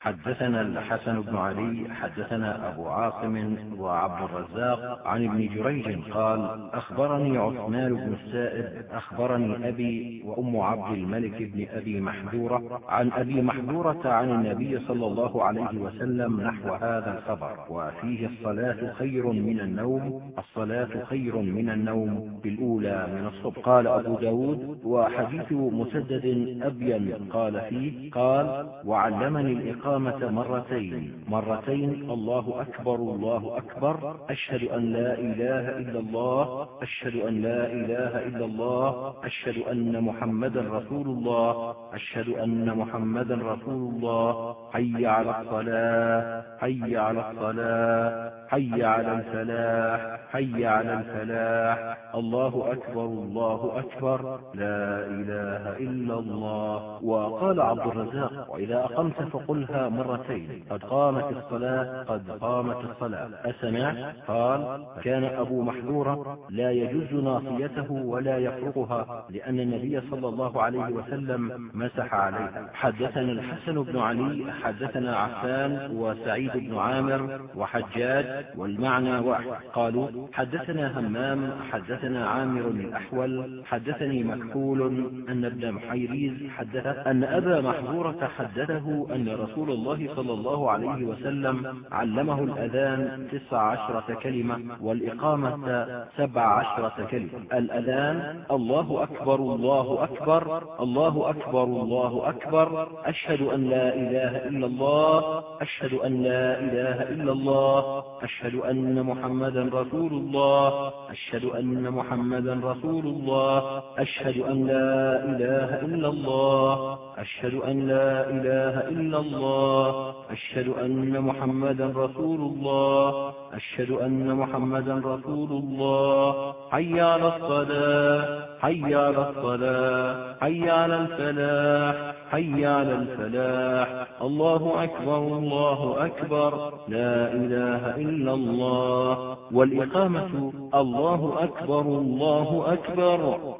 حدثنا الحسن بن علي حدثنا أبو عاصم وعبد الرزاق عن ابن جريج قال أخبرني عثمان بن السائب أخبرني أبي وأم عبد الملك بن أبي محذورة عن أبي محذورة عن النبي صلى الله عليه وسلم نحو هذا الخبر وفيه الصلاة خير من النوم الصلاة خير من النوم بالأولى من الصبح. قال أبو ب داود وحديث مسدد أبين قال فيه قال وعلمني الإقامة الإقامة مرتين. مرتين الله أكبر الله أكبر. أشهد أن لا إله إلا الله. أشهد أن لا إله إلا الله. أشهد أن محمدا رسول الله. أشهد أن محمدا رسول الله. حي على الصلاة. حي على الصلاة. حي على الفلاح. حي على الفلاح. الله أكبر الله أكبر. لا إله إلا الله. وقال عبد الرزاق وإذا أقمت فقلها مرتين. قد قامت الصلاة قد قامت الصلاة. أسمعت؟ قال كان أبو محذورة لا يجز ناصيته ولا يفرقها لأن النبي صلى الله عليه وسلم مسح عليها. حدثنا الحسن بن علي حدثنا عفان وسعيد بن عامر وحجاج والمعنى واحد. قالوا حدثنا همام حدثنا عامر الأحول حدثني مكحول أن ابن محيريز حدث أن أبا محذورة حدثه أن رسول الله صلى الله عليه وسلم علمه الأذان تسع عشرة كلمة والإقامة سبع عشرة كلمة. الأذان الله أكبر الله أكبر الله أكبر الله أكبر. أشهد أن لا إله إلا الله أشهد أن لا إله إلا الله أشهد أن محمدا رسول الله أشهد أن محمدا رسول الله أشهد أن لا إله إلا الله أشهد أن لا إله إلا الله أشهد أن محمدا رسول الله أشهد أن محمدا رسول الله. حي على الصلاة حي على الصلاة حي على الفلاح حي على الفلاح. الله أكبر الله أكبر. لا إله إلا الله. والإقامة الله أكبر الله أكبر.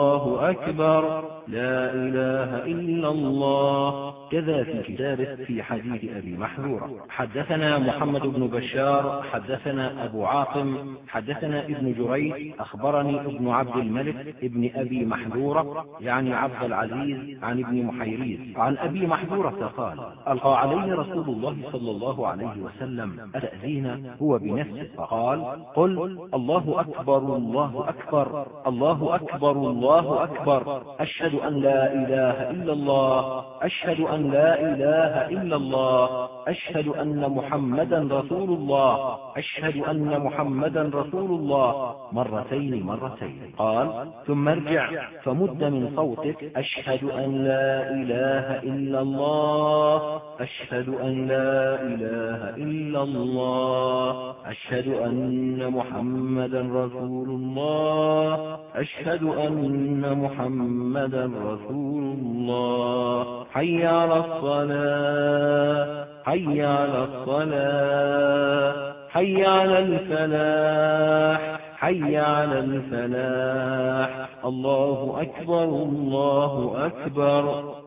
أكبر. لا إله إلا الله. كذا في كتابه في حديث أبي محذورة. حدثنا محمد بن بشار حدثنا أبو عاصم حدثنا ابن جريج أخبرني ابن عبد الملك ابن أبي محذورة يعني عبد العزيز عن ابن محيريز. عن أبي محذورة قال ألقى علي رسول الله صلى الله عليه وسلم التأذين هو بنفسه فقال قل الله أكبر الله أكبر الله أكبر الله أكبر. أشهد أن لا إله إلا الله. أشهد أن لا إله إلا الله. أشهد أن محمدا رسول الله. أشهد أن محمدا رسول الله. مرتين مرتين. قال ثم ارجع. فمد من صوتك. أشهد أن لا إله إلا الله. أشهد أن لا إله إلا الله. أشهد أن محمدا رسول الله. أشهد أن محمدا رسول الله. حي على الصلاة حي على الصلاة. حي على الفلاح حي على الفلاح. الله أكبر الله أكبر.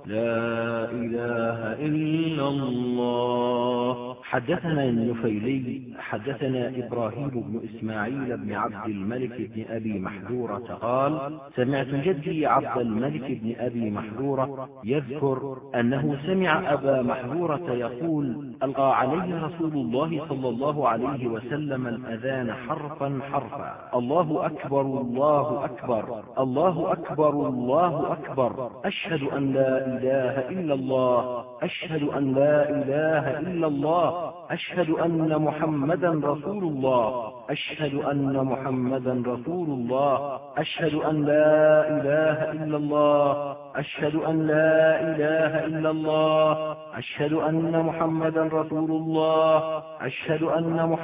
لا إله إلا الله. حدثنا النفيلي حدثنا إبراهيم بن إسماعيل بن عبد الملك بن أبي محذورة قال سمعت جدي عبد الملك بن أبي محذورة يذكر أنه سمع أبا محذورة يقول ألقى علي رسول الله صلى الله عليه وسلم الأذان حرفا حرفا. الله أكبر الله أكبر. الله أكبر الله أكبر. أشهد أن لا إله إلا الله. أشهد أن لا إله إلا الله. أشهد أن محمدا رسول الله. أشهد أن محمدا رسول الله. أشهد أن لا إله إلا الله. أشهد أن لا إله إلا الله. أشهد أن محمدا رسول الله. أشهد أن محمدا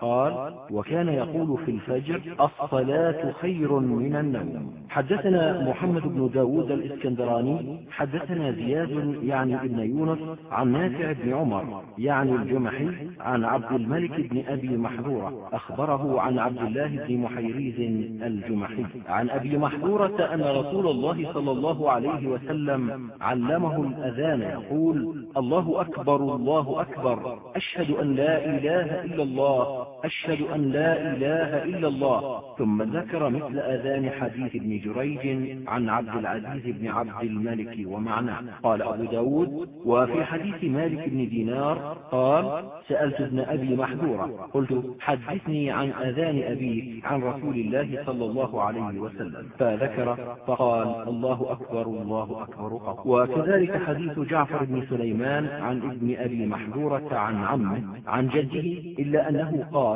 قال وكان يقول في الفجر الصلاة خير من النوم. حدثنا محمد بن داود الإسكندراني حدثنا زياد يعني ابن يونس عن نافع بن عمر يعني الجمحي عن عبد الملك بن أبي محذورة أخبره عن عبد الله بن محيريز الجمحي. عن أبي محذورة أن رسول الله صلى الله عليه وسلم علمه الأذان يقول الله أكبر الله أكبر أشهد أن لا إله إلا الله أشهد أن لا إله إلا الله. ثم ذكر مثل أذان حديث ابن جريج عن عبد العزيز بن عبد الملك ومعناه. قال أبو ب داود وفي حديث مالك بن دينار قال سألت ابن أبي محذورة قلت حدثني عن أذان أبيك عن رسول الله صلى الله عليه وسلم. فذكر فقال الله أكبر الله أكبر. وكذلك حديث جعفر بن سليمان عن ابن أبي محذورة عن عمه عن جده إلا أنه قال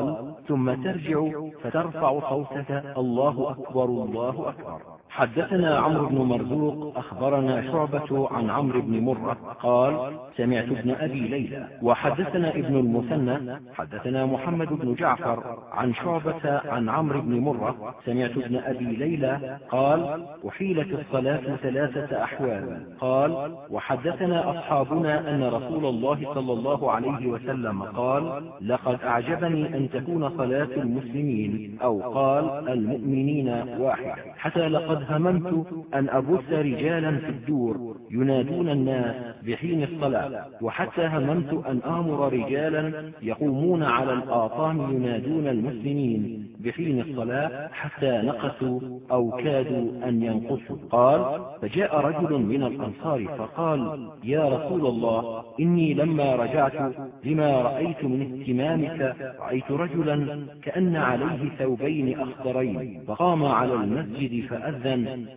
ثم ترجع فترفع صوتك. الله أكبر الله أكبر. حدثنا عمرو بن مرزوق أخبرنا شعبة عن عمرو بن مرة قال سمعت ابن أبي ليلى وحدثنا ابن المثنى حدثنا محمد بن جعفر عن شعبة عن عمرو بن مرة سمعت ابن أبي ليلى قال أحيلت الصلاة ثلاثة أحوال قال وحدثنا أصحابنا أن رسول الله صلى الله عليه وسلم قال لقد أعجبني أن تكون صلاة المسلمين أو قال المؤمنين واحدة حتى لقد هممت أن أبث رجالا في الدور ينادون الناس بحين الصلاة وحتى هممت أن آمر رجالا يقومون على الآطام ينادون المسلمين بحين الصلاة حتى نقصوا أو كادوا أن ينقصوا. قال فجاء رجل من الأنصار فقال يا رسول الله إني لما رجعت لما رأيت من اهتمامك رأيت رجلا كأن عليه ثوبين أخضرين فقام على المسجد فأذن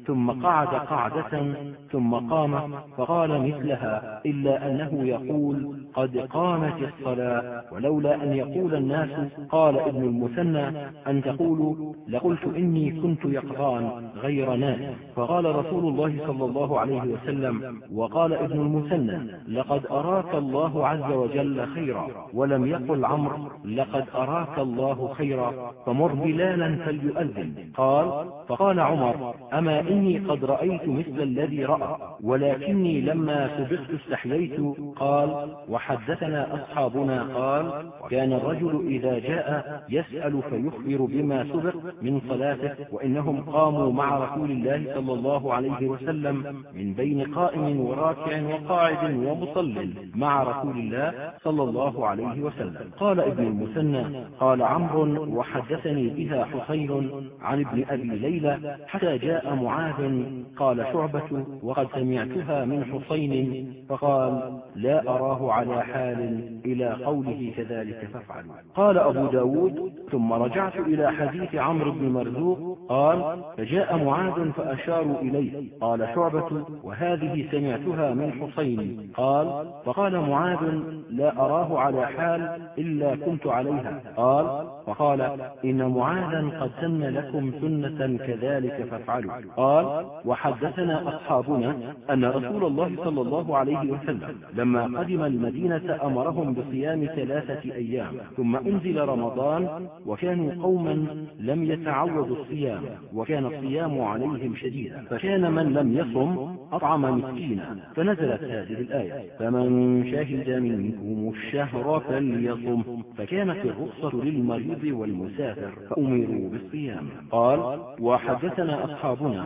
ثم قعد قعدة ثم قام فقال مثلها إلا أنه يقول قد قامت الصلاة ولولا أن يقول الناس قال ابن المثنى أن تقولوا لقلت إني كنت يقظان غير ناس. فقال رسول الله صلى الله عليه وسلم وقال ابن المثنى لقد أراك الله عز وجل خيرا ولم يقل عمرو لقد أراك الله خيرا فمر بلالا فليؤذن. قال فقال عمر أما إني قد رأيت مثل الذي رأى ولكني لما سبقت استحييت قال وحدثنا أصحابنا قال كان الرجل إذا جاء يسأل فيخبر بما سبق من صلاته وإنهم قاموا مع رسول الله صلى الله عليه وسلم من بين قائم وراكع وقاعد ومصل مع رسول الله صلى الله عليه وسلم. قال ابن المثنى قال عمرو وحدثني بها حسين عن ابن أبي ليلى حتى جاء معاذ؟ قال شعبة وقد سمعتها من حسين فقال لا أراه على حال إلى قوله كذلك فافعلوا قال أبو ب داود ثم رجعت إلى حديث عمرو بن مرزوق قال فجاء معاذ فأشاروا إليه. قال شعبة وهذه سمعتها من حسين. قال فقال معاذ لا أراه على حال إلا كنت عليها. قال فقال إن معاذا قد سن لكم سنة كذلك فافعلوا. قال وحدثنا أصحابنا أن رسول الله صلى الله عليه وسلم لما قدم المدينة أمرهم بصيام ثلاثة أيام ثم أنزل رمضان وكانوا قوما لم يتعودوا الصيام وكان الصيام عليهم شديدا فكان من لم يصم أطعم مسكينا فنزلت هذه الآية فمن شهد منكم الشهر فليصم فكانت الرخصة للمريض والمسافر فأمروا بالصيام قال وحدثنا أصحابنا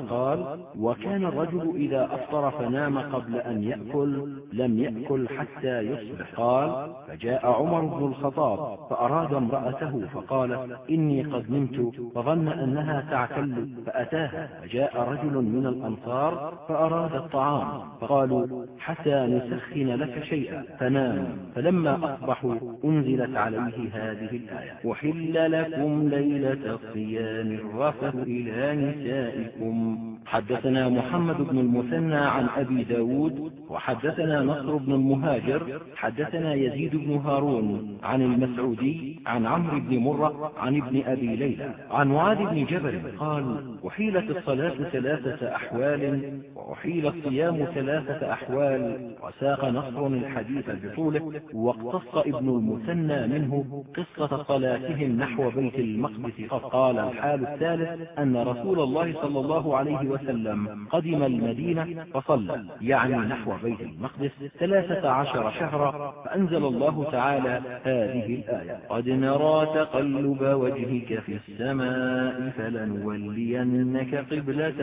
قال وكان الرجل إذا أفطر فنام قبل أن يأكل لم يأكل حتى يصبح. قال فجاء عمر بن الخطاب فأراد امرأته فقالت إني قد نمت فظن أنها تعتل فأتاها. فجاء رجل من الأنصار فأراد الطعام فقالوا حتى نسخن لك شيئا. فنام. فلما أصبحوا أنزلت عليه هذه الآية. أحل لكم ليلة الصيام الرفث إلى نسائكم صلاتكم حدثنا محمد بن المثنى عن أبي ب داود وحدثنا نصر بن المهاجر حدثنا يزيد بن هارون عن المسعودي عن عمرو بن مرة عن ابن أبي ليلى عن معاذ بن جبل قال أحيلت الصلاة ثلاثة أحوال وأحيل الصيام ثلاثة أحوال وساق نصر الحديث بطوله واقتص ابن المثنى منه قصة صلاتهم نحو بيت المقدس قال الحال الثالث أن رسول الله صلى الله عليه وسلم قدم المدينة فصلى يعني نحو بيت المقدس ثلاثة عشر شهرا فأنزل الله تعالى هذه الآية. قد نرى تقلب وجهك في السماء فلنولينك قبلة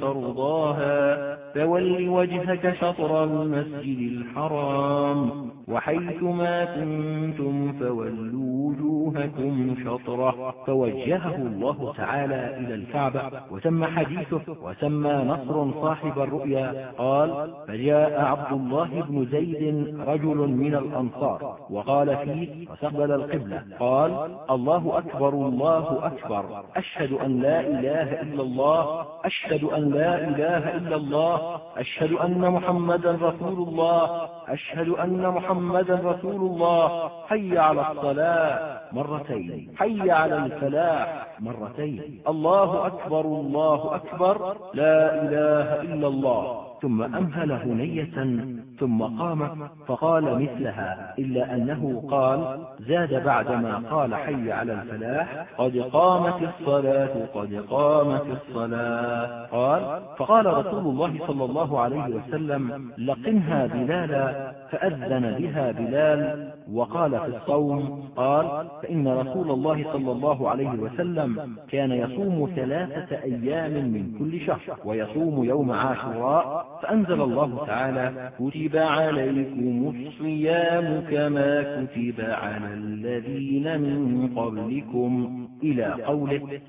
ترضاها. فول وجهك شطر المسجد الحرام وحيث ما كنتم فولوا وجوهكم شطره. فوجهه الله تعالى إلى الكعبة وتم حديثه وسمى نصر صاحب الرؤيا قال فجاء عبد الله بن زيد رجل من الأنصار وقال فيه فاستقبل القبلة قال الله أكبر الله أكبر أشهد أن لا إله إلا الله أشهد أن لا إله إلا الله أشهد أن محمدا رسول الله أشهد أن محمدا رسول الله حي على الصلاة مرتين حي على الفلاح مرتين. الله أكبر الله أكبر. لا إله إلا الله. ثم أمهل هنية ثم قام فقال مثلها إلا أنه قال زاد بعدما قال حي على الفلاح قد قامت الصلاة قد قامت الصلاة. قال فقال رسول الله صلى الله عليه وسلم لقنها بلالا فأذن بها بلال وقال في الصوم قال فإن رسول الله صلى الله عليه وسلم كان يصوم ثلاثة أيام من كل شهر ويصوم يوم عاشوراء فأنزل الله تعالى كتب عليكم الصيام كما كتب على الذين من قبلكم إلى قوله.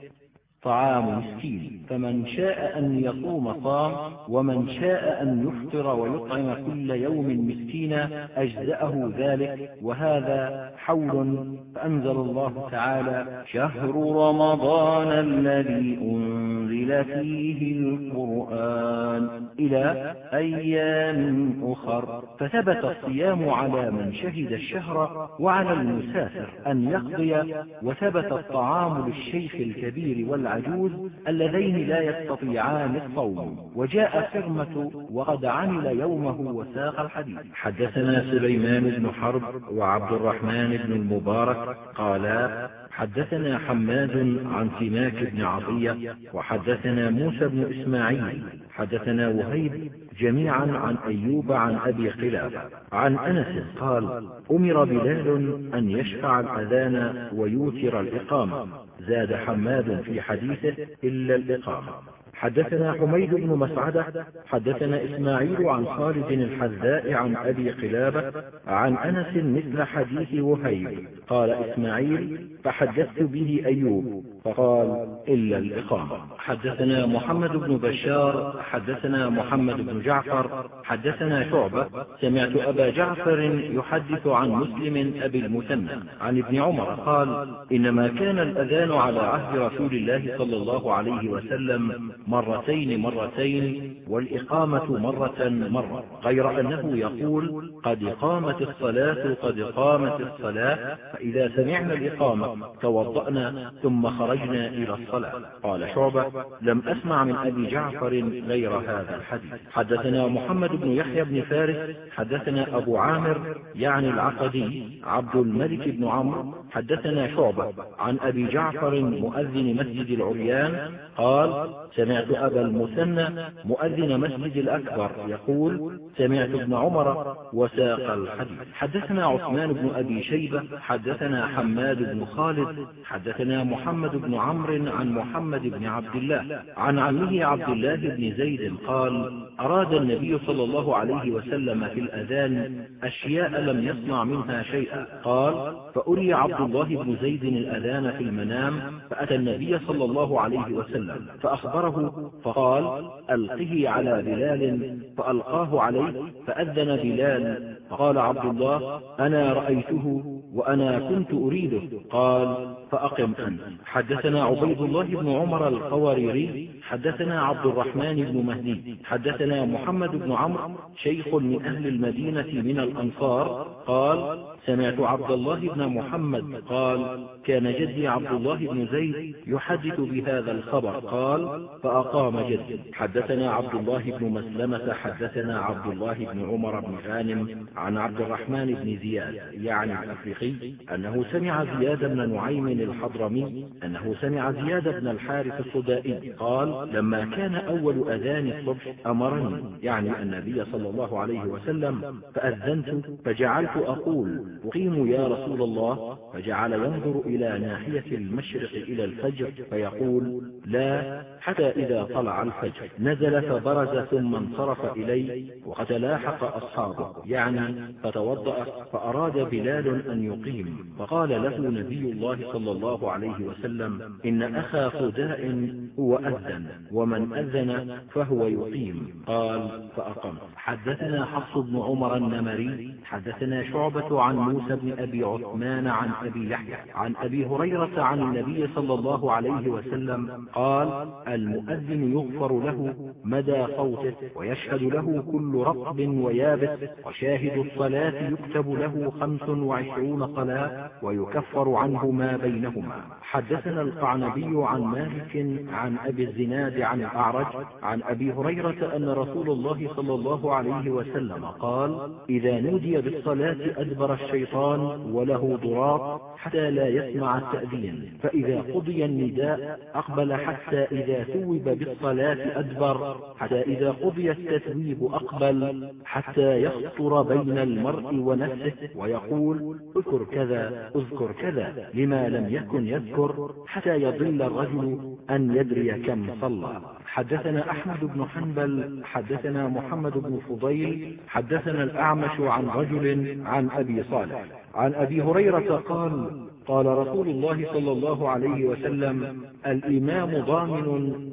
طعام مسكين. فمن شاء أن يصوم صام ومن شاء أن يفطر ويطعم كل يوم مسكينا أجزأه ذلك. وهذا حول فأنزل الله تعالى شهر رمضان الذي أنزل فيه القرآن إلى أيام أخر. فثبت الصيام على من شهد الشهر وعلى المسافر أن يقضي وثبت الطعام للشيخ الكبير والعجيب والعجوز اللذين لا يستطيعان الصوم. وجاء سرمة وقد عمل يومه وساق الحديث. حدثنا سليمان بن حرب وعبد الرحمن بن المبارك قالا حدثنا حماد عن سماك بن عطية وحدثنا موسى بن إسماعيل حدثنا وهيب جميعا عن أيوب عن أبي قلابة عن أنس قال أمر بلال أن يشفع الأذان ويوتر الإقامة. زاد حماد في حديثه إلا الإقامة. حدثنا حميد بن مسعدة حدثنا إسماعيل عن خالد الحذاء عن أبي قلابة عن أنس مثل حديث وهيب. قال إسماعيل فحدثت به أيوب فقال إلا الإقامة. حدثنا محمد بن بشار حدثنا محمد بن جعفر حدثنا شعبة. سمعت أبا جعفر يحدث عن مسلم أبي المثنى. عن ابن عمر قال إنما كان الأذان على عهد رسول الله صلى الله عليه وسلم مرتين مرتين والإقامة مرة مرة. غير أنه يقول قد قامت الصلاة قد قامت الصلاة فإذا سمعنا الإقامة توضأنا ثم خرجنا إلى الصلاة. قال شعبة لم أسمع من أبي جعفر غير هذا الحديث. حدثنا محمد بن يحيى بن فارس حدثنا أبو عامر يعني العقدي عبد الملك بن عمرو. حدثنا شعبة عن أبي جعفر مؤذن مسجد العريان قال سمعت أبا المثنى مؤذن مسجد الأكبر يقول سمعت ابن عمر وساق الحديث. حدثنا عثمان بن أبي شيبة حدثنا حماد بن خالد حدثنا محمد بن عمرو عن محمد بن عبد الله عن عمه عبد الله بن زيد قال أراد النبي صلى الله عليه وسلم في الأذان أشياء لم يصنع منها شيئا. قال فأري عبد الله بن زيد الأذان في المنام فأتى النبي صلى الله عليه وسلم فأخبره فقال ألقه على بلال فألقاه عليه فأذن بلال. فقال عبد الله أنا رأيته وأنا كنت أريده. قال فأقم أنت حدثنا عبيد الله بن عمر القواريري حدثنا عبد الرحمن بن مهدي حدثنا محمد بن عمرو شيخ من أهل المدينة من الأنصار قال سمعت عبد الله بن محمد قال كان جدي عبد الله بن زيد يحدث بهذا الخبر. قال فأقام جدي. حدثنا عبد الله بن مسلمة حدثنا عبد الله بن عمر بن غانم عن عبد الرحمن بن زياد يعني الأفريقي أنه سمع زياد بن نعيم الحضرمي أنه سمع زياد بن الحارث الصدائي قال لما كان أول أذان الصبح أمرني يعني النبي صلى الله عليه وسلم فأذنت فجعلت أقول أقيم يا رسول الله فجعل ينظر إلى ناحية المشرق إلى الفجر فيقول لا حتى إذا طلع الفجر نزل فبرز ثم انصرف إلي وقد لاحق أصحابه يعني فتوضأ فأراد بلال أن يقيم. فقال له نبي الله صلى الله عليه وسلم إن أخا فداء هو أذن ومن أذن فهو يقيم. قال فأقمت حدثنا حفص بن عمر النمري حدثنا شعبة عن موسى بن أبي عثمان عن أبي يحيى عن أبي هريرة عن النبي صلى الله عليه وسلم قال المؤذن يغفر له مدى صوته ويشهد له كل رطب ويابس وشاهد الصلاة يكتب له خمس وعشرون صلاة ويكفر عنه ما بينهما. حدثنا القعنبي عن مالك عن أبي الزناد عن الأعرج عن أبي هريرة أن رسول الله صلى الله عليه وسلم قال إذا نودي بالصلاة أدبر الشيطان وله ضراط حتى لا يسمع التأذين فإذا قضي النداء أقبل حتى إذا ثوب بالصلاة أدبر حتى إذا قضي التثويب أقبل حتى يسطر بين المرء ونفسه ويقول اذكر كذا اذكر كذا لما لم يكن يذكر حتى يضل الرجل أن يدري كم صلى. حدثنا أحمد بن حنبل حدثنا محمد بن فضيل حدثنا الأعمش عن رجل عن أبي صالح. عن أبي هريرة قال قال رسول الله صلى الله عليه وسلم الإمام ضامن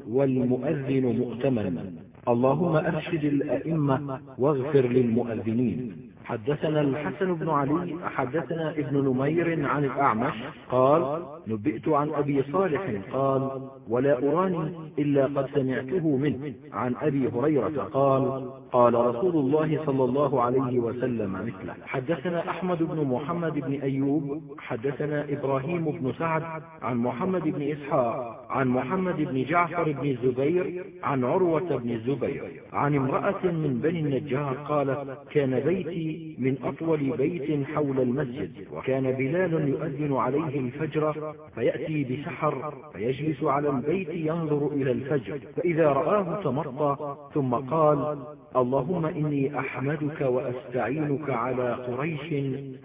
والمؤذن مؤتمن. اللهم أرشد الأئمة واغفر للمؤذنين. حدثنا الحسن بن علي حدثنا ابن نمير عن الأعمش قال نبئت عن أبي صالح قال ولا أراني إلا قد سمعته منه. عن أبي هريرة قال قال رسول الله صلى الله عليه وسلم مثله. حدثنا أحمد بن محمد بن أيوب حدثنا إبراهيم بن سعد عن محمد بن إسحاق عن محمد بن جعفر بن الزبير عن عروة بن الزبير. عن امرأة من بني النجار قالت كان بيتي من أطول بيت حول المسجد وكان بلال يؤذن عليه الفجر فيأتي بسحر فيجلس على البيت ينظر إلى الفجر فإذا رآه تمطى ثم قال اللهم إني أحمدك وأستعينك على قريش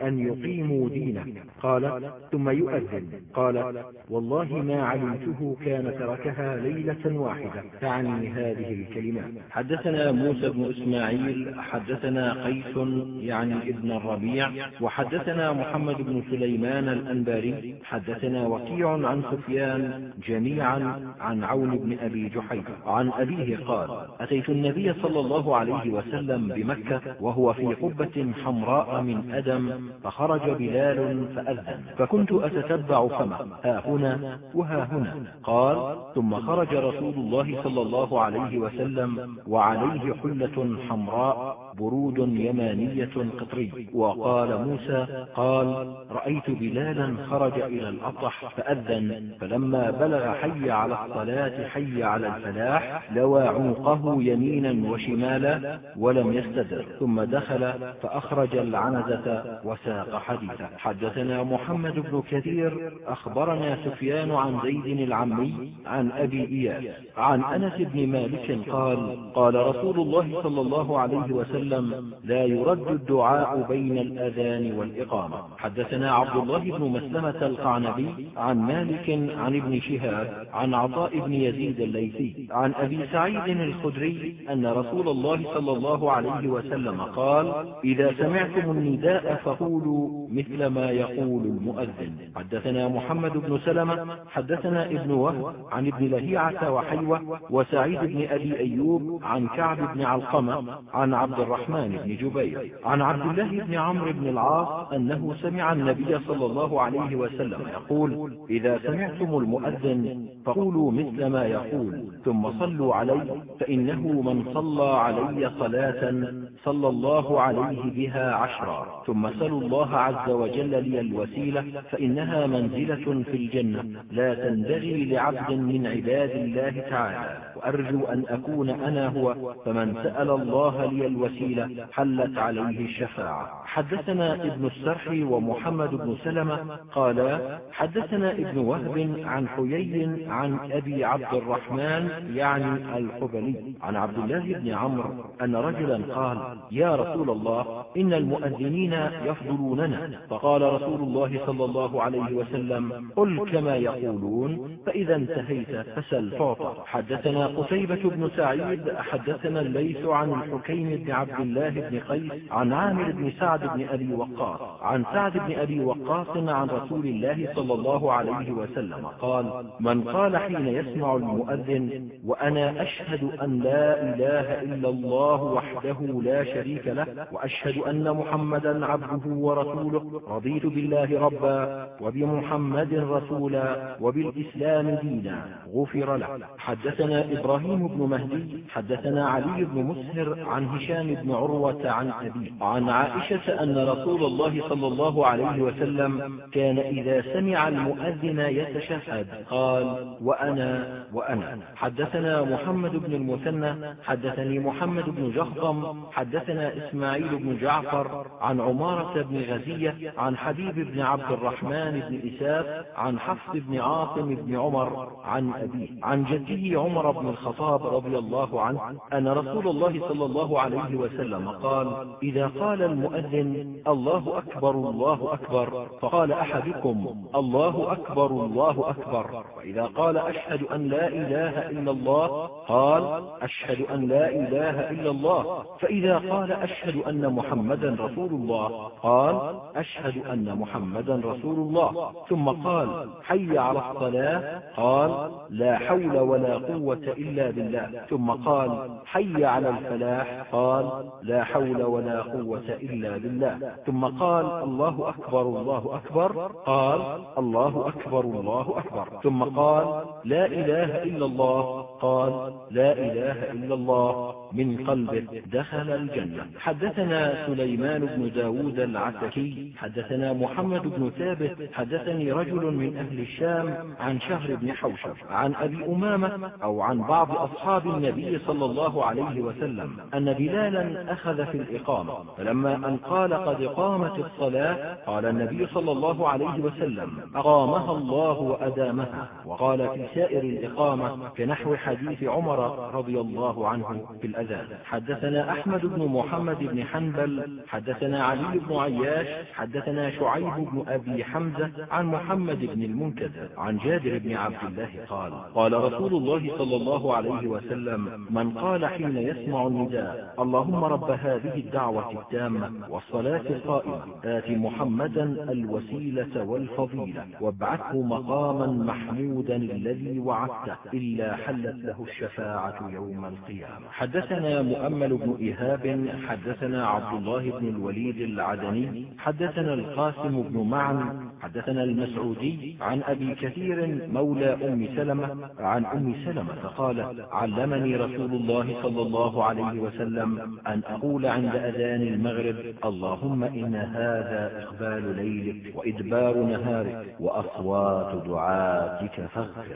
أن يقيموا دينك. قال ثم يؤذن. قال والله ما علمته كان تركها ليلة واحدة. تعني هذه الكلمات حدثنا موسى بن إسماعيل حدثنا قيس يعني ابن الربيع وحدثنا محمد بن سليمان الأنباري. حدثنا وكيع عن سفيان جميعا عن عون بن أبي جحيف عن أبيه قال أتيت النبي صلى الله عليه وسلم بمكة وهو في قبة حمراء من أدم فخرج بلال فأذن. فكنت أتتبع فمه ها هنا وها هنا. قال ثم خرج رسول الله صلى الله عليه وسلم وعليه حلة حمراء برود يمانية قطري. وقال موسى قال رأيت بلالا خرج إلى الأطح فأذن. فلما بلغ حي على الصلاة حي على الفلاح لوى عنقه يمينا وشمالا ولم يستدر. ثم دخل فأخرج العنزة وساق حديثه. حدثنا محمد بن كثير أخبرنا سفيان عن زيد العمي عن أبي إياس عن أنس بن مالك قال قال رسول الله صلى الله عليه وسلم لا يرد الدعاء بين الأذان والإقامة. حدثنا عبد الله بن مسلمة القعنبي عن مالك عن ابن شهاب عن عطاء بن يزيد الليثي عن أبي سعيد الخدري أن رسول الله صلى الله عليه وسلم قال إذا سمعتم النداء فقولوا مثل ما يقول المؤذن. حدثنا محمد بن سلمة حدثنا ابن وهب عن ابن لهيعة وحيوة وسعيد بن أبي أيوب عن كعب بن علقمة عن عبد الرحمن بن جبير عن عبد الله بن عمرو بن العاص أنه سمع النبي صلى الله عليه وسلم يقول إذا سمعتم المؤذن فقولوا مثل ما يقول ثم صلوا علي فإنه من صلى علي صلاة صلى الله عليه بها عشرا. ثم سلوا الله عز وجل لي الوسيلة فإنها منزلة في الجنة لا تنبغي لعبد من عباد الله تعالى. وأرجو أن أكون أنا هو فمن سأل الله لي الوسيلة حلت عليه الشفاعة. حدثنا ابن السرح ومحمد بن سلمة قال حدثنا ابن وهب عن حيي عن أبي عبد الرحمن يعني الحبلي عن عبد الله بن عمرو أن رجلا قال يا رسول الله إن المؤذنين يفضلوننا. فقال رسول الله صلى الله عليه وسلم قل كما يقولون فإذا انتهيت فسل تعطى حدثنا قتيبة بن سعيد حدثنا الليث عن الحكيم بن عبد الله بن قيس عن عامر بن سعد بن أبي وقاص عن سعد بن أبي وقاص عن رسول الله صلى الله عليه وسلم قال من قال حين يسمع المؤذن وأنا أشهد أن لا إله إلا الله وحده لا شريك له وأشهد أن محمدا عبده ورسوله رضيت بالله ربا وبمحمد رسولا وبالإسلام دينا غفر له. حدثنا إبراهيم بن مهدي حدثنا علي بن مسهر عن هشام بن عروة عن أبي عن عائشة أن رسول الله صلى الله عليه وسلم كان إذا سمع المؤذن يتشهد قال وأنا وأنا. حدثنا محمد بن المثنى حدثني محمد بن جهضم حدثنا إسماعيل بن جعفر عن عمارة بن غزية عن حبيب بن عبد الرحمن بن إساف عن حفص بن عاصم بن عمر عن أبيه. عن جده عمر بن الخطاب رضي الله عنه أن رسول الله صلى الله عليه وسلم قال إذا قال المؤذن الله أكبر الله أكبر فقال أحدكم الله أكبر الله أكبر وإذا قال أشهد أن لا إله إلا الله قال أشهد أن لا إله إلا الله فإذا قال أشهد أن محمدا رسول الله قال أشهد أن محمدا رسول الله ثم قال حي على الصلاة قال لا حول ولا قوة إلا بالله. ثم قال حي على الفلاح. قال لا حول ولا قوة إلا بالله. ثم قال الله أكبر الله أكبر. قال الله أكبر الله أكبر. ثم قال لا إله إلا الله. قال لا إله إلا الله. من قلبه دخل الجنة. حدثنا سليمان بن داود العتكي حدثنا محمد بن ثابت. حدثني رجل من أهل الشام عن شهر بن حوشب. عن أبي أمامة أو عن بعض أصحاب النبي صلى الله عليه وسلم أن بلالا أخذ في الإقامة فلما أن قال قد قامت الصلاة قال النبي صلى الله عليه وسلم أقامها الله وأدامها وقال في سائر الإقامة كنحو حديث عمر رضي الله عنه في الأذان حدثنا أحمد بن محمد بن حنبل حدثنا علي بن عياش حدثنا شعيب بن أبي حمزة عن محمد بن المنكدر عن جابر بن عبد الله قال قال رسول الله صلى الله عليه وسلم من قال حين يسمع النداء اللهم رب هذه الدعوة التامة والصلاة القائمة آت محمدا الوسيلة والفضيلة وابعثه مقاما محمودا الذي وعدته إلا حلت له الشفاعة يوم القيامة. حدثنا مؤمل بن إيهاب حدثنا عبد الله بن الوليد العدني حدثنا القاسم بن معن حدثنا المسعودي عن أبي كثير مولى أم سلمة عن أم سلمة قال علمني رسول الله صلى الله عليه وسلم أن أقول عند أذان المغرب اللهم إن هذا إقبال ليلك وإدبار نهارك وأصوات دعاتك فاغفر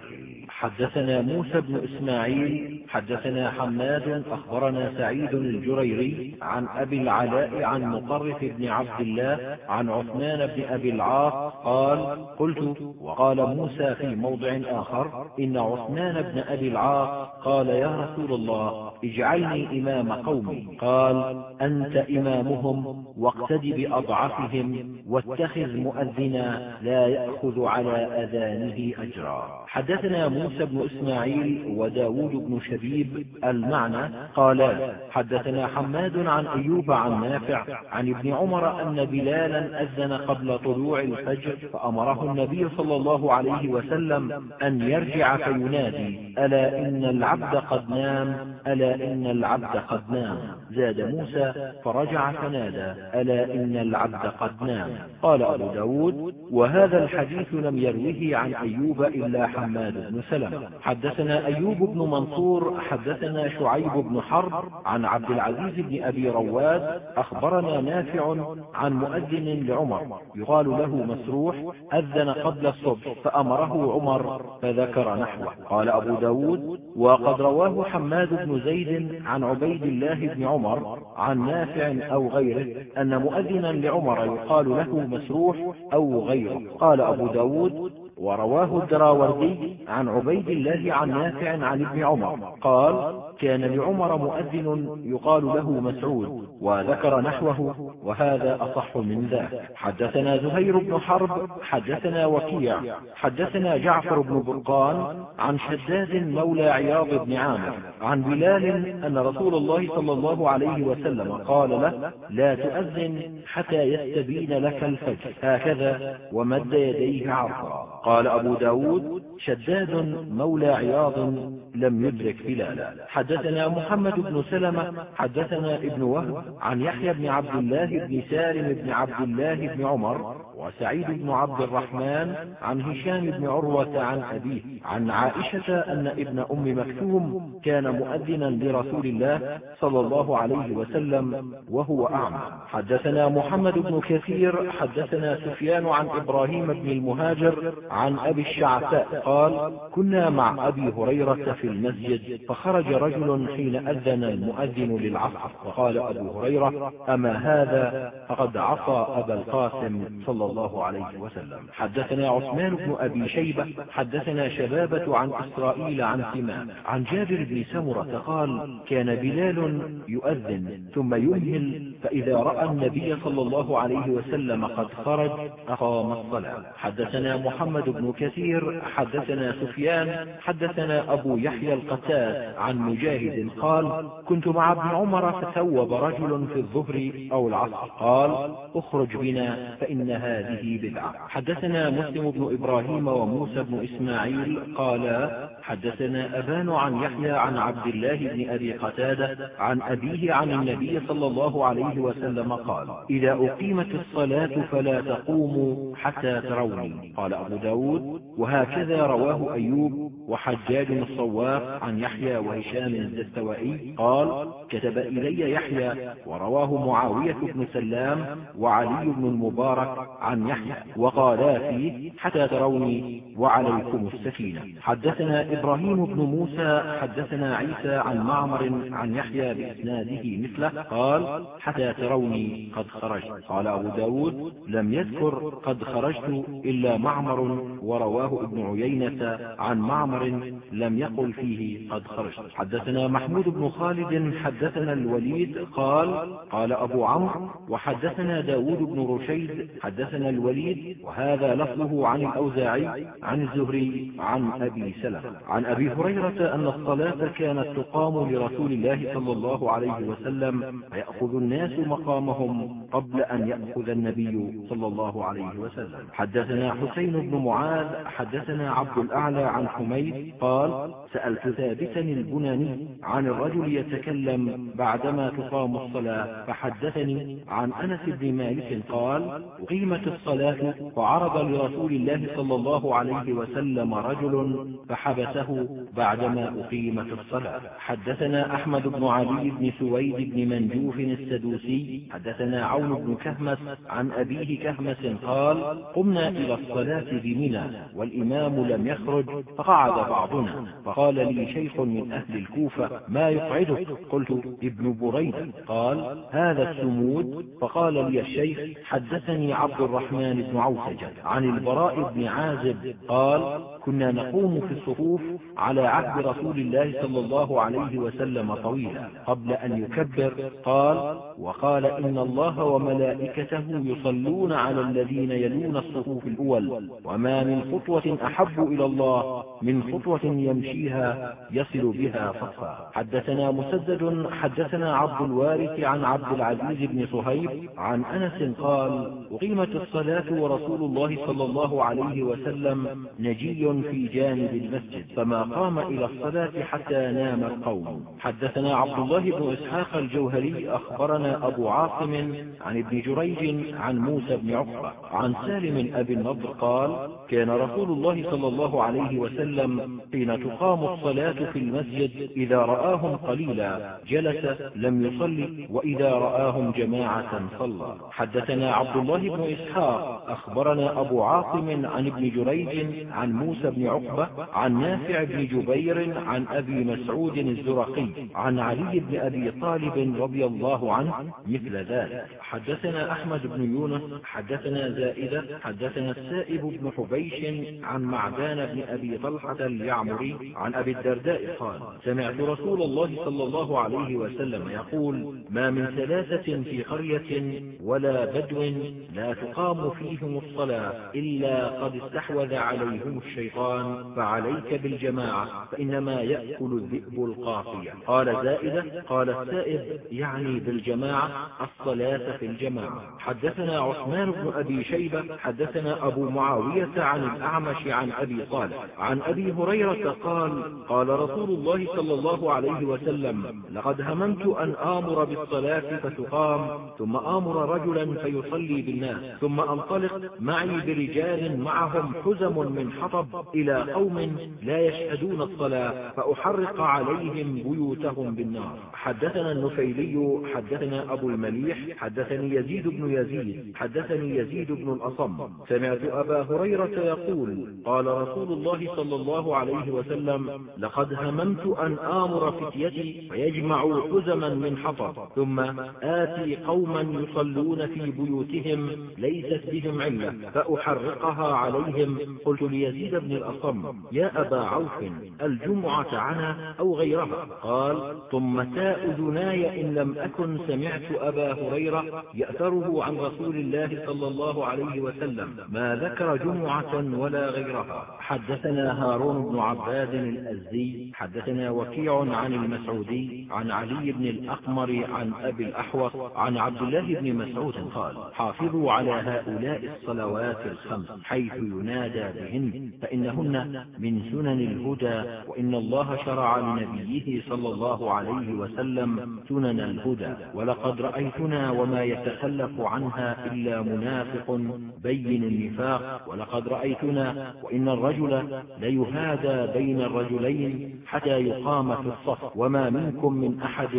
حدثنا موسى بن إسماعيل حدثنا حماد أخبرنا سعيد الجريري عن أبي العلاء عن مطرف بن عبد الله عن عثمان بن أبي العاص قال قلت وقال موسى في موضع آخر إن عثمان بن أبي العاص قال يا رسول الله اجعلني إمام قومي. قال أنت إمامهم واقتد بأضعفهم واتخذ مؤذنا لا يأخذ على أذانه أجرا. حدثنا موسى بن إسماعيل وداود بن شبيب المعنى قالا حدثنا حماد عن أيوب عن نافع عن ابن عمر أن بلالا أذن قبل طلوع الفجر فأمره النبي صلى الله عليه وسلم أن يرجع فينادي ألا إن العبد قد نام ألا إن العبد قد نام. زاد موسى فرجع فنادى ألا إن العبد قد نام. قال أبو ب داود وهذا الحديث لم يروه عن أيوب إلا حماد بن سلمة. حدثنا أيوب بن منصور حدثنا شعيب بن حرب عن عبد العزيز بن أبي رواد أخبرنا نافع عن مؤذن لعمر يقال له مسروح أذن قبل الصبح فأمره عمر فذكر نحوه. قال أبو داود وقد رواه حماد بن زيد عن عبيد الله بن عمر عن نافع أو غيره أن مؤذنا لعمر يقال له مسروح أو غيره. قال أبو ب داود ورواه الدراوردي عن عبيد الله عن نافع عن ابن عمر. قال كان لعمر مؤذن يقال له مسعود وذكر نحوه وهذا أصح من ذاك. حدثنا زهير بن حرب حدثنا وكيع حدثنا جعفر بن برقان عن شداد مولى عياض بن عامر عن بلال أن رسول الله صلى الله عليه وسلم قال له لا تؤذن حتى يستبين لك الفجر. هكذا ومد يديه عرضا قال أبو داود شداد مولى عياض لم يدرك بلالا حدثنا محمد بن سلمة حدثنا ابن وهب عن يحيى بن عبد الله بن سالم بن عبد الله بن عمر وسعيد بن عبد الرحمن عن هشام بن عروة عن أبيه عن عائشة أن ابن أم مكتوم كان مؤذنا لرسول الله صلى الله عليه وسلم وهو أعمى. حدثنا محمد بن كثير حدثنا سفيان عن إبراهيم بن المهاجر عن أبي الشعثاء قال كنا مع أبي هريرة في المسجد فخرج رجل حين أذن المؤذن للعصر. فقال أبو هريرة أما هذا فقد عصى أبا القاسم صلى الله عليه وسلم. حدثنا عثمان بن أبي شيبة حدثنا شبابة عن إسرائيل عن سماء عن جابر بن سمرة قال كان بلال يؤذن ثم يمهل فإذا رأى النبي صلى الله عليه وسلم قد خرج أقام الصلاة. حدثنا محمد بن كثير حدثنا سفيان حدثنا أبو يحيى القتاد عن مجاهد قال كنت مع ابن عمر فثوب رجل في الظهر أو العصر. قال أخرج بنا فإن هذه بدعة. حدثنا مسلم بن إبراهيم وموسى بن إسماعيل قالا حدثنا أبان عن يحيى عن عبد الله بن أبي قتادة عن أبيه عن النبي صلى الله عليه وسلم قال إذا أقيمت الصلاة فلا تقوموا حتى تروني. قال أبو ب داود وهكذا رواه أيوب وحجاج الصواف عن يحيى وهشام الدستوائي قال كتب إلي يحيى ورواه معاوية بن سلام وعلي بن المبارك عن يحيى وقالا فيه حتى تروني وعليكم السكينة. حدثنا إبراهيم بن موسى حدثنا عيسى عن معمر عن يحيى بإسناده مثله قال حتى تروني قد خرجت. قال أبو ب داود لم يذكر قد خرجت إلا معمر ورواه ابن عيينة عن معمر لم يقل فيه قد خرجت حدثنا محمود بن خالد حدثنا الوليد قال قال أبو عمرو وحدثنا داود بن رشيد حدثنا الوليد وهذا لفظه عن الأوزاعي عن الزهري عن أبي سلمة. عن أبي هريرة أن الصلاة كانت تقام لرسول الله صلى الله عليه وسلم فيأخذ الناس مقامهم قبل أن يأخذ النبي صلى الله عليه وسلم. حدثنا حسين بن معاذ حدثنا عبد الأعلى عن حميد قال سألت ثابتا البناني عن الرجل يتكلم بعدما تقام الصلاة فحدثني عن أنس بن مالك قال قيمت الصلاة فعرض لرسول الله صلى الله عليه وسلم رجل فحبسه بعدما أقيمت الصلاة. حدثنا أحمد بن علي بن سويد بن منجوف السدوسي حدثنا عون بن كهمس عن أبيه كهمس قال قمنا إلى الصلاة بمنى والإمام لم يخرج فقعد بعضنا. فقال لي شيخ من أهل الكوفة ما يقعدك؟ قلت ابن بريد قال هذا السمود فقال لي الشيخ حدثني عبد الرحمن بن عوسجة عن البراء بن عازب. قال كنا نقوم في الصفوف على عهد رسول الله صلى الله عليه وسلم طويلا قبل أن يكبر قال وقال إن الله وملائكته يصلون على الذين يلون الصفوف الأول وما من خطوة أحب إلى الله من خطوة يمشيها يصل بها صفا. حدثنا مسدد حدثنا عبد الوارث عن عبد العزيز بن صهيب عن أنس قال أقيمت الصلاة ورسول الله صلى الله عليه وسلم نجي في جانب المسجد فما قام إلى الصلاة حتى نام القوم. حدثنا عبد الله بن إسحاق الجوهري أخبرنا أبو عاصم عن ابن جريج عن موسى بن عقبة عن سالم أبي النضر قال كان رسول الله صلى الله عليه وسلم حين تقام الصلاة في المسجد إذا رآهم قليلا جلس لم يصلي وإذا رآهم جماعة صلى. حدثنا عبد الله بن إسحاق أخبرنا أبو عاصم عن ابن جريج عن موسى بن عقبة عن نافع بن جبير عن أبي مسعود الزرقي عن علي بن أبي طالب رضي الله عنه مثل ذلك. حدثنا أحمد بن يونس حدثنا زائدة حدثنا السائب بن حبيش عن معدان بن أبي طلحة اليعمري عن أبي الدرداء قال سمعت رسول الله صلى الله عليه وسلم يقول ما من ثلاثة في قرية ولا بدو لا تقام فيهم الصلاة إلا قد استحوذ عليهم الشيطان. فعليك بالجماعة فإنما يأكل الذئب القافية قال زائدة قال السائب يعني بالجماعة الصلاة في الجماعة. حدثنا عثمان بن أبي شيبة حدثنا أبو معاوية عن الأعمش عن أبي صالح عن أبي هريرة قال قال رسول الله صلى الله عليه وسلم لقد هممت أن آمر بالصلاة فتقام ثم آمر رجلا فيصلي بالناس ثم أنطلق معي برجال معهم حزم من حطب إلى قوم لا يشهدون الصلاة فأحرق عليهم بيوتهم بالنار. حدثنا النفيلي حدثنا أبو المليح حدثني يزيد بن يزيد حدثني يزيد بن الأصم. سمعت أبا هريرة يقول قال رسول الله صلى الله عليه وسلم لقد هممت أن آمر فتيتي فيجمعوا حزما من حطب ثم آتي قوما يصلون في بيوتهم ليست بهم علة فأحرقها عليهم. قلت ليزيد بن الأصم يا أبا عوف الجمعة عنا أو غيرها؟ قال ثم تاء أذناي إن لم أكن سمعت أبا هريرة يأثره عن رسول الله صلى الله عليه وسلم ما ذكر جمعة ولا غيرها. حدثنا هارون بن عباد الأزدي حدثنا وكيع عن المسعودي عن علي بن الأقمر عن أبي الأحوص عن عبد الله بن مسعود قال حافظوا على هؤلاء الصلوات الخمس حيث ينادى بهن فإنهن من سنن الهدى وإن الله شرع لنبيه صلى الله عليه وسلم سنن الهدى. ولقد رأيتنا وما يتخلف عنها إلا منافق بين النفاق. ولقد رأيتنا وإن الرجل ليهادى بين الرجلين حتى يقام في الصف. وما منكم من أحد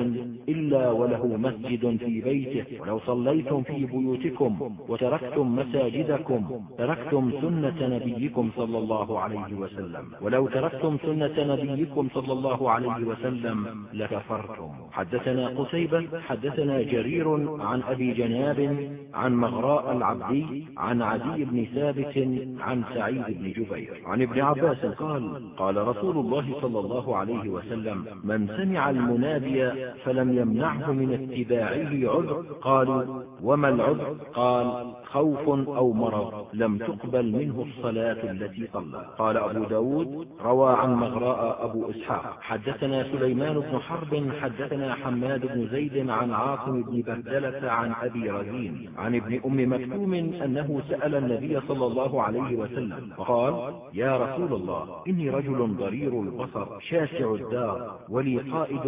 إلا وله مسجد في بيته. ولو صليتم في بيوتكم وتركتم مساجدكم تركتم سنة نبيكم صلى الله عليه وسلم. ولو تركتم سنة نبيكم صلى الله عليه وسلم لكفرتم. حدثنا قتيبة حدثنا جرير عن أبي جناب عن مغراء العبدي عن عدي بن ثابت عن سعيد بن جبير. عن ابن عباس قال قال رسول الله صلى الله عليه وسلم من سمع المنادي فلم يمنعه من اتباعه عذر. قالوا وما العذر؟ قال خوف أو مرض لم تقبل منه الصلاة التي صلى. قال أبو ب داود روى عن مغراء أبو إسحاق. حدثنا سليمان بن حرب حدثنا حماد بن زيد عن عاصم بن بهدلة عن أبي رزين عن ابن أم مكتوم أنه سأل النبي صلى الله عليه وسلم فقال يا رسول الله إني رجل ضرير البصر شاسع الدار ولي قائد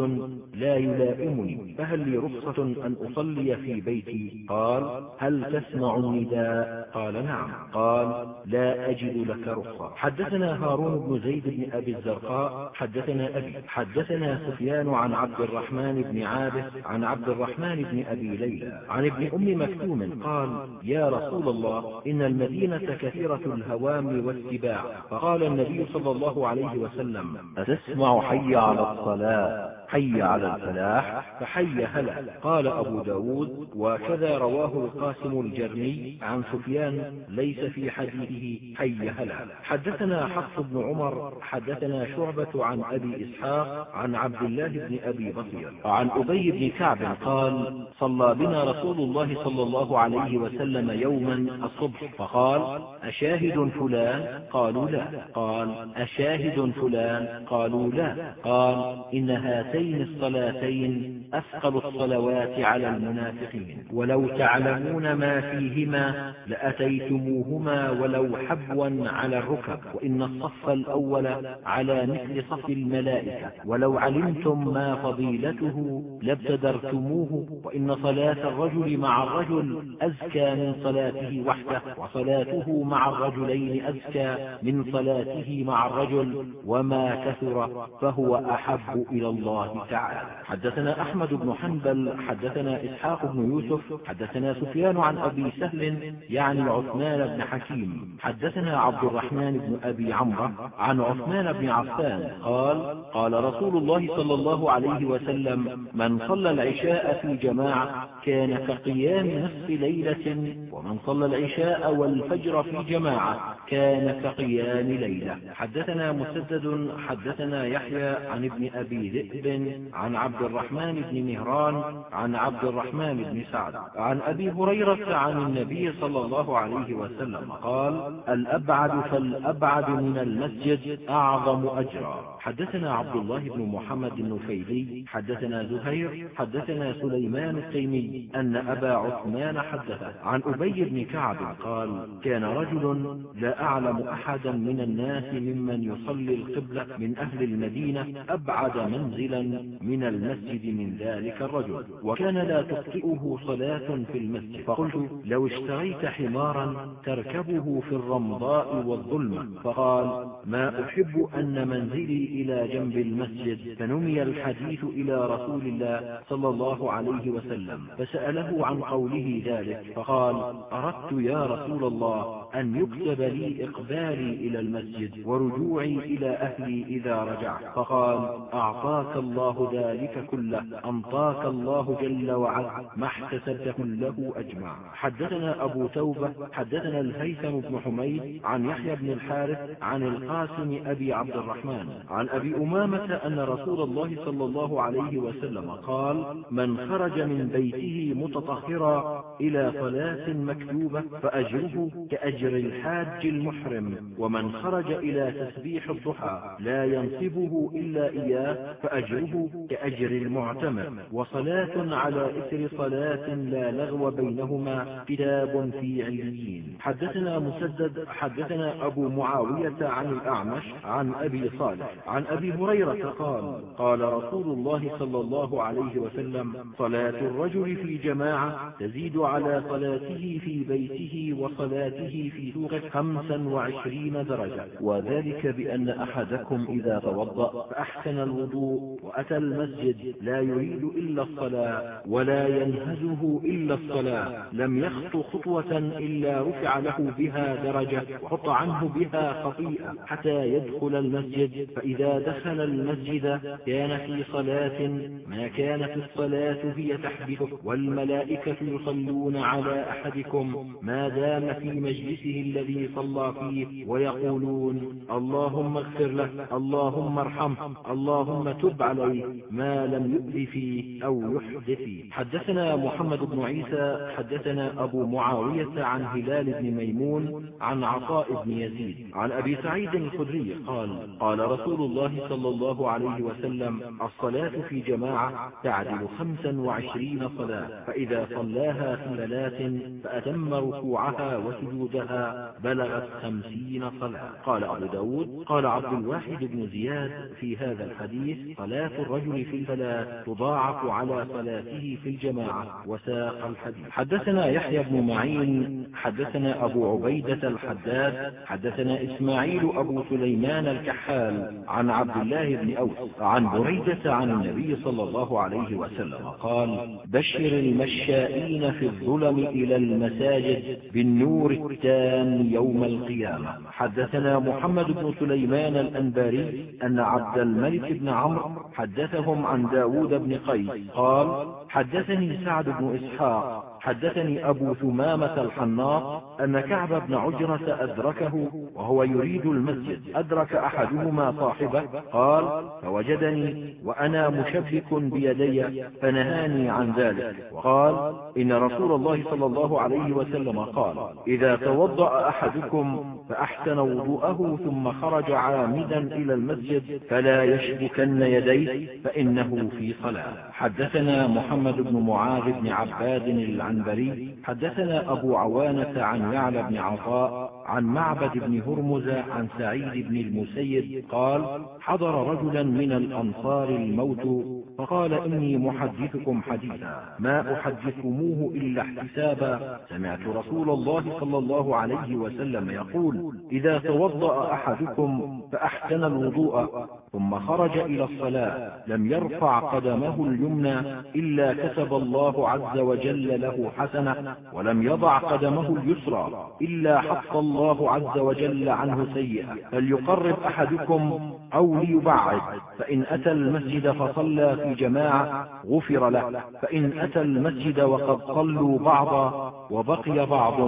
لا يلائمني فهل لي رخصة أن أصلي في بيتي؟ قال هل تسمع النداء قال نعم. قال لا أجد لك رخصة. حدثنا هارون بن زيد بن أبي الزرقاء. حدثنا أبي. حدثنا سفيان عن عبد الرحمن بن عابس عن عبد الرحمن بن أبي ليلى عن ابن أم مكتوم قال يا رسول الله إن المدينة كثيرة الهوام والسباع. فقال النبي صلى الله عليه وسلم أتسمع حي على الصلاة؟ حي على الفلاح فحي هلا. قال أبو ب داود وكذا رواه القاسم الجرمي عن سفيان ليس في حديثه حي هلا. حدثنا حفص بن عمر حدثنا شعبة عن أبي إسحاق عن عبد الله بن أبي بصير. عن أبي بن كعب قال صلى بنا رسول الله صلى الله عليه وسلم يوما الصبح فقال أشاهد فلان؟ قالوا لا. قال أشاهد فلان؟ قالوا لا. قال إن هاتين الصلاتين أثقل الصلوات على المنافقين. ولو تعلمون ما فيهما لأتيتموهما ولو حبوا على الركب. وإن الصف الأول على مثل صف الملائكة. ولو علمتم ما فضيلته لابتدرتموه. وإن صلاة الرجل مع الرجل أزكى من صلاته وحده. وصلاته مع الرجلين أزكى من صلاته مع الرجل. وما كثر فهو أحب إلى الله تعالى. حدثنا أحمد بن حنبل حدثنا إسحاق بن يوسف حدثنا سفيان عن أبي سهل يعني عثمان بن حكيم. حدثنا عبد الرحمن بن أبي عمرو عن عثمان بن عفان قال قال رسول الله صلى الله عليه وسلم من صلى العشاء في جماعة كان كقيام نصف ليلة ومن صلى العشاء والفجر في جماعة كان كقيام ليلة. حدثنا مسدد حدثنا يحيى عن ابن أبي ذئب عن عبد الرحمن بن مهران عن عبد الرحمن بن سعد عن أبي هريرة عن النبي صلى الله عليه وسلم قال الأبعد فالأبعد من المسجد أعظم أجرا. حدثنا عبد الله بن محمد النفيلي حدثنا زهير حدثنا سليمان التيمي أن أبا عثمان حدثه. عن أبي بن كعب قال كان رجل لا أعلم أحدا من الناس ممن يصلي القبلة من أهل المدينة أبعد منزلا من المسجد من ذلك الرجل وكان لا تخطئه صلاة في المسجد. فقلت لو اشتريت حمارا تركبه في الرمضاء والظلمة. فقال ما أحب أن منزلي إلى جنب المسجد فنمي الحديث إلى رسول الله صلى الله عليه وسلم فسأله عن قوله ذلك فقال أردت يا رسول الله أن يكتب لي إقبالي إلى المسجد ورجوعي إلى أهلي إذا رجعت فقال أعطاك الله ذلك كله أنطاك الله جل وعلا ما احتسبت كله أجمع. حدثنا أبو توبة حدثنا الهيثم بن حميد عن يحيى بن الحارث عن القاسم أبي عبد الرحمن عن أبي أمامة أن رسول الله صلى الله عليه وسلم قال من خرج من بيته متطهرا إلى صلاة مكتوبة فأجره كأجر الحاج المحرم ومن خرج إلى تسبيح الضحى لا ينصبه إلا إياه فأجره كأجر المعتمر. وصلاة على إثر صلاة لا لغو بينهما كتاب في عليين حدثنا مسدد حدثنا أبو معاوية عن الأعمش عن أبي صالح عن أبي هريرة قال قال رسول الله صلى الله عليه وسلم صلاة الرجل في جماعة تزيد على صلاته في بيته وصلاته في سوقه خمسا وعشرين درجة. وذلك بأن أحدكم إذا توضأ فأحسن الوضوء وأتى المسجد لا يريد إلا الصلاة ولا ينهزه إلا الصلاة لم يخط خطوة إلا رفع له بها درجة وحط عنه بها خطيئة حتى يدخل المسجد فإذا دخل المسجد كان في صلاة ما كانت الصلاة هي تحبسه والملائكة يصلون على أحدكم ما دام في مجلسه الذي صلى فيه ويقولون اللهم اغفر له اللهم ارحمه اللهم تب عليه ما لم يؤذ فيه أو يحدث فيه. حدثنا محمد بن عيسى حدثنا أبو معاوية عن هلال بن ميمون عن عطاء بن يزيد عن أبي سعيد الخدري قال قال رسول الله صلى الله عليه وسلم الصلاة في جماعة تعدل خمسا وعشرين صلاة فإذا صلاها في ثلاث فأتم ركوعها وسجودها بلغت خمسين صلاة. قال أبو داود قال عبد الواحد بن زياد في هذا الحديث صلاة الرجل في الثلاث تضاعف على صلاته في الجماعة وساق الحديث. حدثنا يحيى بن معين حدثنا أبو عبيدة الحداد حدثنا إسماعيل أبو سليمان الكحال عن عبد الله بن أوس عن بريدة عن النبي صلى الله عليه وسلم قال بشر المشائين في الظلم إلى المساجد بالنور التام يوم القيامة. حدثنا محمد بن سليمان الأنباري أن عبد الملك بن عمرو حدثهم عن داود بن قيس قال حدثني سعد بن إسحاق. حدثني أبو ثمامة الحناط أن كعب بن عجرة أدركه وهو يريد المسجد. أدرك أحدهما صاحبه. قال فوجدني وأنا مشبك بيدي فنهاني عن ذلك. وقال إن رسول الله صلى الله عليه وسلم قال إذا توضأ أحدكم فأحسن وضوءه ثم خرج عامدا إلى المسجد فلا يشبكن يديه فإنه في صلاة. حدثنا محمد بن معاذ بن عباد العنبري حدثنا أبو عوانة عن يعلى بن عطاء عن معبد بن هرمز عن سعيد بن المسيب قال حضر رجلا من الأنصار الموت فقال إني محدثكم حديثا ما أحدثكموه إلا احتسابا. سمعت رسول الله صلى الله عليه وسلم يقول إذا توضأ أحدكم فأحسن الوضوء ثم خرج إلى الصلاة لم يرفع قدمه اليمنى إلا كتب الله عز وجل له حسنة ولم يضع قدمه اليسرى إلا حط الله عز وجل عنه سيئة. فليقرب أحدكم أو ليبعد فإن أتى المسجد فصلى في جماعة غفر له. فإن أتى المسجد وقد صلوا بعضا وبقي بعض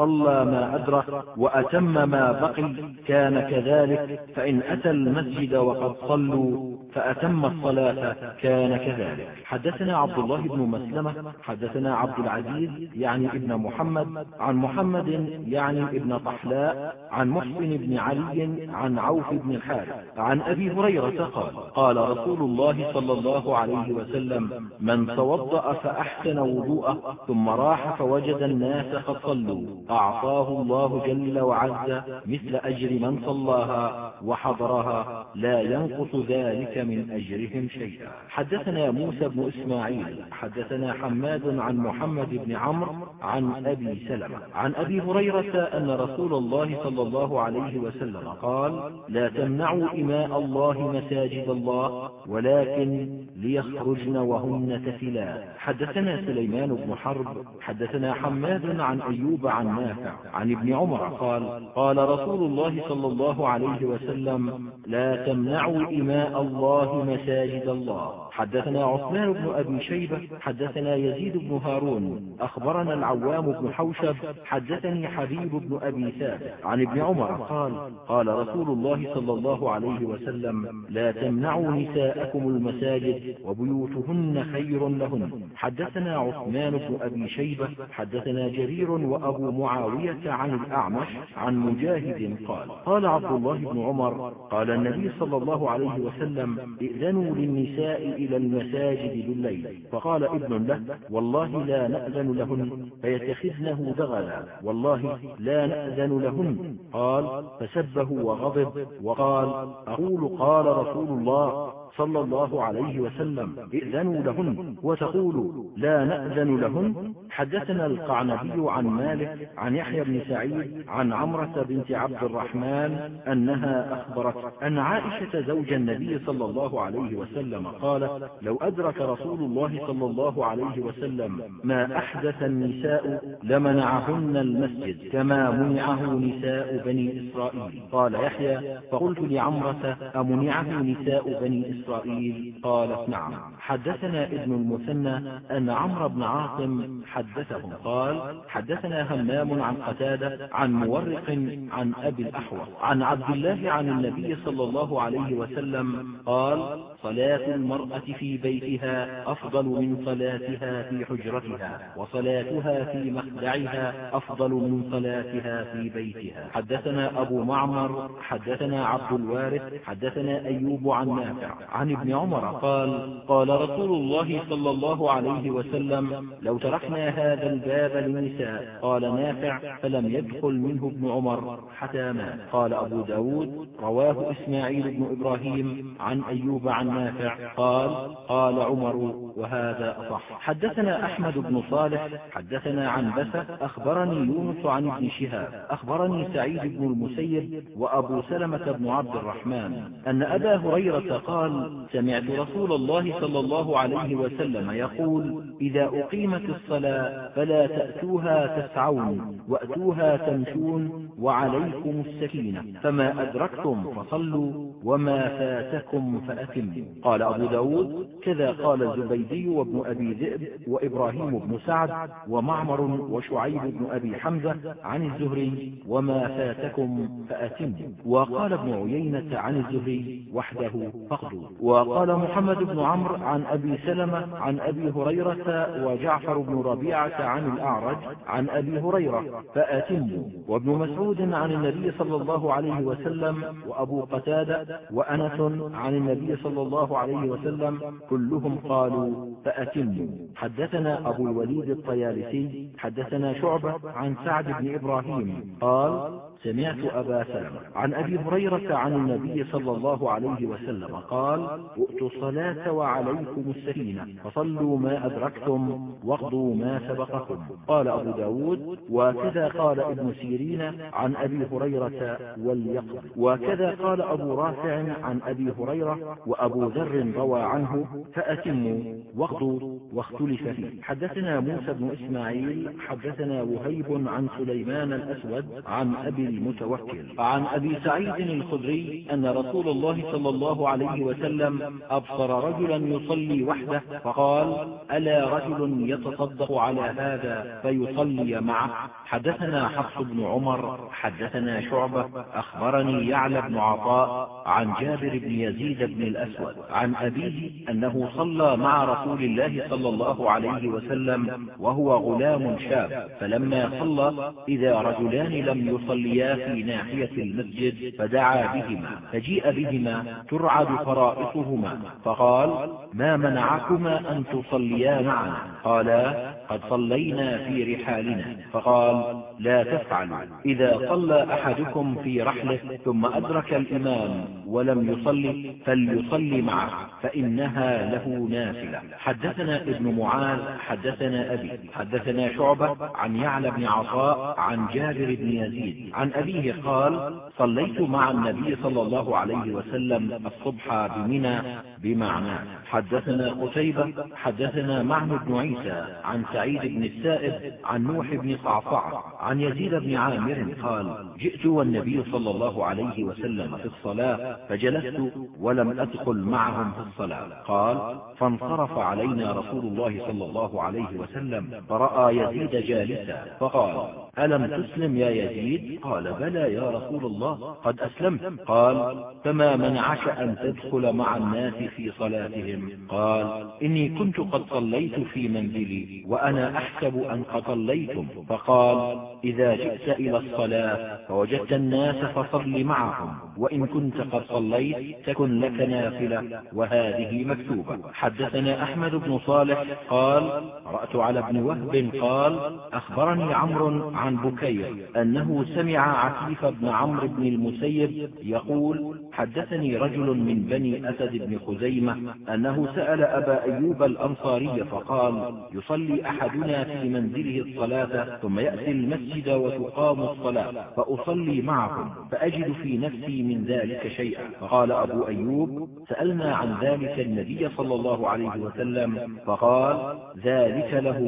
صلى ما أدرك وأتم ما بقي كان كذلك فإن أتى المسجد وقد صلوا فأتم الصلاة كان كذلك. حدثنا عبد الله بن مسلمة حدثنا عبد العزيز يعني ابن محمد عن محمد يعني ابن طحلاء عن محسن بن علي عن عوف بن الحارث عن أبي هريرة قال قال رسول الله صلى الله عليه وسلم من توضأ فأحسن وضوءه ثم راح فوجد الناس قد صلوا. أعطاه الله جل وعز مثل أجر من صلاها وحضرها لا ينقص ذلك من أجرهم شيئا. حدثنا موسى بن إسماعيل حدثنا حماد عن محمد بن عمرو عن أبي سلمة. عن أبي هريرة أن رسول الله صلى الله عليه وسلم قال لا تمنعوا إماء الله مساجد الله ولكن ليخرجن وهن تفلان حدثنا سليمان بن حرب حدثنا حماد عن أيوب عن نافع عن ابن عمر قال قال رسول الله صلى الله عليه وسلم لا تمنعوا إماء الله مساجد الله. حدثنا عثمان بن أبي شيبة حدثنا يزيد بن هارون أخبرنا العوام بن حوشب حدثني حبيب بن أبي ثابت عن ابن عمر قال قال رسول الله صلى الله عليه وسلم لا تمنعوا نساءكم المساجد وبيوتهن خير لهن. حدثنا عثمان بن أبي شيبة حدثنا جرير وأبو معاوية عن الأعمش عن مجاهد قال قال عبد الله بن عمر قال النبي صلى الله عليه وسلم ائذنوا للنساء إلى المساجد بالليل. فقال ابن له والله لا نأذن لهن. فيتخذنه دغلا. والله لا نأذن لهن. قال فسبه وغضب. وقال أقول قال رسول الله صلى الله عليه وسلم ائذنوا لهن وتقول لا نأذن لهن حدثنا القعنبي عن مالك عن يحيى بن سعيد عن عمرة بنت عبد الرحمن أنها أخبرت أن عائشة زوج النبي صلى الله عليه وسلم قالت لو أدرك رسول الله صلى الله عليه وسلم ما أحدث النساء لمنعهن المسجد كما منعه نساء بني إسرائيل. قال يحيى فقلت لعمرة أمنعه نساء بني إسرائيل؟ إسرائيل؟ قالت نعم. حدثنا ابن المثنى أن عمرو بن عاصم حدثهم. قال حدثنا همام عن قتادة عن مورق عن أبي الأحوص عن عبد الله عن النبي صلى الله عليه وسلم قال صلاة المرأة في بيتها أفضل من صلاتها في حجرتها وصلاتها في مخدعها أفضل من صلاتها في بيتها. حدثنا أبو معمر حدثنا عبد الوارث حدثنا أيوب عن نافع. عن ابن عمر قال قال رسول الله صلى الله عليه وسلم لو تركنا هذا الباب للنساء قال نافع فلم يدخل منه ابن عمر حتى مات. قال أبو ب داود رواه إسماعيل بن إبراهيم عن أيوب عن نافع. قال قال عمر وهذا أصح. حدثنا أحمد بن صالح حدثنا عن بسة أخبرني يونس عن ابن شهاب أخبرني سعيد بن المسيب وأبو سلمة بن عبد الرحمن. أن أبا هريرة قال سمعت رسول الله صلى الله عليه وسلم يقول إذا أقيمت الصلاة فلا تأتوها تسعون وأتوها تمشون وعليكم السكينة فما أدركتم فصلوا وما فاتكم فأتموا. قال أبو ب داود كذا قال الزبيدي وابن أبي ذئب وإبراهيم بن سعد ومعمر وشعيب بن أبي حمزة عن الزهري وما فاتكم فأتموا. وقال ابن عيينة عن الزهري وحده فقدوا وقال محمد بن عمرو عن أبي سلمة عن أبي هريرة وجعفر بن ربيعة عن الأعرج عن أبي هريرة فأتموا. وابن مسعود عن النبي صلى الله عليه وسلم وأبو قتادة وأنس عن النبي صلى الله عليه وسلم كلهم قالوا فأتموا. حدثنا أبو الوليد الطيالسي حدثنا شعبة عن سعد بن إبراهيم قال سمعت أبا سلمة عن أبي هريرة عن النبي صلى الله عليه وسلم قال ائتوا الصلاة وعليكم السكينة فصلوا ما أدركتم واقضوا ما سبقكم. قال أبو ب داود وكذا قال ابن سيرين عن أبي هريرة وليقض وكذا قال أبو رافع عن أبي هريرة وأبو ذر روى عنه فأتموا واقضوا واختلف فيه. حدثنا موسى بن إسماعيل حدثنا وهيب عن سليمان الأسود عن أبي المتوكل. عن أبي سعيد الخدري أن رسول الله صلى الله عليه وسلم أبصر رجلا يصلي وحده فقال ألا رجل يتصدق على هذا فيصلي معه؟ حدثنا حفص بن عمر حدثنا شعبة أخبرني يعلى بن عطاء عن جابر بن يزيد بن الأسود عن أبيه أنه صلى مع رسول الله صلى الله عليه وسلم وهو غلام شاب فلما صلى إذا رجلان لم يصليا في ناحية المسجد فدعا بهما فجيء بهما ترعد فرائصهما فقال ما منعكما أن تصليا معنا؟ قالا قد صلينا في رحالنا. فقال لا تفعلوا إذا صلى أحدكم في رحله ثم أدرك الإمام ولم يصلي فليصلي معه فإنها له نافلة. حدثنا ابن معاذ حدثنا أبي حدثنا شعبة عن يعلى بن عطاء عن جابر بن يزيد عن أبيه قال صليت مع النبي صلى الله عليه وسلم الصبح بمنى بمعنى. حدثنا قتيبة حدثنا معن بن عيسى عن سعيد بن السائب عن نوح بن صعصع عن يزيد بن عامر قال جئت والنبي صلى الله عليه وسلم في الصلاة فجلست ولم أدخل معهم في الصلاة. قال فانصرف علينا رسول الله صلى الله عليه وسلم فرأى يزيد جالسا فقال ألم تسلم يا يزيد؟ قال بلى يا رسول الله قد أسلمت. قال فما منعك أن تدخل مع الناس في صلاتهم؟ قال إني كنت قد صليت في منزلي وأنا أحسب أن قد صليتم. فقال إذا جئت إلى الصلاة فوجدت الناس فصل معهم. وإن كنت قد صليت تكن لك نافلة وهذه مكتوبة. حدثنا أحمد بن صالح قال قرأت على ابن وهب قال أخبرني عمرو عن بكير أنه سمع عفيف بن عمرو بن المسيب يقول حدثني رجل من بني أسد بن خزيمة أنه سأل أبا أيوب الأنصاري فقال يصلي أحدنا في منزله الصلاة ثم يأتي المسجد وتقام الصلاة فأصلي معكم فأجد في نفسي من ذلك شيئا. فقال أبو أيوب سألنا عن ذلك النبي صلى الله عليه وسلم فقال ذلك له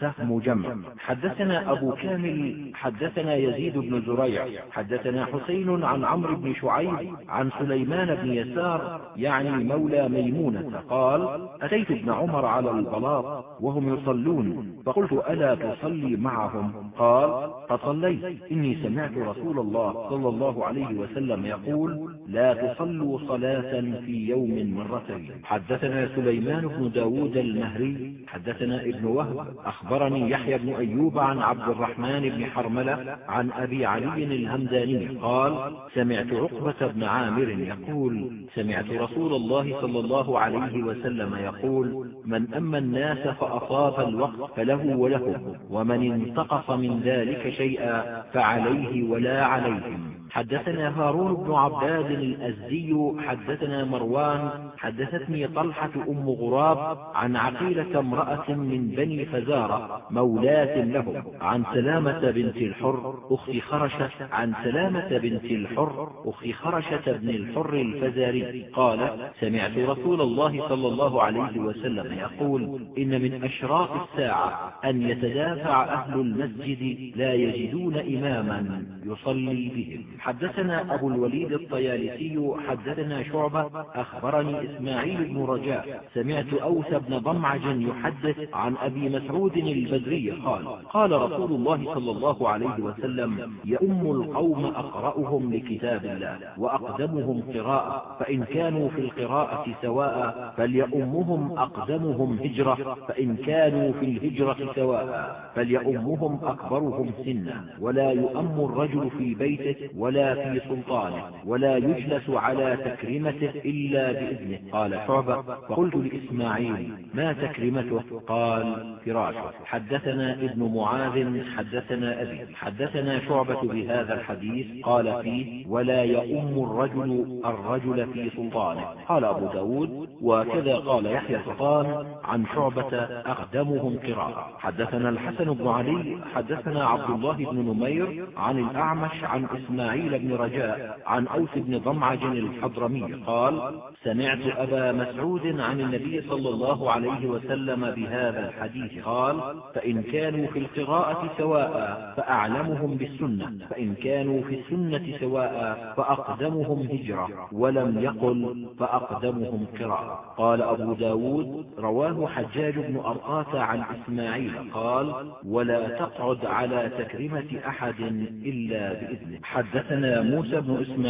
سهم جمع. حدثنا أبو كامل حدثنا يزيد بن زريع حدثنا حسين عن عمرو بن شعيب عن سليمان بن يسار يعني مولى ميمونة. قال أتيت ابن عمر على البلاط وهم يصلون فقلت ألا تصلي معهم؟ قال فصليت إني سمعت رسول الله صلى الله عليه وسلم يقول لا تصلوا صلاة في يوم مرتين. حدثنا سليمان بن داود المهري حدثنا ابن وهب أخبرني يحيى بن أيوب عن عبد الرحمن بن حرملة عن أبي علي الهمداني قال سمعت عقبة بن عامر يقول سمعت رسول الله صلى الله عليه وسلم يقول من أما الناس فأصاب الوقت فله وله ومن انتقص من ذلك شيئا فعليه ولا عليهم. حدثنا هارون بن عباد الأزدي حدثنا مروان حدثتني طلحة أم غراب عن عقيلة امرأة من بني فزارة مولاة لهم عن سلامة بنت الحر أخت خرشة عن سلامة بنت الحر أخت خرشة بن الحر الفزاري. قال سمعت رسول الله صلى الله عليه وسلم يقول إن من أشراط الساعة أن يتدافع أهل المسجد لا يجدون إماما يصلي بهم. حدثنا أبو الوليد الطيالسي حدثنا شعبة أخبرني إسماعيل بن رجاء سمعت أوس بن ضمعج يحدث عن أبي مسعود البدري قال قال رسول الله صلى الله عليه وسلم يؤم القوم أقرأهم لكتاب الله وأقدمهم قراءة فإن كانوا في القراءة سواء فليؤمهم أقدمهم هجرة فإن كانوا في الهجرة سواء فليؤمهم أكبرهم سنا ولا يؤم الرجل في بيته ولا في سلطانه. ولا يجلس على تكريمته إلا بإذنه. قال شعبة فقلت لإسماعيل ما تكريمته قال فراشه. حدثنا ابن معاذ حدثنا أبي حدثنا شعبة بهذا الحديث قال فيه ولا يؤم الرجل الرجل في سلطانه. قال أبو ب داود وكذا قال يحيى القطان عن شعبة أقدمهم قراءة. حدثنا الحسن بن علي حدثنا عبد الله بن نمير عن الأعمش عن إسماعيل بن رجاء أوس بن ضمعج الحضرمي قال سمعت أبا مسعود عن النبي صلى الله عليه وسلم بهذا الحديث قال فإن كانوا في القراءة سواء فأعلمهم بالسنة فإن كانوا في السنة سواء فأقدمهم هجرة ولم يقل فأقدمهم قراءة. قال أبو ب داود رواه حجاج بن أرقاة عن إسماعيل قال ولا تقعد على تكرمة أحد إلا بإذنه. حدثنا موسى بن إسماعيل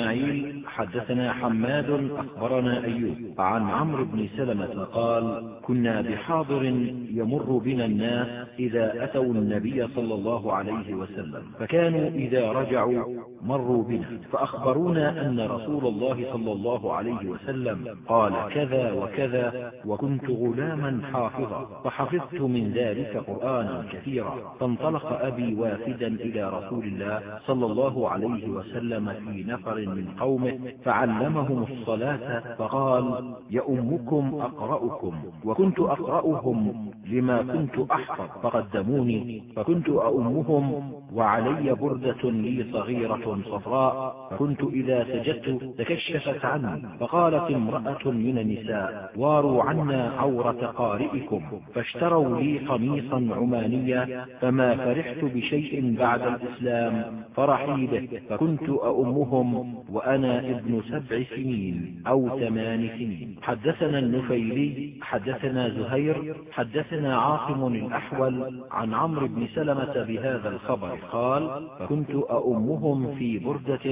حدثنا حماد أخبرنا أيوب عن عمرو بن سلمة قال كنا بحاضر يمر بنا الناس إذا أتوا النبي صلى الله عليه وسلم فكانوا إذا رجعوا مروا بنا فأخبرونا أن رسول الله صلى الله عليه وسلم قال كذا وكذا وكنت غلاما حافظا فحفظت من ذلك قرآنا كثيرا فانطلق أبي وافدا إلى رسول الله صلى الله عليه وسلم في نفر من قومه فعلمهم الصلاة فقال يؤمكم أقرأكم وكنت أقرأهم لما كنت أحفظ فقدموني فكنت أؤمهم وعلي بردة لي صغيرة صفراء فكنت إذا سجدت تكشفت عني فقالت امرأة من النساء واروا عنا عورة قارئكم فاشتروا لي قميصا عمانيا فما فرحت بشيء بعد الإسلام فرحي به فكنت أؤمهم وأنا ابن سبع سنين أو ثمان سنين. حدثنا النفيلي حدثنا زهير حدثنا عاصم الأحول عن عمرو بن سلمة بهذا الخبر. قال فكنت أؤمهم في بردة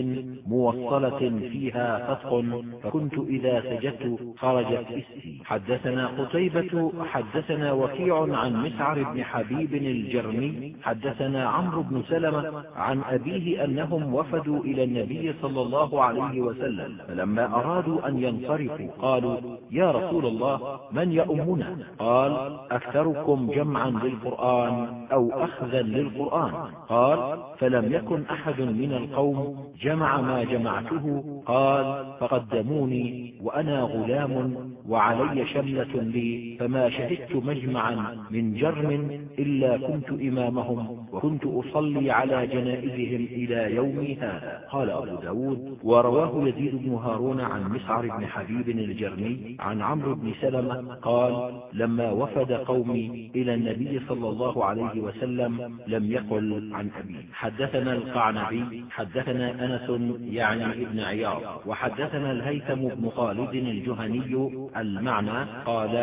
موصلة فيها فتق فكنت إذا سجدت خرجت اسمي حدثنا قتيبة حدثنا وكيع عن مسعر بن حبيب الجرمي. حدثنا عمرو بن سلمة عن أبيه أنهم وفدوا إلى النبي صلى الله عليه وسلم فلما أرادوا أن ينصرفوا قالوا يا رسول الله من يؤمنا قال أكثركم جمعا للقرآن أو أخذا للقرآن. قال فلم يكن أحد من القوم جمع ما جمعته. قال فقدموني وأنا غلام وعلي شملة لي فما شهدت مجمعا من جرم إلا كنت إمامهم وكنت أصلي على جنائزهم إلى يومي هذا. قال أبو ب داود ورواه يزيد بن هارون عن مسعر بن حبيب الجرمي عن عمرو بن سلمة قال لما وفد قومي إلى النبي صلى الله عليه وسلم لم يقل عن أبي. حدثنا القعنبي حدثنا أنس يعني ابن عياض وحدثنا الهيثم بن خالد الجهني المعنى قال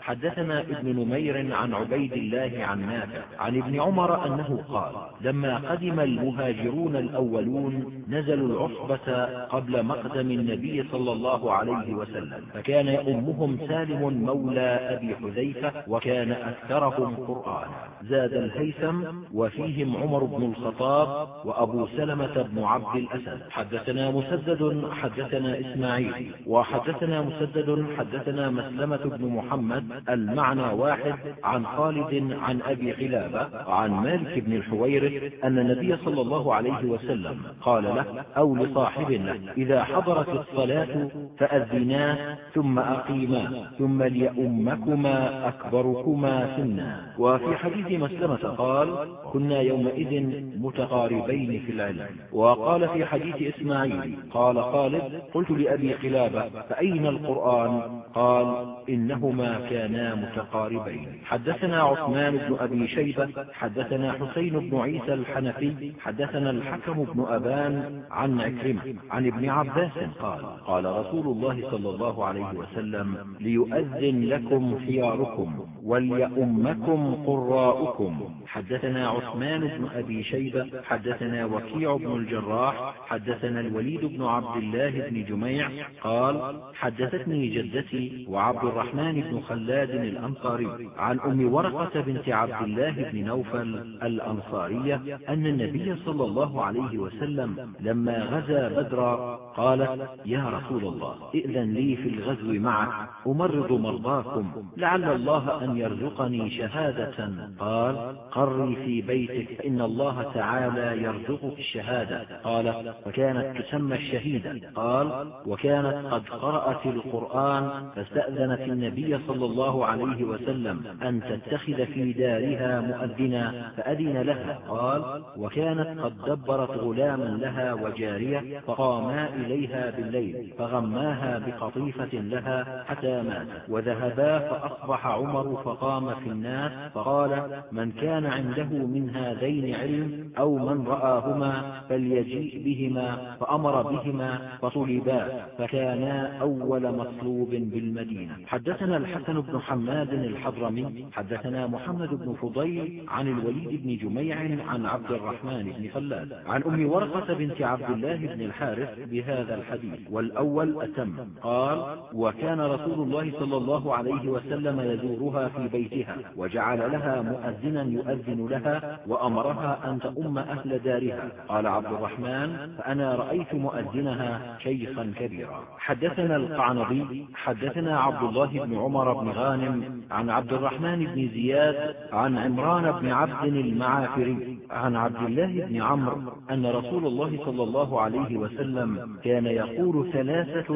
حدثنا ابن نمير عن عبيد الله عن نافع عن ابن عمر أنه قال لما قدم المهاجرون الأولون نزلوا العصبة قبل مقدم النبي صلى الله عليه وسلم. فكان يؤمهم سالم مولى أبي حذيفة وكان أكثرهم قرآنا. زاد الهيثم وفيهم عمر بن الخطاب وأبو سلمة بن عبد الأسد. حدثنا مسدد حدثنا إسماعيل. وحدثنا مسدد حدثنا مسلمة بن محمد المعنى واحد عن خالد عن أبي قلابة عن مالك بن الحويرث أن النبي صلى الله عليه وسلم قال له أو لصاحب له إذا حضرت الصلاة فأذنا ثم أقيما ثم ليؤمكما أكبركما سنا وفي حديث مسلمة قال كنا يومئذ متقاربين في العلم. وقال في حديث إسماعيل قال خالد قلت لأبي قلابة فأين القرآن؟ قال إنهما كانا متقاربين. حدثنا عثمان بن أبي شيبة حدثنا حسين بن عيسى الحنفي حدثنا الحكم بن أبان عن عكرمة. عن ابن عباس قال قال رسول الله صلى الله عليه وسلم ليؤذن لكم خياركم وليؤمكم قراؤكم. حدثنا عثمان بن أبي شيبة حدثنا وكيع بن الجراح حدثنا الوليد بن عبد الله بن جميع قال حدثتني جدتي وعبد الرحمن بن خلاد الأنصاري عن أم ورقة بنت عبد الله بن نوفل الأنصارية أن النبي صلى الله عليه وسلم لما غزا بدرا قالت يا رسول الله ائذن لي في الغزو معك أمرض مرضاكم لعل الله أن يرزقني شهادة. قال قري في بيتك فإن الله تعالى يرزقك الشهادة. قال وكانت تسمى الشهيدة. قال وكانت قد قرأت القرآن فاستأذنت النبي صلى الله عليه وسلم أن تتخذ في دارها مؤذنا فأذن لها. قال وكانت قد دبرت غلاما لها وجارية فقاما إليها بالليل فغماها بقطيفة لها حتى مات. وذهبا فأصبح عمر فقام في الناس فقال من كان عنده من هذين علم أو من رآهما فليجيء بهما فأمر بهما فطلبا فكانا أول مطلوب بالمدينة. حدثنا الحسن بن حماد الحضرمي حدثنا محمد بن فضيل عن الوليد بن جميع عن عبد الرحمن بن خلاد عن أم ورقة بنت عبد الله بن الحارث بهذا الحديث والأول أتم. قال وكان رسول الله صلى الله عليه وسلم يزورها في بيتها وجعل لها مؤذنا يؤذن لها وأمرها أن تؤم أهل دارها. قال عبد الرحمن فأنا رأيت مؤذنها شيخا كبيرا. حدثنا القعنبي حدثنا عبد الله بن عمر بن غانم عن عبد الرحمن بن زياد عن عمران بن عبد المعافري عن عبد الله بن عمرو أن رسول الله صلى الله عليه وسلم كان يقول ثلاثة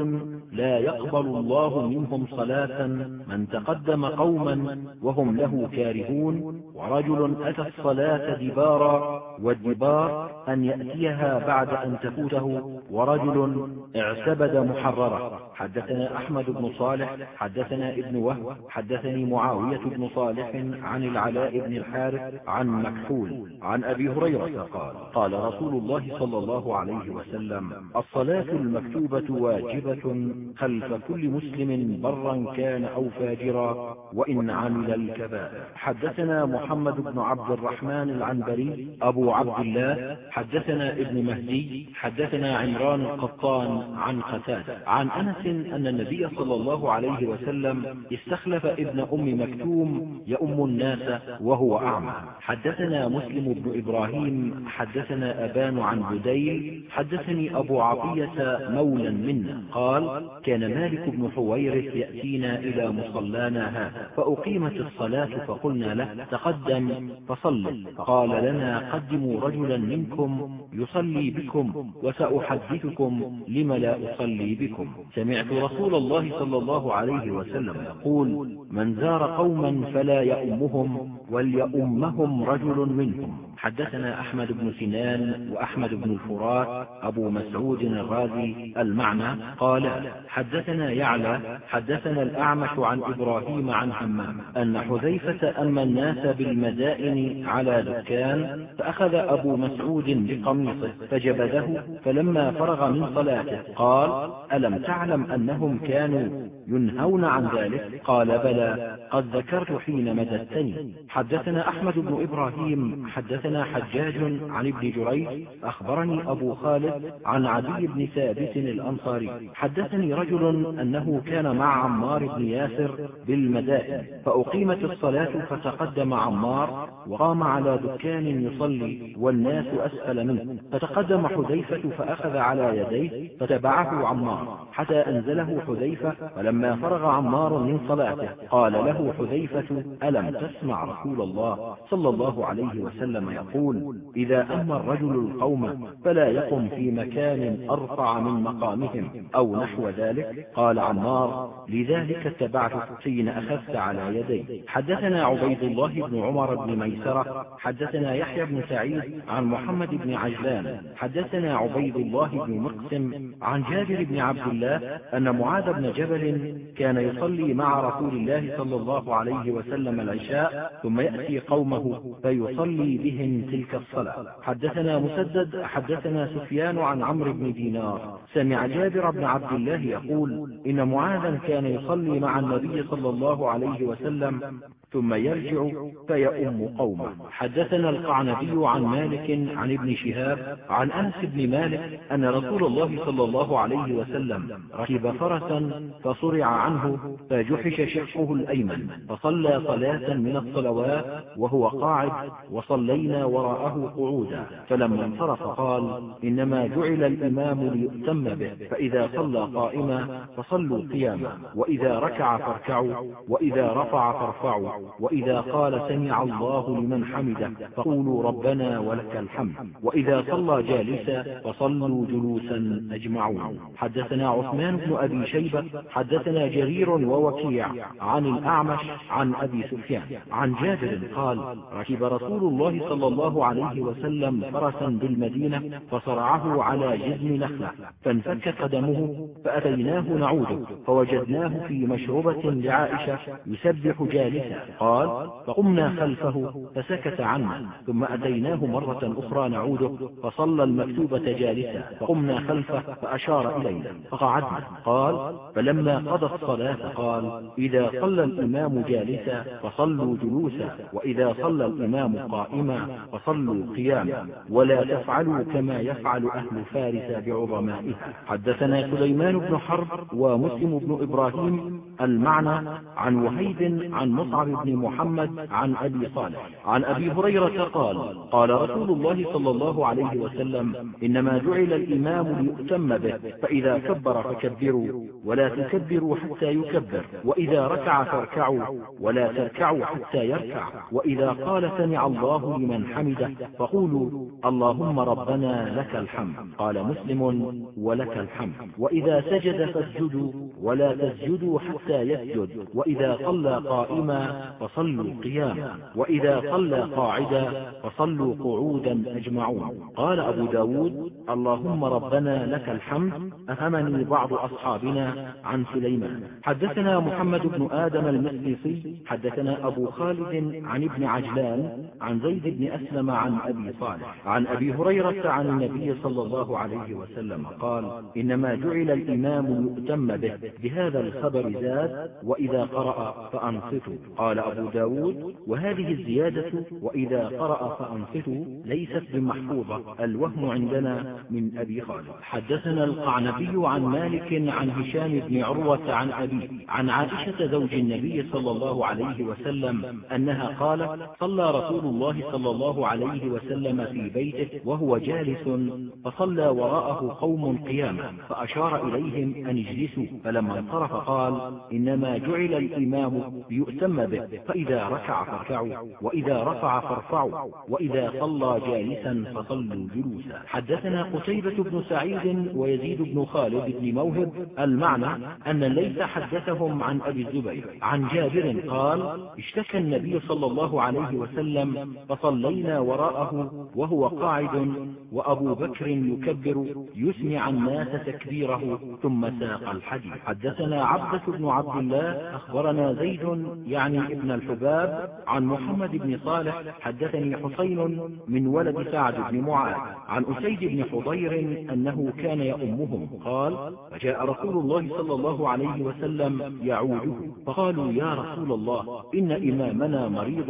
لا يقبل الله منهم صلاة من تقدم قوما وهم له كارهون ورجل أتى الصلاة دبارا والدبار أن يأتيها بعد أن تفوته ورجل اعتبد محررة حدثنا أحمد بن صالح حدثنا ابن وهب حدثني معاوية بن صالح عن العلاء بن الحارث عن مكحول عن أبي هريرة قال قال رسول الله صلى الله عليه وسلم الصلاة المكتوبة واجبة خلف كل مسلم برا كان أو فاجرا وإن عمل الكبائر حدثنا محمد بن عبد الرحمن العنبري أبو عبد الله حدثنا ابن مهدي حدثنا عمران القطان عن قتادة عن أنس أن النبي صلى الله عليه وسلم استخلف ابن أم مكتوم يؤم الناس وهو أعمى. حدثنا مسلم بن إبراهيم حدثنا أبان عن بديل حدثني أبو عطية مولا منا. قال كان مالك بن حويرث يأتينا إلى مصلانا هذا فأقيمت الصلاة فقلنا له تقدم فصل. فقال لنا قدموا رجلا منكم يصلي بكم وسأحدثكم لم لا أصلي بكم؟ سمعت رسول الله صلى الله عليه وسلم يقول من زار قوما فلا يؤمهم وليؤمهم رجل منهم. حدثنا أحمد بن سنان وأحمد بن الفرات أبو مسعود الرازي المعنى. قال حدثنا يعلى. حدثنا الأعمش عن إبراهيم عن همام أن حذيفة أما الناس بالمدائن على دكان فأخذ أبو مسعود بقميصه فجبده فلما فرغ من صلاته قال ألم تعلم أنهم كانوا ينهون عن ذلك؟ قال بلى قد ذكرت حين مددتني. حدثنا أحمد بن إبراهيم حدثنا حجاج عن ابن جريج أخبرني أبو خالد عن عدي بن ثابت الأنصاري. حدثني رجل أنه كان مع عمار بن ياسر بالمدائن. فأقيمت الصلاة فتقدم عمار وقام على دكان يصلي والناس أسفل منه. فتقدم حذيفة فأخذ على يديه فتبعه عمار. حتى أنزله حذيفة فلما فلما فرغ عمار من صلاته قال له حذيفة ألم تسمع رسول الله صلى الله عليه وسلم يقول إذا أما الرجل القوم فلا يقم في مكان أرفع من مقامهم أو نحو ذلك؟ قال عمار لذلك اتبعتك حين أخذت على يدي. حدثنا عبيد الله بن عمر بن ميسرة حدثنا يحيى بن سعيد عن محمد بن عجلان حدثنا عبيد الله بن مقسم عن جابر بن عبد الله أن معاذ بن جبل كان يصلي مع رسول الله صلى الله عليه وسلم العشاء ثم يأتي قومه فيصلي بهم تلك الصلاة. حدثنا مسدد حدثنا سفيان عن عمرو بن دينار. سمع جابر بن عبد الله يقول إن معاذا كان يصلي مع النبي صلى الله عليه وسلم ثم يرجع فيؤم قومه. حدثنا القعنبي عن مالك عن ابن شهاب عن أنس بن مالك أن رسول الله صلى الله عليه وسلم ركب فرسا فصرع عنه فجحش شقه الأيمن. فصلى صلاة من الصلوات وهو قاعد وصلينا وراءه قعودا. فلما انصرف قال إنما جعل الإمام ليؤتم به. فإذا صلى قائما فصلوا قياما. وإذا ركع فاركعوا. وإذا رفع فارفعوا. وإذا قال سمع الله لمن حمده فقولوا ربنا ولك الحمد. وإذا صلى جالسا فصلوا جلوسا أجمعون. حدثنا عثمان بن أبي شيبة حدثنا جرير ووكيع عن الأعمش عن أبي سفيان. عن جابر قال ركب رسول الله صلى الله عليه وسلم فرسا بالمدينة فصرعه على جزم نخلة. فانفك قدمه فأتيناه نعوده. فوجدناه في مشربة لعائشة يسبح جالسا قال فقمنا خلفه فسكت عنا ثم أتيناه مرة أخرى نعوده فصلى المكتوبة جالسا فقمنا خلفه فأشار إلينا فقعدنا. قال فلما قضى الصلاة قال إذا صلى الإمام جالسا فصلوا جلوسا وإذا صلى الإمام قائما فصلوا قياما. ولا تفعلوا كما يفعل أهل فارس بعظمائها حدثنا سليمان بن حرب ومسلم بن إبراهيم المعنى عن وهيب عن مصعب بن محمد عن أبي صالح. عن أبي هريرة قال قال رسول الله صلى الله عليه وسلم إنما جعل الإمام ليؤتم به فإذا كبر فكبروا ولا تكبروا حتى يكبر وإذا ركع فاركعوا ولا تركعوا حتى يركع وإذا قال سمع الله لمن حمده فقولوا اللهم ربنا لك الحمد. قال مسلم ولك الحمد. وإذا سجد فاسجدوا ولا تسجدوا حتى يسجد وإذا صلى قائما فصلوا قياما وإذا صلى قاعدا فصلوا قعودا أجمعون. قال أبو ب داود اللهم ربنا لك الحمد أفهمني بعض أصحابنا عن سليمان. حدثنا محمد بن آدم المسيسي حدثنا أبو خالد عن ابن عجلان عن زيد بن أسلم عن أبي صالح. عن أبي هريرة عن النبي صلى الله عليه وسلم قال إنما جعل الإمام يؤتم به بهذا الخبر زاد وإذا قرأ فأنصتوا. قال أبو ب داود وهذه الزيادة وإذا قرأ فأنصتوا ليست بمحفوظة الوهم عندنا من أبي خالد. حدثنا القعنبي عن مالك عن هشام بن عروة عن أبي عن عائشة زوج النبي صلى الله عليه وسلم أنها قالت صلى رسول الله صلى الله عليه وسلم في بيته وهو جالس فصلى وراءه قوم قياما فأشار إليهم أن اجلسوا فلما انصرف قال إنما جعل الإمام ليؤتم به. فإذا ركع فاركعوا وإذا رفع فارفعوا وإذا صلى جالسا فصلوا جلوسا. حدثنا قتيبة بن سعيد ويزيد بن خالد بن موهب. المعنى أن ليس حدثهم عن أبي الزبير. عن جابر قال اشتكى النبي صلى الله عليه وسلم فصلينا وراءه وهو قاعد وأبو بكر يكبر يسمع الناس تكبيره ثم ساق الحديث. حدثنا عبدة بن عبد الله أخبرنا زيد يعني ابن الحباب عن محمد بن صالح حدثني حسين من ولد سعد بن معاذ عن أسيد بن حضير أنه كان يأمهم قال فجاء رسول الله صلى الله عليه وسلم يعوده فقالوا يا رسول الله إن إمامنا مريض.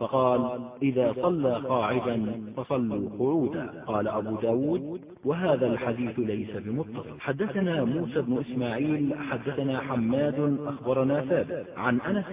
فقال إذا صلى قاعدا فصلوا قعودا. قال أبو ب داود وهذا الحديث ليس بمتصل. حدثنا موسى بن إسماعيل حدثنا حماد أخبرنا ثابت عن أنس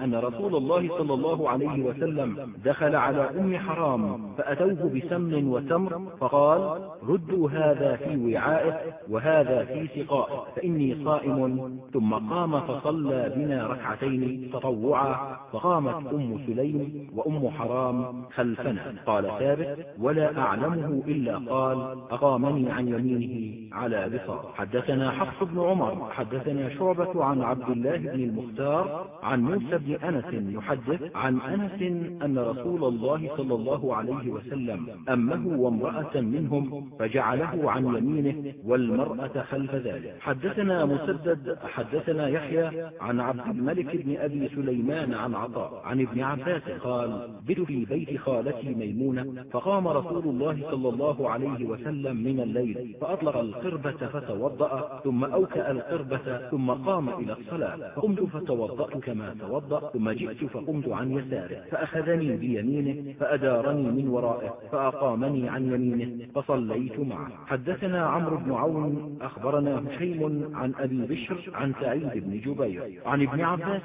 أن رسول الله صلى الله عليه وسلم دخل على أم حرام فأتوه بسمن وتمر فقال ردوا هذا في وعائه وهذا في سقائه فإني صائم. ثم قام فصلى بنا ركعتين تطوعا فقامت أم سليم وأم حرام خلفنا. قال ثابت ولا أعلمه إلا قال أقامني عن يمينه على بصار حدثنا حفص بن عمر حدثنا شعبة عن عبد الله بن المختار عن موسى بن أنس يحدث عن أنس أن رسول الله صلى الله عليه وسلم أمه وامرأة منهم فجعله عن يمينه والمرأة خلف ذلك. حدثنا مسدد حدثنا يحيى عن عبد الملك بن أبي سليمان عن عطاء عن ابن عباس قال بت في بيت خالتي ميمونة فقام رسول الله صلى الله عليه وسلم من الليل فأطلق القربة فتوضأ ثم أوكأ القربة ثم قام إلى الصلاة فقمت فتوضأت كما توضأ ثم جئت فقمت عن يساره فأخذني بيمينه فأدارني من ورائه فأقامني عن يمينه فصليت معه. حدثنا عمرو بن عون أخبرنا هشيم عن أبي بشر عن سعيد بن جبير عن ابن عباس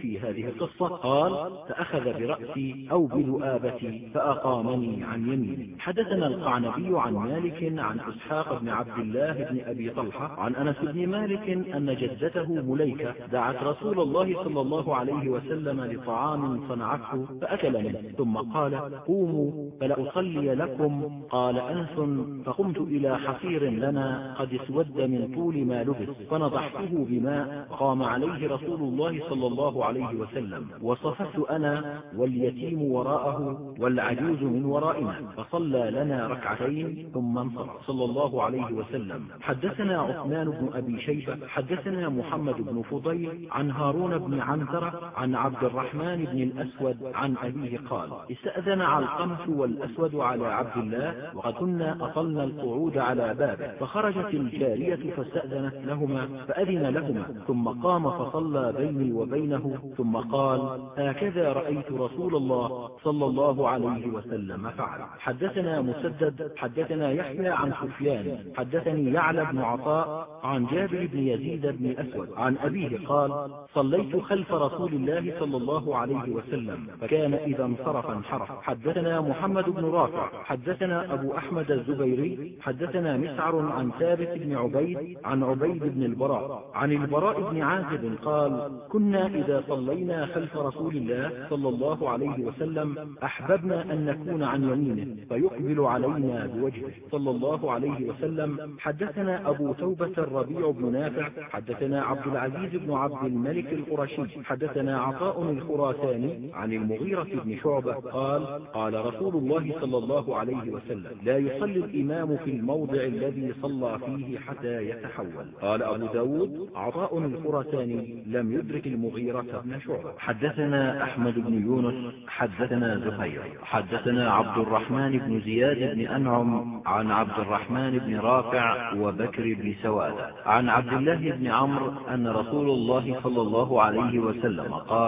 في هذه القصة قال فأخذ برأسي أو بذؤابتي فأقامني عن يمينه. حدثنا القعنبي عن مالك عن إسحاق بن عبد الله بن أبي طلحة عن أنس بن مالك أن جدته مليكة دعت رسول الله صلى الله عليه وسلم لطعام صنعته فأكل منه ثم قال قوموا فلأصلي لكم. قال أنس فقمت إلى حصير لنا قد اسود من طول ما لبس فنضحته بماء قام عليه رسول الله صلى الله عليه وسلم. وصففت أنا واليتيم وراءه والعجوز من ورائنا فصلى لنا ركعتين ثم انصرف صلى الله عليه وسلم. حدثنا عثمان بن أبي شيبة حدثنا محمد بن فضيل عن هارون بن عنترة عن عبد الرحمن بن الأسود عن أبيه قال استأذن علقمة والأسود على عبد الله وقد كنا أطلنا القعود على بابه فخرجت الجارية فاستأذنت لهما فأذن لهما ثم قام فصلى بيني وبينه ثم قال هكذا رأيت رسول الله صلى الله عليه وسلم فعل. حدثنا مسدد حدثنا يحيى عن سفيان حدثني يعلى بن عطاء عن جابر بن يزيد بن الأسود عن أبيه قال صليت خلف رسول الله صلى الله عليه وسلم. فكان إذا انصرف انحرف. حدثنا محمد بن رافع. حدثنا أبو أحمد الزبيري. حدثنا مسعر عن ثابت بن عبيد عن عبيد بن البراء. عن البراء بن عازب قال كنا إذا صلينا خلف رسول الله صلى الله عليه وسلم أحببنا أن نكون عن يمينه فيقبل علينا بوجهه. صلى الله عليه وسلم. حدثنا أبو توبة الربيع بن نافع. حدثنا عبد العزيز بن عبد الملك القرشي. حدثنا عطاء الخراساني عن المغيرة بن شعبة قال قال رسول الله صلى الله عليه وسلم لا يصلي الإمام في الموضع الذي صلى فيه حتى يتحول. قال أبو ب داود عطاء الخراساني لم يدرك المغيرة بن شعبة. حدثنا أحمد بن يونس حدثنا زهير حدثنا عبد الرحمن بن زياد بن أنعم عن عبد الرحمن بن رافع وبكر بن سواد عن عبد الله بن عمرو أن رسول الله صلى الله عليه وسلم قال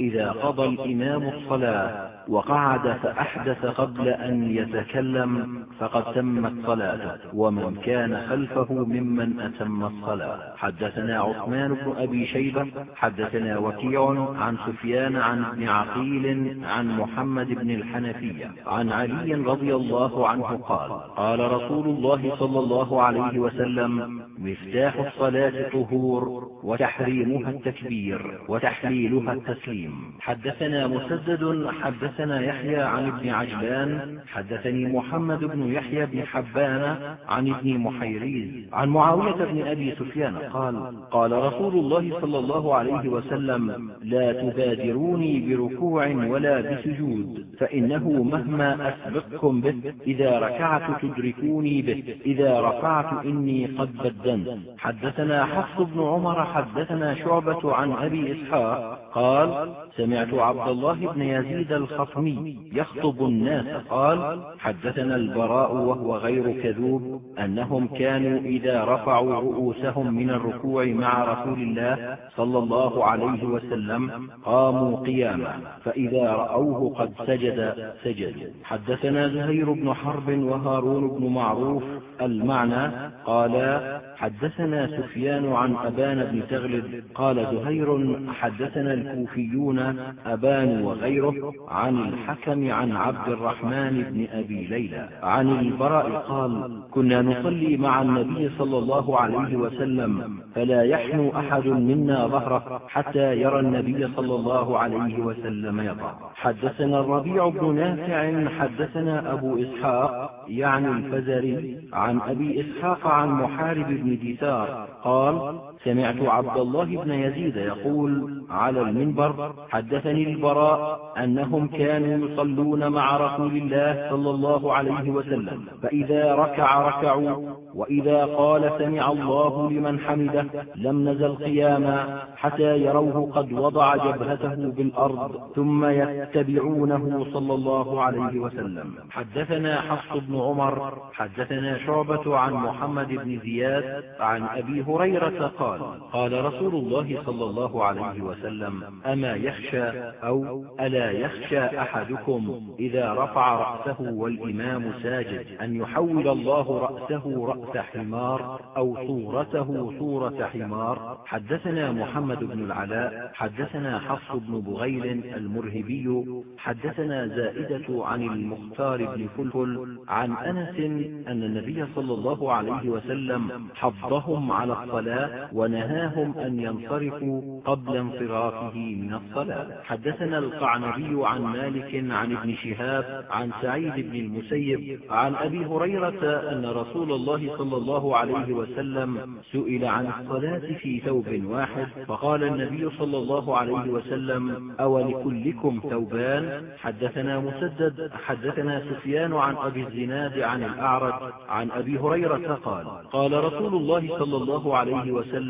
إذا قضى الإمام الصلاة وقعد فأحدث قبل أن يتكلم فقد تمت صلاته ومن كان خلفه ممن أتم الصلاة. حدثنا عثمان بن أبي شيبة حدثنا وكيع عن سفيان عن ابن عقيل عن محمد بن الحنفية. عن علي رضي الله عنه قال قال رسول الله صلى الله عليه وسلم مفتاح الصلاة طهور وتحريمها التكبير وتحليلها التسليم. حدثنا مسدد حدثنا يحيى عن ابن عجلان حدثني محمد بن يحيى بن حبان عن ابن محيريز عن معاوية بن أبي سفيان قال قال رسول الله صلى الله عليه وسلم لا تبادروني بركوع ولا بسجود فإنه مهما أسبقكم به إذا ركعت تدركوني به إذا رفعت إني قد بدنت. حدثنا حفص بن عمر حدثنا شعبة عن أبي إسحاق قال سمعت عبد الله بن يزيد الخصمي يخطب الناس قال حدثنا البراء وهو غير كذوب أنهم كانوا إذا رفعوا رؤوسهم من الركوع مع رسول الله صلى الله عليه وسلم قاموا قياما فإذا رأوه قد سجد سجدوا. حدثنا زهير بن حرب وهارون بن معروف المعنى قالا حدثنا سفيان عن أبان بن تغلب قال زهير حدثنا الكوفيون أبان وغيره عن الحكم عن عبد الرحمن بن أبي ليلى عن البراء قال كنا نصلي مع النبي صلى الله عليه وسلم فلا يحنو أحد منا ظهره حتى يرى النبي صلى الله عليه وسلم يضع. حدثنا الربيع بن نافع حدثنا أبو إسحاق يعني الفزري عن أبي إسحاق عن محارب بن دثار قال سمعت عبد الله بن يزيد يقول على المنبر حدثني البراء أنهم كانوا يصلون مع رسول الله صلى الله عليه وسلم فإذا ركع ركعوا وإذا قال سمع الله لمن حمده لم نزل قياما حتى يروه قد وضع جبهته بالأرض ثم يتبعونه صلى الله عليه وسلم. حدثنا حفص بن عمر حدثنا شعبة عن محمد بن زياد عن أبي هريرة قال قال رسول الله صلى الله عليه وسلم أما يخشى أو ألا يخشى أحدكم إذا رفع رأسه والإمام ساجد أن يحول الله رأسه رأس حمار أو صورته صورة حمار؟ حدثنا محمد بن العلاء حدثنا حفص بن بغيل المرهبي حدثنا زائدة عن المختار بن فلفل عن أنس أن النبي صلى الله عليه وسلم حضهم على الصلاة ونهاهم أن ينصرفوا قبل انصرافه من الصلاة. حدثنا القعنبي عن مالك عن ابن شهاب عن سعيد بن المسيب عن أبي هريرة أن رسول الله صلى الله عليه وسلم سئل عن الصلاة في ثوب واحد فقال النبي صلى الله عليه وسلم أولكلكم ثوبان؟ حدثنا مسدد حدثنا سفيان عن أبي الزناد عن الأعرج عن أبي هريرة قال قال رسول الله صلى الله عليه وسلم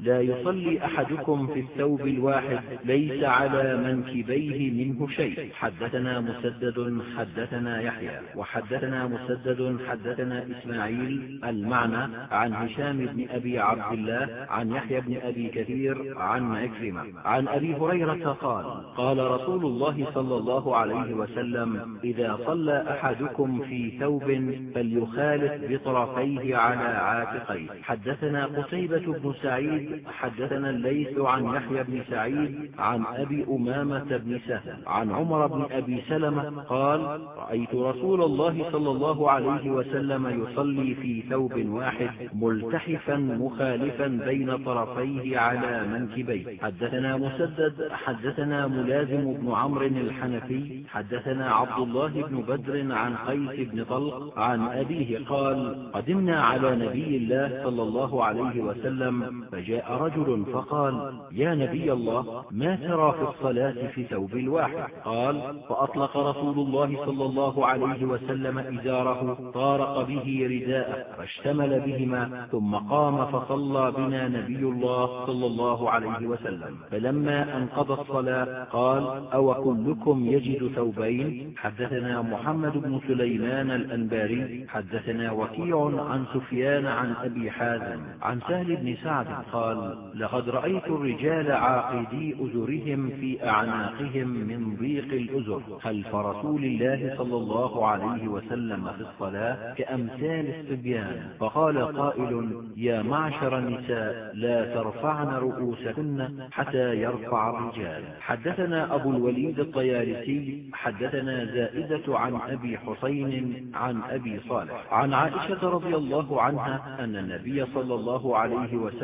لا يصلي أحدكم في الثوب الواحد ليس على منكبيه منه شيء. حدثنا مسدد حدثنا يحيى وحدثنا مسدد حدثنا إسماعيل المعنى عن هشام بن أبي عبد الله عن يحيى بن أبي كثير عن عكرمة عن أبي هريرة قال قال رسول الله صلى الله عليه وسلم إذا صلى أحدكم في ثوب فليخالف بطرفيه على عاتقيه. حدثنا قتيبة بن سعيد حدثنا الليث عن يحيى بن سعيد عن أبي أمامة بن سهل عن عمر بن أبي سلمة قال رأيت رسول الله صلى الله عليه وسلم يصلي في ثوب واحد ملتحفا مخالفا بين طرفيه على منكبيه. حدثنا مسدد حدثنا ملازم بن عمرو الحنفي حدثنا عبد الله بن بدر عن قيس بن طلق عن أبيه قال قدمنا على نبي الله صلى الله عليه وسلم فجاء رجل فقال يا نبي الله ما ترى في الصلاة في ثوب الواحد قال فأطلق رسول الله صلى الله عليه وسلم إزاره طارق به رداءه فاشتمل بهما ثم قام فصلى بنا نبي الله صلى الله عليه وسلم. فلما أنقضى الصلاة قال أو كلكم يجد ثوبين حدثنا محمد بن سليمان الأنباري حدثنا وكيع عن سفيان عن أبي حازم عن سهل بن سعد قال لقد رأيت الرجال عاقدي أزرهم في أعناقهم من ضيق الأزر خلف رسول الله صلى الله عليه وسلم في الصلاة كأمثال الصبيان؟ فقال قائل يا معشر النساء لا ترفعن رؤوسكن حتى يرفع الرجال. حدثنا أبو الوليد الطيارسي حدثنا زائدة عن أبي حسين عن أبي صالح. عن عائشة رضي الله عنها أن النبي صلى الله عليه وسلم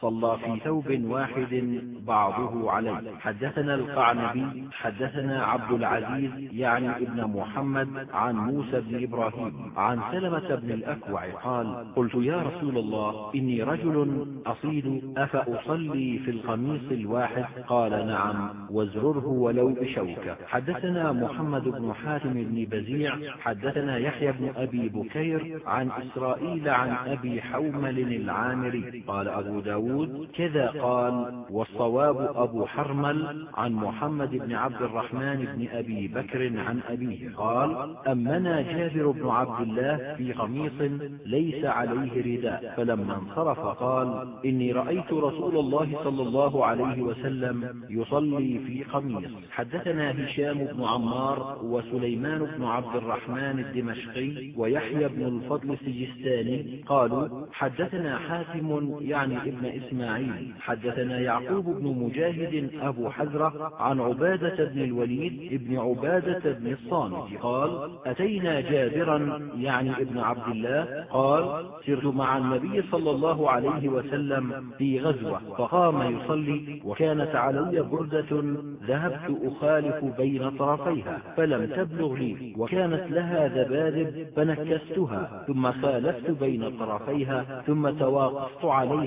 صلى في ثوب واحد بعضه عليه. حدثنا القعنبي حدثنا عبد العزيز يعني ابن محمد عن موسى بن إبراهيم عن سلمة بن الأكوع قال قلت يا رسول الله إني رجل أصيد أفأصلي في القميص الواحد؟ قال نعم وازرره ولو بشوكة. حدثنا محمد بن حاتم بن بزيع حدثنا يحيى بن أبي بكير عن إسرائيل عن أبي حومل العامري قال قال أبو ب داود كذا قال والصواب أبو حرمل عن محمد بن عبد الرحمن بن أبي بكر عن أبيه. قال أمنا جابر بن عبد الله في قميص ليس عليه رداء. فلما انصرف قال إني رأيت رسول الله صلى الله عليه وسلم يصلي في قميص. حدثنا هشام بن عمار وسليمان بن عبد الرحمن الدمشقي ويحيى بن الفضل السجستاني قالوا حدثنا حاتم يعني ابن إسماعيل. حدثنا يعقوب بن مجاهد أبو حزرة عن عبادة بن الوليد ابن عبادة بن الصامت. قال أتينا جابرا يعني ابن عبد الله. قال سرت مع النبي صلى الله عليه وسلم في غزوة فقام يصلي وكانت علي بردة ذهبت أخالف بين طرفيها فلم تبلغ لي وكانت لها ذبادب فنكستها ثم خالفت بين طرفيها ثم تواقفت عليها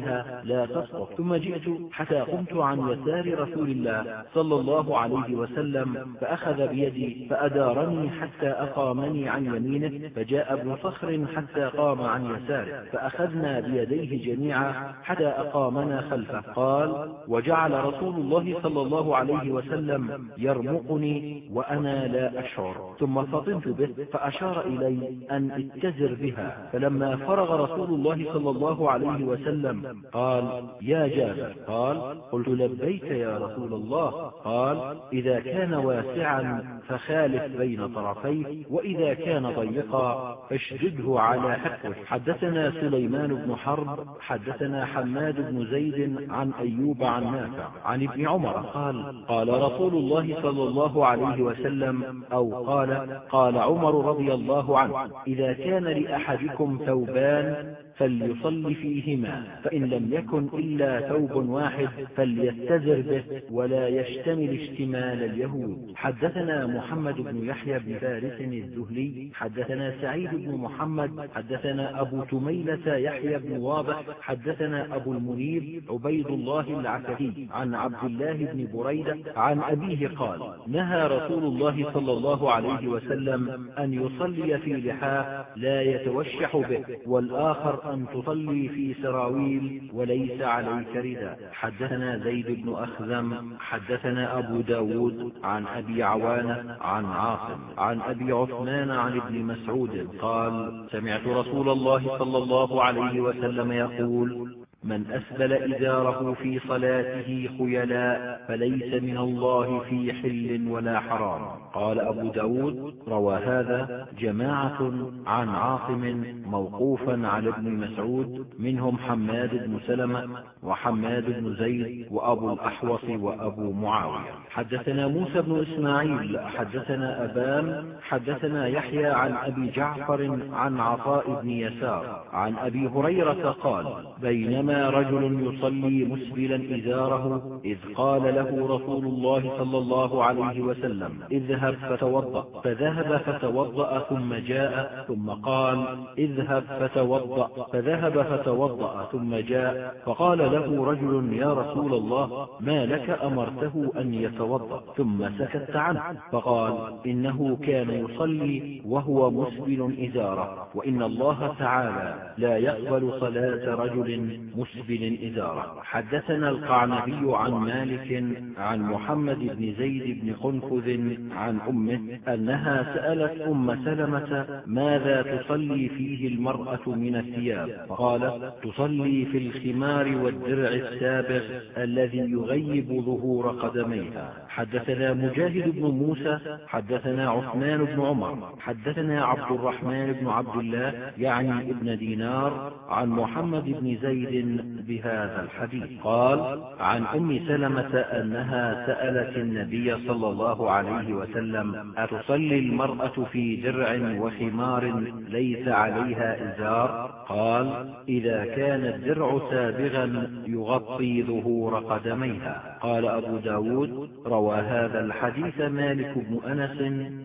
لا تسقط. ثم جئت حتى قمت عن يسار رسول الله صلى الله عليه وسلم فأخذ بيدي فأدارني حتى أقامني عن يمينه فجاء ابن صخر حتى قام عن يساره فأخذنا بيديه جميعا حتى أقامنا خلفه. قال وجعل رسول الله صلى الله عليه وسلم يرمقني وأنا لا أشعر. ثم فطنت به فأشار إلي أن اتزر بها. فلما فرغ رسول الله صلى الله عليه وسلم قال يا جابر. قال قلت لبيك يا رسول الله. قال إذا كان واسعا فخالف بين طرفيه وإذا كان ضيقا فاشدده على حقه. حدثنا سليمان بن حرب حدثنا حماد بن زيد عن أيوب عن نافع عن ابن عمر. قال قال رسول الله صلى الله عليه وسلم أو قال قال عمر رضي الله عنه إذا كان لأحدكم ثوبان فليصل فيهما فإن لم يكن إلا ثوب واحد فليستزر به ولا يشتمل اشتمال اليهود. حدثنا محمد بن يحيى بن فارس الزهلي حدثنا سعيد بن محمد حدثنا أبو تميلة يحيى بن واضح حدثنا أبو المنيب عبيد الله العتكي عن عبد الله بن بريدة عن أبيه قال نهى رسول الله صلى الله عليه وسلم أن يصلي في لحاه لا يتوشح به والآخر أن تصلي في سراويل وليس عليك رداء حدثنا زيد بن أخزم حدثنا أبو ب داود عن أبي عوانة عن عاصم عن أبي عثمان عن ابن مسعود قال سمعت رسول الله صلى الله عليه وسلم يقول من أسبل إزاره في صلاته خيلاء فليس من الله في حل ولا حرام. قال أبو ب داود روى هذا جماعة عن عاصم موقوفا على ابن مسعود منهم حماد بن سلمة وحماد بن زيد وأبو الأحوص وأبو معاوية. حدثنا موسى بن إسماعيل حدثنا أبان حدثنا يحيى عن أبي جعفر عن عطاء بن يسار عن أبي هريرة قال بينما رجل يصلي مسبلا إزاره إذ قال له رسول الله صلى الله عليه وسلم اذهب فتوضأ. فذهب فتوضأ ثم جاء ثم قال اذهب فتوضأ. فذهب فتوضأ ثم جاء فقال له رجل يا رسول الله ما لك أمرته أن يتوضأ؟ ثم سكت عنه. فقال إنه كان يصلي وهو مسبل إزاره وإن الله تعالى لا يقبل صلاة رجل مسبل إزارة حدثنا القعنبي عن مالك عن محمد بن زيد بن قنفذ عن أمه أنها سألت أم سلمة ماذا تصلي فيه المرأة من الثياب؟ فقالت تصلي في الخمار والدرع السابغ الذي يغيب ظهور قدميها. حدثنا مجاهد بن موسى حدثنا عثمان بن عمر حدثنا عبد الرحمن بن عبد الله يعني ابن دينار عن محمد بن زيد بهذا الحديث. قال عن أم سلمة أنها سألت النبي صلى الله عليه وسلم أتصلي المرأة في درع وخمار ليس عليها إزار؟ قال إذا كان الدرع سابغا يغطي ظهور قدميها. قال أبو ب داود روى هذا الحديث مالك بن أنس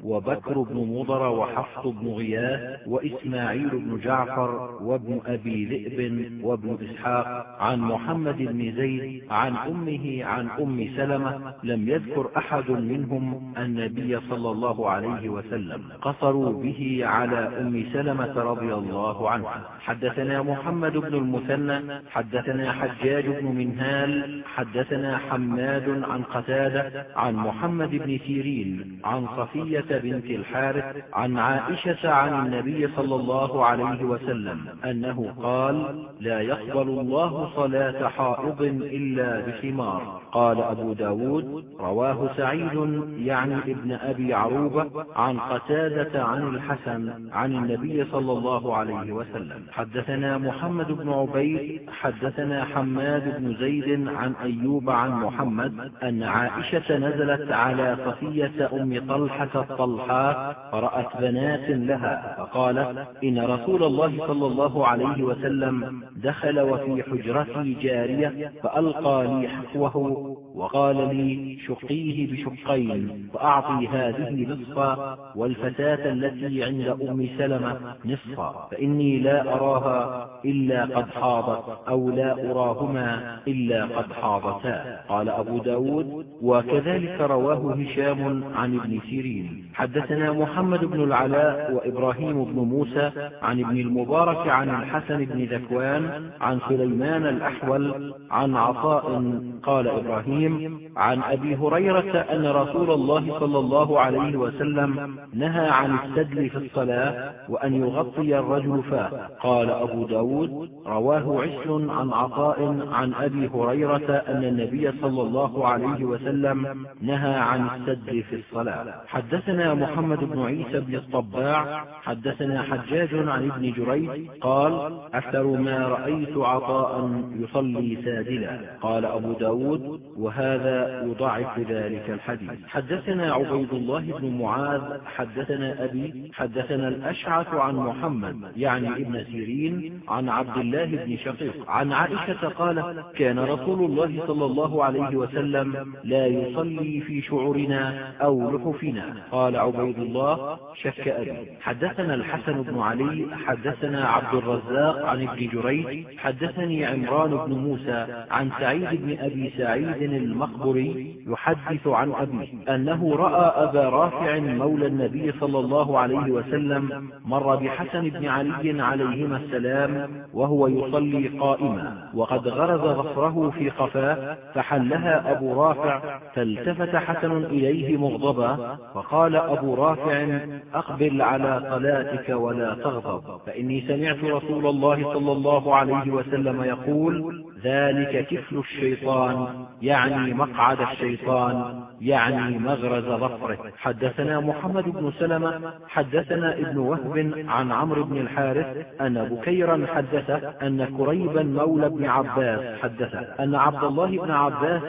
وبكر بن مضر وحفص بن غياث وإسماعيل بن جعفر وابن أبي ذئب وابن إسحاق عن محمد بن زيد عن أمه عن أم سلمة لم يذكر أحد منهم النبي صلى الله عليه وسلم. قصروا به على أم سلمة رضي الله عنها. حدثنا محمد بن المثنى حدثنا حجاج بن منهال حدثنا حماد عن قتادة عن محمد بن سيرين عن صفية بنت الحارث عن عائشة عن النبي صلى الله عليه وسلم أنه قال لا يقبل الله صلاة حائض إلا بخمار قال أبو ب داود رواه سعيد يعني ابن أبي عروبة عن قتادة عن الحسن عن النبي صلى الله عليه وسلم حدثنا محمد بن عبيد حدثنا حماد بن زيد عن أيوب عن محمد أن عائشة نزلت على صفية أم طلحة الطلحاء فرأت بنات لها فقالت إن رسول الله صلى الله عليه وسلم دخل وفي حجرتي جارية فألقى لي حفوه وقال لي شقيه بشقين فأعطي هذه نصفا والفتاة التي عند أم سلمة نصفا فإني لا أراها إلا قد حاضت أو لا أراهما إلا قد حاضتا. قال أبو ب داود وكذلك رواه هشام عن ابن سيرين. حدثنا محمد بن العلاء وإبراهيم بن موسى عن ابن المبارك عن الحسن بن ذكوان عن سليمان الأحول عن عطاء قال إبراهيم عن أبي هريرة أن رسول الله صلى الله عليه وسلم نهى عن السدل في الصلاة وأن يغطي الرجل فاه. قال أبو ب داود رواه عسل عن عطاء عن أبي هريرة أن النبي صلى الله عليه وسلم نهى عن السدل في الصلاة. حدثنا محمد بن عيسى بن الطباع حدثنا حجاج عن ابن جريج قال أكثر ما رأيت عطاء يصلي سادلا. قال أبو ب داود وهذا يضعف ذلك الحديث. حدثنا عبيد الله بن معاذ حدثنا أبي حدثنا الأشعث عن محمد يعني ابن سيرين عن عبد الله بن شقيق. عن عائشة قال كان رسول الله صلى الله عليه وسلم لا يصلي في شعورنا أو لحفنا. قال عبيد الله شك أبي. حدثنا الحسن بن علي حدثنا عبد الرزاق عن ابن جريج حدثني عمران بن موسى عن سعيد بن أبي سعيد المقبري يحدث عن أبيه أنه رأى أبا رافع مولى النبي صلى الله عليه وسلم مر بحسن بن علي عليهما السلام وهو يصلي قائما وقد غرز ظفره في قفاه فحلها أبو رافع فالتفت حسن إليه مغضبا فقال أبو رافع أقبل على صلاتك ولا تغضب. فإني سمعت رسول الله صلى الله عليه وسلم يقول ذلك كفل الشيطان يعني مقعد الشيطان يعني مغرز ظفره. حدثنا محمد بن سلمة حدثنا ابن وهب عن عمرو بن الحارث أن بكيرا حدث أن كريبا مولى بن عباس حدث أن عبد الله بن عباس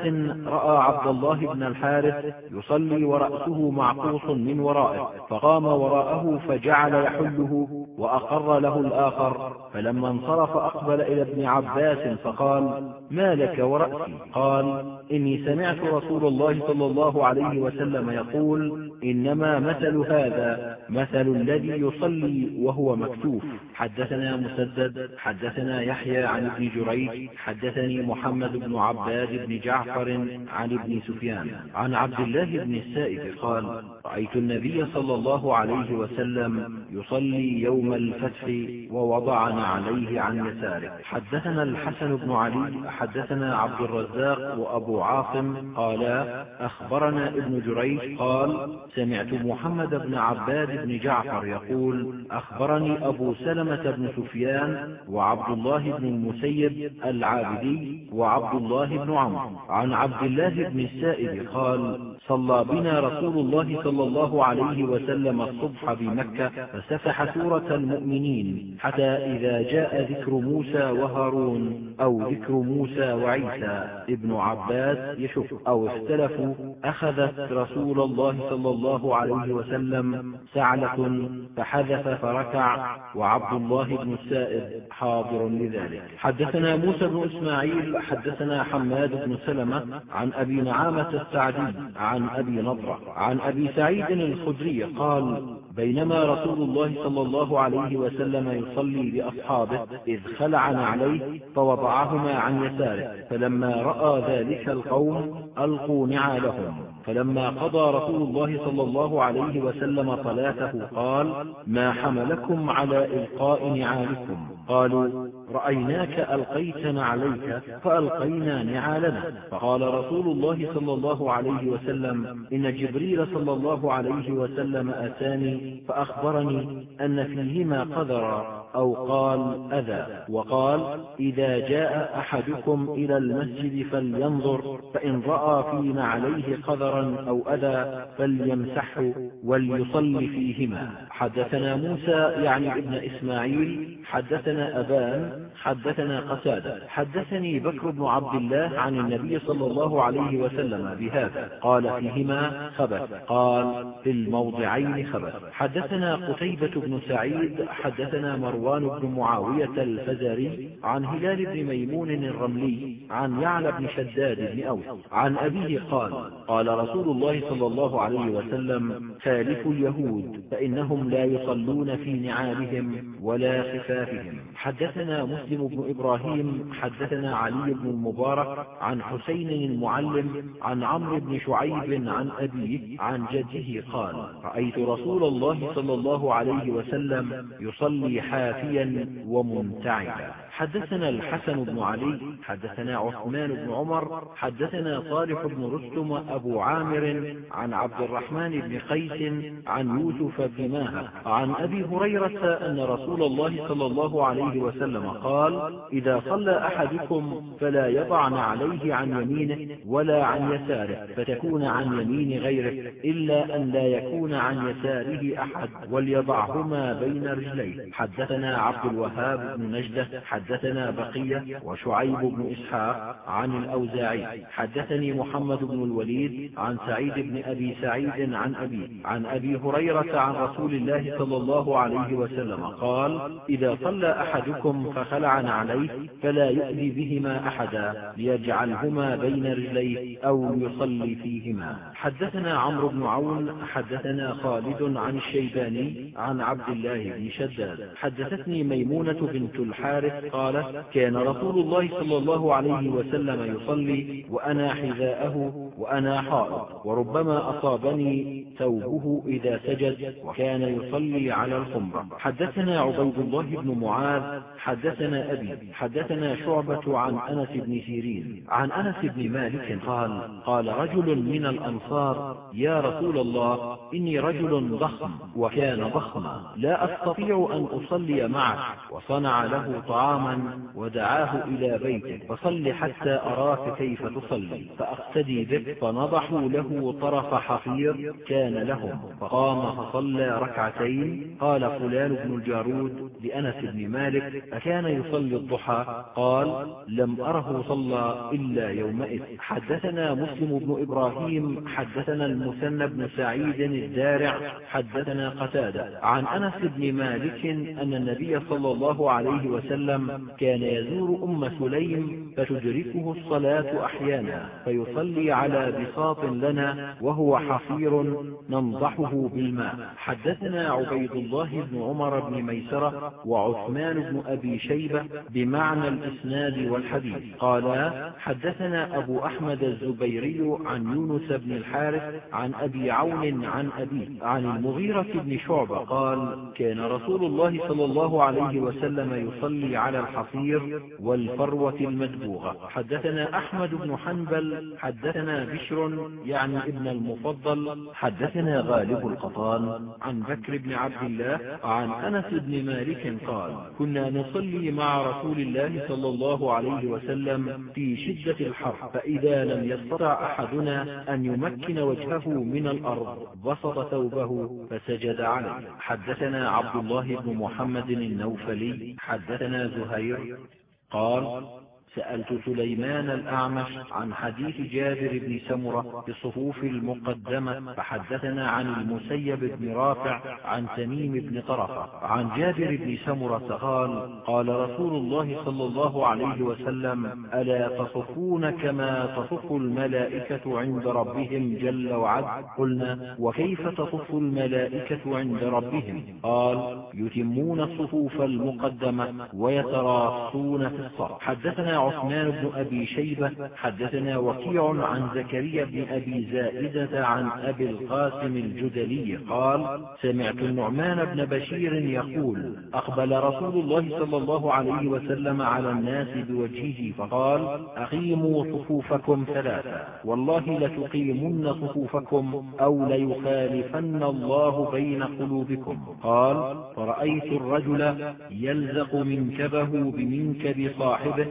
رأى عبد الله بن الحارث يصلي ورأسه معقوص من ورائه فقام وراءه فجعل يحله وأقر له الآخر. فلما انصرف أقبل إلى ابن عباس فقال ما لك ورأسي؟ قال إني سمعت رسول الله صلى الله عليه وسلم يقول إنما مثل هذا مثل الذي يصلي وهو مكتوف. حدثنا مسدد حدثنا يحيى عن ابن جريج حدثني محمد بن عباد بن جعفر عن ابن سفيان عن عبد الله بن السائب قال رأيت النبي صلى الله عليه وسلم يصلي يوم الفتح ووضعنا عليه عن يساره. حدثنا الحسن بن علي حدثنا عبد الرزاق وأبو عاصم قالا أخبرنا ابن جريج قال سمعت محمد بن عباد بن جعفر يقول أخبرني أبو سلمة بن سفيان وعبد الله بن المسيب العابدي وعبد الله بن عمرو. عن عبد الله بن السائب قال صلى بنا رسول الله صلى الله عليه وسلم الصبح بمكة فسفح سورة المؤمنين حتى إذا جاء ذكر موسى وهارون أو ذكر موسى وعيسى ابن عباس يشك أو اختلفوا أخذت رسول الله صلى الله عليه وسلم سعلة فحذف فركع وعبد الله بن السائب حاضر لذلك. حدثنا موسى بن إسماعيل حدثنا حماد بن سلمة عن أبي نعامة السعدي عن أبي نضرة عن أبي سعيد الخدري قال بينما رسول الله صلى الله عليه وسلم يصلي بأصحابه إذ خلع نعليه فوضعهما عن يساره فلما رأى ذلك القوم ألقوا نعالهم. فلما قضى رسول الله صلى الله عليه وسلم صلاته قال ما حملكم على إلقاء نعالكم؟ قالوا رأيناك ألقيت نعليك فألقينا نعالنا. فقال رسول الله صلى الله عليه وسلم إن جبريل صلى الله عليه وسلم أتاني فأخبرني أن فيهما قذرا. أو قال أذى. وقال إذا جاء أحدكم إلى المسجد فلينظر فإن رأى في نعليه قذرا أو أذى فليمسحه وليصل فيهما. حدثنا موسى يعني ابن إسماعيل حدثنا أبان حدثنا قسادة حدثني بكر بن عبد الله عن النبي صلى الله عليه وسلم بهذا. قال فيهما خبث. قال في الموضعين خبث. حدثنا قتيبة بن سعيد حدثنا مروان بن معاوية الفزاري عن هلال بن ميمون الرملي عن يعلى بن شداد بن أوس عن أبيه قال قال رسول الله صلى الله عليه وسلم خالفوا اليهود فإنهم لا يصلون في نعالهم ولا خفافهم. حدثنا مسلم بن إبراهيم حدثنا علي بن المبارك عن حسين المعلم عن عمرو بن شعيب عن أبيه عن جده قال رأيت رسول الله صلى الله عليه وسلم يصلي حافيا ومنتعبا حدثنا الحسن بن علي حدثنا عثمان بن عمر حدثنا صالح بن رستم أبو عامر عن عبد الرحمن بن قيس عن يوسف بن ماهر عن أبي هريرة أن رسول الله صلى الله عليه وسلم قال إذا صلى أحدكم فلا يضعن عليه عن يمينه ولا عن يساره فتكون عن يمين غيره إلا أن لا يكون عن يساره أحد وليضعهما بين رجليه. حدثنا عبد الوهاب بن نجدة حدثنا بقية وشعيب بن إسحاق عن الأوزاعي. حدثني محمد بن الوليد عن سعيد بن أبي سعيد عن أبي عن أبي هريرة عن رسول الله صلى الله عليه وسلم قال إذا صلى أحدكم فخلع عليه فلا يؤذي بهما أحدا ليجعلهما بين رجليه أو يصلي فيهما. حدثنا عمرو بن عون حدثنا خالد عن الشيباني عن عبد الله بن شداد. حدثتني ميمونة بنت الحارث قالت كان رسول الله صلى الله عليه وسلم يصلي وأنا حذاءه وأنا حائض وربما أصابني ثوبه إذا سجد وكان يصلي على الخمرة. حدثنا عبيد الله بن معاذ حدثنا أبي حدثنا شعبة عن أنس بن سيرين. عن أنس بن مالك قال قال رجل من الأنصار يا رسول الله إني رجل ضخم وكان ضخما لا أستطيع أن أصلي معك. وصنع له طعاما ودعاه إلى بيته. فصل حتى أراك كيف تصلي. فأقتدي بك فنضحوا له طرف حفير كان لهم. فقام فصلى ركعتين. قال فلان بن الجارود لأنس بن مالك أكان يصلي الضحى؟ قال لم أره صلى إلا يومئذ. حدثنا مسلم بن إبراهيم حدثنا المثنى بن سعيد الدارع حدثنا قتادة. عن أنس بن مالك أن النبي صلى الله عليه وسلم كان يزور أم سليم فتدركه الصلاة أحيانا فيصلي على بساط لنا وهو حفير ننضحه بالماء. حدثنا عبيد الله بن عمر بن ميسرة وعثمان بن أبي شيبة بمعنى الإسناد والحديث. قالا حدثنا أبو أحمد الزبيري عن يونس بن الحارث عن أبي عون عن أبي عن المغيرة بن شعبة قال كان رسول الله صلى الله عليه وسلم يصلي على الحصير والفروة المدبوغة. حدثنا أحمد بن حنبل حدثنا بشر يعني ابن المفضل حدثنا غالب القطان. عن بكر بن عبد الله عن أنس بن مالك قال كنا نصلي مع رسول الله صلى الله عليه وسلم في شدة الحر فإذا لم يستطع أحدنا أن يمكن وجهه من الأرض بسط ثوبه فسجد عليه. حدثنا عبد الله بن محمد النوفلي حدثنا زهير الحي قال سألت سليمان الأعمش عن حديث جابر بن سمرة في الصفوف المقدمة فحدثنا عن المسيب بن رافع عن تميم بن طرفة. عن جابر بن سمرة قال قال رسول الله صلى الله عليه وسلم ألا تصفون كما تصف الملائكة عند ربهم جل وعز قلنا وكيف تصف الملائكة عند ربهم؟ قال يتمون الصفوف المقدمة ويتراصون في الصف. حدثنا عثمان بن أبي شيبة حدثنا وكيع عن زكريا بن أبي زائدة عن أبي القاسم الجدلي قال سمعت النعمان بن بشير يقول أقبل رسول الله صلى الله عليه وسلم على الناس بوجهه فقال أقيموا صفوفكم ثلاثا والله لتقيمن صفوفكم أو ليخالفن الله بين قلوبكم. قال فرأيت الرجل يلزق منكبه بمنكب صاحبه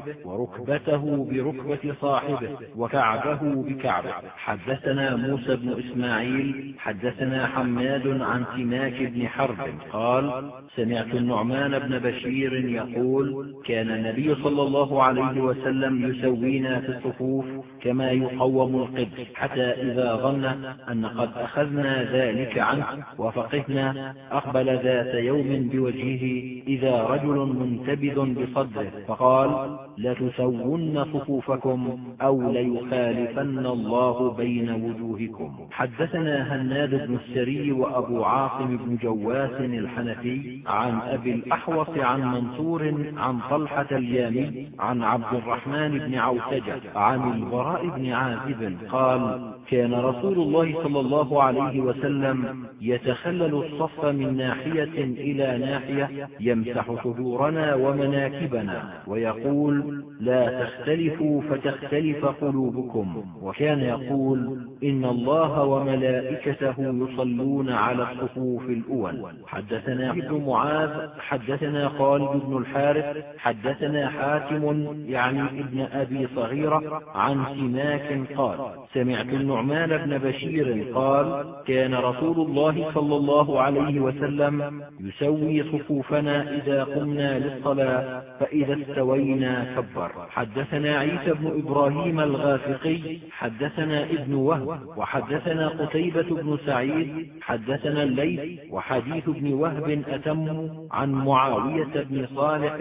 وركبته بركبة صاحبه وكعبه بكعبه. حدثنا موسى بن إسماعيل حدثنا حماد عن سماك بن حرب قال سمعت النعمان بن بشير يقول كان النبي صلى الله عليه وسلم يسوينا في الصفوف كما يقوم القدس حتى إذا ظن أن قد أخذنا ذلك عنه وفقهنا أقبل ذات يوم بوجهه إذا رجل منتبذ بصدره فقال لتسون صفوفكم أو ليخالفن الله بين وجوهكم. حدثنا هناد بن السري وأبو عاصم بن جواس الحنفي عن أبي الأحوص عن منصور عن طلحة اليامي عن عبد الرحمن بن عوسجة عن البراء بن عازب قال كان رسول الله صلى الله عليه وسلم يتخلل الصف من ناحية إلى ناحية يمسح صدورنا ومناكبنا ويقول لا تختلفوا فتختلف قلوبكم. وكان يقول إن الله وملائكته يصلون على الصفوف الأول. حدثنا ابن معاذ حدثنا خالد بن الحارث حدثنا حاتم يعني ابن أبي صغيرة عن سماك قال. سمعت النعمان بن بشير قال كان رسول الله صلى الله عليه وسلم يسوي صفوفنا إذا قمنا للصلاة فإذا استوينا كبر حدثنا عيسى بن إبراهيم الغافقي حدثنا ابن وهب وحدثنا قتيبة بن سعيد حدثنا الليث وحديث ابن وهب أتم عن معاوية بن صالح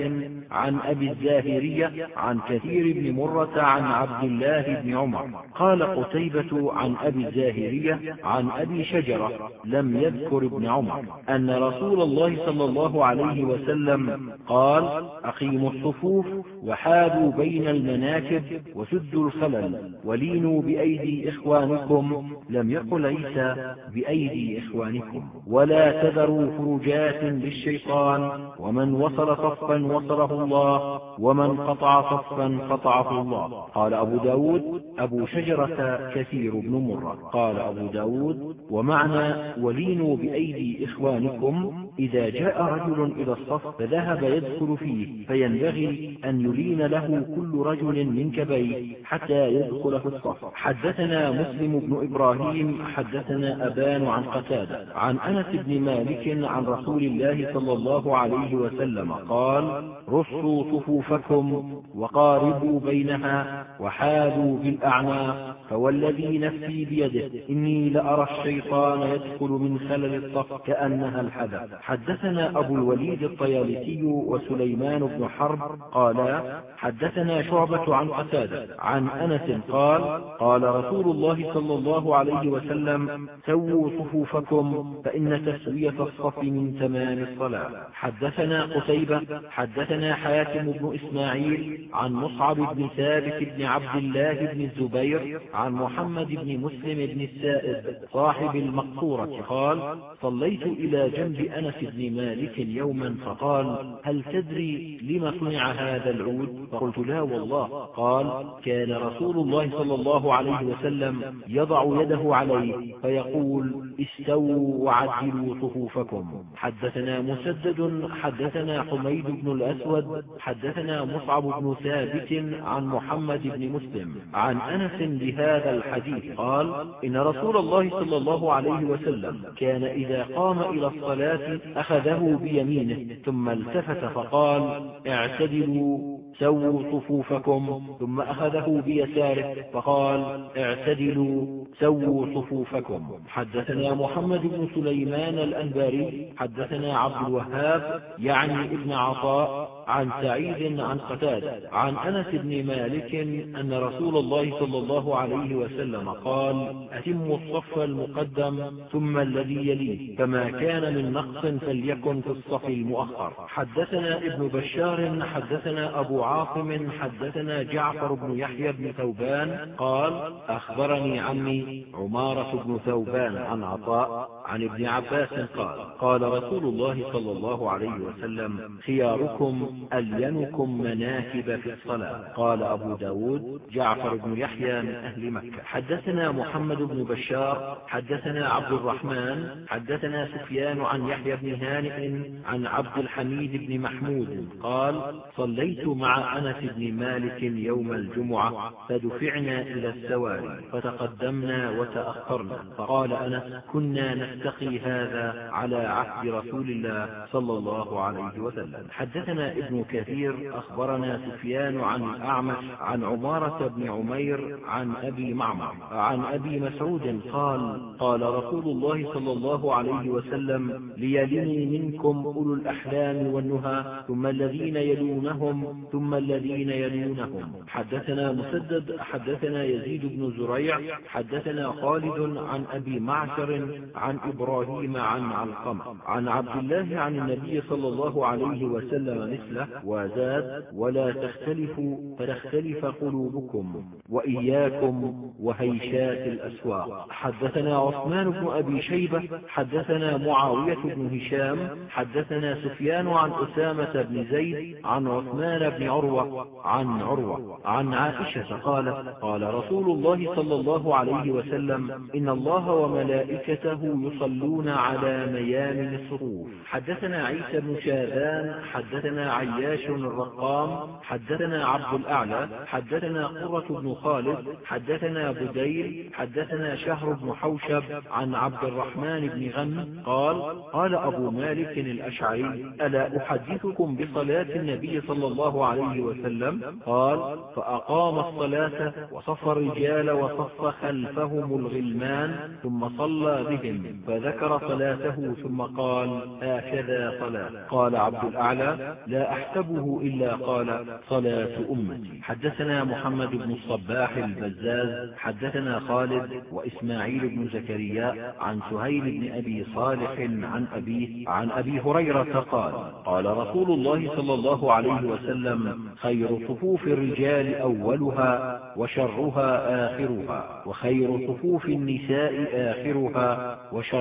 عن أبي الزاهرية عن كثير بن مرة عن عبد الله بن عمر. قال قتيبة عن أبي الزاهرية عن أبي شجرة لم يذكر ابن عمر. أن رسول الله صلى الله عليه وسلم قال أقيموا الصفوف وحادوا بين المناكب وسدوا الخلل ولينوا بأيدي إخوانكم. لم يقل عيسى بأيدي إخوانكم. ولا تذروا فرجات للشيطان. ومن وصل صفا وصله الله. ومن قطع صفا قطعه الله. قال أبو ب داود أبو شجرة كثير بن مرة. قال أبو ب داود ومعنى ولينوا بأيدي إخوانكم إذا جاء رجل إلى الصف فذهب يدخل فيه فينبغي أن يلين له كل رجل من كبيه حتى يدخل في الصف. حدثنا مسلم بن إبراهيم حدثنا أبان عن قتادة عن أنس بن مالك عن رسول الله صلى الله عليه وسلم قال رصوا صفوفكم وقاربوا بينها وحاذوا بالأعناق فوالذي نفسي بيده إني لأرى الشيطان يدخل من خلل الصف كأنها الحدث. حدثنا أبو الوليد الطيالسي وسليمان بن حرب قالا حدثنا شعبة عن قتادة عن أنس قال قال رسول الله صلى الله عليه وسلم سووا صفوفكم فإن تسوية الصف من تمام الصلاة. حدثنا قتيبة حدثنا حاتم بن إسماعيل عن مصعب بن ثابت بن عبد الله بن الزبير عن محمد بن مسلم بن السائب صاحب المقصورة قال صليت إلى جنب أنس بن مالك يوما فقال هل تدري لم صنع هذا العود؟ فقلت لا والله. قال كان رسول الله صلى الله عليه وسلم يضع يده عليه فيقول استووا وعدلوا صفوفكم. حدثنا مسدد حدثنا حميد بن الأسود حدثنا مصعب بن ثابت عن محمد بن مسلم. عن أنس بهذا الحديث قال إن رسول الله صلى الله عليه وسلم كان إذا قام إلى الصلاة أخذه بيمينه ثم التفت فقال اعتدلوا. سووا صفوفكم ثم أخذه بيساره فقال اعتدلوا سووا صفوفكم. حدثنا محمد بن سليمان الأنباري حدثنا عبد الوهاب يعني ابن عطاء عن سعيد عن قتاد عن أنس بن مالك أن رسول الله صلى الله عليه وسلم قال أتموا الصف المقدم ثم الذي يليه فما كان من نقص فليكن في الصف المؤخر. حدثنا ابن بشار حدثنا أبو عاصم حدثنا جعفر بن يحيى بن ثوبان قال أخبرني عمي عمارة بن ثوبان عن عطاء عن ابن عباس قال قال رسول الله صلى الله عليه وسلم خياركم ألينكم مناكب في الصلاة. قال أبو ب داود جعفر بن يحيى من أهل مكة. حدثنا محمد بن بشار حدثنا عبد الرحمن حدثنا سفيان عن يحيى بن هانئ عن عبد الحميد بن محمود. قال صليت مع أنس بن مالك يوم الجمعة فدفعنا إلى السواري فتقدمنا وتأخرنا. فقال أنس كنا نستقي هذا على عهد رسول الله صلى الله عليه وسلم. حدثنا ابن كثير أخبرنا سفيان عن الأعمش عن عمارة بن عمير عن أبي معمر عن أبي مسعود قال قال رسول الله صلى الله عليه وسلم ليلني منكم أولو الأحلام والنهى ثم الذين يلونهم ثم الذين يلونهم. حدثنا مسدد حدثنا يزيد بن زريع حدثنا خالد عن أبي معشر عن إبراهيم عن علقمة. عن عبد الله عن النبي صلى الله عليه وسلم مثله وزاد ولا تختلفوا فتختلف قلوبكم وإياكم وهيشات الأسواق. حدثنا عثمان بن أبي شيبة حدثنا معاوية بن هشام حدثنا سفيان عن أسامة بن زيد عن عثمان بن عروة عن عروة عن عائشة قالت قال رسول الله صلى الله عليه وسلم إن الله وملائكته يصلون على ميامن الصفوف. حدثنا عيسى بن شاذان حدثنا عياش الرقام حدثنا عبد الأعلى حدثنا قرة بن خالد حدثنا بديل حدثنا شهر بن حوشب عن عبد الرحمن بن غن قال قال أبو مالك الأشعري ألا أحدثكم بصلاة النبي صلى الله عليه وسلم؟ قال فأقام الصلاة وصف الرجال وصف خلفهم الغلمان ثم صلى بهم. فذكر صلاته ثم قال هكذا صلاة. قال عبد الأعلى لا أحسبه إلا قال صلاة أمتي. حدثنا محمد بن الصباح البزاز حدثنا خالد وإسماعيل بن زكريا عن سهيل بن أبي صالح عن أبيه عن أبي هريرة قال قال رسول الله صلى الله عليه وسلم خير صفوف الرجال أولها وشرها آخرها وخير صفوف النساء آخرها وشرها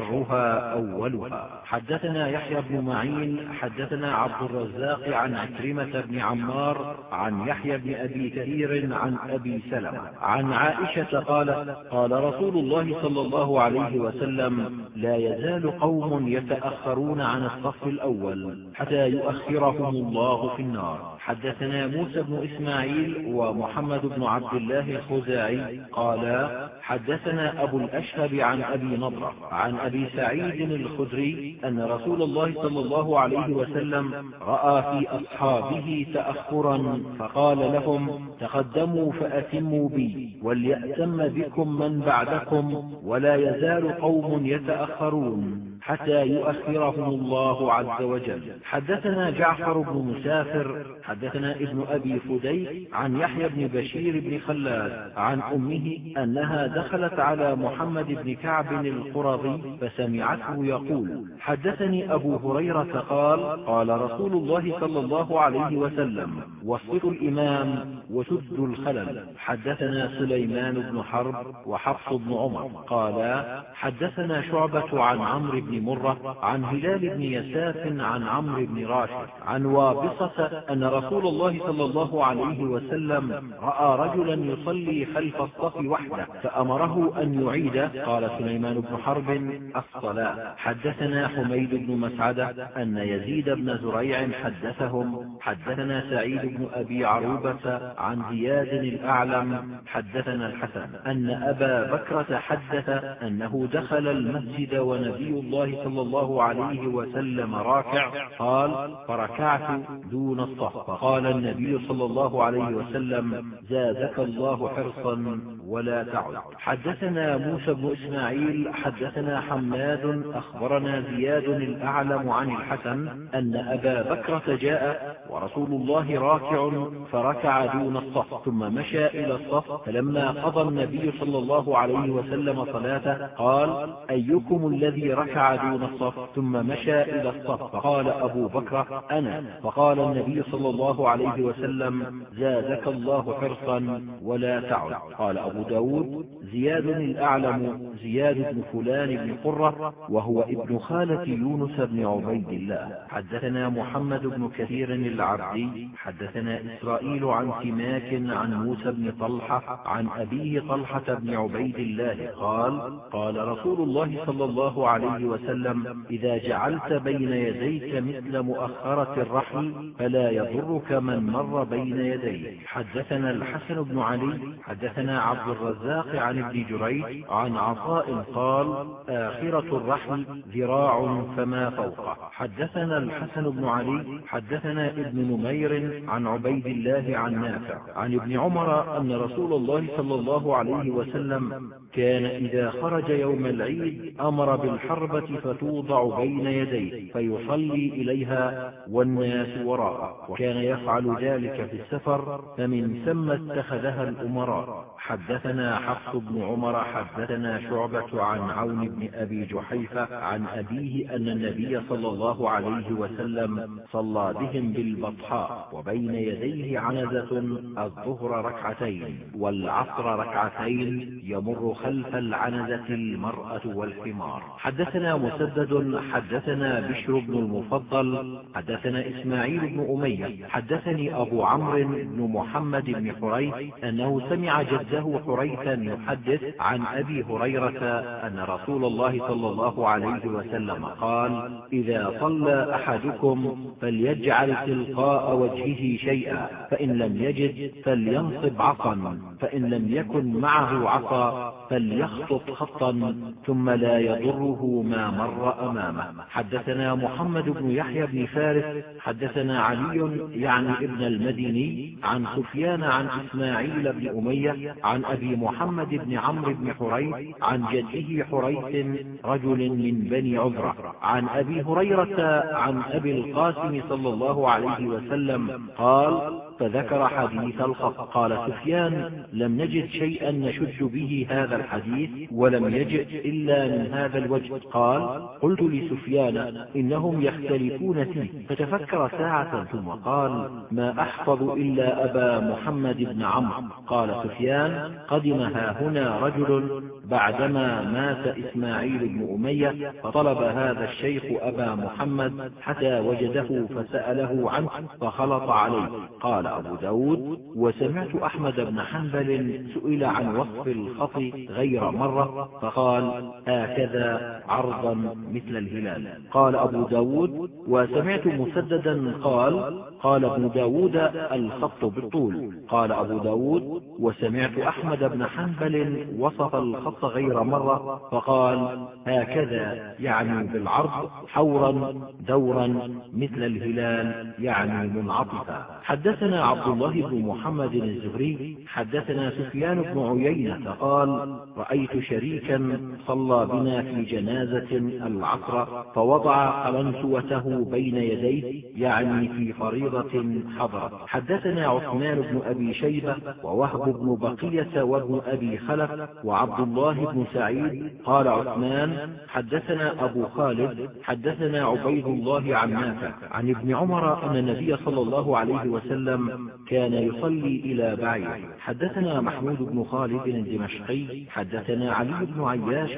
أولها. حدثنا يحيى بن معين حدثنا عبد الرزاق عن عكرمة بن عمار عن يحيى بن أبي كثير عن أبي سلمة. عن عائشة قالت قال رسول الله صلى الله عليه وسلم لا يزال قوم يتأخرون عن الصف الأول حتى يؤخرهم الله في النار. حدثنا موسى بن إسماعيل ومحمد بن عبد الله الخزاعي قالا حدثنا أبو الأشهب عن أبي نضرة عن أبي سعيد الخدري أن رسول الله صلى الله عليه وسلم رأى في أصحابه تأخرا فقال لهم تقدموا فأتموا بي وليأتم بكم من بعدكم ولا يزال قوم يتأخرون. حتى يؤخرهم الله عز وجل. حدثنا جعفر بن مسافر حدثنا ابن أبي فدي عن يحيى بن بشير بن خلاد عن أمه أنها دخلت على محمد بن كعب القرظي فسمعته يقول حدثني أبو هريرة قال قال رسول الله صلى الله عليه وسلم وسطوا الإمام وسدوا الخلل. حدثنا سليمان بن حرب وحفص بن عمر. قالا حدثنا شعبة عن عمرو بن مرة عن هلال بن يساف عن عمرو بن راشد. عن وابصة أن رسول الله صلى الله عليه وسلم رأى رجلا يصلي خلف الصف وحده فأمر فأمره أن يعيد قال سليمان بن حرب الصلاة. حدثنا حميد بن مسعدة أن يزيد بن زريع حدثهم. حدثنا سعيد بن أبي عروبة عن زياد الأعلم. حدثنا الحسن أن أبا بكرة حدث أنه دخل المسجد ونبي الله صلى الله عليه وسلم راكع قال فركعت دون الصف. فقال النبي صلى الله عليه وسلم زادك الله حرصا ولا تعد. حدثنا موسى بن إسماعيل حدثنا حماد أخبرنا زياد الأعلم عن الحسن أن أبا بكرة جاء ورسول الله راكع فركع دون الصف ثم مشى إلى الصف فلما قضى النبي صلى الله عليه وسلم صلاته قال أيكم الذي ركع دون الصف ثم مشى إلى الصف فقال أبو بكر أنا. فقال النبي صلى الله عليه وسلم زادك الله حرصا ولا تعد. قال أبو ب داود زياد الأعلم زياد بن فلان بن قرة وهو ابن خالة يونس بن عبيد الله. حدثنا محمد بن كثير العبدي حدثنا إسرائيل عن سماك عن موسى بن طلحة عن أبيه طلحة بن عبيد الله قال قال رسول الله صلى الله عليه وسلم إذا جعلت بين يديك مثل مؤخرة الرحل فلا يضرك من مر بين يديك. حدثنا الحسن بن علي حدثنا عبد الرزاق عن ابن جريج عن عطاء قال آخرة الرحل ذراع فما فوقه. حدثنا الحسن بن علي حدثنا ابن نمير عن عبيد الله عن نافع عن ابن عمر أن رسول الله صلى الله عليه وسلم كان إذا خرج يوم العيد أمر بالحربة فتوضع بين يديه فيصلي إليها والناس وراءه. وكان يفعل ذلك في السفر فمن ثم اتخذها الأمراء. حدثنا حفص بن عمر حدثنا شعبة عن عون بن أبي جحيفة عن أبيه أن النبي صلى الله عليه وسلم صلى بهم بالبطحاء وبين يديه عنزة الظهر ركعتين والعصر ركعتين يمر خلف العنزة المرأة والحمار. حدثنا مسدد حدثنا بشر بن المفضل حدثنا إسماعيل بن أمية حدثني أبو عمرو بن محمد بن حريث أنه سمع جده حريثا يحدث عن أبي هريرة أن رسول الله صلى الله عليه وسلم قال إذا صلى أحدكم فليجعل تلقاء وجهه شيئا فإن لم يجد فلينصب عصا فإن لم يكن معه عصا فليخطط خطا ثم لا يضره ما مر أمامه. حدثنا محمد بن يحيى بن فارس حدثنا علي يعني ابن المديني عن سفيان عن إسماعيل بن أمية عن أبي محمد بن عمرو بن حريث عن جده حريث رجل من بني عذرة. عن أبي هريرة عن أبي القاسم صلى الله عليه وسلم قال فذكر حديث الخط قال سفيان لم نجد شيئا نشد به هذا الحديث ولم يجد إلا من هذا الوجه. قال قلت لسفيان إنهم يختلفون فيه. فتفكر ساعة ثم قال ما أحفظ إلا أبا محمد بن عمرو. قال سفيان قدم ها هنا رجل بعدما مات إسماعيل بن أمية فطلب هذا الشيخ أبا محمد حتى وجده فسأله عنه فخلط عليه. قال أبو ب داود وسمعت أحمد بن حنبل سئل عن وصف الخط غير مرة فقال هكذا عرضا مثل الهلال قال أبو ب داود وسمعت مسددا قال قال ابن داود الخط بالطول قال أبو ب داود وسمعت أحمد بن حنبل وصف الخط غير مرة فقال هكذا يعني بالعرض حورا دورا مثل الهلال يعني منعطفا. حدثنا عبد الله بن محمد الزهري حدثنا سفيان بن عيينة قال رأيت شريكا صلى بنا في جنازة العصر فوضع قلنسوته بين يديه يعني في فريضة حضرت. حدثنا عثمان بن أبي شيبة ووهب بن بقية وابن أبي خلف وعبد الله بن سعيد قال عثمان حدثنا أبو خالد حدثنا عبيد الله عن نافع عن ابن عمر أن النبي صلى الله عليه وسلم وسلم كان يصلي إلى بعير. حدثنا محمود بن خالد الدمشقي حدثنا علي بن عياش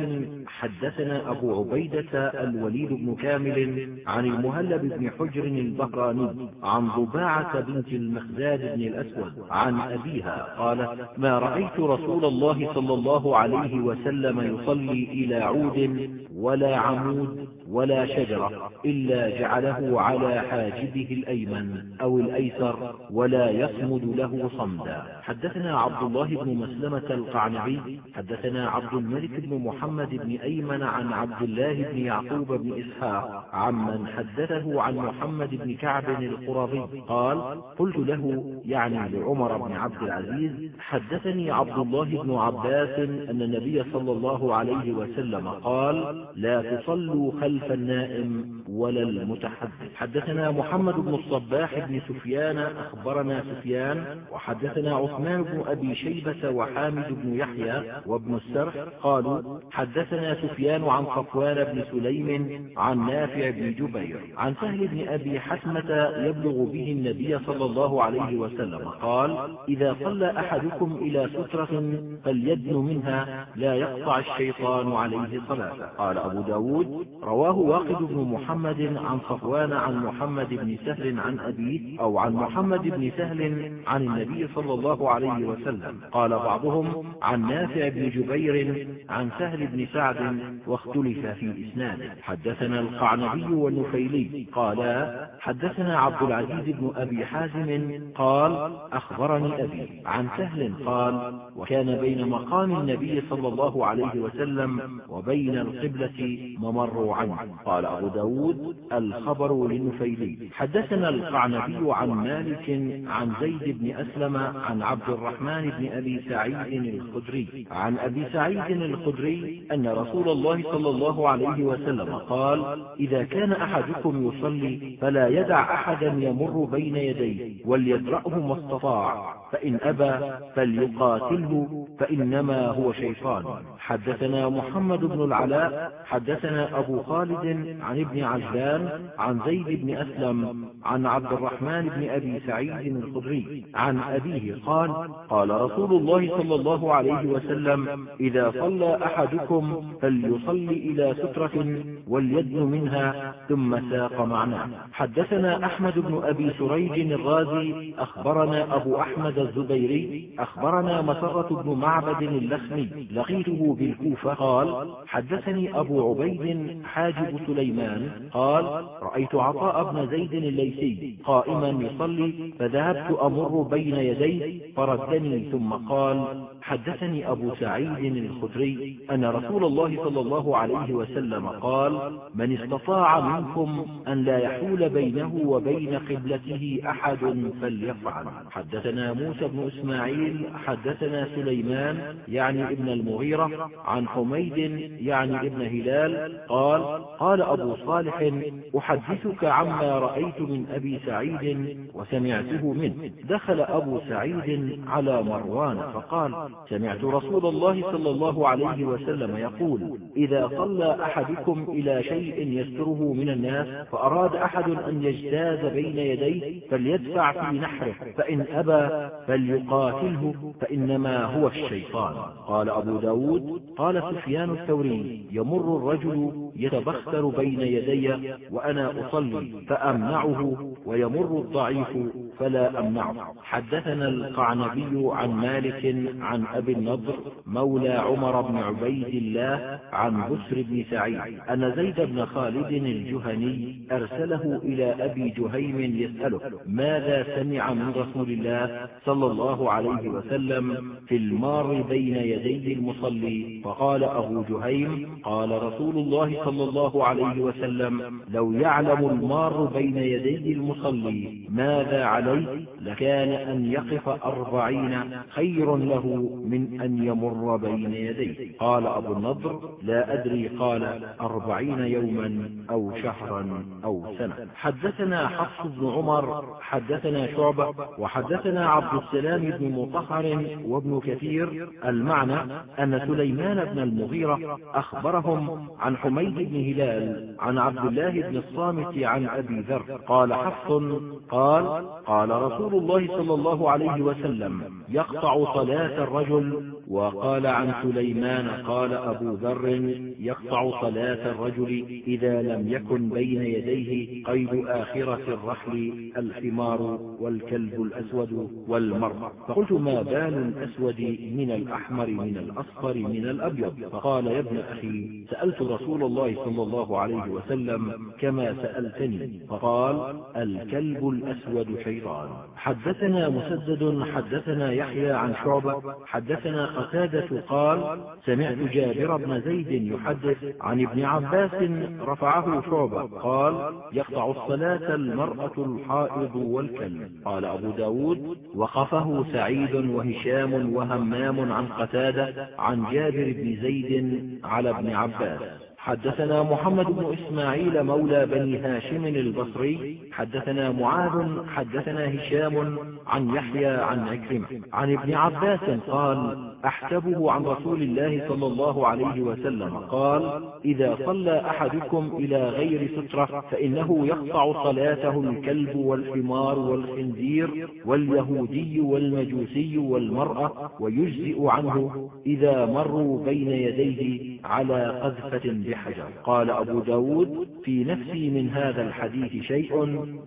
حدثنا أبو عبيدة الوليد بن كامل عن المهلب بن حجر البهراني عن ضباعة بنت المخزاد بن الأسود عن أبيها قالت ما رأيت رسول الله صلى الله عليه وسلم يصلي إلى عود ولا عمود ولا شجرة إلا جعله على حاجبه الأيمن أو الأيسر ولا يصمد له صمدا. حدثنا عبد الله بن مسلمة القعنبي حدثنا عبد الملك بن محمد بن أيمن عن عبد الله بن يعقوب بن إسحاق عمن حدثه عن محمد بن كعب القرظي قال قلت له يعني لعمر بن عبد العزيز حدثني عبد الله بن عباس أن النبي صلى الله عليه وسلم قال لا تصلوا خلف النائم ولا المتحدث. حدثنا محمد بن الصباح بن سفيان أخبرنا سفيان وحدثنا عثمان بن أبي شيبة وحامد بن يحيى وابن السرح قالوا حدثنا سفيان عن صفوان بن سليم عن نافع بن جبير عن سهل بن أبي حسمة يبلغ به النبي صلى الله عليه وسلم قال إذا صلى أحدكم إلى سترة فليدن منها لا يقطع الشيطان عليه صلاته. قال أبو ب داود رواه واقد بن محمد عن صفوان عن محمد بن سهل عن أبيه أو عن محمد بن سهل عن النبي صلى الله عليه وسلم. قال بعضهم عن نافع بن جبير عن سهل بن سعد واختلف في إسناده حدثنا القعنبي والنفيلي. قالا حدثنا عبد العزيز بن أبي حازم قال أخبرني أبي عن سهل قال وكان بين مقام النبي صلى الله عليه وسلم وبين القبلة ممر عنه. قال أبو ب داود الخبر للنفيلي. حدثنا القعنبي عن مالك عن زيد بن أسلم عن عبد الرحمن بن أبي سعيد الخدري. عن أبي سعيد الخدري أن رسول الله صلى الله عليه وسلم قال إذا كان أحدكم يصلي فلا يدع أحدا يمر بين يديه وليدرأه ما استطاع. فإن أبى فليقاتله فإنما هو شيطان. حدثنا محمد بن العلاء حدثنا أبو خالد عن ابن عجلان عن زيد بن أسلم عن عبد الرحمن بن أبي سعيد الخدري عن أبيه قال قال رسول الله صلى الله عليه وسلم إذا صلى أحدكم فليصلي إلى سترة وليدن منها ثم ساق معناه حدثنا أحمد بن أبي سريج الرازي أخبرنا أبو أحمد الزبيري أخبرنا مسرة بن معبد اللخمي لقيته بالكوفة قال حدثني أبو عبيد حاجب سليمان قال رأيت عطاء بن زيد الليثي قائما يصلي فذهبت أمر بين يديه فردني ثم قال حدثني أبو سعيد الخدري أن رسول الله صلى الله عليه وسلم قال من استطاع منكم أن لا يحول بينه وبين قبلته أحد فليفعل. حدثنا موسى بن إسماعيل حدثنا سليمان يعني ابن المغيرة عن حميد يعني ابن هلال قال قال أبو صالح أحدثك عما رأيت من أبي سعيد وسمعته منه. دخل أبو سعيد على مروان فقال سمعت رسول الله صلى الله عليه وسلم يقول إذا صلى أحدكم إلى شيء يستره من الناس فأراد أحد أن يجتاز بين يديه فليدفع في نحره فإن أبى فليقاتله فإنما هو الشيطان. قال أبو داود قال سفيان الثوري يمر الرجل يتبختر بين يدي وأنا أصلي فأمنعه ويمر الضعيف فلا أمنعه. حدثنا القعنبي عن مالك عن أبي النضر مولى عمر بن عبيد الله عن بسر بن سعيد أن زيد بن خالد الجهني أرسله إلى أبي جهيم يسأله ماذا سمع من رسول الله صلى الله عليه وسلم في المار بين يدي المصلي؟ فقال أبو جهيم قال رسول الله صلى الله عليه وسلم لو يعلم المار بين يدي المصلي ماذا عليه لكان أن يقف أربعين خير له من أن يمر بين يديه. قال أبو النضر لا أدري قال أربعين يوما أو شهرا أو سنة. حدثنا حفص بن عمر حدثنا شعبة وحدثنا عبد السلام بن مطهر وابن كثير. المعنى أن سليمان بن المغيرة أخبرهم عن حميد بن هلال عن عبد الله بن الصامت عن أبي ذر. قال حفص قال قال رسول الله صلى الله عليه وسلم يقطع صلاة الرجل. وقال عن سليمان قال أبو ذر يقطع صلاة الرجل إذا لم يكن بين يديه قيد آخرة الرحل الحمار والكلب الأسود والمرء فقلت ما بال الأسود من الأحمر من الأصفر من الأبيض. فقال يا ابن أخي سألت رسول الله صلى الله عليه وسلم كما سألتني. فقال الكلب الأسود شيطان. حدثنا مسدد حدثنا يحيى عن شعبة حدثنا قتادة قال سمعت جابر بن زيد يحدث عن ابن عباس رفعه شعبة. قال يقطع الصلاة المرأة الحائض والكلب. قال أبو ب داود وقفه سعيد وهشام وهمام عن قتادة عن جابر بن زيد على ابن عباس. حدثنا محمد بن إسماعيل مولى بني هاشم البصري. حدثنا معاذ حدثنا هشام عن يحيى عن عكرمة. عن ابن عباس قال أحسبه عن رسول الله صلى الله عليه وسلم. قال إذا صلى أحدكم إلى غير سترة فإنه يقطع صلاته الكلب والحمار والخنزير واليهودي والمجوسي والمرأة ويجزئ عنه إذا مروا بين يديه على قذفة بحجر. قال أبو ب داود في نفسي من هذا الحديث شيء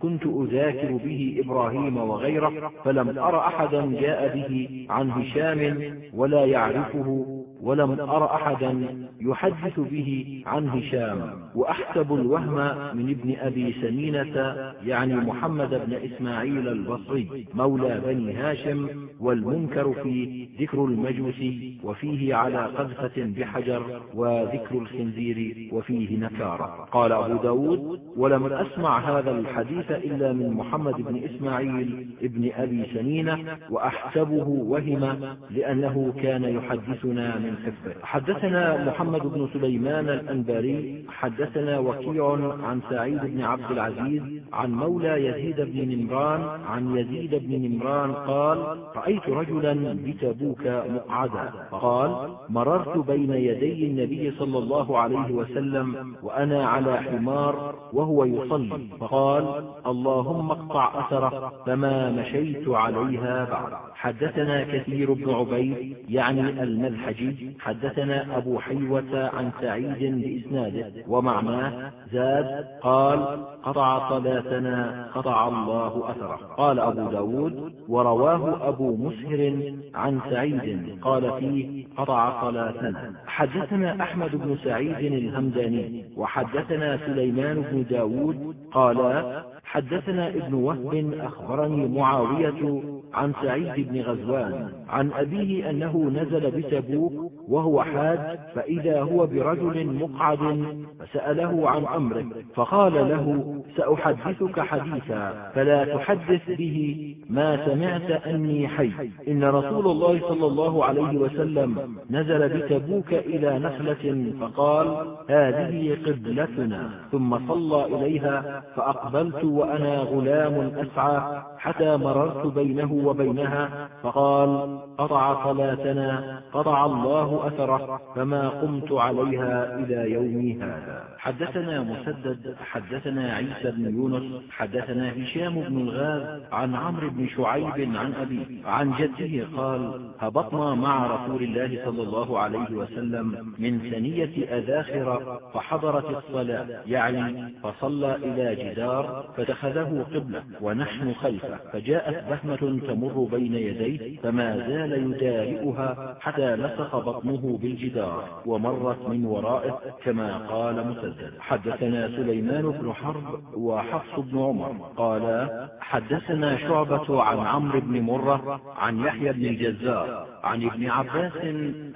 كنت أذاكر به إبراهيم وغيره فلم أر أحدا جاء به عن هشام يعرفه ولم أر أحدا يحدث به عن هشام. وأحسب الوهم من ابن أبي سمينة يعني محمد بن إسماعيل البصري. مولى بني هاشم والمنكر فيه ذكر المجوس وفيه على قذفة بحجر وذكر الخنزير وفيه نكارة. قال أبو ب داود ولم أسمع هذا الحديث إلا من محمد بن إسماعيل ابن أبي سمينة. وأحسبه وهم لأنه كان يحدثنا من حفظه حدثنا محمد بن سليمان الأنباري حدثنا وكيع عن سعيد بن عبد العزيز عن مولى يزيد بن نمران عن يزيد بن نمران قال رأيت رجلا بتبوك مقعدا. قال مررت بين يدي النبي صلى الله عليه وسلم وأنا على حمار وهو يصلي. فقال اللهم اقطع أثره فما مشيت عليها بعد. حدثنا كثير بن عبيد يعني المذحجي حدثنا أبو حيوة عن سعيد بإسناده ومعناه زاد قال قطع صلاتنا قطع الله أثره. قال أبو ب داود ورواه أبو مسهر عن سعيد قال فيه قطع صلاتنا. حدثنا أحمد بن سعيد الهمداني وحدثنا سليمان بن داود قال حدثنا ابن وهب أخبرني معاوية عن سعيد بن غزوان عن أبيه أنه نزل بتبوك وهو حاد فإذا هو برجل مقعد فسأله عن أمره فقال له سأحدثك حديثا فلا تحدث به ما سمعت أني حي. إن رسول الله صلى الله عليه وسلم نزل بتبوك إلى نخلة فقال هذه قبلتنا. ثم صلى إليها فأقبلت وأنا غلام أسعى حتى مررت بينه وبينها فقال قطع صلاتنا قطع الله أثره فما قمت عليها إلى يومي هذا. حدثنا مسدد حدثنا عيسى بن يونس حدثنا هشام بن الغاز عن عمرو بن شعيب عن أبيه عن جده قال هبطنا مع رسول الله صلى الله عليه وسلم من ثنية أذاخر فحضرت الصلاة يعني فصلى إلى جدار فاتخذه قبلة ونحن خلفه فجاءت بهمة تمر بين يديه فما زال يدارئها حتى لصق بطنه بالجدار ومرت من ورائه كما قال مسدد. حدثنا سليمان بن حرب وحفص بن عمر قال حدثنا شعبة عن عمرو بن مرة عن يحيى بن الجزار عن ابن عباس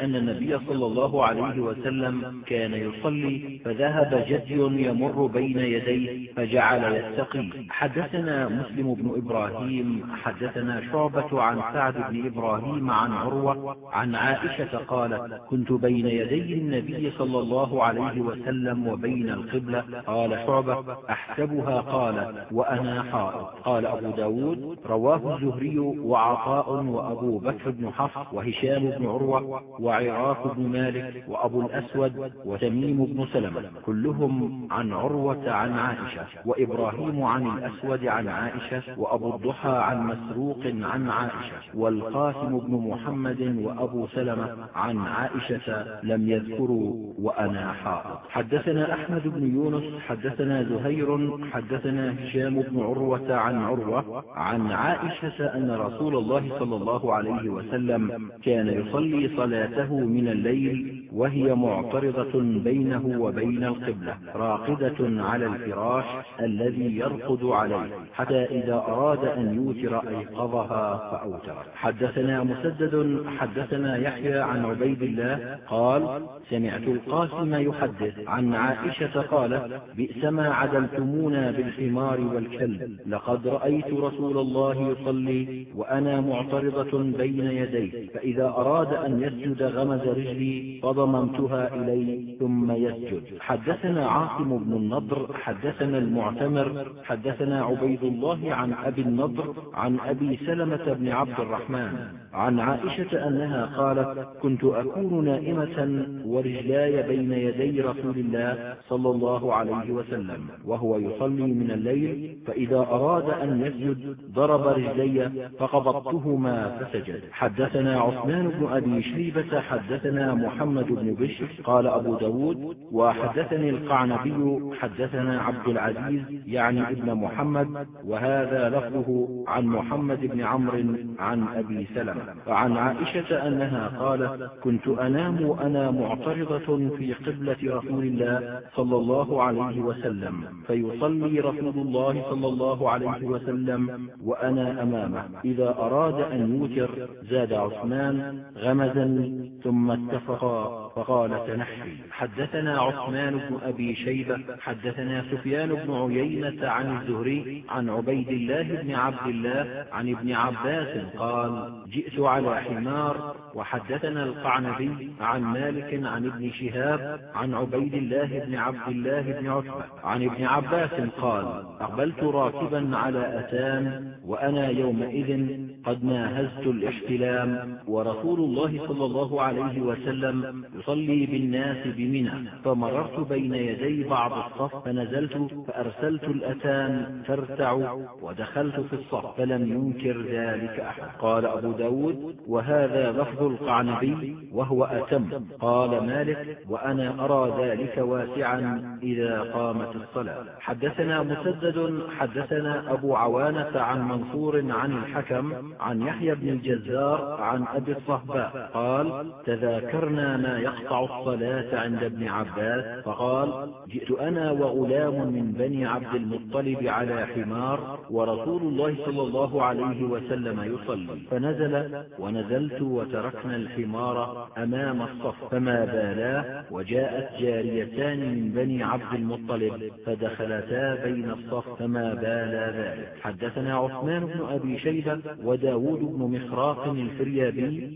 أن النبي صلى الله عليه وسلم كان يصلي فذهب جدي يمر بين يديه فجعل يستقي حدثنا مسلم بن إبراهيم حدثنا شعبة عن سعد بن إبراهيم عن عروة عن عائشة قالت كنت بين يدي النبي صلى الله عليه وسلم وبين القبلة. قال شعبة أحسبها. قالت وأنا حائط. قال أبو ب داود رواه الزهري وعطاء وأبو بكر بن حفص. وهشام بن عروة وعراك بن مالك وأبو الأسود وتميم بن سلمة كلهم عن عروة عن عائشة وإبراهيم عن الأسود عن عائشة وأبو الضحى عن مسروق عن عائشة والقاسم بن محمد وأبو سلمة عن عائشة لم يذكروا وأنا حائط حدثنا أحمد بن يونس حدثنا زهير حدثنا هشام بن عروة عن عروة عن عائشة أن رسول الله صلى الله عليه وسلم كان يصلي صلاته من الليل وهي معترضة بينه وبين القبلة راقدة على الفراش الذي يرقد عليه حتى إذا أراد أن يوتر أيقظها فأوتر. حدثنا مسدد حدثنا يحيى عن عبيد الله قال سمعت القاسم يحدث عن عائشة قالت بئسما عدلتمونا بالحمار والكلب لقد رأيت رسول الله يصلي وأنا معترضة بين يديه. فإذا أراد أن يسجد غمز رجلي فضممتها إليه ثم يسجد. حدثنا عاصم بن النضر حدثنا المعتمر حدثنا عبيد الله عن أبي النضر عن أبي سلمة بن عبد الرحمن عن عائشة أنها قالت كنت أكون نائمة ورجلاي بين يدي رسول الله صلى الله عليه وسلم وهو يصلي من الليل فإذا أراد أن يسجد ضرب رجلي فقبضتهما فسجد. حدثنا عثمان بن أبي شيبة حدثنا محمد بن بشر قال أبو ب داود وحدثني القعنبي حدثنا عبد العزيز يعني ابن محمد وهذا لفظه عن محمد بن عمرو عن أبي سلمة. وعن عائشة أنها قالت كنت أنام وأنا معترضة في قبلة رسول الله صلى الله عليه وسلم فيصلي رسول الله صلى الله عليه وسلم وأنا أمامه. إذا أراد أن يوتر زاد عثمان غمزا ثم اتفقا فقال سنحري حدثنا عثمان بن أبي شيبة حدثنا سفيان بن عيينة عن الزهري عن عبيد الله بن عبد الله عن ابن عباس قال جئت على حمار وحدثنا القعنبي عن مالك عن ابن شهاب عن عبيد الله بن عبد الله بن عتبة عن ابن عباس قال أقبلت راكبا على أتان وأنا يومئذ قد ناهزت الاحتلام ورسول الله صلى الله عليه وسلم يصلي بالناس بمنى فمررت بين يدي بعض الصف فنزلت فأرسلت الأتان ترتع ودخلت في الصف فلم ينكر ذلك أحد. قال أبو ب داود وهذا لفظ القعنبي وهو أتم. قال مالك وأنا أرى ذلك واسعا إذا قامت الصلاة. حدثنا مسدد حدثنا أبو عوانة عن منصور عن الحكم عن يحيى بن الجزار عن أبي الصهباء قال تذاكرنا ما يقطع الصلاة عند ابن عباس. فقال جئت أنا وغلام من بني عبد المطلب على حمار ورسول الله صلى الله عليه وسلم يصلي. فنزل ونزلت وتركنا الحمار أمام الصف. فما بالا وجاءت جاريتان من بني عبد المطلب فدخلتا بين الصف. فما بالا ذلك. حدثنا عثمان بن أبي شيبة وداود بن مخراق الفريابي.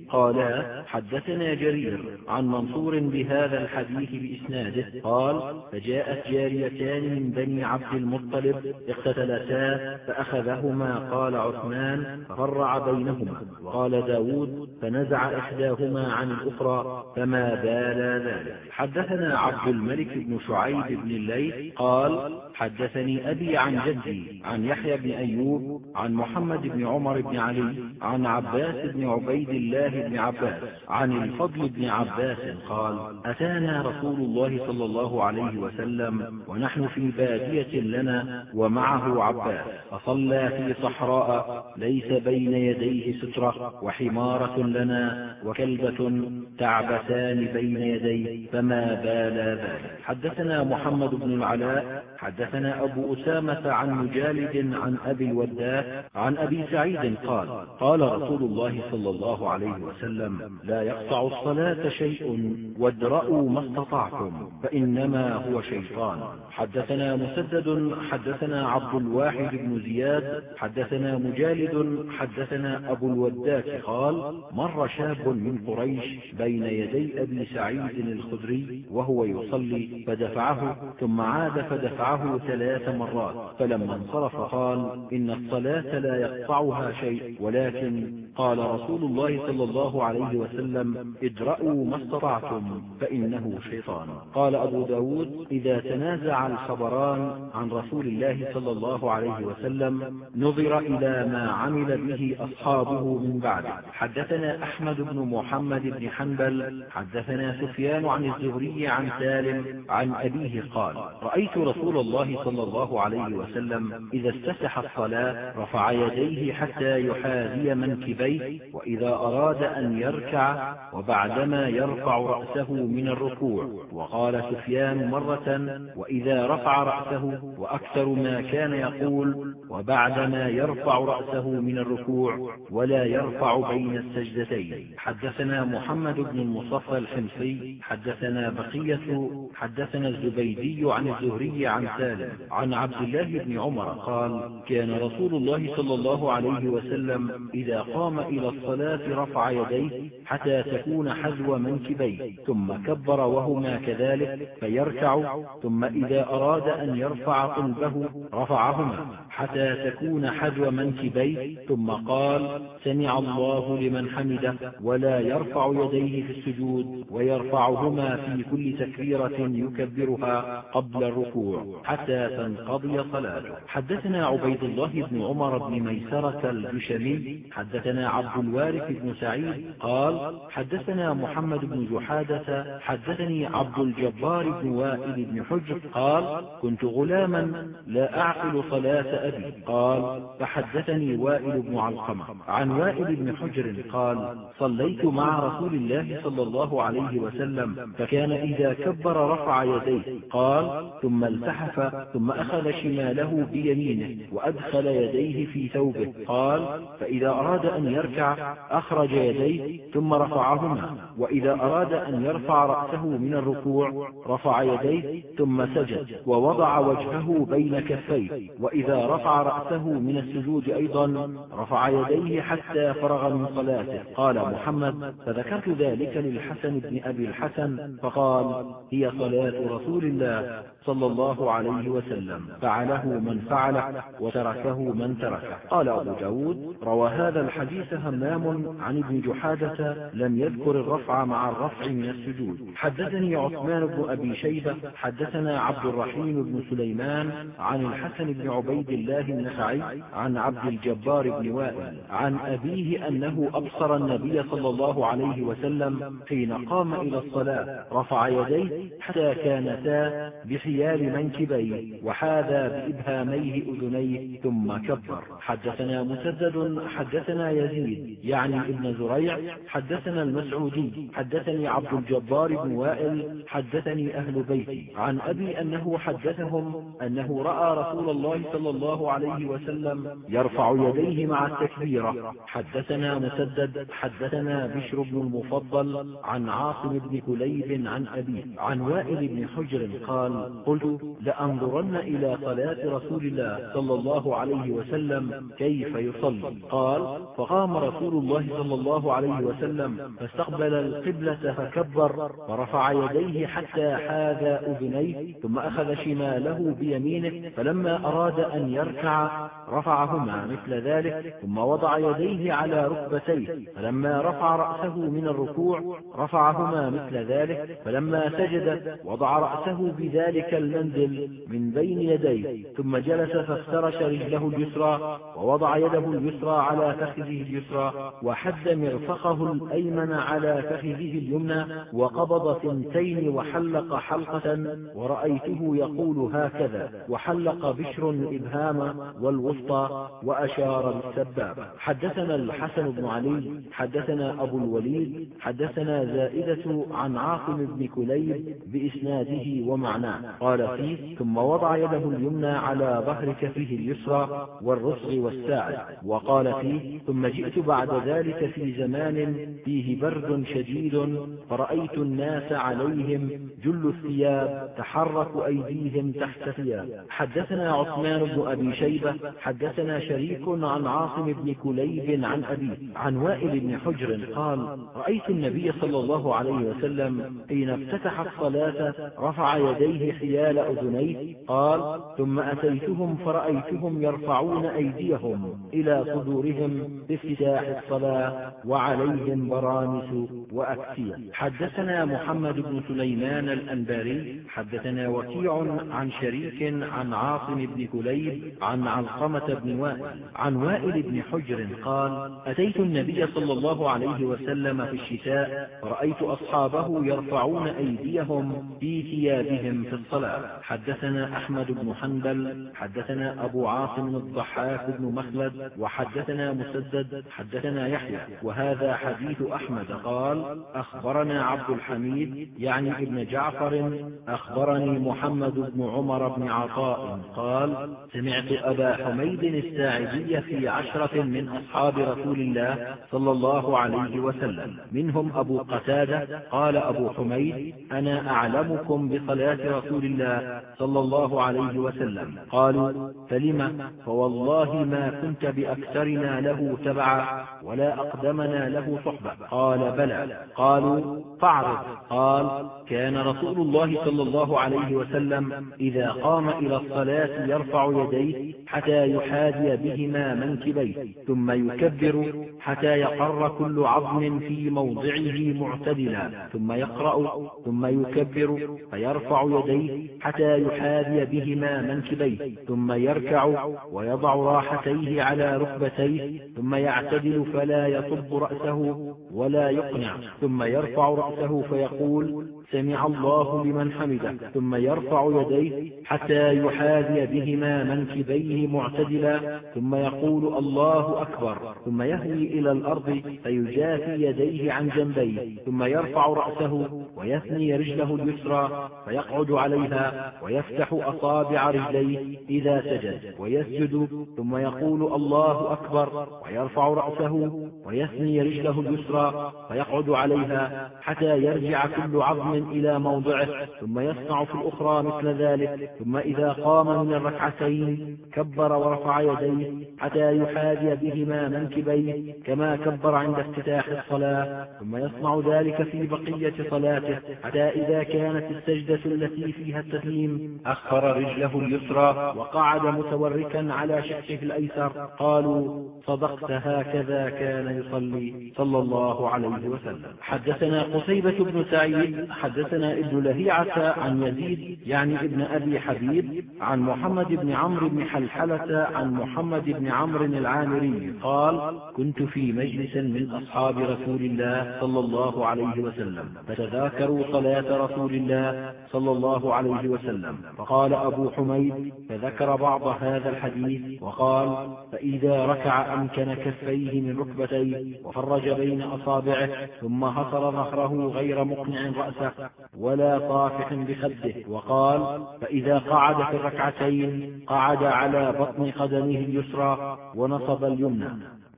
قالا حدثنا جرير عن منصور بهذا الحديث بإسناده قال فجاءت جاريتان من بني عبد المطلب اقتتلتا فأخذهما قال عثمان ففرع بينهما وقال داود فنزع إحداهما عن الأخرى فما بال ذلك. حدثنا عبد الملك بن شعيب بن الليث قال حدثني أبي عن جدي عن يحيى بن أيوب عن محمد بن عمر بن علي عن عباس بن عبيد الله بن عباس عن الفضل بن عباس قال أتانا رسول الله صلى الله عليه وسلم ونحن في بادية لنا ومعه عباس فصلى في صحراء ليس بين يديه سترة وحمارة لنا وكلبة تعبتان بين يديه فما بال ذلك. حدثنا محمد بن العلاء حدثنا أبو أسامة عن مجالد عن أبي الوداء عن أبي سعيد قال قال رسول الله صلى الله الله عليه وسلم لا يقطع الصلاة شيء وادرأوا ما استطعتم فإنما هو شيطان. حدثنا مسدد حدثنا عبد الواحد بن زياد حدثنا مجالد حدثنا أبو الوداك قال مر شاب من قريش بين يدي أبي سعيد الخدري وهو يصلي فدفعه ثم عاد فدفعه ثلاث مرات فلما انصرف قال إن الصلاة لا يقطعها شيء ولكن قال رسول الله صلى الله عليه وسلم ادرأوا ما استطعتم فإنه شيطان. قال أبو ب داود إذا تنازع الخبران عن رسول الله صلى الله عليه وسلم نظر إلى ما عمل به أصحابه من بعده. حدثنا أحمد بن محمد بن حنبل حدثنا سفيان عن الزهري عن سالم عن أبيه قال رأيت رسول الله صلى الله عليه وسلم إذا استفتح الصلاة رفع يديه حتى يحاذي منكبيه وإذا أراد أن يركع وبعدما يرفع رأسه من الركوع وقال سفيان مرة وإذا رفع رأسه وأكثر ما كان يقول وبعدما يرفع رأسه من الركوع ولا يرفع بين السجدتين. حدثنا محمد بن المصفى الحمصي حدثنا بقية حدثنا الزبيدي عن الزهري عن سالم عن عبد الله بن عمر قال كان رسول الله صلى الله عليه وسلم إذا قام إلى الصلاة رفع يديه حتى تكون حذو منكبيه ثم كبر وهما كذلك فيركع ثم إذا أراد أن يرفع قلبه رفعهما حتى تكون حذو منكبيه ثم قال سمع الله لمن حمده ولا يرفع يديه في السجود ويرفعهما في كل تكبيرة يكبرها قبل الركوع حتى تنقضي صلاته. حدثنا عبيد الله بن عمر بن ميسرة الجشمي حدثنا عبد الوارث بن سعيد قال حدثنا محمد بن جحادة حدثني عبد الجبار بن وائل بن حجر قال كنت غلاما لا أعقل صلاة أبي. قال فحدثني وائل بن علقمة. عن وائل بن حجر قال صليت مع رسول الله صلى الله عليه وسلم فكان إذا كبر رفع يديه. قال ثم التحف ثم أخذ شماله بيمينه وأدخل يديه في ثوبه. قال فإذا أراد أن يركع أخرج يديه ثم رفعهما وإذا أراد أن يرفع رأسه من الركوع رفع يديه ثم سجد ووضع وجهه بين كفيه وإذا رفع رأسه من السجود أيضا رفع يديه حتى فرغ من صلاته. قال محمد فذكرت ذلك للحسن بن أبي الحسن فقال هي صلاة رسول الله صلى الله عليه وسلم فعله من فعله وتركه من تركه. قال أبو داود روى هذا الحديث همام عن ابن جحادة لم يذكر الرفع مع الرفع من السجود. حدثني عثمان بن أبي شيبة حدثنا عبد الرحيم بن سليمان عن الحسن بن عبيد الله النخعي عن عبد الجبار بن وائل عن أبيه أنه أبصر النبي صلى الله عليه وسلم حين قام إلى الصلاة رفع يديه حتى كانتا بحيال منكبيه وحاذا بإبهاميه أذنيه ثم كبر. حدثنا مسدد حدثنا يزيد يعني ابن زريع حدثنا المسعودي حدثني عبد الجبار بن وائل حدثني أهل بيتي. عن أبي أنه حدثهم أنه رأى رسول الله صلى الله عليه وسلم يرفع يديه مع التكبيرة. حدثنا مسدد حدثنا بشر بن المفضل عن عاصم بن كليب عن أبيه عن وائل بن حجر قال قلت لأنظرن إلى صلاة رسول الله صلى الله عليه وسلم كيف يصلي؟ قال فقام رسول الله صلى الله عليه وسلم فاستقبل القبلة فكبر ورفع يديه حتى حاذ أذنيه ثم أخذ شماله بيمينه فلما أراد أن يركع رفعهما مثل ذلك ثم وضع يديه على ركبتيه فلما رفع رأسه من الركوع رفعهما مثل ذلك فلما سجد وضع رأسه بذلك المنزل من بين يديه ثم جلس فافترش رجله اليسرى ووضع يده اليسرى على فخذه اليسرى وحد مرفقه الأيمن على فخذه اليمنى وقبض ثنتين وحلق حلقة ورأيته يقول هكذا وحلق بشر الإبهام والوسطى وأشار بالسبابة حدثنا الحسن بن علي حدثنا أبو الوليد حدثنا زائدة عن عاصم بن كليب بإسناده ومعناه. قال فيه. ثم وضع يده اليمنى على ظهر كفه اليسرى والرسغ والساعد. وقال فيه. ثم جئت بعد ذلك ذلك في زمان فيه برد شديد فرأيت الناس عليهم جل الثياب تحرك أيديهم تحت ثياب. حدثنا عثمان بن أبي شيبة حدثنا شريك عن عاصم بن كليب عن أبيه عن وائل بن حجر قال رأيت النبي صلى الله عليه وسلم حين افتتح الصلاة رفع يديه حيال أذنيه قال ثم أتيتهم فرأيتهم يرفعون أيديهم إلى صدورهم بافتتاح الصلاة وعليهم برامس وأكسية حدثنا محمد بن سليمان الأنباري حدثنا وكيع عن شريك عن عاصم بن كليب عن علقمة بن وائل عن وائل بن حجر قال أتيت النبي صلى الله عليه وسلم في الشتاء فرأيت أصحابه يرفعون أيديهم في ثيابهم في الصلاة. حدثنا أحمد بن حنبل حدثنا أبو عاصم الضحاك بن مخلد وحدثنا مسدد حدثنا يحيى وهذا حديث أحمد قال أخبرنا عبد الحميد يعني ابن جعفر أخبرني محمد بن عمر بن عطاء قال سمعت أبا حميد الساعدي في عشرة من أصحاب رسول الله صلى الله عليه وسلم. منهم أبو قتادة قال أبو حميد أنا أعلمكم بصلاة رسول الله صلى الله عليه وسلم. قالوا فلم؟ فوالله ما كنت بأكثرنا له تبعا ولا أقدمنا له صحبة. قال بلى. قالوا فاعرض. قال كان رسول الله صلى الله عليه وسلم إذا قام إلى الصلاة يرفع يديه حتى يحاذي بهما منكبيه ثم يكبر حتى يقر كل عظم في موضعه معتدلا ثم يقرأ ثم يكبر فيرفع يديه حتى يحاذي بهما منكبيه ثم يركع ويضع راحتيه على ركبتيه ثم يعتدل فلا يصب رأسه ولا يقنع ثم يرفع رأسه فيقول سمع الله لمن حمده ثم يرفع يديه حتى يحاذي بهما منكبيه معتدلا ثم يقول الله أكبر ثم يهوي إلى الأرض فيجافي يديه عن جنبيه ثم يرفع رأسه ويثني رجله اليسرى فيقعد عليها ويفتح أصابع رجليه إذا سجد ويسجد ثم يقول الله أكبر ويرفع رأسه ويثني رجله اليسرى فيقعد عليها حتى يرجع كل عظم إلى موضعه ثم يصنع في الأخرى مثل ذلك ثم إذا قام من الركعتين كبر ورفع يديه حتى يحاذي بهما منكبيه كما كبر عند افتتاح الصلاة ثم يصنع ذلك في بقية صلاته حتى إذا كانت السجدة التي فيها التسليم أخر رجله اليسرى وقعد متوركا على شقه الأيسر قالوا صدقت هكذا كان يصلي صلى الله عليه وسلم. حدثنا قتيبة بن سعيد حدثنا ابن لهيعة عن يزيد يعني ابن أبي حبيب عن محمد بن عمرو بن حلحلة عن محمد بن عمرو العامري قال كنت في مجلس من أصحاب رسول الله صلى الله عليه وسلم فتذاكروا صلاة رسول الله صلى الله عليه وسلم فقال أبو حميد فذكر بعض هذا الحديث وقال فإذا ركع أمكن كفيه من ركبتيه وفرج بين أصابعه ثم هصر ظهره غير مقنع رأسه ولا طافح بخده. وقال فإذا قعد في الركعتين قعد على بطن قدمه اليسرى ونصب اليمنى.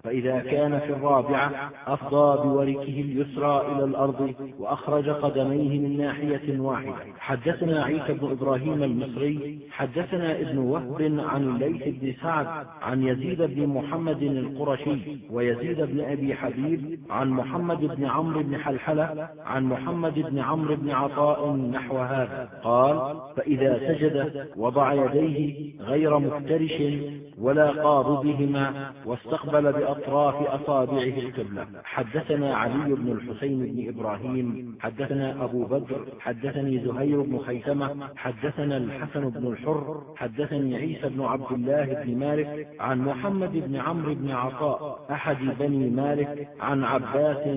فإذا كان في الرابعة أفضى بوركه اليسرى إلى الأرض وأخرج قدميه من ناحية واحدة. حدثنا عيسى بن إبراهيم المصري حدثنا ابن وهب عن الليث بن سعد عن يزيد بن محمد القرشي ويزيد بن أبي حبيب عن محمد بن عمرو بن حلحلة عن محمد بن عمرو بن عطاء نحو هذا. قال فإذا سجد وضع يديه غير مفترش ولا قابضهما واستقبل بأطراف أصابعه القبلة حدثنا علي بن الحسين بن إبراهيم حدثنا أبو بدر حدثني زهير بن خيثمة حدثنا الحسن بن الحر حدثني عيسى بن عبد الله بن مالك عن محمد بن عمرو بن عطاء أحد بني مالك عن عباس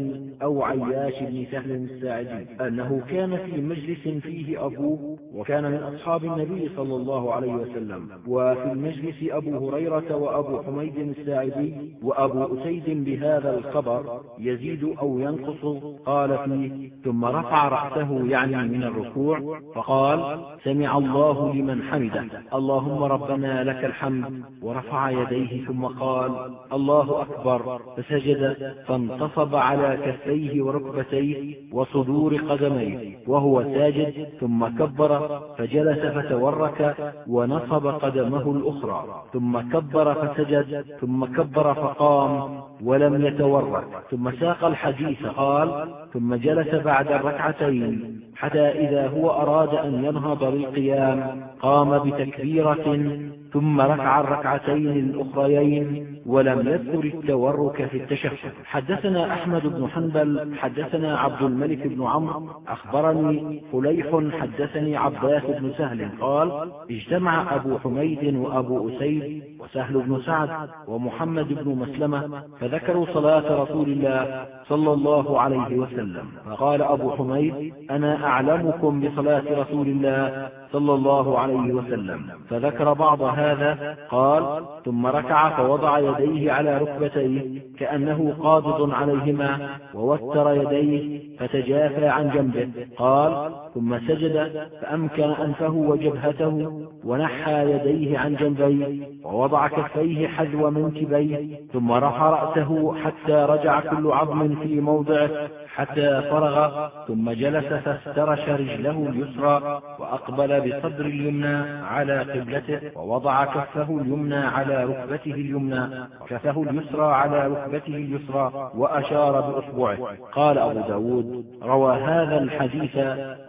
أو عياش بن سهل الساعدي أنه كان في مجلس فيه أبوه وكان من أصحاب النبي صلى الله عليه وسلم وفي المجلس أبو هريرة وأبو حميد الساعدي وأبو وأبو أسيد بهذا الخبر يزيد أو ينقص؟ قال فيه ثم رفع رأسه يعني من الركوع فقال سمع الله لمن حمده. اللهم ربنا لك الحمد ورفع يديه ثم قال الله أكبر. فسجد فانتصب على كفيه وركبتيه وصدور قدميه وهو ساجد ثم كبر فجلس فتورك ونصب قدمه الأخرى ثم كبر فسجد ثم كبر فقام ولم يتورك. ثم ساق الحديث قال ثم جلس بعد الركعتين حتى إذا هو أراد أن ينهض للقيام قام بتكبيرة ثم ركع الركعتين الأخريين ولم يذكر التورك في التشهد. حدثنا أحمد بن حنبل حدثنا عبد الملك بن عمرو أخبرني فليح حدثني عباس بن سهل قال اجتمع أبو حميد وأبو أسيد وسهل بن سعد ومحمد بن مسلمة فذكروا صلاة رسول الله صلى الله عليه وسلم. فقال أبو حميد أنا أعلمكم بصلاة رسول الله صلى الله عليه وسلم. فذكر بعض هذا قال ثم ركع فوضع يديه على ركبتيه كأنه قابض عليهما ووتر يديه فتجافى عن جنبه. قال ثم سجد فأمكن أنفه وجبهته ونحى يديه عن جنبيه ووضع كفيه حذو منكبيه ثم رفع رأسه حتى رجع كل عظم في موضعه حتى فرغ ثم جلس فافترش رجله اليسرى وأقبل بصدر اليمنى على قبلته ووضع كفه اليمنى على ركبته اليمنى وكفه اليسرى على ركبته اليسرى وأشار بأصبعه. قال أبو ب داود روى هذا الحديث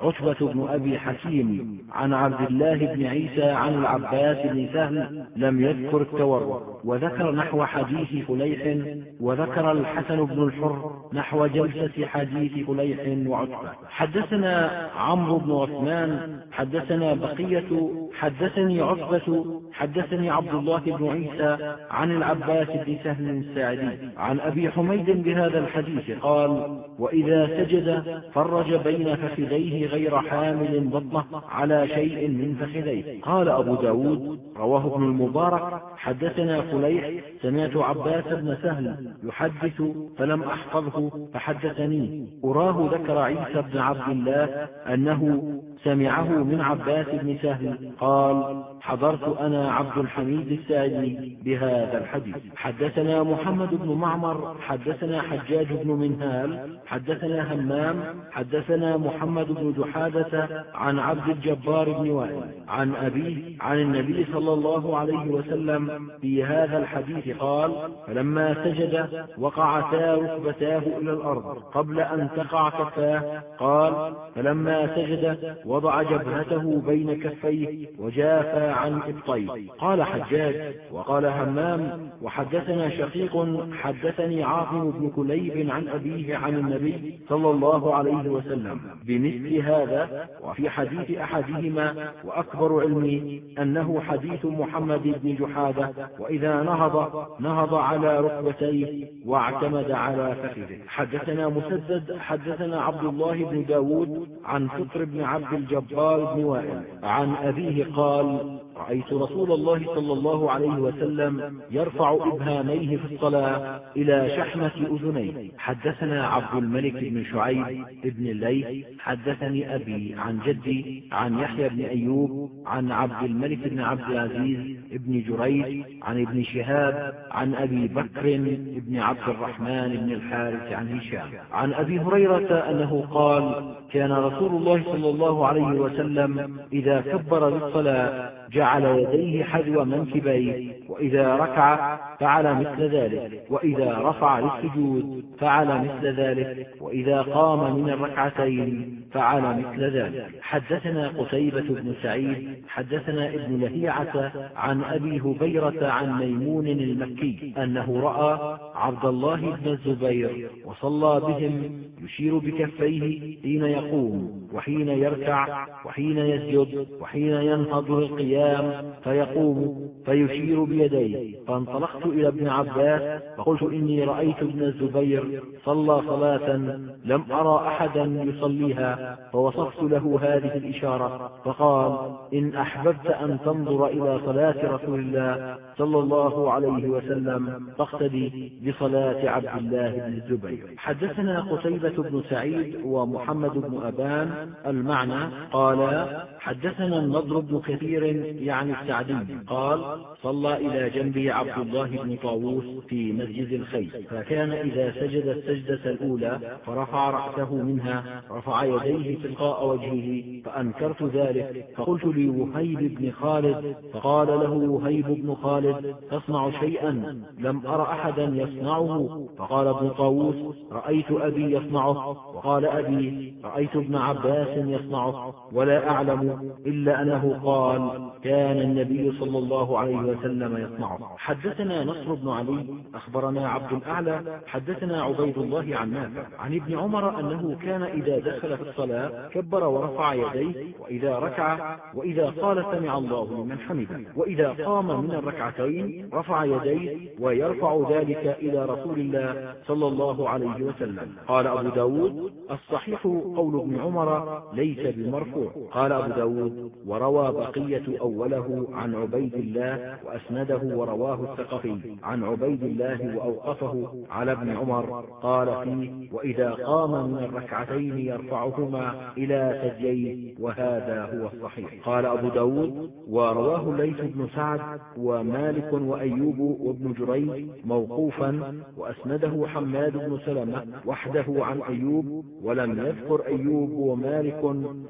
عتبة بن أبي حكيم عن عبد الله بن عيسى عن العباس بن سهل لم يذكر التورع وذكر نحو حديث فليح وذكر الحسن بن الحر نحو جلسة حديث فليح وعتبة. حدثنا عمرو بن عثمان حدثنا بقية حدثني عتبة حدثني عبد الله بن عيسى عن العباس بن سهل الساعدي عن أبي حميد بهذا الحديث قال وإذا سجد فرج بين فخذيه غير حامل بطنه على شيء من فخذيه. قال أبو ب داود رواه ابن المبارك. حدثنا فليح سمعت عباس بن سهل يحدث فلم أحفظه فحدثني أراه ذكر عيسى بن عبد الله أنه سمعه من عباس بن سهل قال حضرت أنا عبد الحميد الساجي بهذا الحديث. حدثنا محمد بن معمر حدثنا حجاج بن منهال حدثنا همام حدثنا محمد بن جحادة عن عبد الجبار بن وائل عن أبيه عن النبي صلى الله عليه وسلم في هذا الحديث قال فلما سجد وقعتا ركبتاه إلى الأرض قبل أن تقع كفاه قال فلما سجد وضع جبهته بين كفيه وجافى عن إبطيه. قال حجاج وقال همام وحدثنا شقيق حدثني عاصم بن كليب عن أبيه عن النبي صلى الله عليه وسلم. بمثل هذا وفي حديث أحدهما وأكبر علمي أنه حديث محمد بن جحادة وإذا نهض نهض على ركبتيه واعتمد على فخذه. حدثنا مسدد حدثنا عبد الله بن داود عن فطر بن عبد الجبار بن وائل عن أبيه قال رأيت رسول الله صلى الله عليه وسلم يرفع إبهاميه في الصلاة إلى شحمة أذنيه. حدثنا عبد الملك بن شعيب بن الليث حدثني أبي عن جدي عن يحيى بن أيوب عن عبد الملك بن عبد العزيز بن جريج عن ابن شهاب عن أبي بكر بن عبد الرحمن بن الحارث عن هشام. عن أبي هريرة أنه قال كان رسول الله صلى الله عليه وسلم إذا كبر للصلاة جعل يديه حذو منكبيه وإذا ركع فعل مثل ذلك وإذا رفع للسجود فعل مثل ذلك وإذا قام من الركعتين فعل مثل ذلك. حدثنا قتيبة بن سعيد حدثنا ابن لهيعة عن أبي هبيرة عن ميمون المكي أنه رأى عبد الله بن الزبير وصلى بهم يشير بكفيه حين يقوم وحين يركع وحين يسجد وحين ينهض للقيام القيام فيقوم فيشير بيديه. فانطلقت إلى ابن عباس فقلت إني رأيت ابن الزبير صلى صلاة لم أرى أحدا يصليها فوصفت له هذه الإشارة فقال إن أحببت أن تنظر إلى صلاة رسول الله صلى الله عليه وسلم فاقتدي بصلاة عبد الله بن الزبير. حدثنا قتيبة بن سعيد ومحمد بن أبان المعنى قال حدثنا النضر بن كثير يعني السعدي قال صلى إلى جنبه عبد الله بن طاووس في مسجد الخير فكان إذا سجد السجدة الأولى فرفع رأسه منها رفع يديه تلقاء وجهه فأنكرت ذلك فقلت لوهيب بن خالد فقال له وهيب بن خالد تصنع شيئا؟ لم أر أحدا يصنعه فقال ابن طاووس رأيت أبي يصنعه وقال أبي رأيت ابن عباس يصنعه ولا أعلم إلا أنه قال كان النبي صلى الله عليه وسلم يصنعه حدثنا نصر بن علي أخبرنا عبد الأعلى حدثنا عبيد الله عن نافع عن ابن عمر أنه كان إذا دخل في الصلاة كبر ورفع يديه وإذا ركع وإذا قال سمع الله لمن حمده وإذا قام من الركعتين رفع يديه ويرفع ذلك إلى رسول الله صلى الله عليه وسلم. قال أبو ب داود الصحيح قول ابن عمر ليس بمرفوع قال أبو ب داود وروى بقية أوله عن عبيد الله وأسنده ورواه الثقفي. عن عبيد الله وأوقفه على ابن عمر قال فيه وإذا قام من الركعتين يرفعهما إلى ثدييه وهذا هو الصحيح. قال أبو ب داود ورواه الليث بن سعد ومالك وأيوب وابن جريج موقوفا وأسنده حماد بن سلمة وحده عن أيوب ولم يذكر أيوب ومالك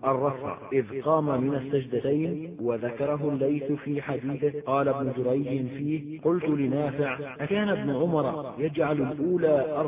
الرفع إذ قام من السجدتين وذكره الليث في حديثه. قال ابن جريج فيه قلت لنافع أكان ابن عمر يجعل الأولى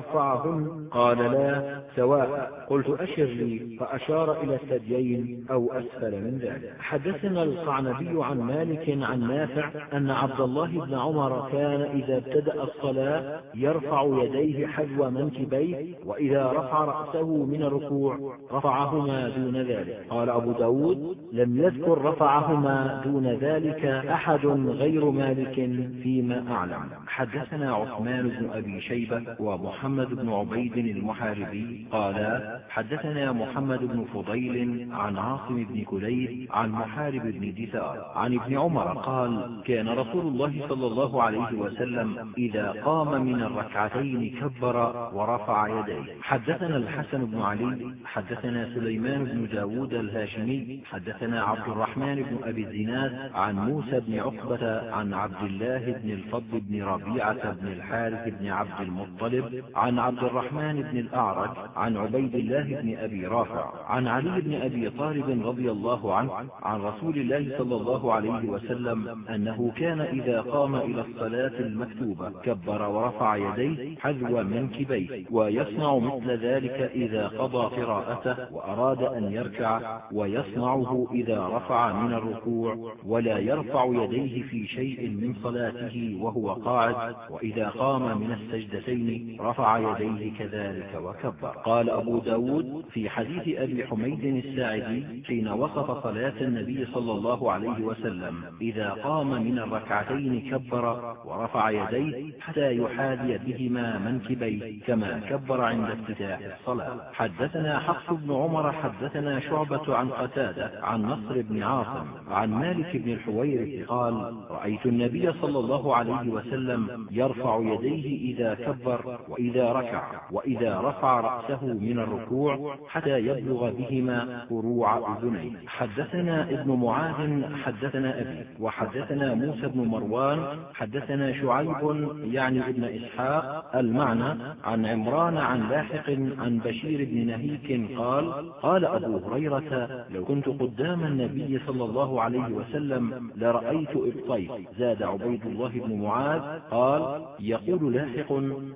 قال لا سواء. قلت أشر لي فأشار إلى الثديين أو أسفل من ذلك. حدثنا القعنبي عن مالك عن نافع أن عبد الله بن عمر كان إذا ابتدأ الصلاة يرفع يديه حذو منكبيه وإذا رفع رأسه من الركوع رفعهما دون ذلك. قال أبو ب داود لم يذكر رفعهما دون ذلك أحد غير مالك فيما أعلم. حدثنا عثمان بن أبي شيبة ومحمد بن عبيد المحاربي قالا حدثنا محمد بن فضيل عن عاصم بن كليب عن محارب بن دثار عن ابن عمر قال كان رسول الله صلى الله عليه وسلم إذا قام من الركعتين كبر ورفع يديه. حدثنا الحسن بن علي حدثنا سليمان بن داود الهاشمي حدثنا عبد الرحمن بن أبي الزناد عن موسى بن عقبة عن عبد الله بن الفضل بن ربيعة بن الحارث بن عبد المطلب عن عبد الرحمن بن الأعرج عن عبيد الله بن أبي رافع عن علي بن أبي طالب رضي الله عنه عن رسول الله صلى الله عليه وسلم أنه كان إذا قام إلى الصلاة المكتوبة كبر ورفع يديه حذو منكبيه ويصنع مثل ذلك إذا قضى قراءته وأراد أن يركع ويصنعه إذا رفع من الركوع ولا يرفع يديه في شيء من صلاته وهو قاعد وإذا قام من السجدتين رفع يديه كذلك وكبر. قال أبو ب داود في حديث أبي حميد الساعدي حين وصف صلاة النبي صلى الله عليه وسلم إذا قام من الركعتين كبر ورفع يديه حتى يحاذي بهما منكبيه كما كبر عند افتتاح الصلاة. حدثنا حفص بن عمر حدثنا شعبة عن قتادة عن نصر بن عاصم عن مالك بن الحويرث قال رأيت النبي صلى الله عليه وسلم يرفع يديه إذا كبر وإذا ركع وإذا رفع رأسه من الركوع حتى يبلغ بهما فروع أذنيه. حدثنا ابن معاذ حدثنا أبي وحدثنا موسى بن مروان حدثنا شعيب يعني ابن إسحاق المعنى عن عمران عن لاحق عن بشير بن نهيك قال قال أبو هريرة لو كنت قدام النبي صلى الله عليه وسلم لرأيت إبطيت زاد عبيد الله بن معاذ قال يقول لاحق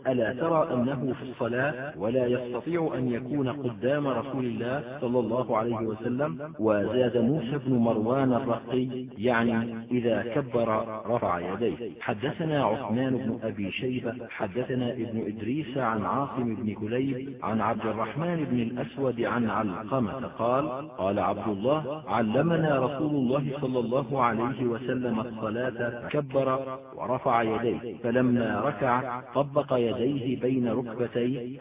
ألا ترى أنه في الصلاة ولا يستطيع أن يكون قدام رسول الله صلى الله عليه وسلم وزاد موسى بن مروان الرقي يعني إذا كبر رفع يديه. حدثنا عثمان بن أبي شيبة حدثنا ابن إدريس عن عاصم بن كليب عن عبد الرحمن بن الأسود عن علقمة قال قال عبد الله علمنا رسول الله صلى الله عليه وسلم الصلاة كبر ورفع يديه فلما ركع طبق يديه بين ركبتيه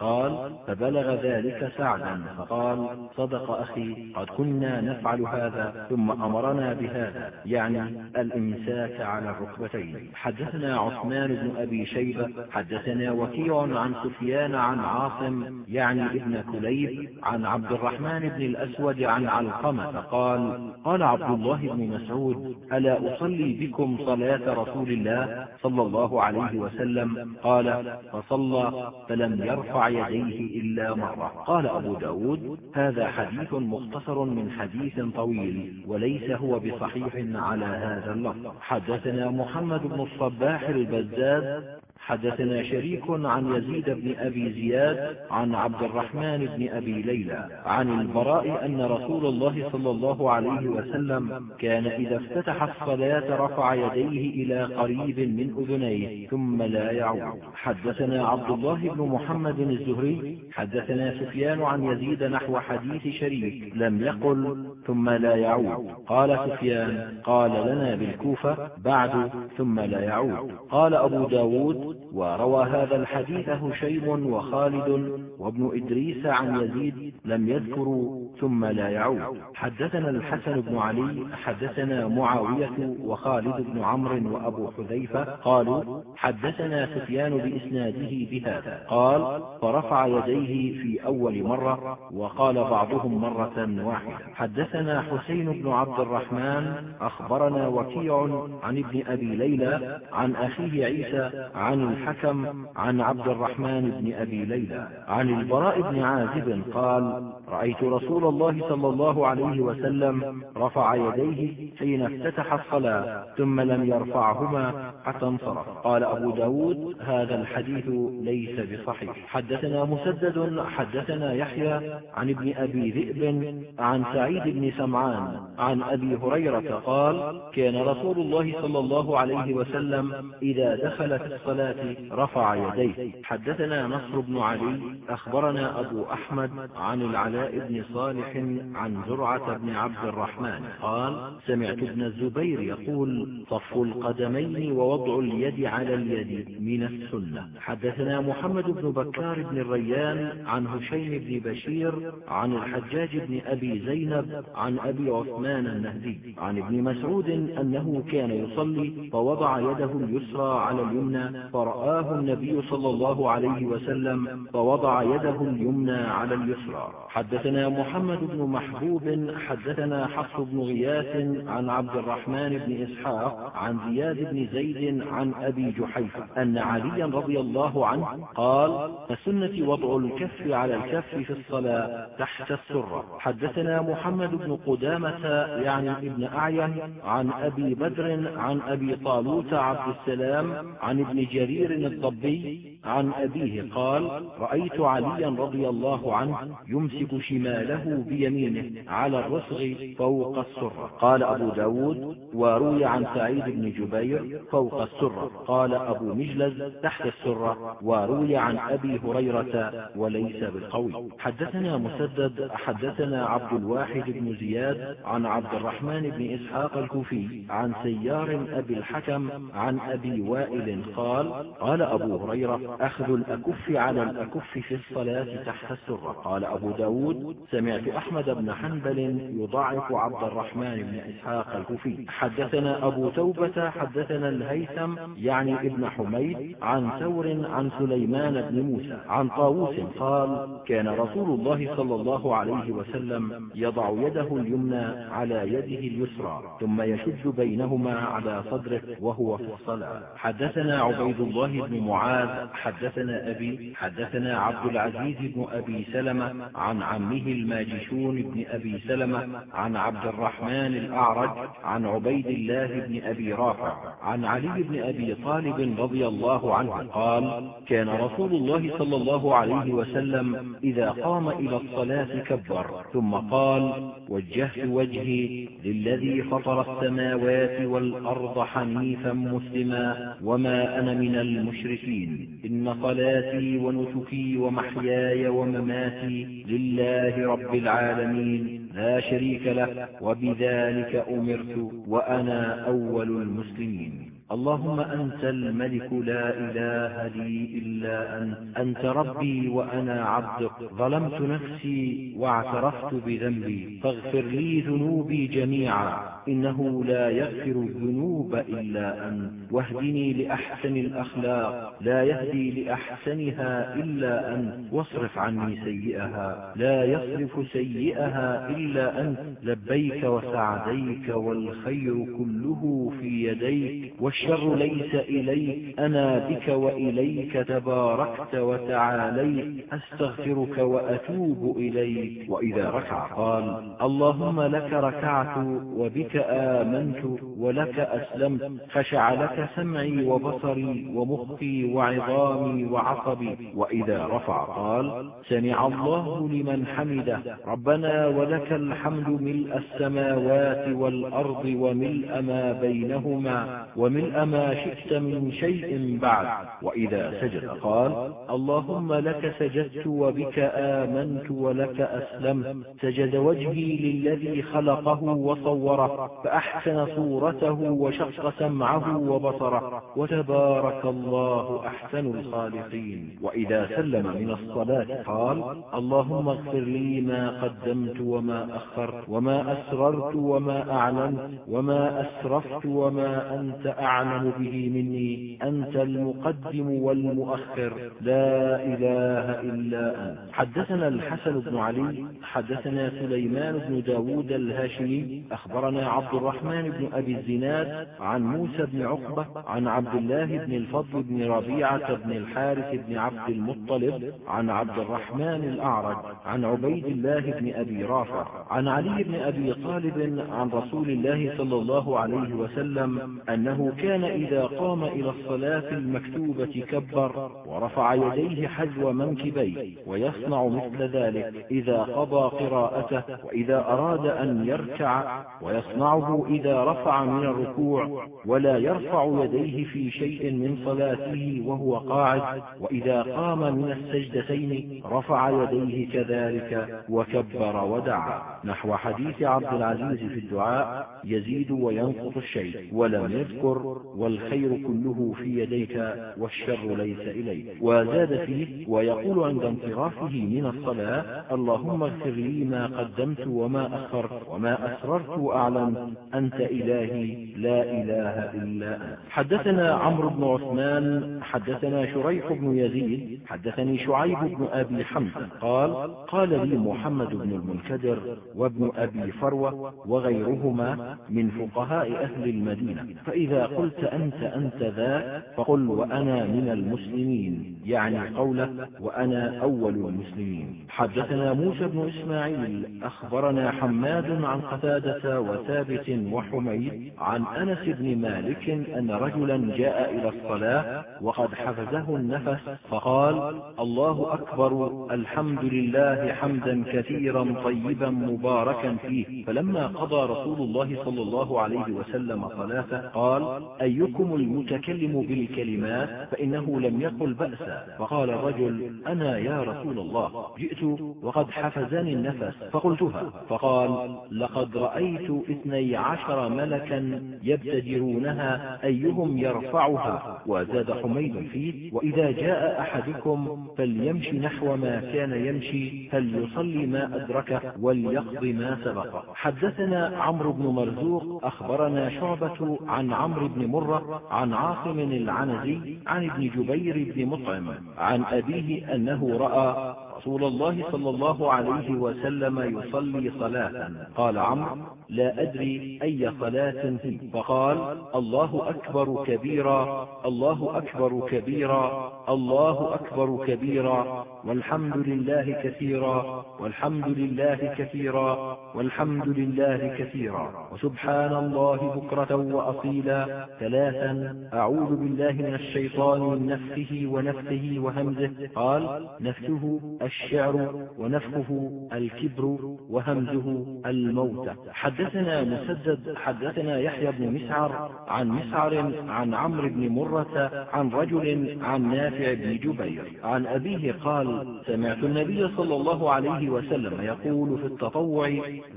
قال فبلغ ذلك سعدا فقال صدق أخي قد كنا نفعل هذا ثم أمرنا بهذا يعني الإمساك على الركبتين. حدثنا عثمان بن أبي شيبة حدثنا وكيع عن سفيان عن عاصم يعني ابن كليب عن عبد الرحمن بن الأسود عن علقمة قال قال عبد الله بن مسعود ألا أصلي بكم صلاة رسول الله صلى الله عليه وسلم؟ قال فصلى فلم يرفع يديه إلا مرة. قال أبو ب داود هذا حديث مختصر من حديث طويل وليس هو بصحيح على هذا اللفظ. حدثنا محمد بن الصباح البزاد حدثنا شريك عن يزيد بن أبي زياد عن عبد الرحمن بن أبي ليلى عن البراء أن رسول الله صلى الله عليه وسلم كان إذا افتتح الصلاة رفع يديه إلى قريب من أذنيه ثم لا يعود. حدثنا عبد الله بن محمد الزهري حدثنا سفيان عن يزيد نحو حديث شريك لم يقل ثم لا يعود. قال سفيان قال لنا بالكوفة بعد ثم لا يعود. قال أبو ب داود وروى هذا الحديث هشيم وخالد وابن إدريس عن يزيد لم يذكروا ثم لا يعود. حدثنا الحسن بن علي حدثنا معاوية وخالد بن عمرو وأبو حذيفة قالوا حدثنا سفيان بإسناده بهذا. قال فرفع يديه في أول مرة وقال بعضهم مرة واحدة. حدثنا حسين بن عبد الرحمن أخبرنا وكيع عن ابن أبي ليلى عن أخيه عيسى عن الحكم عن عبد الرحمن بن أبي ليلى. عن البراء بن عازب قال رأيت رسول الله صلى الله عليه وسلم رفع يديه حين افتتح الصلاة ثم لم يرفعهما حتى انصرف. قال أبو ب داود هذا الحديث ليس بصحيح. حدثنا مسدد حدثنا يحيى عن ابن أبي ذئب عن سعيد بن سمعان عن أبي هريرة قال كان رسول الله صلى الله عليه وسلم إذا دخل في الصلاة رفع يديه. حدثنا نصر بن علي أخبرنا أبو أحمد عن العلاء بن صالح عن زرعة بن عبد الرحمن. قال سمعت ابن الزبير يقول صف القدمين ووضع اليد على اليد من السنة. حدثنا محمد بن بكار بن الريان عن هشيم بن بشير عن الحجاج بن أبي زينب عن أبي عثمان النهدي عن ابن مسعود أنه كان يصلي فوضع يده اليسرى على اليمنى فرآه النبي صلى الله عليه وسلم فوضع يده اليمنى على اليسرى. حدثنا محمد بن محبوب حدثنا حفص بن غياث عن عبد الرحمن بن إسحاق عن زياد بن زيد عن أبي جحيفة أن عليا رضي الله عنه قال السنة وضع الكف على الكف في الصلاة تحت السرة. حدثنا محمد بن قدامة يعني ابن أعين عن أبي بدر عن أبي طالوت عبد السلام عن ابن جرير الضبي عن أبيه قال رأيت عليا رضي الله عنه يمسك شماله بيمينه على الرسغ فوق السرة. قال أبو ب داود وروي عن سعيد بن جبير فوق السرة. قال أبو مجلز تحت السرة وروي عن أبي هريرة وليس بالقوي. حدثنا مسدد حدثنا عبد الواحد بن زياد عن عبد الرحمن بن إسحاق الكوفي عن سيار أبي الحكم عن أبي وائل قال قال أبو هريرة أخذ الأكف على الأكف في الصلاة تحت السرة. قال أبو ب داود سمعت أحمد بن حنبل يضعف عبد الرحمن بن إسحاق الكوفي. حدثنا أبو توبة حدثنا الهيثم يعني ابن حميد عن ثور عن سليمان بن موسى عن طاووس قال كان رسول الله صلى الله عليه وسلم يضع يده اليمنى على يده اليسرى ثم يشد بينهما على صدره وهو في الصلاة. حدثنا عبيد الله بن معاذ حدثنا أبي حدثنا عبد العزيز بن أبي سلمة عن عمه الماجشون بن أبي سلمة عن عبد الرحمن الأعرج عن عبيد الله بن أبي رافع عن علي بن أبي طالب رضي الله عنه قال كان رسول الله صلى الله عليه وسلم إذا قام إلى الصلاة كبر ثم قال وجهت وجهي للذي فطر السماوات والأرض حنيفا مسلما وما أنا من المشركين. إن صلاتي ونسكي ومحياي ومماتي لله رب العالمين لا شريك له وبذلك أمرت وأنا أول المسلمين. اللهم أنت الملك لا إله لي إلا أنت. أنت ربي وأنا عبدك. ظلمت نفسي واعترفت بذنبي. فاغفر لي ذنوبي جميعا. إنه لا يغفر الذنوب إلا أنت. واهدني لأحسن الأخلاق. لا يهدي لأحسنها إلا أنت. واصرف عني سيئها. لا يصرف سيئها إلا أنت. لبيك وسعديك والخير كله في يديك. والشر ليس إليك أنا بك وإليك تباركت وتعاليت أستغفرك وأتوب إليك. وإذا ركع قال اللهم لك ركعت وبك آمنت ولك أسلمت خشع لك سمعي وبصري ومخي وعظامي وعصبي. وإذا رفع قال سمع الله لمن حمده ربنا ولك الحمد ملء السماوات والأرض وملء ما بينهما وملء ما شئت من شيء بعد. وإذا سجد قال اللهم لك سجدت وبك آمنت ولك أسلمت. سجد وجهي للذي خلقه وصوره فأحسن صورته وشق سمعه وبصره. وتبارك الله أحسن الخالقين. وإذا سلم من الصلاة قال اللهم اغفر لي ما قدمت وما أخرت وما أسررت وما أعلنت وما أسرفت وما أنت أعلم. به مني أنت المقدم والمؤخر. لا إله إلا أنت. حدثنا الحسن بن علي حدثنا سليمان بن داود الهاشمي أخبرنا عبد الرحمن بن أبي الزناد عن موسى بن عقبة عن عبد الله بن الفضل بن ربيعة بن الحارث بن عبد المطلب عن عبد الرحمن الأعرج عن عبيد الله بن أبي رافع عن علي بن أبي طالب عن رسول الله صلى الله عليه وسلم أنه كان إذا قام إلى الصلاة المكتوبة كبر ورفع يديه حجو منكبيه ويصنع مثل ذلك إذا قضى قراءته وإذا أراد أن يركع ويصنعه إذا رفع من الركوع ولا يرفع يديه في شيء من صلاته وهو قاعد وإذا قام من السجدتين رفع يديه كذلك وكبر ودعا. نحو حديث عبد العزيز في الدعاء يزيد وينقص الشيء ولم يذكر والخير كله في يديك والشر ليس إليك. وزاد فيه ويقول عند انصرافه من الصلاة اللهم اغفر لي ما قدمت وما أخرت وما أسررت وأعلنت أنت إلهي لا إله إلا أنت. حدثنا عمرو بن عثمان حدثنا شريح بن يزيد حدثني شعيب بن أبي حمزة قال قال لي محمد بن المنكدر وابن أبي فروة وغيرهما من فقهاء أهل المدينة فإذا قلت أنت أنت ذاك فقل وأنا من المسلمين. يعني قوله وأنا أول المسلمين. حدثنا موسى بن إسماعيل أخبرنا حماد عن قتادة وثابت وحميد عن أنس بن مالك أن رجلا جاء إلى الصلاة وقد حفزه النفس فقال الله أكبر الحمد لله حمدا كثيرا طيبا مباركا فيه. فلما قضى رسول الله صلى الله عليه وسلم صلاته قال أيكم المتكلم بالكلمات فإنه لم يقل بأسا فقال الرجل أنا يا رسول الله جئت وقد حفزني النفس فقلتها. فقال لقد رأيت اثني عشر ملكا يبتدرونها أيهم يرفعها؟ وزاد حميد فيه وإذا جاء أحدكم فليمشي نحو ما كان يمشي فليصلي ما أدركه وليقض ما سبق. حدثنا عمرو بن مرزوق أخبرنا شعبة عن عمرو بن مرة عن عاصم العنزي عن ابن جبير بن مطعم عن أبيه أنه رأى رسول الله صلى الله عليه وسلم يصلي صلاة. قال عمرو لا أدري أي صلاة هي فقال الله أكبر كبيرا الله أكبر كبيرا الله أكبر كبيرا. والحمد لله كثيرا والحمد لله كثيرا والحمد لله كثيرا. وسبحان الله بكرة وأصيلا. ثلاثا أعوذ بالله من الشيطان من نفسه ونفسه وهمزه. قال نفسه الشعر ونفخه الكبر وهمزه الموت. حدثنا مسدد حدثنا يحيى بن مسعر عن مسعر عن عمرو بن مرة عن رجل عن نافع بن جبير. عن أبيه قال سمعت النبي صلى الله عليه وسلم يقول في التطوع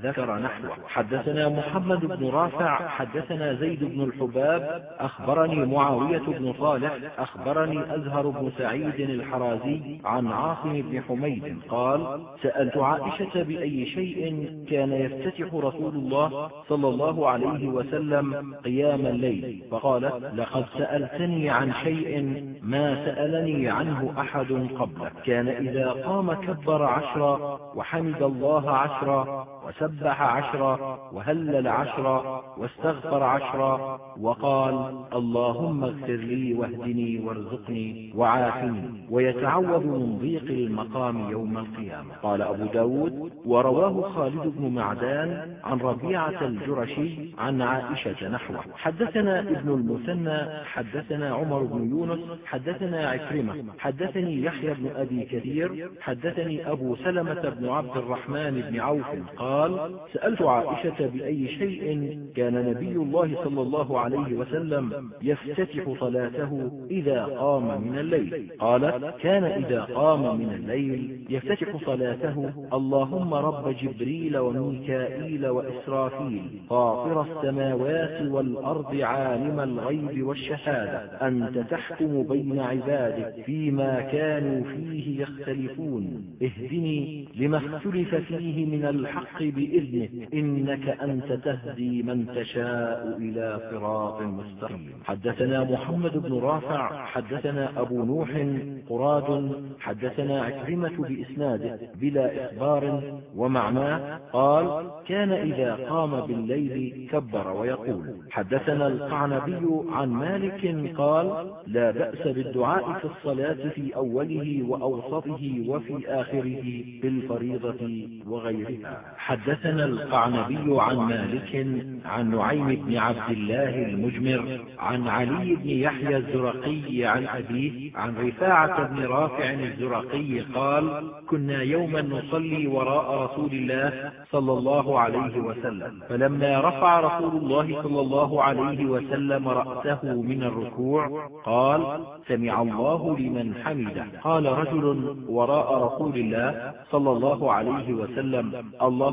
ذكر نحوه. حدثنا محمد بن رافع حدثنا زيد بن الحباب أخبرني معاوية بن صالح أخبرني أزهر بن سعيد الحرازي عن عاصم بن حميد قال سألت عائشة بأي شيء كان يفتتح رسول الله صلى الله عليه وسلم قيام الليل؟ فقالت لقد سألتني عن شيء ما سألني عنه أحد قبلك. إذا قام كبر عشرا وحمد الله عشرا وسبح عشرا وهلل عشرا واستغفر عشرا وقال اللهم اغفر لي واهدني وارزقني وعافني ويتعوذ من ضيق المقام يوم القيامة. قال أبو ب داود ورواه خالد بن معدان عن ربيعة الجرشي عن عائشة نحوه. حدثنا ابن المثنى حدثنا عمر بن يونس حدثنا عكرمة حدثني يحيى بن أبي كثير حدثني أبو سلمة بن عبد الرحمن بن عوف قال سألت عائشة بأي شيء؟ كان نبي الله صلى الله عليه وسلم يفتتح صلاته إذا قام من الليل. قالت كان إذا قام من الليل يفتتح صلاته. اللهم رب جبريل وميكائيل وإسرافيل فاطر السماوات والأرض عالم الغيب والشهادة. أنت تحكم بين عبادك فيما كانوا فيه يختلفون. اهدني لما اختلف فيه من الحق بإذنك إنك أنت تهدي من تشاء إلى صراط مستقيم. حدثنا محمد بن رافع حدثنا أبو نوح قراد حدثنا عكرمة بإسناده بلا إخبار ومعناه قال كان إذا قام بالليل كبر ويقول. حدثنا القعنبي عن مالك قال لا بأس بالدعاء في الصلاة في أوله وأوسطه وفي آخره في الفريضة وغيرها. حدثنا القعنبي عن مالك عن نعيم بن عبد الله المجمر عن علي بن يحيى الزرقي عن أبيه عن رفاعة بن رافع الزرقي قال كنا يوما نصلي وراء رسول الله صلى الله عليه وسلم فلما رفع رسول الله صلى الله عليه وسلم رأسه من الركوع قال سمع الله لمن حمده. قال رجل وراء رسول الله صلى الله عليه وسلم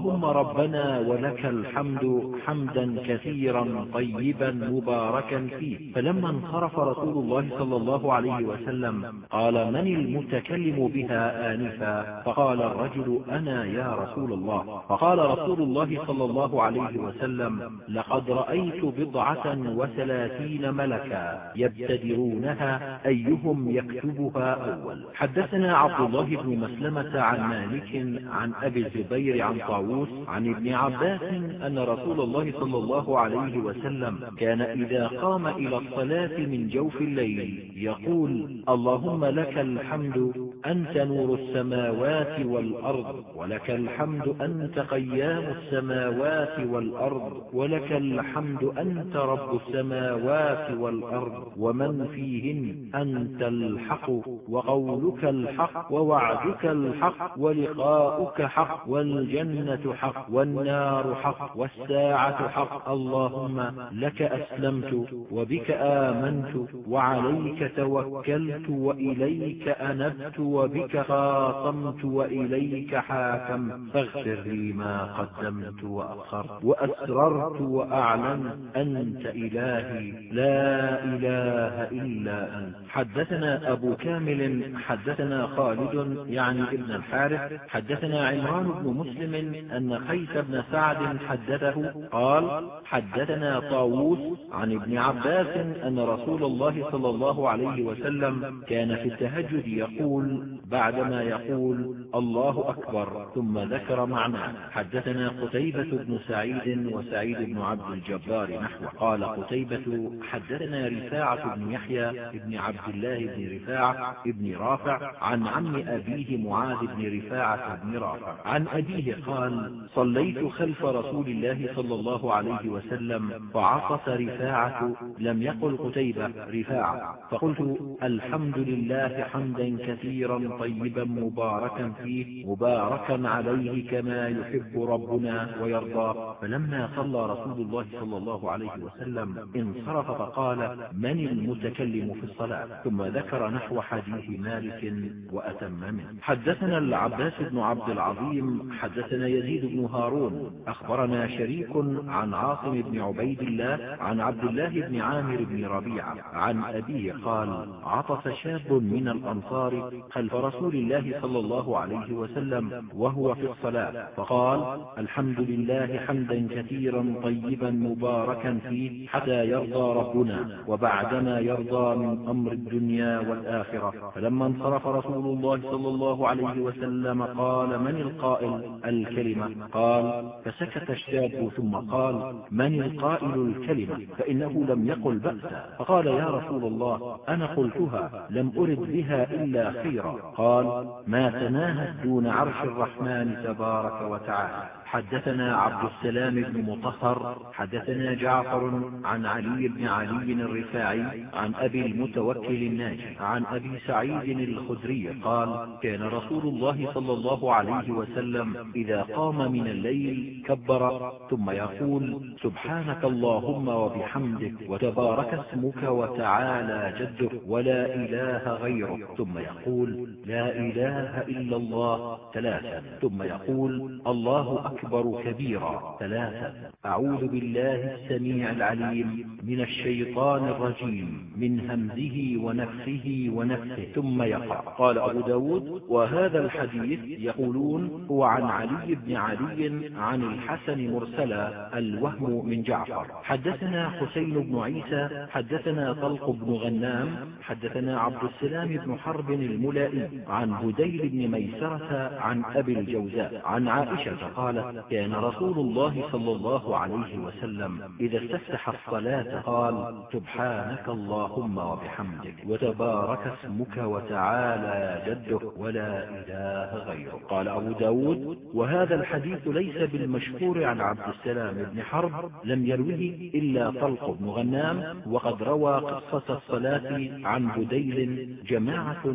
اللهم ربنا ولك الحمد حمدا كثيرا طيبا مباركا فيه. فلما انصرف رسول الله صلى الله عليه وسلم قال من المتكلم بها آنفا؟ فقال الرجل أنا يا رسول الله. فقال رسول الله صلى الله عليه وسلم لقد رأيت بضعة وثلاثين ملكا يبتدرونها أيهم يكتبها أول. حدثنا عبد الله بن مسلمة عن مالك عن أبي الزبير عن طاووس عن ابن عباس أن رسول الله صلى الله عليه وسلم كان إذا قام إلى الصلاة من جوف الليل يقول اللهم لك الحمد أنت نور السماوات والأرض ولك الحمد أنت قيام السماوات والأرض ولك الحمد أنت رب السماوات والأرض ومن فيهن أنت الحق وقولك الحق ووعدك الحق ولقاؤك حق والجنة حق والنار حق والساعة حق. اللهم لك أسلمت وبك آمنت وعليك توكلت وإليك أنبت وبك خاصمت وإليك حاكمت فاغفر لي ما قدمت وأخرت. وأسررت وأعلنت أنت إلهي. لا إله إلا أنت. حدثنا أبو كامل حدثنا خالد يعني ابن الحارث. حدثنا عمران بن مسلم أن قيس بن سعد حدثه قال حدثنا طاووس عن ابن عباس أن رسول الله صلى الله عليه وسلم كان في التهجد يقول بعدما يقول الله أكبر ثم ذكر معناه. حدثنا قتيبة بن سعيد وسعيد بن عبد الجبار نحو قال قتيبة حدثنا رفاعة بن يحيى بن عبد الله بن رفاعة بن رافع عن عم أبيه معاذ بن رفاعة بن رافع. عن أبيه قال صليت خلف رسول الله صلى الله عليه وسلم فعطس رفاعة لم يقل قتيبة رفاعة. فقلت الحمد لله حمدا كثيرا طيبا مباركا فيه مباركا عليه كما يحب ربنا ويرضى. فلما صلى رسول الله صلى الله عليه وسلم انصرف فقال من المتكلم في الصلاة؟ ثم ذكر نحو حديث مالك وأتم منه. حدثنا العباس بن عبد العظيم حدثنا يزيد بن هارون أخبرنا شريك عن عاصم بن عبيد الله عن عبد الله بن عامر بن ربيعة عن أبيه قال عطس شاب من الأنصار خلف رسول الله صلى الله عليه وسلم وهو في الصلاة فقال الحمد لله حمدا كثيرا طيبا مباركا فيه حتى يرضى ربنا وبعدما يرضى من أمر الدنيا والآخرة. فلما انصرف رسول الله صلى الله عليه وسلم قال من القائل؟ الكلمة قال فسكت الشاب ثم قال من القائل الكلمة؟ فإنه لم يقل بأسا فقال يا رسول الله أنا قلتها لم أرد بها إلا خيرا. قال ما تناهت دون عرش الرحمن تبارك وتعالى. حدثنا عبد السلام بن مطهر حدثنا جعفر عن علي بن علي الرفاعي عن أبي المتوكل الناجي عن أبي سعيد الخدري قال كان رسول الله صلى الله عليه وسلم إذا قام من الليل كبر ثم يقول سبحانك اللهم وبحمدك وتبارك اسمك وتعالى جدك ولا إله غيرك. ثم يقول لا إله إلا الله ثلاثا. ثم يقول الله أكبر. أكبر كبيرا. ثلاثة. أعوذ بالله السميع العليم من الشيطان الرجيم من همزه ونفسه ونفسه ثم يقع قال أبو داود وهذا الحديث يقولون هو عن علي بن علي عن الحسن مرسلا الوهم من جعفر. حدثنا حسين بن عيسى حدثنا طلق بن غنام حدثنا عبد السلام بن حرب الملائي عن بديل بن ميسرة عن أبي الجوزاء عن عائشة قالت كان رسول الله صلى الله عليه وسلم إذا استفتح الصلاة قال سبحانك اللهم وبحمدك وتبارك اسمك وتعالى جدك ولا إله غيرك. قال أبو ب داود وهذا الحديث ليس بالمشهور عن عبد السلام بن حرب لم يروه إلا طلق بن غنام وقد روى قصة الصلاة عن بديل جماعة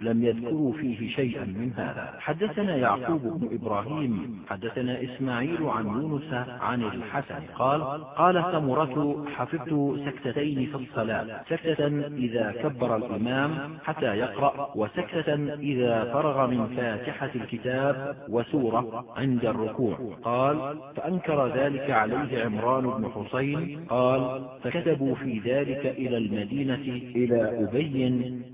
لم يذكروا فيه شيئا من هذا. حدثنا يعقوب بن إبراهيم حدثنا إسماعيل عن يونس عن الحسن. قال قال سمرة حفظت سكتتين في الصلاة. سكتة إذا كبر الإمام حتى يقرأ وسكتة إذا فرغ من فاتحة الكتاب وسورة عند الركوع. قال فأنكر ذلك عليه عمران بن حسين. قال فكتبوا في ذلك إلى المدينة إلى أبي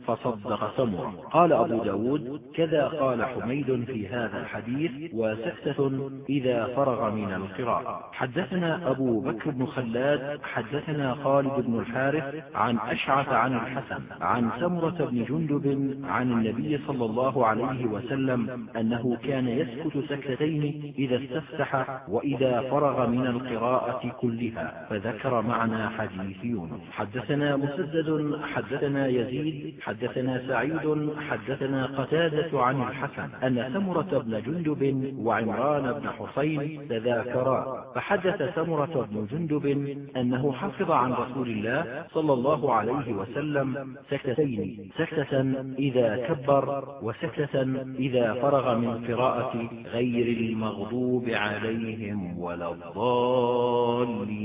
فصدق سمرة. قال أبو ب داود كذا قال حميد في هذا الحديث وسكتة إذا فرغ من القراءة. حدثنا أبو بكر بن خلاد حدثنا خالد بن الحارث عن أشعث عن الحسن عن سمرة بن جندب عن النبي صلى الله عليه وسلم أنه كان يسكت سكتين إذا استفتح وإذا فرغ من القراءة كلها فذكر معنى حديث يونس. حدثنا مسدد حدثنا يزيد حدثنا سعيد حدثنا قتادة عن الحسن أن سمرة بن جندب وعمران بن حصين تذاكرا. فحدث سمرة بن جندب أنه حفظ عن رسول الله صلى الله عليه وسلم سكتين سكتة إذا كبر وسكتة إذا فرغ من قراءة غير المغضوب عليهم ولا الضالين.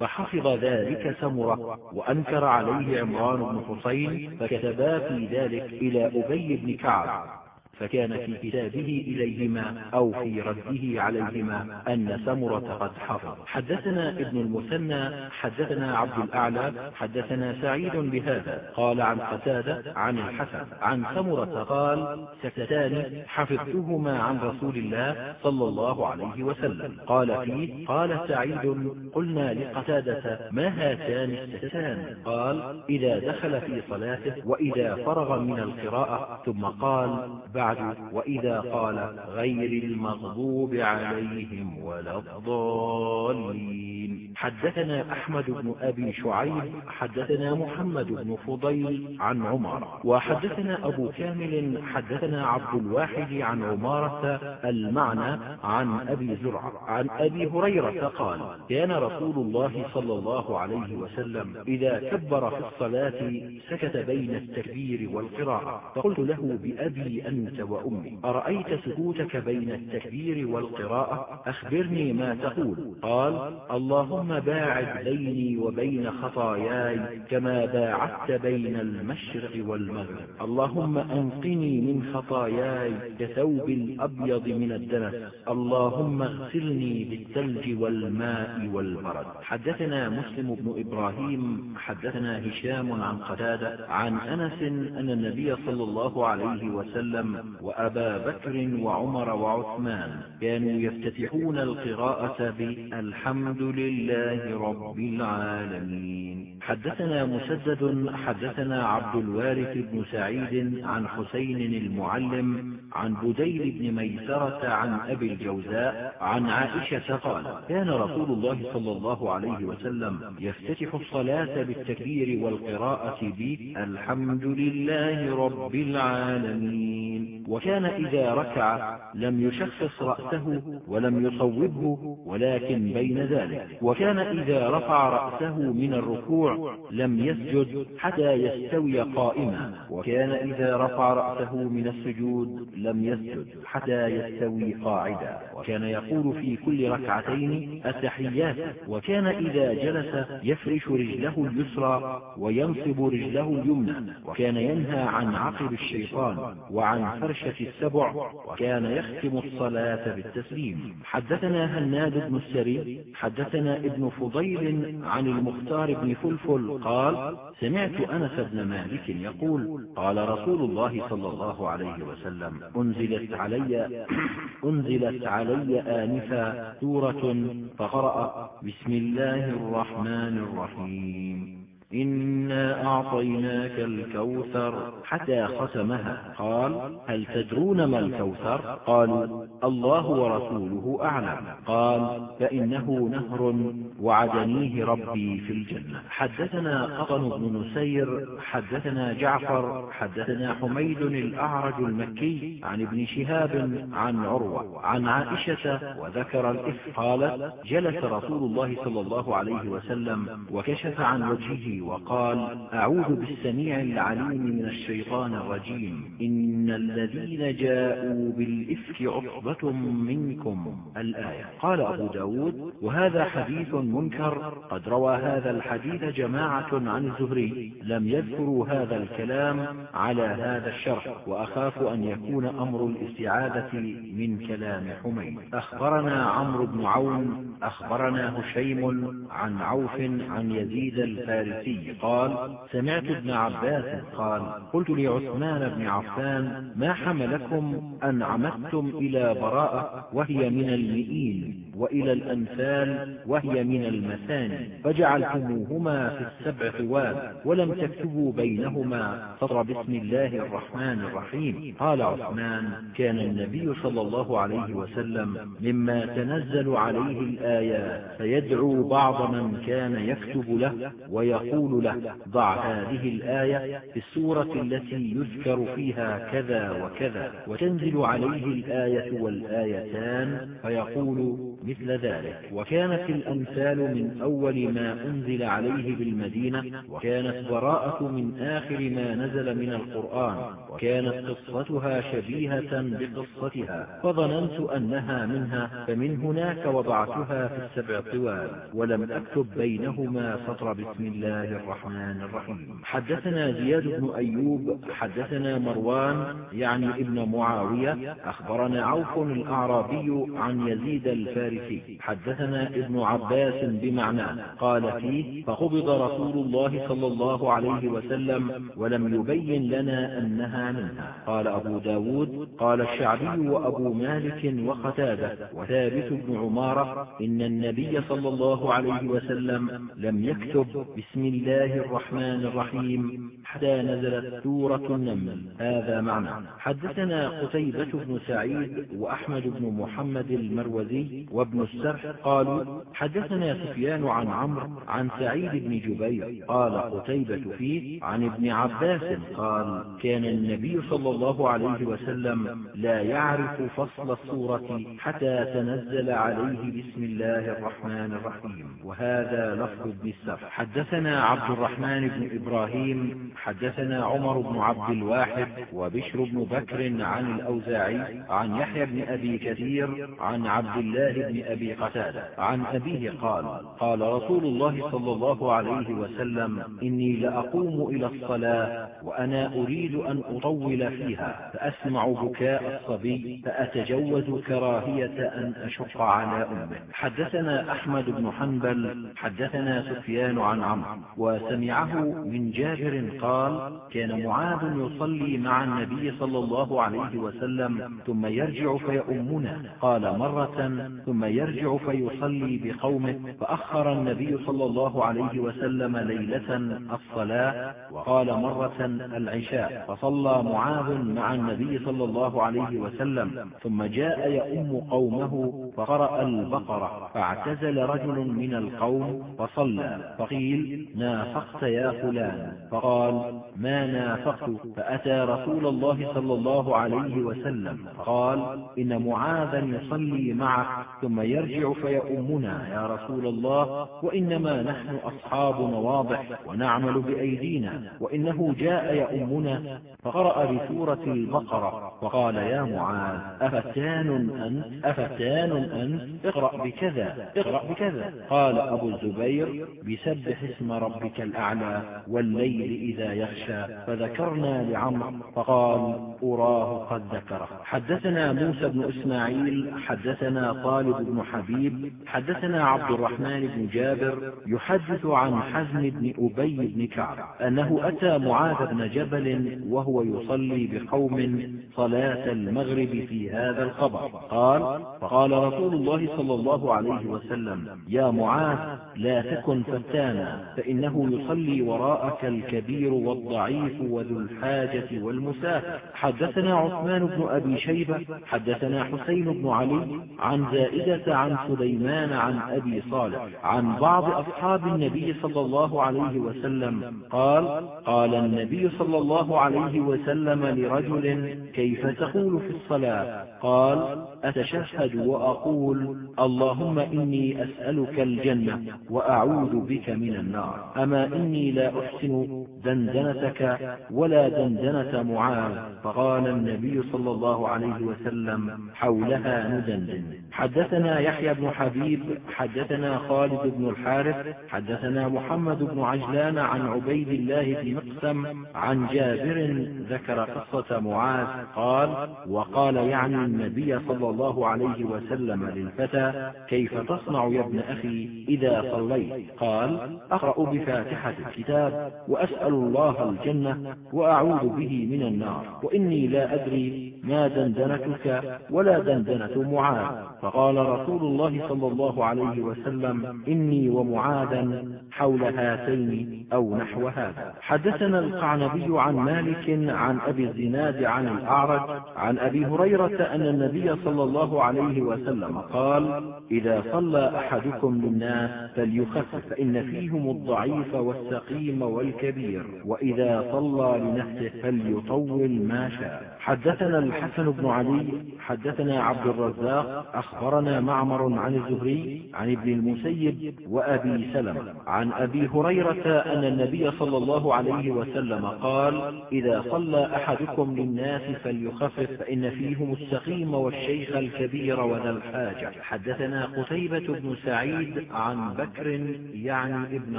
فحفظ ذلك سمرة وأنكر عليه عمران بن حسين فكتبا في ذلك إلى أبي بن كعب. فكان في كتابه إليهما أو في رده عليهما أن سمرة قد حفظ. حدثنا ابن المثنى حدثنا عبد الأعلى حدثنا سعيد بهذا. قال عن قتادة عن الحسن عن سمرة قال سكتان حفظتهما عن رسول الله صلى الله عليه وسلم. قال فيه قال سعيد قلنا لقتادة ما هاتان الستان قال إذا دخل في صلاته وإذا فرغ من القراءة. ثم قال بعد بعد وإذا قال غير المغضوب عليهم ولا الضالين. حدثنا أحمد بن أبي شعيب حدثنا محمد بن فضيل عن عمر وحدثنا أبو كامل حدثنا عبد الواحد عن عمارة المعنى عن أبي زرع عن أبي هريرة قال كان رسول الله صلى الله عليه وسلم إذا كبر في الصلاة سكت بين التكبير والقراءة فقلت له بأبي أنت وأمي أرأيت سكوتك بين التكبير والقراءة؟ أخبرني ما تقول. قال اللهم باعد بيني وبين خطاياي كما باعدت بين المشرق والمغرب. اللهم أنقني من خطاياي كثوب الأبيض من الدنس. اللهم اغسلني بالثلج والماء والبرد. حدثنا مسلم بن إبراهيم حدثنا هشام عن قتادة عن أنس أن النبي صلى الله عليه وسلم وأبا بكر وعمر وعثمان كانوا يفتتحون القراءة بالحمد لله رب العالمين. حدثنا مسدد حدثنا عبد الوارث بن سعيد عن حسين المعلم عن بديل بن ميسرة عن أبي الجوزاء عن عائشة قال كان رسول الله صلى الله عليه وسلم يفتتح الصلاة بالتكبير والقراءة بالحمد لله رب العالمين. وكان إذا ركع لم يشخص رأسه ولم يصوبه ولكن بين ذلك. وكان إذا رفع رأسه من الركوع لم يسجد حتى يستوي قائما وكان إذا رفع رأسه من السجود لم يسجد حتى يستوي قاعدا وكان يقول في كل ركعتين التحيات وكان إذا جلس يفرش رجله اليسرى وينصب رجله اليمنى وكان ينهى عن عقب الشيطان وعن فرشة السبع وكان يختم الصلاة بالتسليم. حدثنا هناد بن السري حدثنا ابن فضيل عن المختار بن فلفل قال سمعت أنس بن مالك يقول قال رسول الله صلى الله عليه وسلم أنزلت علي, أنزلت علي آنفا سورة فقرأ بسم الله الرحمن الرحيم. إنا أعطيناك الكوثر حتى ختمها قال هل تدرون ما الكوثر؟ قالوا الله ورسوله أعلم قال فإنه نهر وعدنيه ربي في الجنة حدثنا قطن بن نسير حدثنا جعفر حدثنا حميد الأعرج المكي عن ابن شهاب عن عروة عن عائشة وذكر الإفك قالت جلس رسول الله صلى الله عليه وسلم وكشف عن وجهه وقال أعوذ بالسميع العليم من الشيطان الرجيم. إن الذين جاءوا بالإفك عصبة منكم. الآية. قال أبو ب داود وهذا حديث منكر. قد روى هذا الحديث جماعة عن الزهري. لم يذكروا هذا الكلام على هذا الشرح وأخاف أن يكون أمر الاستعاذة من كلام حميد. أخبرنا عمرو بن عون أخبرنا هشيم عن عوف عن يزيد الفارسي قال سمعت ابن عباس قال قلت لعثمان بن عفان ما حملكم أن عمدتم إلى براءة وهي من المئين وإلى الأنفال وهي من المثاني فجعلتموهما في السبع طوال ولم تكتبوا بينهما سطر بسم الله الرحمن الرحيم. قال عثمان كان النبي صلى الله عليه وسلم مما تنزل عليه الآيات فيدعو بعض من كان يكتب له ويقول له ضع هذه الآية في السورة التي يذكر فيها كذا وكذا. وتنزل عليه الآية والآيتان فيقول مثل ذلك. وكانت الأمثال من أول ما أنزل عليه بالمدينة وكانت براءة من آخر ما نزل من القرآن وكانت قصتها شبيهة بقصتها. فظننت أنها منها فمن هناك وضعتها في السبع طوال ولم أكتب بينهما سطر بسم الله الرحمن الرحيم. حدثنا زياد بن أيوب حدثنا مروان يعني ابن معاوية أخبرنا عوف الأعرابي عن يزيد الفارسي. حدثنا ابن عباس بمعناه قال فيه فقبض رسول الله صلى الله عليه وسلم ولم يبين لنا أنها منها. قال أبو ب داود قال الشعبي وأبو مالك وقتادة وثابت بن عمارة إن النبي صلى الله عليه وسلم لم يكتب بسم الله الرحمن الرحيم. حتى نزلت سورة النمل. هذا معنى. حدثنا قتيبة بن سعيد وأحمد بن محمد المروزي وابن السرح قالوا حدثنا سفيان عن عمرو عن سعيد بن جبير. قال قتيبة فيه عن ابن عباس قال كان النبي صلى الله عليه وسلم لا يعرف فصل السورة حتى تنزل عليه بسم الله الرحمن الرحيم. وهذا لفظ ابن السرح. حدثنا عبد الرحمن بن إبراهيم حدثنا عمر بن عبد الواحد وبشر بن بكر عن الأوزاعي عن يحيى بن أبي كثير عن عبد الله بن أبي قتادة عن أبيه قال قال رسول الله صلى الله عليه وسلم إني لأقوم إلى الصلاة وأنا أريد أن أطول فيها فأسمع بكاء الصبي فأتجوز كراهية أن أشق على أمه. حدثنا أحمد بن حنبل حدثنا سفيان عن عمرو. وسمعه من جابر قال كان معاذ يصلي مع النبي صلى الله عليه وسلم ثم يرجع فيؤمنا. قال مرة ثم يرجع فيصلي بقومه فأخر النبي صلى الله عليه وسلم ليلة الصلاة وقال مرة العشاء. فصلى معاذ مع النبي صلى الله عليه وسلم ثم جاء يؤم قومه فقرأ البقرة فاعتزل رجل من القوم فصلى. فقيل نافقت يا فلان. فقال ما نافقت؟ فأتى رسول الله صلى الله عليه وسلم. فقال إن معاذا يصلي معك ثم يرجع فيؤمنا يا رسول الله وإنما نحن أصحاب نواضح ونعمل بأيدينا وإنه جاء يؤمنا. فقرأ بسورة البقرة. وقال يا معاذ أفتان أنت أفتان أنت؟ اقرأ بكذا اقرأ بكذا. قال أبو الزبير بسبح اسم ربك الأعلى والليل إذا يغشى فذكرنا لعمرو فقال أراه قد ذكره. حدثنا موسى بن إسماعيل حدثنا طالب بن حبيب حدثنا عبد الرحمن بن جابر يحدث عن حزم بن أبي بن كعب أنه أتى معاذ بن جبل وهو يصلي بقوم صلاة المغرب في هذا الخبر قال فقال رسول الله صلى الله عليه وسلم يا معاذ لا تكن فتانا فإنه يصلي وراءك الكبير والضعيف وذو الحاجة والمسافر حدثنا عثمان بن أبي شيبة حدثنا حسين بن علي عن زائدة عن سليمان عن أبي صالح عن بعض أصحاب النبي صلى الله عليه وسلم. قال قال النبي صلى الله عليه وسلم لرجل كيف تقول في الصلاة؟ قال أتشهد وأقول اللهم إني أسألك الجنة وأعوذ بك من النار. أما إني لا أحسن دندنتك ولا دندنة معاذ فقال النبي صلى الله عليه وسلم حولها ندندن. حدثنا يحيى بن حبيب حدثنا خالد بن الحارث حدثنا محمد بن عجلان عن عبيد الله بن مقسم عن جابر ذكر قصة معاذ قال وقال يعني النبي صلى الله عليه وسلم للفتى كيف تصنع يا ابن أخي إذا صليت؟ قال أقرأ بفاتحة الكتاب وأسأل الله الجنة وأعوذ به من النار وإني لا أدري ما دندنتك ولا دندنة معاذ. فقال رسول الله صلى الله عليه وسلم إني ومعاذا حول هاتين أو نحو هذا. حدثنا القعنبي عن مالك عن أبي الزناد عن الأعرج عن أبي هريرة أن النبي صلى الله عليه وسلم قال إذا صلى أحدكم للناس فليخفف فإن فيهم الضعيف والسقيم والكبير وإذا صلى لنفسه فليطول ما شاء. حدثنا الحسن بن علي حدثنا عبد الرزاق أخبرنا معمر عن الزهري عن ابن المسيب وأبي سلمة. عن أبي هريرة أن النبي صلى الله عليه وسلم قال إذا صلى أحدكم للناس فليخفف فإن فيهم السقيم والشيخ الكبير وذا الحاجة. حدثنا قتيبة بن سعيد عن بكر يعني ابن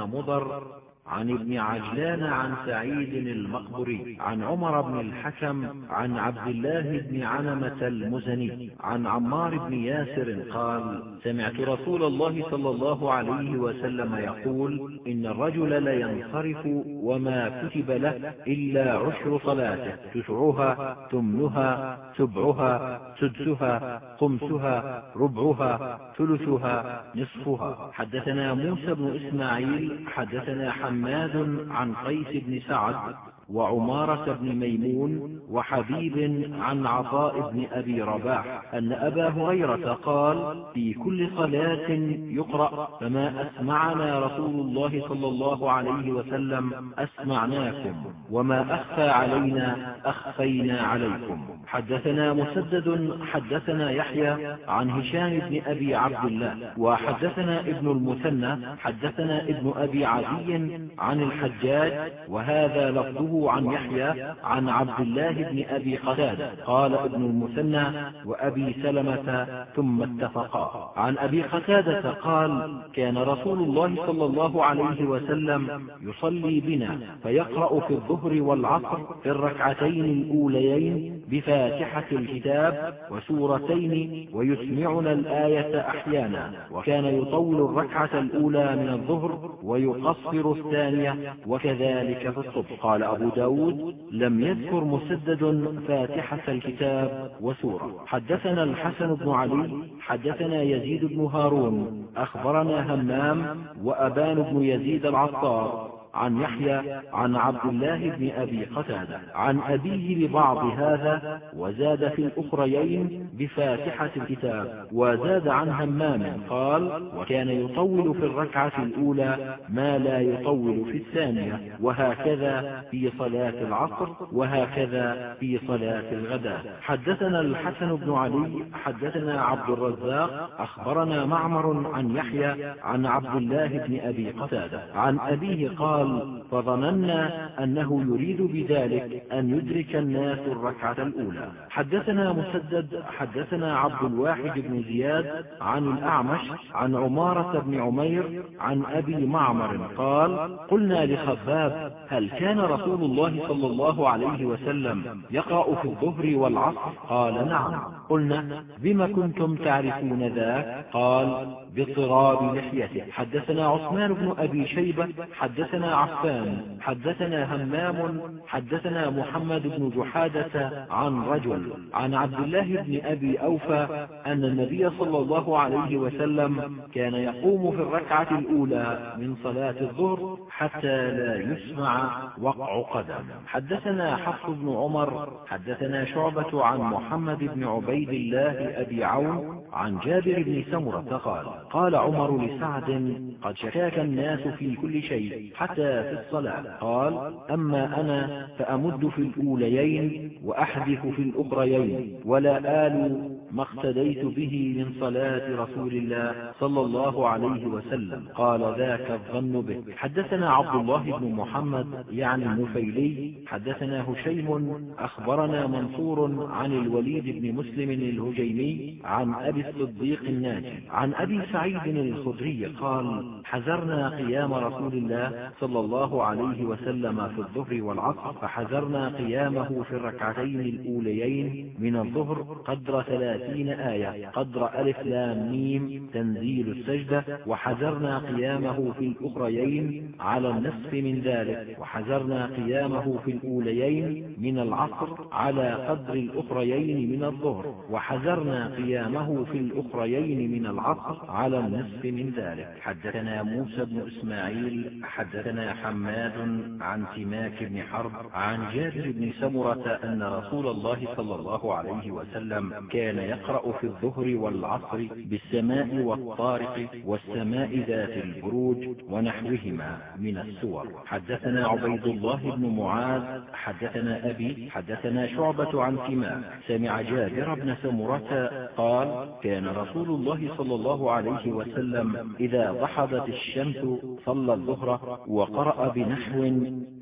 مضر عن ابن عجلان عن سعيد المقبري عن عمر بن الحكم عن عبد الله بن عنمة المزني عن عمار بن ياسر قال سمعت رسول الله صلى الله عليه وسلم يقول إن الرجل لينصرف وما كتب له إلا عشر صلاته تسعها ثمنها سبعها سدسها خمسها ربعها ثلثها نصفها. حدثنا موسى بن إسماعيل حدثنا حمد حماد عن قيس بن سعد. وعمارة بن ميمون وحبيب عن عطاء بن أبي رباح أن أبا هريرة قال في كل صلاة يقرأ فما أسمعنا رسول الله صلى الله عليه وسلم أسمعناكم وما أخفى علينا أخفينا عليكم. حدثنا مسدد حدثنا يحيى عن هشام بن أبي عبد الله وحدثنا ابن المثنى حدثنا ابن أبي عدي عن الحجاج وهذا لفظه عن يحيى عن عبد الله بن أبي قتادة قال ابن المثنى وأبي سلمة ثم اتفقا. عن أبي قتادة قال كان رسول الله صلى الله عليه وسلم يصلي بنا فيقرأ في الظهر والعصر في الركعتين الأوليين بفاتحة الكتاب وسورتين ويسمعنا الآية أحيانا. وكان يطول الركعة الأولى من الظهر ويقصر الثانية وكذلك في الصبح. قال أبو داود لم يذكر مسدد فاتحة الكتاب وسورة. حدثنا الحسن بن علي حدثنا يزيد بن هارون أخبرنا همام وأبان بن يزيد العطار. عن يحيى عن عبد الله بن أبي قتادة عن أبيه ببعض هذا وزاد في الأخريين بفاتحة الكتاب وزاد عن همام قال وكان يطول في الركعة الأولى ما لا يطول في الثانية وهكذا في صلاة العصر وهكذا في صلاة الغداء. حدثنا الحسن بن علي حدثنا عبد الرزاق أخبرنا معمر عن يحيى عن عبد الله بن أبي قتادة عن أبيه قال قال فظننا أنه يريد بذلك أن يدرك الناس الركعة الأولى. حدثنا مسدد حدثنا عبد الواحد بن زياد عن الأعمش عن عمارة بن عمير عن أبي معمر قال قلنا لخباب هل كان رسول الله صلى الله عليه وسلم يقرأ في الظهر والعصر؟ قال نعم. قلنا بما كنتم تعرفون ذاك قال باضطراب لحيته. حدثنا عثمان بن أبي شيبة حدثنا عفان. حدثنا همام. حدثنا محمد بن جحادة عن رجل. عن عبد الله بن أبي أوفى أن النبي صلى الله عليه وسلم كان يقوم في الركعة الأولى من صلاة الظهر حتى لا يسمع وقع قدم. حدثنا حفص بن عمر. حدثنا شعبة عن محمد بن عبيد الله أبي عون عن جابر بن سمرة قال قال عمر لسعد قد شكاك الناس في كل شيء حتى في الصلاة. قال أما أنا فأمد في الأوليين وأحدث في الأخريين ولا آل ما اقتديت به من صلاة رسول الله صلى الله عليه وسلم. قال ذاك الظن به. حدثنا عبد الله بن محمد يعني النفيلي. حدثنا هشيم أخبرنا منصور عن الوليد بن مسلم الهجيمي عن أبي الصديق الناجي عن أبي سعيد الخدري. قال حذرنا قيام رسول الله صلى الله عليه وسلم في الظهر والعصر فحذرنا قيامه في الركعتين الأوليين من الظهر قدر ثلاثين آية قدر ألف لام ميم تنزيل السجدة وحذرنا قيامه في الأخريين على النصف من ذلك وحذرنا قيامه في الأوليين من العصر على قدر الأخريين من الظهر وحذرنا قيامه في الأخريين من العصر على النصف من ذلك. حدثنا موسى بن إسماعيل حدثنا حماد عن سماك بن حرب عن جابر بن سمرة أن رسول الله صلى الله عليه وسلم كان يقرأ في الظهر والعصر بالسماء والطارق والسماء ذات البروج ونحوهما من السور. حدثنا عبيد الله بن معاذ حدثنا أبي حدثنا شعبة عن سماك سمع جابر بن سمرة قال كان رسول الله صلى الله عليه وسلم إذا ضحضت الشمس صلى الظهر وقرأ بنحو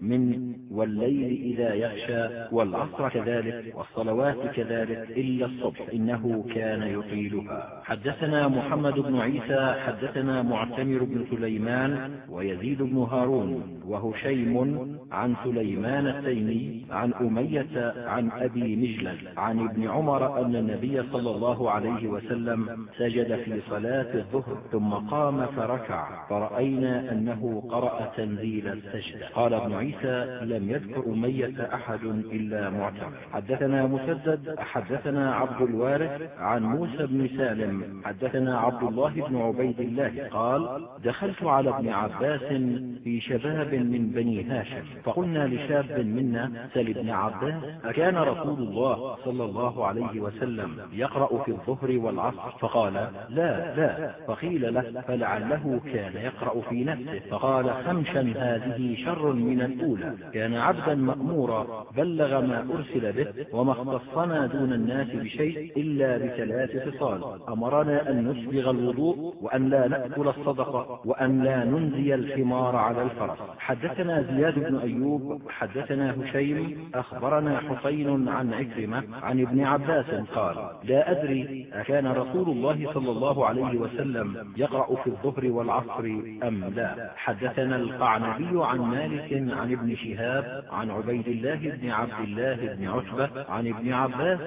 من والليل إذا يغشى والعصر كذلك والصلوات كذلك إلا الصبح إنه كان يطيلها حدثنا محمد بن عيسى حدثنا معتمر بن سليمان ويزيد بن هارون وهشيم عن سليمان التيمي عن أمية عن أبي مجلد عن ابن عمر أن النبي صلى الله عليه وسلم سجد في صلاة الظهر ثم قام فركع. فرأينا أنه قرأ تنزيل السجدة. قال ابن عيسى لم يذكر أمية أحد إلا معتمر حدثنا مسدد حدثنا عبد الوارث عن موسى بن سالم. حدثنا عبد الله بن عبيد الله. قال دخلت على ابن عباس في شباب من بني هاشم. فقلنا لشاب منا سل ابن عباس أكان رسول الله صلى الله عليه وسلم يقرأ في الظهر والعصر؟ فقال لا لا. فقيل له فلعله كان يقرأ في نفسه. فقال هذه شر من الأولى. كان عبدا مأمورا بلغ ما أرسل به وما اختصنا دون الناس بشيء إلا بثلاث خصال. أمرنا أن نسبغ الوضوء وأن لا نأكل الصدقة وأن لا ننزي الحمار على الفرس. حدثنا زياد بن أيوب حدثنا هشيم أخبرنا حسين عن عكرمة عن ابن عباس قال لا أدري أكان رسول الله صلى الله عليه وسلم يقرأ في الظهر والعصر أم لا؟ حدثنا القعنبي عن مالك عن ابن شهاب عن عبيد الله بن عبد الله بن عتبة عن ابن عباس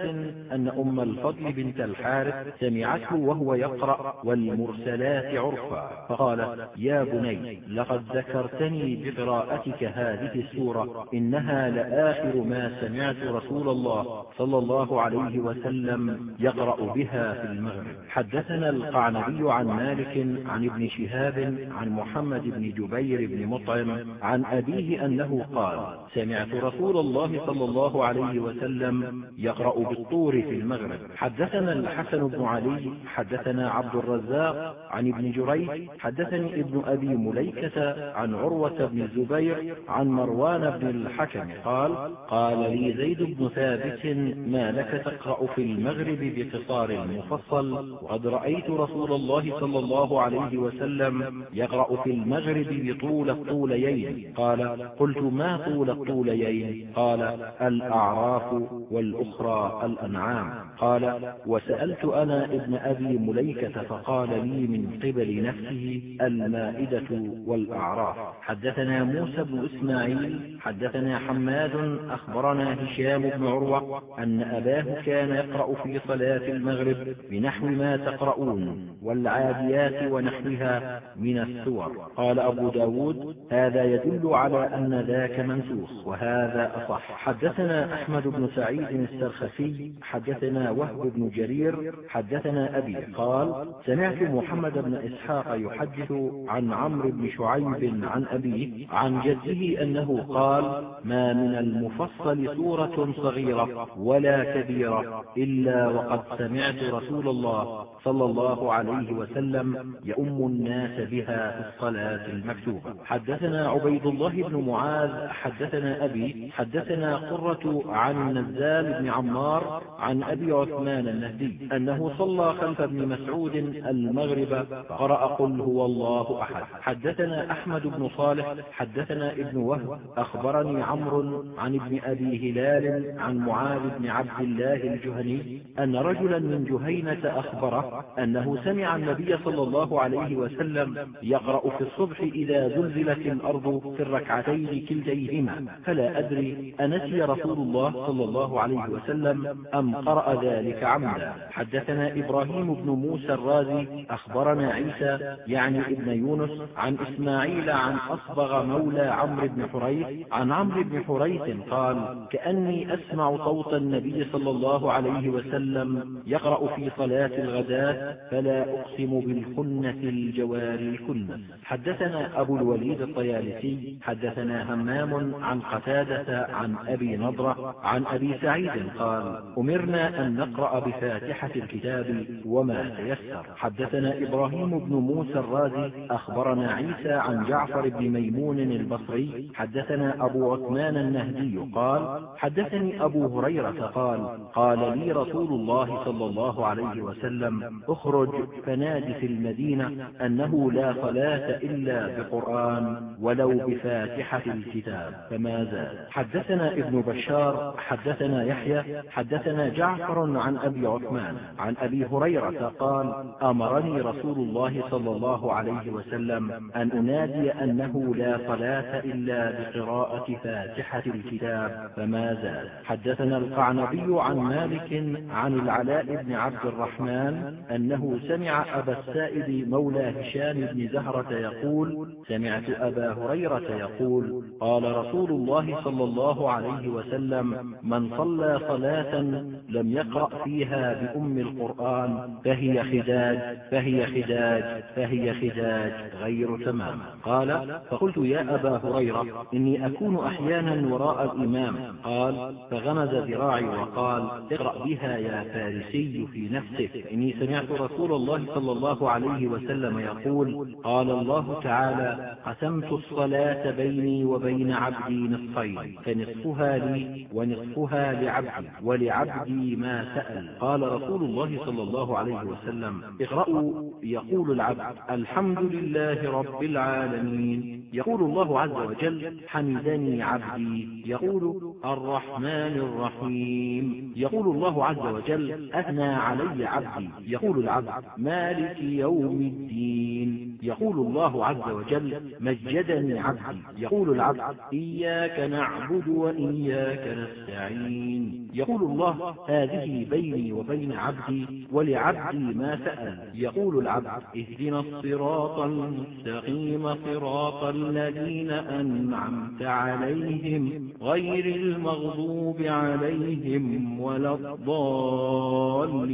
أن أم الفضل بنت الحارث سمعته وهو يقرأ والمرسلات عرفا فقال يا بني لقد ذكرتني بقراءتك هذه السورة إنها لآخر ما سمعت رسول الله صلى الله عليه وسلم يقرأ بها في المغرب. حدثنا القعنبي عن مالك عن ابن شهاب عن محمد بن جبير بن مطعم عن أبيه أنه قال سمعت رسول الله صلى الله عليه وسلم يقرأ بالطور في المغرب. حدثنا الحسن بن علي حدثنا عبد الرزاق عن ابن جريج حدثني ابن أبي مليكة عن عروة بن الزبير عن مروان بن الحكم قال قال لي زيد بن ثابت ما لك تقرأ في المغرب بقصار المفصل؟ وقد رأيت رسول الله صلى الله عليه وسلم يقرأ في المغرب بطول الطوليين قال قلت ما طول الطوليين؟ قال الأعراف والأخرى الأنعام. قال وسألت أنا ابن أبي مليكة فقال لي من قبل نفسه المائدة والأعراف. حدثنا موسى بن إسماعيل حدثنا حماد أخبرنا هشام بن عروة أن أباه كان يقرأ في صلاة المغرب بنحو ما تقرؤون والعاديات ونحوها من السور. قال أبو ب داود هذا يدل على أن ذاك منسوخ وهذا أصح. حدثنا أحمد بن سعيد السرخسي حدثنا وهب بن جرير حدثنا أبي قال سمعت محمد بن إسحاق يحدث عن عمرو بن شعيب عن أبيه عن جده أنه قال ما من المفصل سورة صغيرة ولا كبيرة إلا وقد سمعت رسول الله صلى الله عليه وسلم يؤم الناس بها في الصلاة المكتوبة. حدثنا عبيد الله بن معاذ حدثنا أبي حدثنا قرة عن النزال بن عمار عن أبي عثمان النهدي أنه صلى خلف ابن مسعود المغرب فقرأ قل هو الله أحد. حدثنا أحمد بن صالح حدثنا ابن وهب أخبرني عمرو عن ابن أبي هلال عن معاذ بن عبد الله الجهني أن رجلا من جهينة أخبره أنه سمع النبي صلى الله عليه وسلم يقرأ في الصبح إذا زلزلت الأرض في الركعتين كلتيهما. فلا أدري أنسي رسول الله صلى الله عليه وسلم أم قرأ ذلك عمدا حدثنا إبراهيم بن موسى الرازي أخبرنا عيسى يعني ابن يونس عن إسماعيل عن أصبغ مولى عمرو بن حريث عن عمرو بن حريث قال كأني أسمع صوت النبي صلى الله عليه وسلم يقرأ في صلاة الغداة فلا أقسم بالخنة الجوار الكنس. حدثنا أبو الوليد الطيالسي حدثنا همام عن قتادة عن أبي نضرة عن أبي سعيد قال أمرنا أن نقرأ بفاتحة الكتاب وما تيسر. حدثنا إبراهيم بن موسى الرازي أخبرنا عيسى عن جعفر بن ميمون البصري حدثنا أبو عثمان النهدي قال حدثني أبو هريرة قال قال لي رسول الله صلى الله عليه وسلم اخرج فناد في المدينة أنه لا صلاة إلا بقرآن. ولو بفاتحة الكتاب. فما زال حدثنا ابن بشار حدثنا يحيى حدثنا جعفر عن أبي عثمان عن أبي هريرة قال أمرني رسول الله صلى الله عليه وسلم أن أنادي أنه لا صلاة إلا بقراءة فاتحة الكتاب. فما زال حدثنا القعنبي عن مالك عن العلاء بن عبد الرحمن أنه سمع أبا السائب مولى هشام بن زهرة يقول سمعت أبا هريرة يقول قال رسول الله صلى الله عليه وسلم من صلى صلاة لم يقرأ فيها بأم القرآن فهي خداج فهي خداج فهي خداج غير تمام. قال فقلت يا أبا هريرة إني أكون أحيانا وراء الإمام. قال فغمز ذراعي وقال اقرأ بها يا فارسي في نفسك. إني سمعت رسول الله صلى الله عليه وسلم يقول قال الله تعالى قسمت الصلاة بيني وبين عبدي نصفين فنصفها لي ونصفها لعبدي ولعبدي ما سأل. قال رسول الله صلى الله عليه وسلم اقرأوا يقول العبد الحمد لله رب العالمين. يقول الله عز وجل حمدني عبدي. يقول الرحمن الرحيم. يقول الله عز وجل أثنى علي عبدي. يقول العبد مالك يوم الدين. يقول الله عز وجل مجدني عبدي. يقول العبد إياك نعبد وإياك نستعين. يقول الله هذه بيني وبين عبدي ولعبدي ما سأل. يقول العبد اهدنا الصراط المستقيم صراط الذين أنعمت عليهم غير المغضوب عليهم ولا الضالين.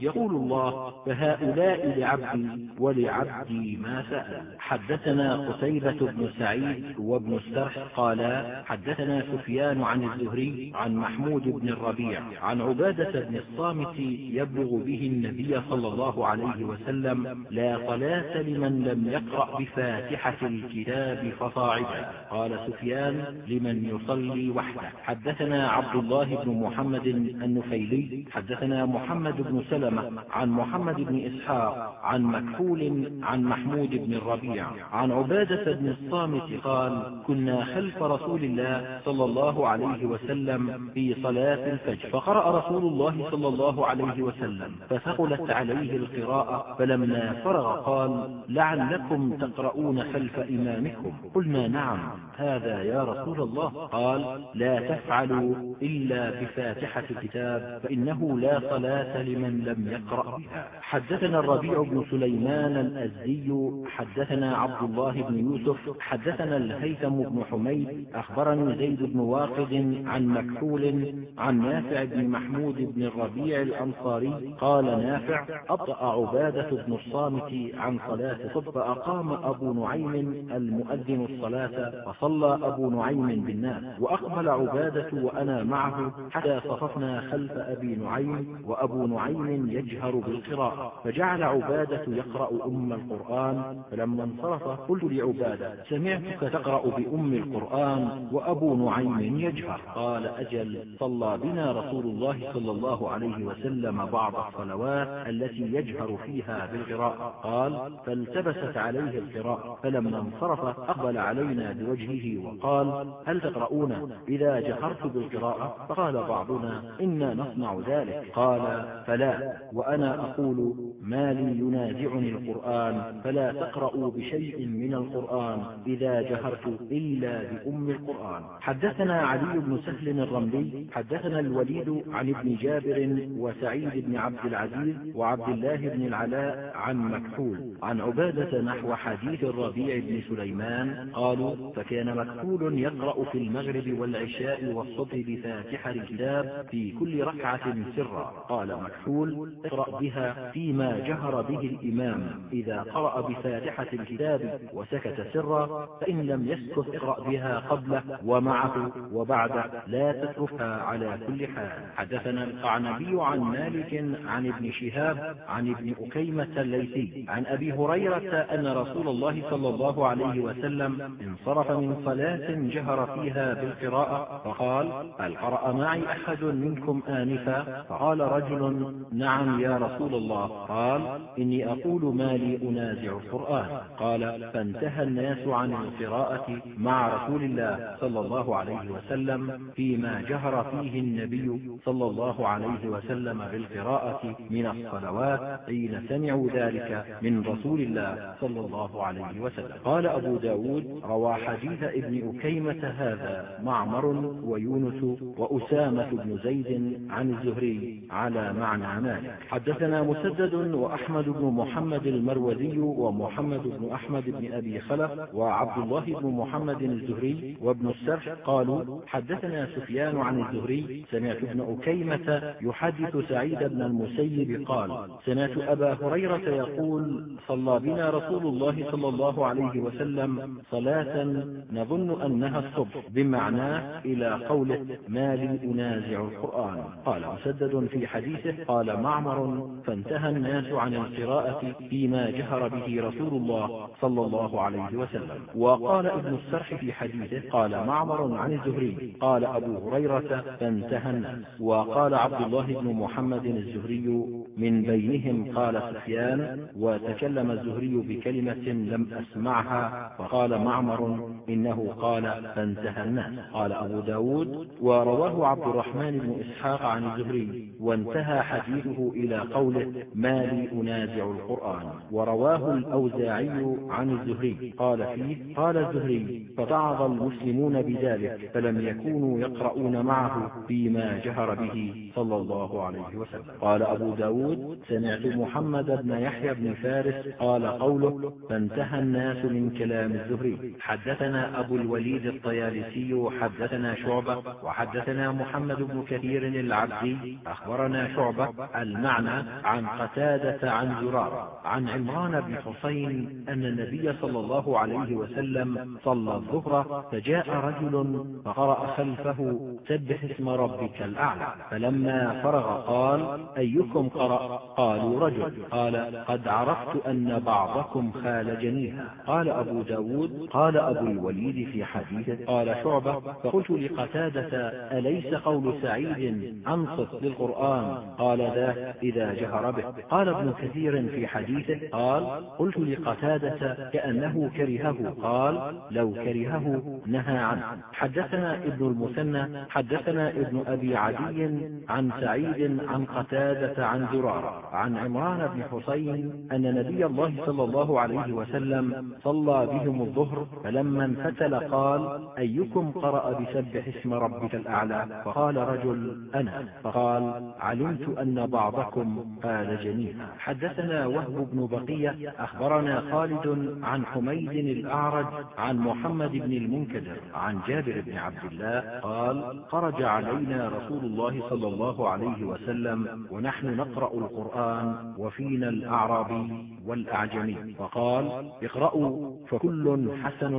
يقول الله فهؤلاء لعبدي ولعبدي ما سأل. حدثنا قتيبة بن سعيد وابن السرح قالا حدثنا سفيان عن الزهري عن محمود بن الربيع عن عبادة بن الصامت يبلغ به النبي صلى الله عليه وسلم لا صلاة لمن لم يقرأ بفاتحة الكتاب فصاعدا. قال سفيان لمن يصلي وحده. حدثنا عبد الله بن محمد النفيلي. حدثنا محمد بن سلمة عن محمد بن إسحاق عن مكحول عن محمود بن الربيع عن عبادة بن الصامت قال كنا خلف رسول الله صلى الله عليه وسلم في صلاة الفجر. فقرأ رسول الله صلى الله عليه وسلم فثقلت عليه القراءة فلما فرغ قال لعلكم تقرؤون خلف إمامكم. قلنا نعم هذا يا رسول الله. قال لا تفعلوا إلا بفاتحة الكتاب فإنه لا صلاة لمن لم يقرأ بها. حدثنا الربيع بن سليمان الأزدي حدثنا عبد الله بن يوسف حدثنا الهيثم بن حميد أخبرني زيد بن واقد عن مكحول عن نافع بن محمود بن الربيع الأنصاري قال نافع أبطأ عبادة بن الصامت عن صلاة الصبح فأقام أبو نعيم المؤذن الصلاة فصلى أبو نعيم بالناس وأقبل عبادة وأنا معه حتى صففنا خلف أبي نعيم وأبو نعيم يجهر بالقراءة فجعل عبادة يقرأ أم القرآن فلما انصرف قلت لعبادة سمعتك تقرأ بأم القرآن وأبو نعيم يجهر. قال أجل صلى بنا رسول الله صلى الله عليه وسلم بعض الصلوات التي يجهر فيها بالقراءة. قال فالتبست عليه القراءة فلما انصرف أقبل علينا بوجهه وقال هل تقرؤون؟ إذا جهرت بالقراءة فقال بعضنا إنا نصنع ذلك. قال فلا. وأنا أقول ما لي ينازعني القرآن فلا تقرأوا بشيء من القرآن إذا جهرت إلا بأم القرآن. حدثنا علي بن سهل الرملي حدثنا الوليد عن ابن جابر وسعيد بن عبد العزيز وعبد الله بن العلاء عن مكحول. عن عبادة نحو حديث الربيع بن سليمان قالوا فكان مكحول يقرأ في المغرب والعشاء والصبح بفاتحة الكتاب في كل ركعة سرا. قال مكحول اقرأ بها فيما جهر به الإمام إذا قرأ بفاتحة الكتاب وسكت سرا فإن لم يسكت اقرأ بها قبله ومعه وبعده لا تتركها على كل حال. حدثنا القعنبي عن مالك عن ابن شهاب عن ابن أكيمة الليثي عن أبي هريرة أن رسول الله صلى الله عليه وسلم انصرف من صلاة جهر فيها بالقراءة فقال هل قرأ معي أحد منكم آنفا؟ فقال رجل نعم يا رسول الله. قال إني أقول ما لي أنازع القرآن. قال فانتهى الناس عن القراءة مع رسول الله صلى الله عليه وسلم فيما جهر فيه النبي صلى الله عليه وسلم بالقراءة من الصلوات حين سمعوا ذلك من رسول الله صلى الله عليه وسلم. قال أبو ب داود روى حديث ابن أكيمة هذا معمر ويونس وأسامة بن زيد عن الزهري على معنى مالك. حدثنا مسدد وأحمد بن محمد المروزي ومحمد بن أحمد بن أبي خلف وعبد الله بن محمد الزهري وابن السرح قالوا حدثنا سفيان عن الزهري سمعت ابن أكيمة يحدث سعيد بن المسيب قال سمعت أبا هريرة يقول صلى بنا رسول الله صلى الله عليه وسلم صلاة نظن أنها الصبح بمعناه إلى قوله ما لي أنازع القرآن. قال مسدد في حديثه قال معمر فانتهى الناس عن القراءة فيما جهر به رسول الله صلى الله عليه وسلم. وقال ابن السرح في حديثه قال معمر عن الزهري قال أبو هريرة فانتهى الناس. وقال عبد الله بن محمد الزهري من بينهم قال سفيان وتكلم الزهري بكلمة لم أسمعها فقال معمر إنه قال فانتهى الناس. قال أبو ب داود ورواه عبد الرحمن بن إسحاق عن الزهري. وانتهى حديثه إلى قوله ما لي أنازع القرآن. ورواه الأوزاعي عن الزهري. قال فيه قال الزهري فتعظ المسلمون بذلك فلم يكونوا يقرؤون معه فيما جهر به صلى الله عليه وسلم. قال أبو ب داود سمعت محمد بن يحيى بن فارس قال قوله فانتهى الناس من كلام الزهري. حدثنا أبو الوليد الطيالسي حدثنا شعبة وحدثنا محمد بن كثير العبدي أخبرنا شعبة المعنى عن قتادة عن زرار عن عمران بن حسين أن النبي صلى الله عليه وسلم صلى الظهر فجاء رجل فقرأ خلفه سبح اسم ربك الأعلى. فلما فرغ قال أيكم قرأ؟ قالوا رجل. قال قد عرفت أن بعضكم خال جنيها. قال أبو ب داود قال أبو الوليد في حديثه. قال شعبة فقلت لقتادة أليس قول سعيد أنصت للقرآن؟ قال ذا إذا جهر به. قال ابن كثير في حديثه قال قلت لقتادة كأنه كرهه. قال لو كرهه نهى عنه. حدثنا ابن المثنى حدثنا ابن أبي عدي عن سعيد عن قتادة عن زرار عن عمران بن حسين أن نبي الله صلى الله عليه وسلم صلى بهم الظهر فلما انفتل قال أيكم قرأ بسبح اسم ربك الأعلى؟ فقال رجل أنا. فقال علمت أن بعضكم قال جنيها حدثنا وهب بن بقية أخبرنا خالد عن حميد الأعرج عن محمد بن المنكدر عن جابر بن عبد الله قال خرج علينا رسول الله صلى الله عليه وسلم ونحن نقرأ القرآن وفينا الأعرابي والأعجمي. فقال اقرأوا فكل حسن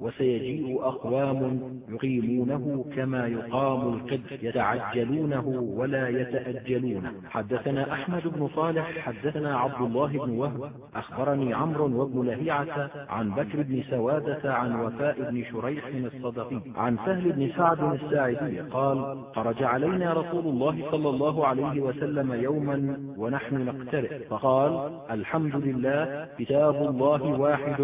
وسيجيء أقوام يقيمونه كما يقام القدر يتعجلونه ولا يتأجلونه. حدثنا أحمد بن صالح حدثنا عبد الله بن وهب أخبرني عمرو وابن لهيعة عن بكر بن سوادة عن وفاء بن شريح الصدقي عن سهل بن سعد الساعدي قال خرج علينا رسول الله صلى الله عليه وسلم يوما ونحن نقترئ. فقال الحمد لله كتاب الله واحد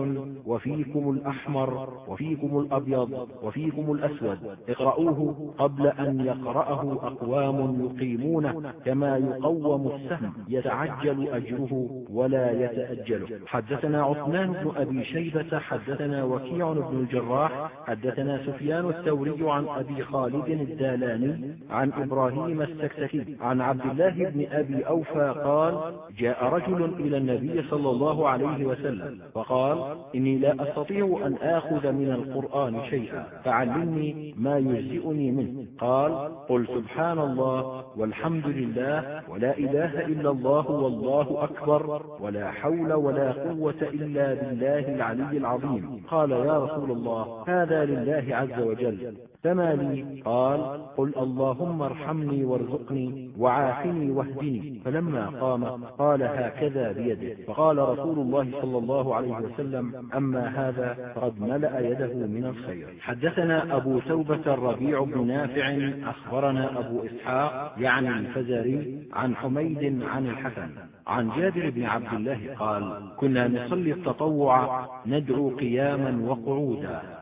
وفيكم الأحمر وفيكم الأبيض وفيكم الأسود. اقرؤوه قبل أن يقرأه أقوام يقيمونه كما يقوم السهم. يتعجل أجره ولا يتأجله. حدثنا عثمان بن أبي شيبة حدثنا وكيع بن الجراح حدثنا سفيان الثوري عن أبي خالد الدالاني عن إبراهيم السكسكي عن عبد الله بن أبي أوفى قال جاء رجل إلى النبي صلى الله عليه وسلم فقال إني لا أستطيع أن آخذ من القرآن شيئا فعلمني ما يجزئني منه. قال قل سبحان الله والحمد لله ولا إله إلا الله والله أكبر ولا حول ولا قوة إلا بالله العلي العظيم. قال يا رسول الله هذا لله عز وجل. فما لي قال قل اللهم ارحمني وارزقني وعافني واهدني. فلما قام قال هكذا بيده. فقال رسول الله صلى الله عليه وسلم أما هذا فقد ملأ يده من الخير. حدثنا أبو توبة الربيع بن نافع أخبرنا أبو إسحاق يعني الفزاري عن حميد عن الحسن. عن جابر بن عبد الله قال كنا نصلي التطوع ندعو قياما وقعودا.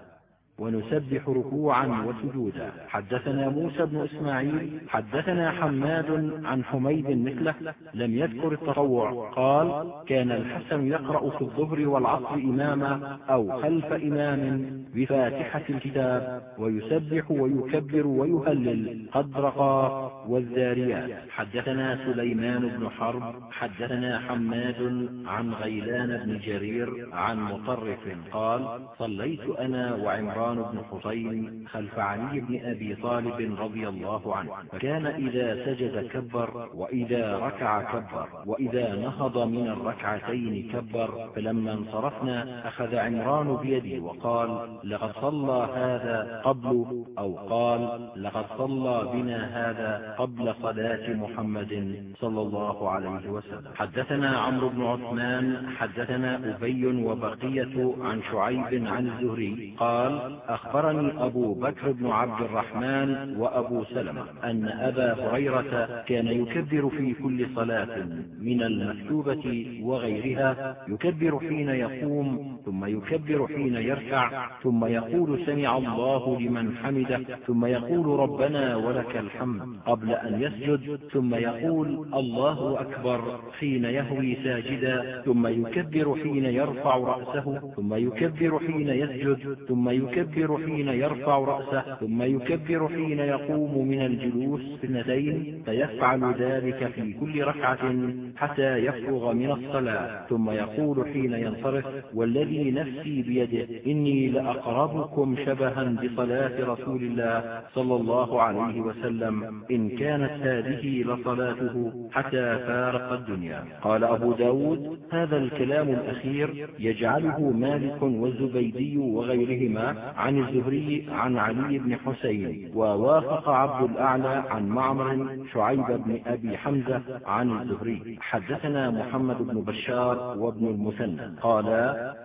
ونسبح ركوعا وسجودا. حدثنا موسى بن إسماعيل حدثنا حماد عن حميد مثله لم يذكر التطوع. قال كان الحسن يقرأ في الظهر والعصر إماما أو خلف إمام بفاتحة الكتاب ويسبح ويكبر ويهلل قدر قاف والذاريات. حدثنا سليمان بن حرب حدثنا حماد عن غيلان بن جرير عن مطرف قال صليت أنا وعمران عمران بن حسين خلف علي بن أبي طالب رضي الله عنه. فكان إذا سجد كبر وإذا ركع كبر وإذا نهض من الركعتين كبر فلما انصرفنا أخذ عمران بيدي وقال لقد صلى هذا قبل أو قال لقد صلى بنا هذا قبل صلاة محمد صلى الله عليه وسلم حدثنا عمرو بن عثمان حدثنا أبي وبقية عن شعيب عن الزهري قال أخبرني أبو بكر بن عبد الرحمن وأبو سلمة أن أبا هريرة كان يكبر في كل صلاة من المكتوبة وغيرها يكبر حين يقوم ثم يكبر حين يركع ثم يقول سمع الله لمن حمده ثم يقول ربنا ولك الحمد قبل أن يسجد ثم يقول الله أكبر حين يهوي ساجدا ثم يكبر حين يرفع رأسه ثم يكبر حين يسجد ثم يكبر حين يرفع رأسه ثم يكبر حين يقوم من الجلوس اثنتين فيفعل ذلك في كل ركعة حتى يفرغ من الصلاة ثم يقول حين ينصرف والذي نفسي بيده إني لأقربكم شبها بصلاة رسول الله صلى الله عليه وسلم إن كانت هذه لصلاته حتى فارق الدنيا. قال أبو ب داود هذا الكلام الأخير يجعله مالك والزبيدي وغيرهما عن الزهري عن علي بن حسين ووافق عبد الأعلى عن معمر شعيب بن أبي حمزة عن الزهري. حدثنا محمد بن بشار وابن المثنى. قال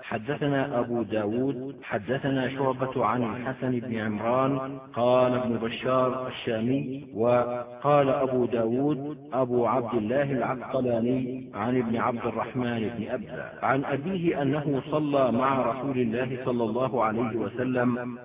حدثنا أبو ب داود حدثنا شعبة عن الحسن بن عمران قال ابن بشار الشامي وقال أبو ب داود أبو عبد الله العسقلاني عن ابن عبد الرحمن بن أبزة. عن أبيه أنه صلى مع رسول الله صلى الله عليه وسلم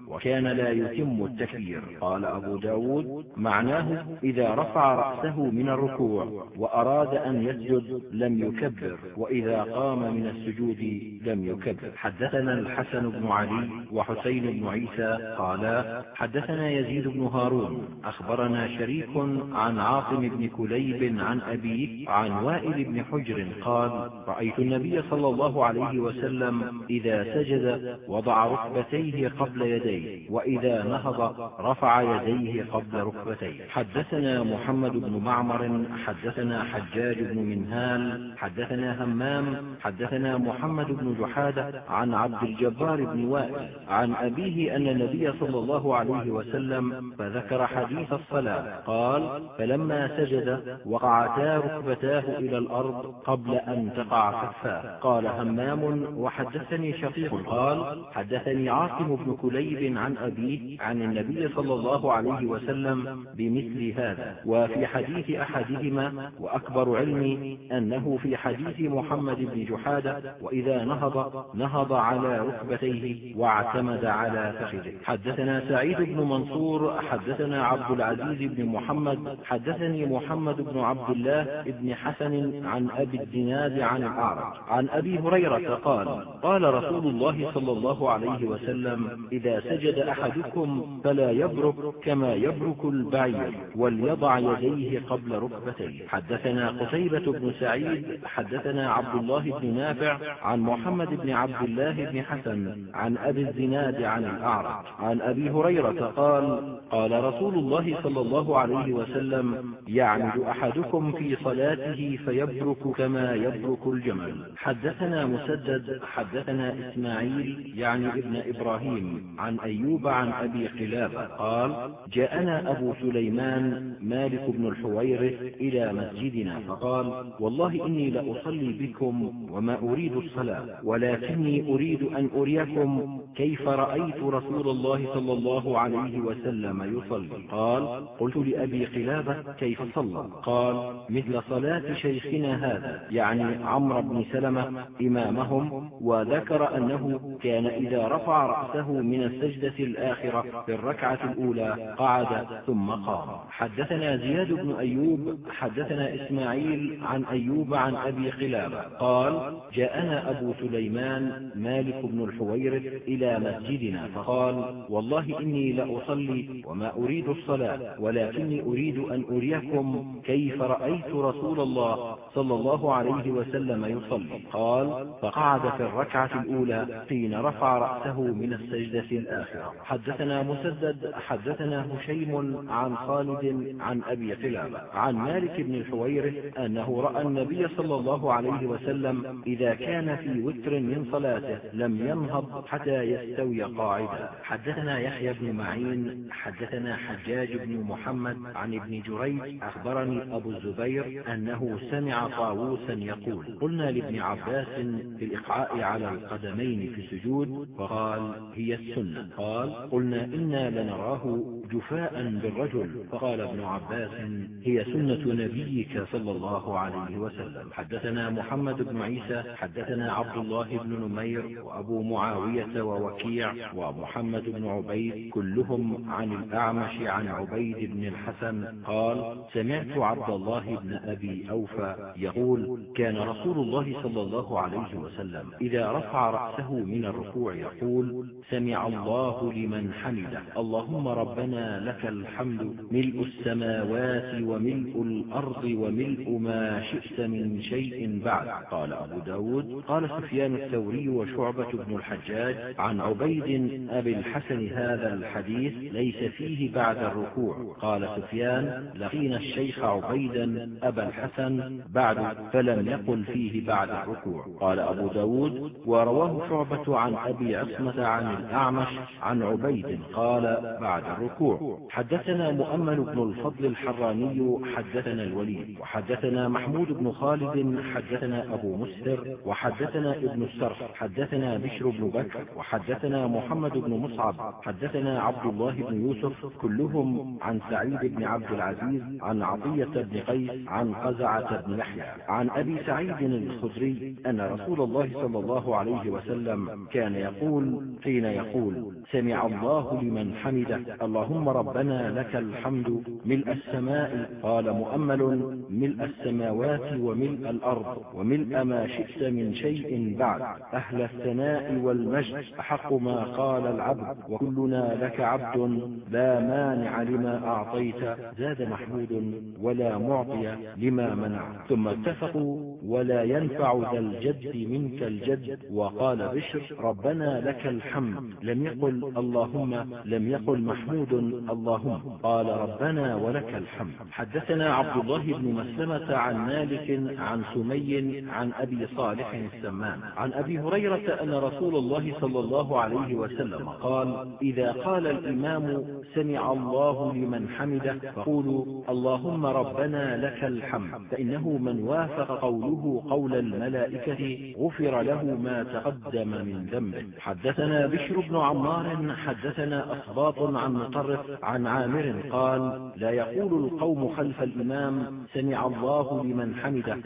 وكان لا يتم التكبير. قال أبو ب داود معناه إذا رفع رأسه من الركوع وأراد أن يسجد لم يكبر وإذا قام من السجود لم يكبر. حدثنا الحسن بن علي وحسين بن عيسى قالا حدثنا يزيد بن هارون أخبرنا شريك عن عاصم بن كليب عن أبيه عن وائل بن حجر قال رأيت النبي صلى الله عليه وسلم إذا سجد وضع ركبتيه قبل يديه وإذا نهض رفع يديه قبل ركبتيه. حدثنا محمد بن معمر حدثنا حجاج بن منهال حدثنا همام حدثنا محمد بن جحادة عن عبد الجبار بن وائل عن أبيه أن النبي صلى الله عليه وسلم فذكر حديث الصلاة. قال فلما سجد وقعتا ركبتاه إلى الأرض قبل أن تقع كفاه قال همام وحدثني شقيق. قال حدثني عاصم بن كليب عن أبيه عن النبي صلى الله عليه وسلم بمثل هذا وفي حديث أحدهما وأكبر علمي أنه في حديث محمد بن جحادة وإذا نهض نهض على ركبتيه واعتمد على فخذه. حدثنا سعيد بن منصور حدثنا عبد العزيز بن محمد حدثني محمد بن عبد الله بن حسن عن أبي الزناد عن الأعرج. عن أبي هريرة قال قال رسول الله صلى الله عليه وسلم إذا سجد أحدكم فلا يبرك كما يبرك البعير وليضع يديه قبل ركبتيه. حدثنا قتيبة بن سعيد حدثنا عبد الله بن نافع عن محمد بن عبد الله بن حسن عن أبي الزناد عن الأعرج. عن أبي هريرة قال قال رسول الله صلى الله عليه وسلم يعمد أحدكم في صلاته فيبرك كما يبرك الجمل. حدثنا مسدد حدثنا إسماعيل يعني ابن إبراهيم عن أيوب عن أبي قلابة قال جاءنا أبو سليمان مالك بن الحويرث إلى مسجدنا فقال والله إني لأصلي بكم وما أريد الصلاة ولكني أريد أن أريكم كيف رأيت رسول الله صلى الله عليه وسلم يصلي. قال قلت لأبي قلابة كيف صلى؟ قال مثل صلاة شيخنا هذا يعني عمرو بن سلمة إمامهم وذكر أنه كان إذا رفع رأسه من السجدة الآخرة في الركعة الأولى قعد ثم قام. حدثنا زياد بن أيوب حدثنا إسماعيل عن أيوب عن أبي قلابة قال جاءنا أبو سليمان مالك بن الحويرث إلى مسجدنا فقال والله إني لأصلي وما أريد الصلاة ولكني أريد أن أريكم كيف رأيت رسول الله صلى الله عليه وسلم يصلي. قال فقعد في الركعة الأولى حين رفع رأسه من السجدة السجدة الآخرة حدثنا مسدد حدثنا هشيم عن خالد عن أبي قلابة عن مالك بن الحويرث أنه رأى النبي صلى الله عليه وسلم إذا كان في وتر من صلاته لم ينهض حتى يستوي قاعدا. حدثنا يحيى بن معين حدثنا حجاج بن محمد عن ابن جريج أخبرني أبو الزبير أنه سمع طاووسا يقول قلنا لابن عباس في الإقعاء على القدمين في السجود فقال هي السنة. قال قلنا إنا لنراه جفاء بالرجل. فقال ابن عباس هي سنة نبيك صلى الله عليه وسلم. حدثنا محمد بن عيسى حدثنا عبد الله بن نمير وأبو معاوية ووكيع ومحمد بن عبيد كلهم عن الأعمش عن عبيد بن الحسن. قال سمعت عبد الله بن أبي أوفى يقول كان رسول الله صلى الله عليه وسلم إذا رفع رأسه من الركوع يقول سمع الله لمن حمده. اللهم ربنا لك الحمد. ملء السماوات وملء الأرض وملء ما شئت من شيء بعد. قال أبو ب داود. قال سفيان الثوري وشعبة بن الحجاج عن عبيد أبي الحسن هذا الحديث ليس فيه بعد الركوع. قال سفيان لقينا الشيخ عبيدا أبا الحسن بعد فلم يقل فيه بعد الركوع. قال أبو ب داود ورواه شعبة عن أبي عصمة عن الأعمش عن عبيد قال بعد الركوع. حدثنا مؤمل بن الفضل الحراني حدثنا الوليد وحدثنا محمود بن خالد حدثنا أبو مسهر وحدثنا ابن السرح حدثنا بشر بن بكر وحدثنا محمد بن مصعب حدثنا عبد الله بن يوسف كلهم عن سعيد بن عبد العزيز عن عطية بن قيس عن قزعة بن يحيى عن أبي سعيد الخدري أن رسول الله صلى الله عليه وسلم كان يقول حين يقول سمع الله لمن حمده. اللهم ربنا لك الحمد ملء السماء قال مؤمل ملء السماوات وملء الأرض وملء ما شئت من شيء بعد. أهل الثناء والمجد أحق ما قال العبد. وكلنا لك عبد لا مانع لما أعطيت. زاد محمود ولا معطي لما منع. ثم اتفقوا ولا ينفع ذا الجد منك الجد. وقال بشر ربنا لك الحمد. لم يقل اللهم لم يقل محمود اللهم. قال ربنا ولك الحمد. حدثنا عبد الله بن مسلمة عن مالك عن سمي عن أبي صالح السمان. عن أبي هريرة أن رسول الله صلى الله عليه وسلم قال إذا قال الإمام سمع الله لمن حمده فقولوا اللهم ربنا لك الحمد. فإنه من وافق قوله قول الملائكة غفر له ما تقدم من ذنبه. حدثنا بشر بن عمار حدثنا أصباط عن مطرف عن عامر قال لا يقول القوم خلف الإمام سمع الله لمن حمده.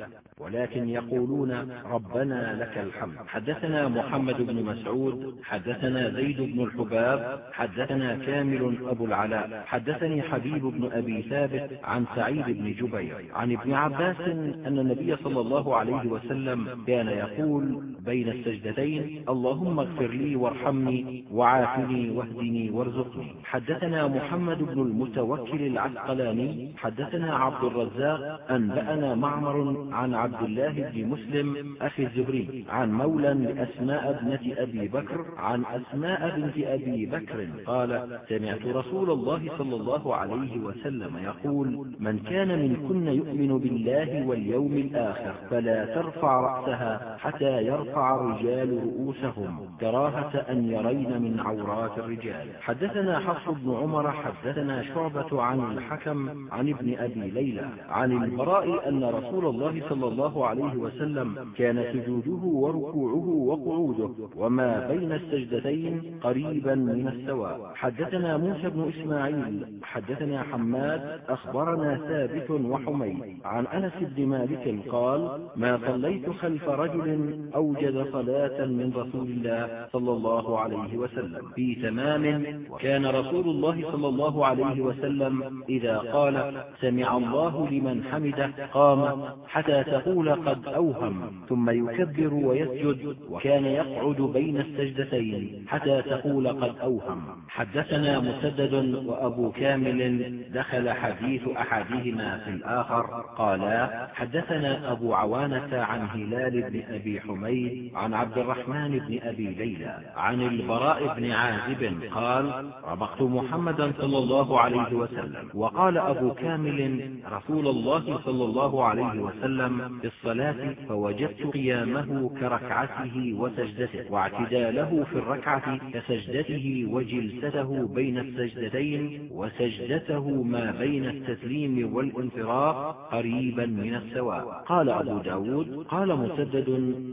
ولكن يقولون ربنا لك الحمد. حدثنا محمد بن مسعود حدثنا زيد بن الحباب حدثنا كامل أبو العلاء. حدثني حبيب بن أبي ثابت عن سعيد بن جبير. عن ابن عباس أن النبي صلى الله عليه وسلم كان يقول بين السجدتين اللهم اغفر لي وارحمني وعافني واهدني وارزقني. حدثنا محمد بن المتوكل العسقلاني حدثنا عبد الرزاق أنبأنا معمر عن عبد عبد الله بن مسلم أخي الزهري عن مولى لأسماء ابنة أبي بكر عن أسماء بنت أبي بكر قال سمعت رسول الله صلى الله عليه وسلم يقول من كان منكن يؤمن بالله واليوم الآخر فلا ترفع رأسها حتى يرفع الرجال رؤوسهم كراهة أن يرين من عورات الرجال. حدثنا حفص بن عمر حدثنا شعبة عن الحكم عن ابن أبي ليلى عن البراء أن رسول الله صلى الله الله عليه وسلم كان سجوده وركوعه وقعوده وما بين السجدتين قريبا من السواء. حدثنا موسى بن إسماعيل حدثنا حماد أخبرنا ثابت وحميد. عن أنس بن مالك قال ما صليت خلف رجل أوجد صلاة من رسول الله صلى الله عليه وسلم. في تمام وكان رسول الله صلى الله عليه وسلم إذا قال سمع الله لمن حمده قام. حتى تقول تقول قد أوهم ثم يكبر ويسجد وكان يقعد بين السجدتين حتى تقول قد أوهم. حدثنا مسدد وأبو كامل دخل حديث أحدهما في الآخر قالا حدثنا أبو عوانة عن هلال بن أبي حميد عن عبد الرحمن بن أبي ليلى عن البراء بن عازب قال ربقت محمدا صلى الله عليه وسلم وقال أبو كامل رسول الله صلى الله عليه وسلم في الصلاة فوجدت قيامه كركعته وسجدته واعتداله في الركعة كسجدته وجلسته بين السجدتين وسجدته ما بين التسليم والانصراف قريبا من السواء. قال أبو ب داود قال مسدد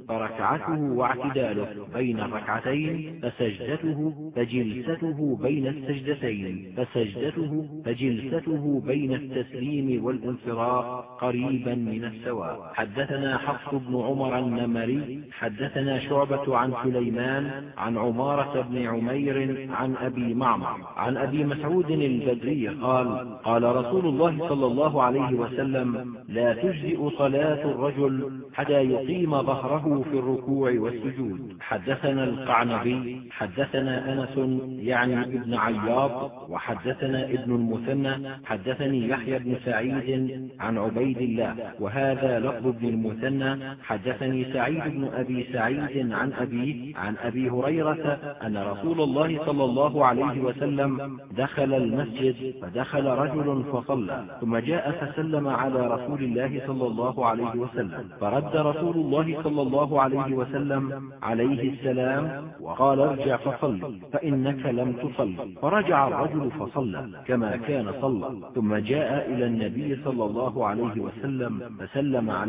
فركعته واعتداله بين الركعتين فسجدته فجلسته بين السجدتين فسجدته فجلسته بين التسليم والانصراف قريبا من السواء. حدثنا حفص بن عمر النمري حدثنا شعبة عن سليمان عن عمارة بن عمير عن أبي معمر عن أبي مسعود البدري قال قال رسول الله صلى الله عليه وسلم لا تجزئ صلاة الرجل حتى يقيم ظهره في الركوع والسجود. حدثنا القعنبي حدثنا أنس يعني ابن عياض وحدثنا ابن المثنى حدثني يحيى بن سعيد عن عبيد الله وهذا لفظ ابن المثنى حدثني سعيد بن أبي سعيد عن أبيه عن أبي هريرة أن رسول الله صلى الله عليه وسلم دخل المسجد فدخل رجل فصلى ثم جاء فسلم على رسول الله صلى الله عليه وسلم فرد رسول الله صلى الله عليه وسلم عليه السلام وقال ارجع فصل فإنك لم تصل فرجع الرجل فصلى كما كان صلى ثم جاء إلى النبي صلى الله عليه وسلم فسلم عليه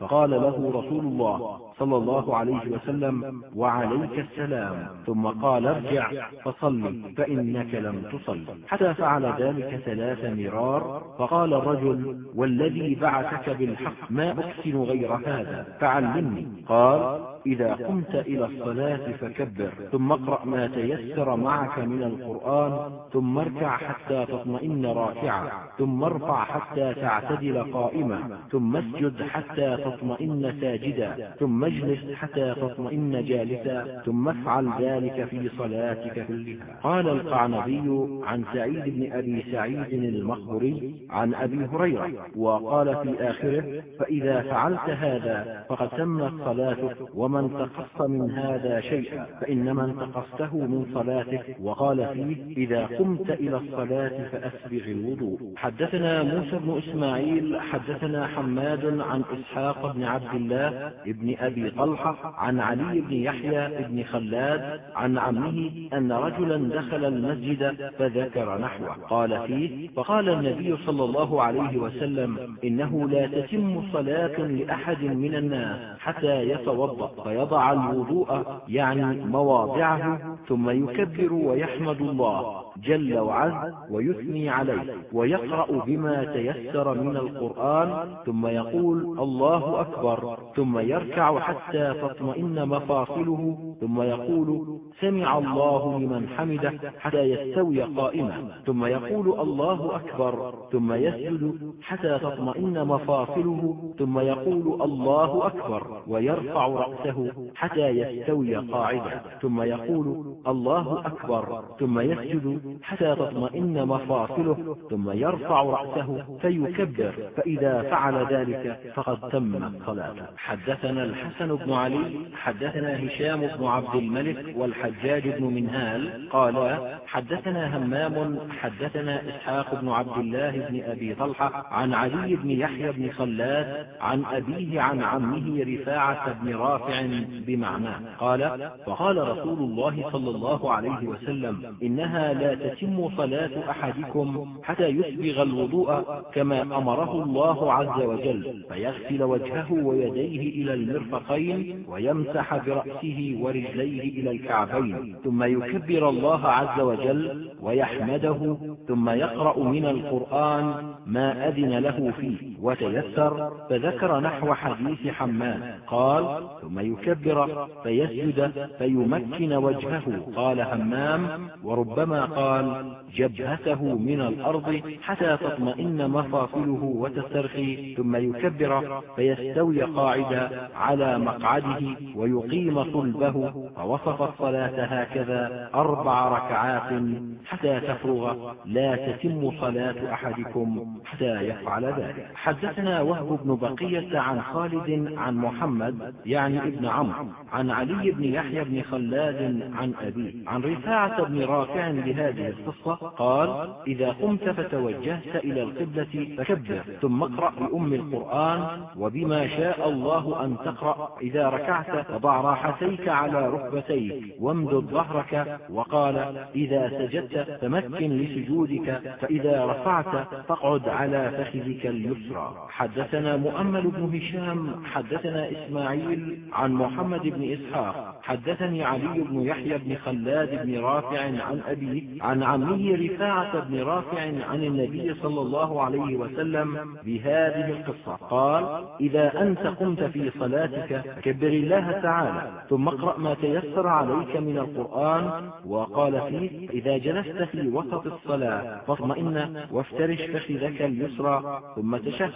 فقال له رسول الله صلى الله عليه وسلم وعليك السلام. ثم قال ارجع فصل فإنك لم تصل. حتى فعل ذلك ثلاث مرار فقال الرجل والذي بعثك بالحق ما أحسن غير هذا؟ فعلمني. قال إذا قمت إلى الصلاة فكبر. ثم اقرأ ما تيسر معك من القرآن. ثم اركع حتى تطمئن راكعا ثم ارفع حتى تعتدل قائما ثم اسجد حتى تطمئن ساجدا ثم اجلس حتى تطمئن جالسا ثم افعل ذلك في صلاتك كلها. قال القعنبي عن سعيد بن أبي سعيد المخبري عن أبي هريرة. وقال في آخره فإذا فعلت هذا فقد تمت صلاتك ومن تقص من هذا شيئا فإنما انتقصته من صلاتك. وقال فيه إذا قمت إلى الصلاة فأسبغ الوضوء. حدثنا موسى بن إسماعيل حدثنا حماد عن إسحاق بن عبد الله بن أبي طلحة عن علي بن يحيى بن خلاد عن عمه أن رجلا دخل المسجد فذكر نحوه. قال فيه فقال النبي صلى الله عليه وسلم إنه لا تتم صلاة لأحد من الناس حتى يتوضأ. فيضع الوضوء يعني مواضعه ثم يكبر ويحمد الله جل وعز ويثني عليه ويقرأ بما تيسر من القرآن ثم يقول الله أكبر ثم يركع حتى تطمئن مفاصله ثم يقول سمع الله لمن حمده حتى يستوي قائما ثم يقول الله أكبر ثم يسجد حتى تطمئن مفاصله ثم يقول الله أكبر ويرفع رأسه حتى يستوي قاعدا ثم يقول الله أكبر ثم يسجد حتى تطمئن مفاصله ثم يرفع رأسه فيكبر فإذا فعل ذلك فقد تمت صلاته. حدثنا الحسن بن علي حدثنا هشام بن عبد الملك والحجاج بن منهال قال حدثنا همام حدثنا إسحاق بن عبد الله بن أبي طلحة عن علي بن يحيى بن خلاد عن أبيه عن عمه رفاعة بن رافع بمعناه قال فقال رسول الله صلى الله عليه وسلم إنها لا تتم صلاة أحدكم حتى يسبغ الوضوء كما أمره الله عز وجل فيغسل وجهه ويديه إلى المرفقين ويمسح برأسه ورجليه إلى الكعبين ثم يكبر الله عز وجل ويحمده ثم يقرأ من القرآن ما أذن له فيه. وتيسر فذكر نحو حديث حماد. قال ثم يكبر فيسجد فيمكن وجهه. قال همام وربما قال جبهته من الأرض حتى تطمئن مفاصله وتسترخي. ثم يكبر فيستوي قاعدا على مقعده ويقيم صلبه. فوصف الصلاة هكذا أربع ركعات حتى تفرغ لا تتم صلاة أحدكم حتى يفعل ذلك. حدثنا وهب بن بقية عن خالد عن محمد يعني ابن عمرو عن علي بن يحيى بن خلاد عن أبيه عن رفاعة بن رافع بهذه القصة قال إذا قمت فتوجهت إلى القبلة فكبر ثم اقرأ بأم القرآن وبما شاء الله أن تقرأ إذا ركعت فضع راحتيك على ركبتيك وامدد ظهرك وقال إذا سجدت تمكن لسجودك فإذا رفعت فاقعد على فخذك اليسرى. حدثنا مؤمل بن هشام حدثنا إسماعيل عن محمد بن إسحاق حدثني علي بن يحيى بن خلاد بن رافع عن أبيه عن عمه رفاعة بن رافع عن النبي صلى الله عليه وسلم بهذه القصة. قال إذا أنت قمت في صلاتك كبر الله تعالى ثم اقرأ ما تيسر عليك من القرآن وقال فيه إذا جلست في وسط الصلاة فاطمئن وافترش فخذك اليسرى ثم تشهد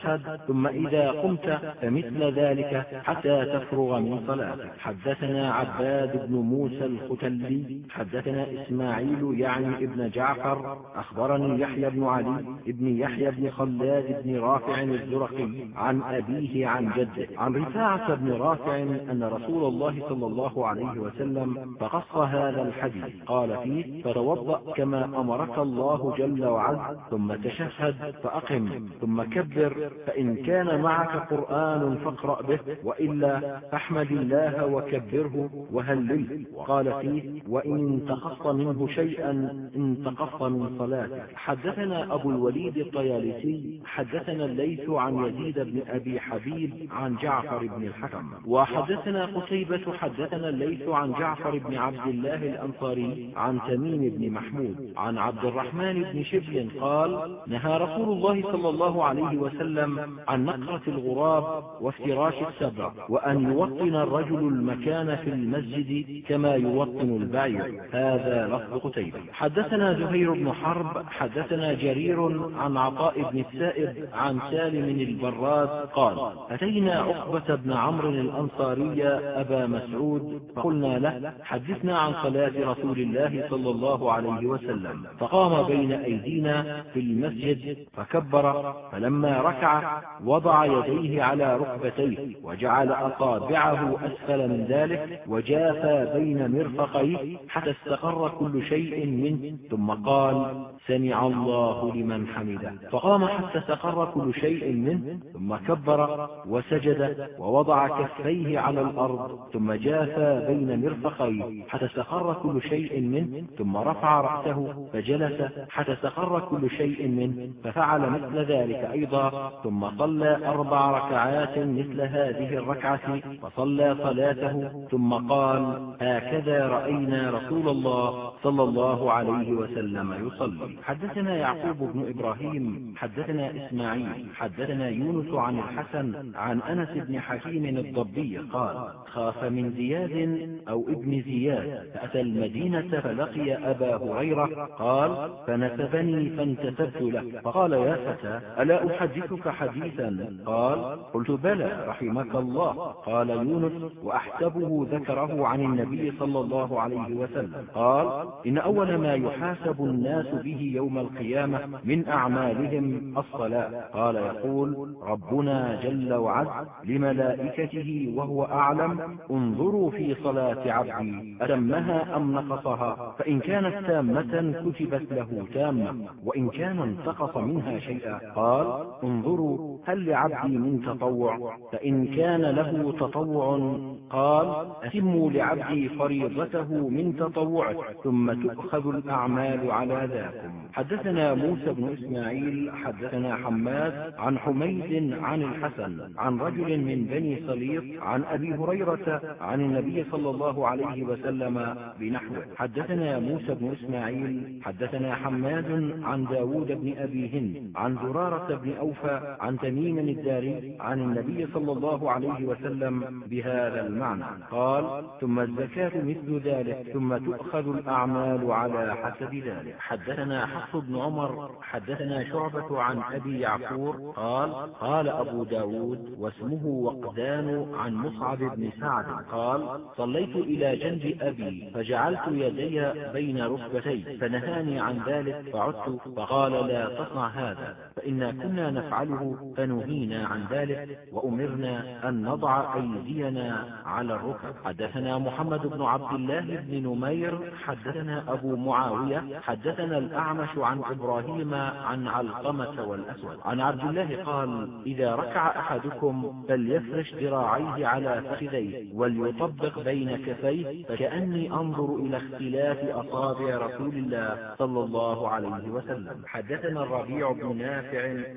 ثم إذا قمت فمثل ذلك حتى تفرغ من صلاتك. حدثنا عباد بن موسى الختلي حدثنا إسماعيل يعني ابن جعفر أخبرني يحيى بن علي ابن يحيى بن خلاد بن رافع الزرقي عن أبيه عن جده. عن رفاعة بن رافع أن رسول الله صلى الله عليه وسلم فقص هذا الحديث. قال فيه فتوضأ كما أمرك الله جل وعز ثم تشهد فأقم ثم كبر فإن كان معك قرآن فاقرأ به وإلا فاحمد الله وكبره وهلله وقال فيه وإن انتقصت منه شيئا انتقصت من صلاتك. حدثنا أبو الوليد الطيالسي حدثنا الليث عن يزيد بن أبي حبيب عن جعفر بن الحكم. وحدثنا قتيبة حدثنا الليث عن جعفر بن عبد الله الأنصاري عن تميم بن محمود عن عبد الرحمن بن شبل قال نهى رسول الله صلى الله عليه وسلم عن نقرة الغراب وافتراش السبع وأن يوطن الرجل المكان في المسجد كما يوطن البعير. هذا لفظ قتيبة. حدثنا زهير بن حرب حدثنا جرير عن عطاء بن السائب عن سالم البراز قال أتينا عقبة بن عمرو الأنصاري أبا مسعود فقلنا له حدثنا عن صلاة رسول الله صلى الله عليه وسلم فقام بين أيدينا في المسجد فكبر فلما ركع وضع يديه على ركبتيه وجعل أصابعه أسفل من ذلك وجافى بين مرفقيه حتى استقر كل شيء منه. ثم قال سمع الله لمن حمده. فقام حتى استقر كل شيء منه. ثم كبر وسجد ووضع كفيه على الأرض. ثم جافى بين مرفقيه حتى استقر كل شيء منه. ثم رفع رأسه فجلس حتى استقر كل شيء منه. ففعل مثل ذلك أيضا. ثم صلى أربع ركعات مثل هذه الركعة فصلى صلاته ثم قال هكذا رأينا رسول الله صلى الله عليه وسلم يصلي. حدثنا يعقوب بن إبراهيم حدثنا إسماعيل حدثنا يونس عن الحسن عن أنس بن حكيم الضبي قال خاف من زياد أو ابن زياد فأتى المدينة فلقي أبا هريرة قال فنسبني فانتسبت له. فقال يا فتى ألا أحدثك حديثا؟ قال قلت بلى رحمك الله. قال يونس وأحسبه ذكره عن النبي صلى الله عليه وسلم. قال إن أول ما يحاسب الناس به يوم القيامة من أعمالهم الصلاة. قال يقول ربنا جل وعز لملائكته وهو أعلم انظروا في صلاة عبدي أتمها أم نقصها؟ فإن كانت تامة كتبت له تامة وإن كان انتقص منها شيئا. قال انظروا هل لعبدي من تطوع؟ فإن كان له تطوع قال أتموا لعبدي فريضته من تطوعه ثم تؤخذ الأعمال على ذاكم. حدثنا موسى بن إسماعيل حدثنا حماد عن حميد عن الحسن عن رجل من بني سليط عن أبي هريرة عن النبي صلى الله عليه وسلم بنحوه. حدثنا موسى بن إسماعيل حدثنا حماد عن داود بن أبي هند عن زرارة بن أوفى عن تميم الداري عن النبي صلى الله عليه وسلم بهذا المعنى. قال ثم الزكاة مثل ذلك ثم تؤخذ الأعمال على حسب ذلك. حدثنا حفص بن عمر حدثنا شعبة عن أبي يعفور قال قال أبو ب داود واسمه وقدان عن مصعب بن سعد قال صليت إلى جنب أبي فجعلت يدي بين ركبتي فنهاني عن ذلك فعدت فقال لا تصنع هذا. فإنا كنا نفعله فنهينا عن ذلك وأمرنا أن نضع أيدينا على الركب. حدثنا محمد بن عبد الله بن نمير. حدثنا أبو معاوية. حدثنا الأعمش عن إبراهيم عن علقمة والأسود. عن عبد الله قال إذا ركع أحدكم فليفرش ذراعيه على فخذيه وليطبق بين كفيه فكأني أنظر إلى اختلاف أصابع رسول الله صلى الله عليه وسلم. حدثنا الربيع بن نافع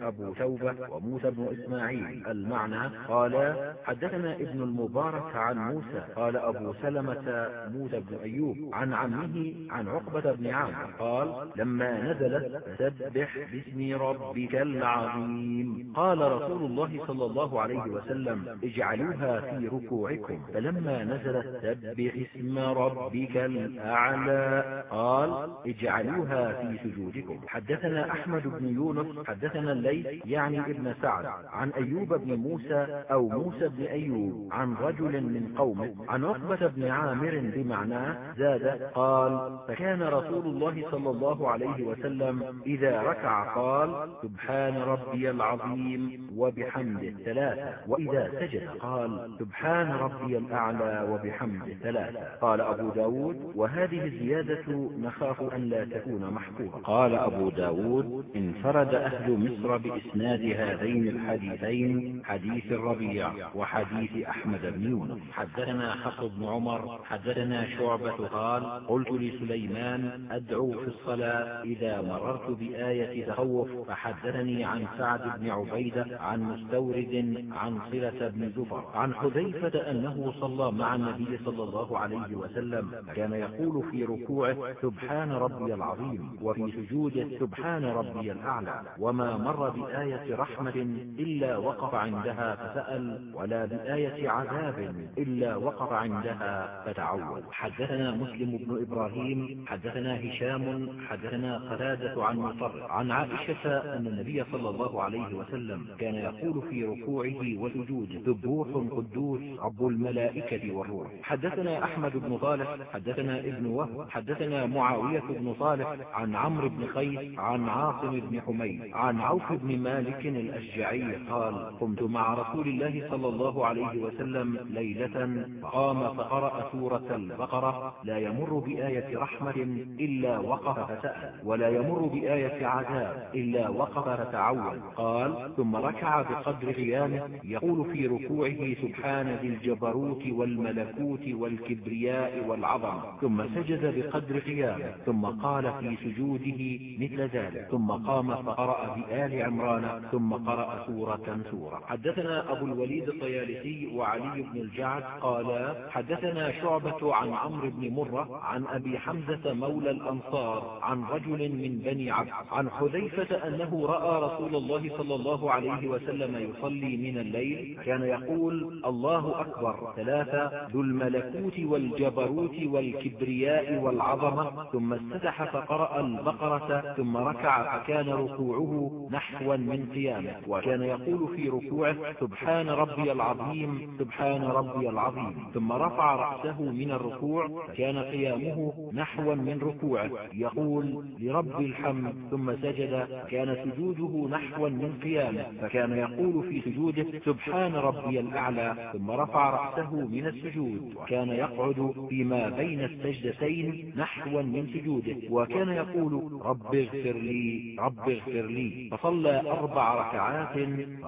أبو توبة وموسى بن إسماعيل. المعنى قال حدثنا ابن المبارك عن موسى. قال أبو سلمة موسى بن أيوب عن عمه عن عقبة بن عامر. قال لما نزلت فسبح باسم ربك العظيم. قال رسول الله صلى الله عليه وسلم اجعلوها في ركوعكم. فلما نزلت سبح اسم ربك الأعلى قال اجعلوها في سجودكم. حدثنا أحمد بن يونس حدثنا الليث يعني ابن سعد عن أيوب بن موسى أو موسى بن أيوب عن رجل من قومه عن عقبة بن عامر بمعناه زاد قال فكان رسول الله صلى الله عليه وسلم إذا ركع قال سبحان ربي العظيم وبحمده ثلاثة وإذا سجد قال سبحان ربي الأعلى وبحمده ثلاثة قال أبو ب داود وهذه الزيادة نخاف أن لا تكون محفوظة. قال أبو ب داود انفرد أهل مصر بإسناد هذين الحديثين حديث الربيع وحديث أحمد بن يونس. حدثنا حفص بن عمر حدثنا شعبة قال قلت لسليمان أدعو في الصلاة إذا مررت بآية تخوف فحدثني عن سعد بن عبيدة عن مستورد عن صلة بن زفر عن حذيفة أنه صلى مع النبي صلى الله عليه وسلم كان يقول في ركوعه سبحان ربي العظيم وفي سجوده سبحان ربي الأعلى وما مر بآية رحمة إلا وقف عندها فسأل ولا بآية عذاب إلا وقف عندها فتعود حدثنا مسلم بن إبراهيم حدثنا هشام حدثنا قتادة عن مصر عن عائشة أن النبي صلى الله عليه وسلم كان يقول في ركوعه وسجوده سبوح قدوس رب الملائكة والروح. حدثنا أحمد بن صالح حدثنا ابن وهب حدثنا معاوية بن صالح عن عمرو بن قيس عن عاصم بن حميد عن عوف بن مالك الأشجعي قال قمت مع رسول الله صلى الله عليه وسلم ليلة قام فقرأ سورة البقرة لا يمر بآية رحمة إلا وقف فسأل ولا يمر بآية عذاب إلا وقف فتعود قال ثم ركع بقدر قيامه يقول في ركوعه سبحان ذي الجبروت والملكوت والكبرياء والعظمة ثم سجد بقدر قيامه ثم قال في سجوده مثل ذلك ثم قام فقرأ بآل عمران ثم قرأ سورة سورة. حدثنا أبو الوليد الطيالسي وعلي بن الجعد قال حدثنا شعبة عن عمرو بن مرة عن أبي حمزة مولى الأنصار عن رجل من بني عبد عن حذيفة أنه رأى رسول الله صلى الله عليه وسلم يصلي من الليل. كان يقول الله أكبر. ثلاثة ذو الملكوت والجبروت والكبرياء والعظمة. ثم استدح فقرأ البقرة ثم ركع فكان ركوعه نحوا من قيامة وكان يقول في ركوعه سبحان ربي العظيم سبحان ربي العظيم. ثم رفع رأسه من الركوع فكان قيامه نحوا من ركوعه. يقول لرب الحمد. ثم سجد كان سجوده نحوا من قيامه فكان يقول في سجوده سبحان ربي الأعلى. ثم رفع رأسه من السجود وكان يقعد فيما بين السجدتين نحوا من سجوده وكان يقول رب اغفر لي رب اغفر لي. فصلى أربع ركعات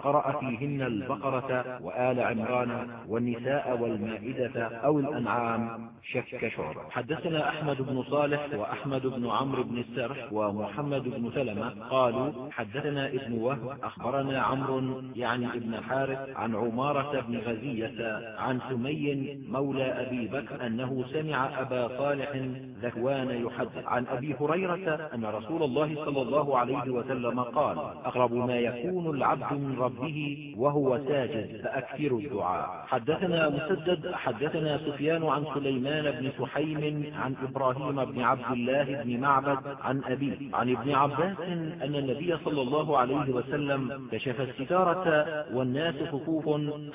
قرأ فيهن البقرة وآل عمران والنساء والمائدة أو الأنعام شك شعر. حدثنا أحمد بن صالح وأحمد بن عمرو بن السرح ومحمد بن سلمة قالوا حدثنا ابن وهب أخبرنا عمرو يعني ابن حارث عن عمارة بن غزية عن سمي مولى أبي بكر أنه سمع أبا صالح ذكوان يحدث. عن أبي هريرة أن رسول الله صلى الله عليه وسلم قال أقرب ما يكون العبد من ربه وهو ساجد فأكثر الدعاء. حدثنا مسدد حدثنا سفيان عن سليمان بن سحيم عن إبراهيم بن عبد الله بن معبد عن أبيه عن ابن عباس أن النبي صلى الله عليه وسلم كشف الستارة والناس صفوف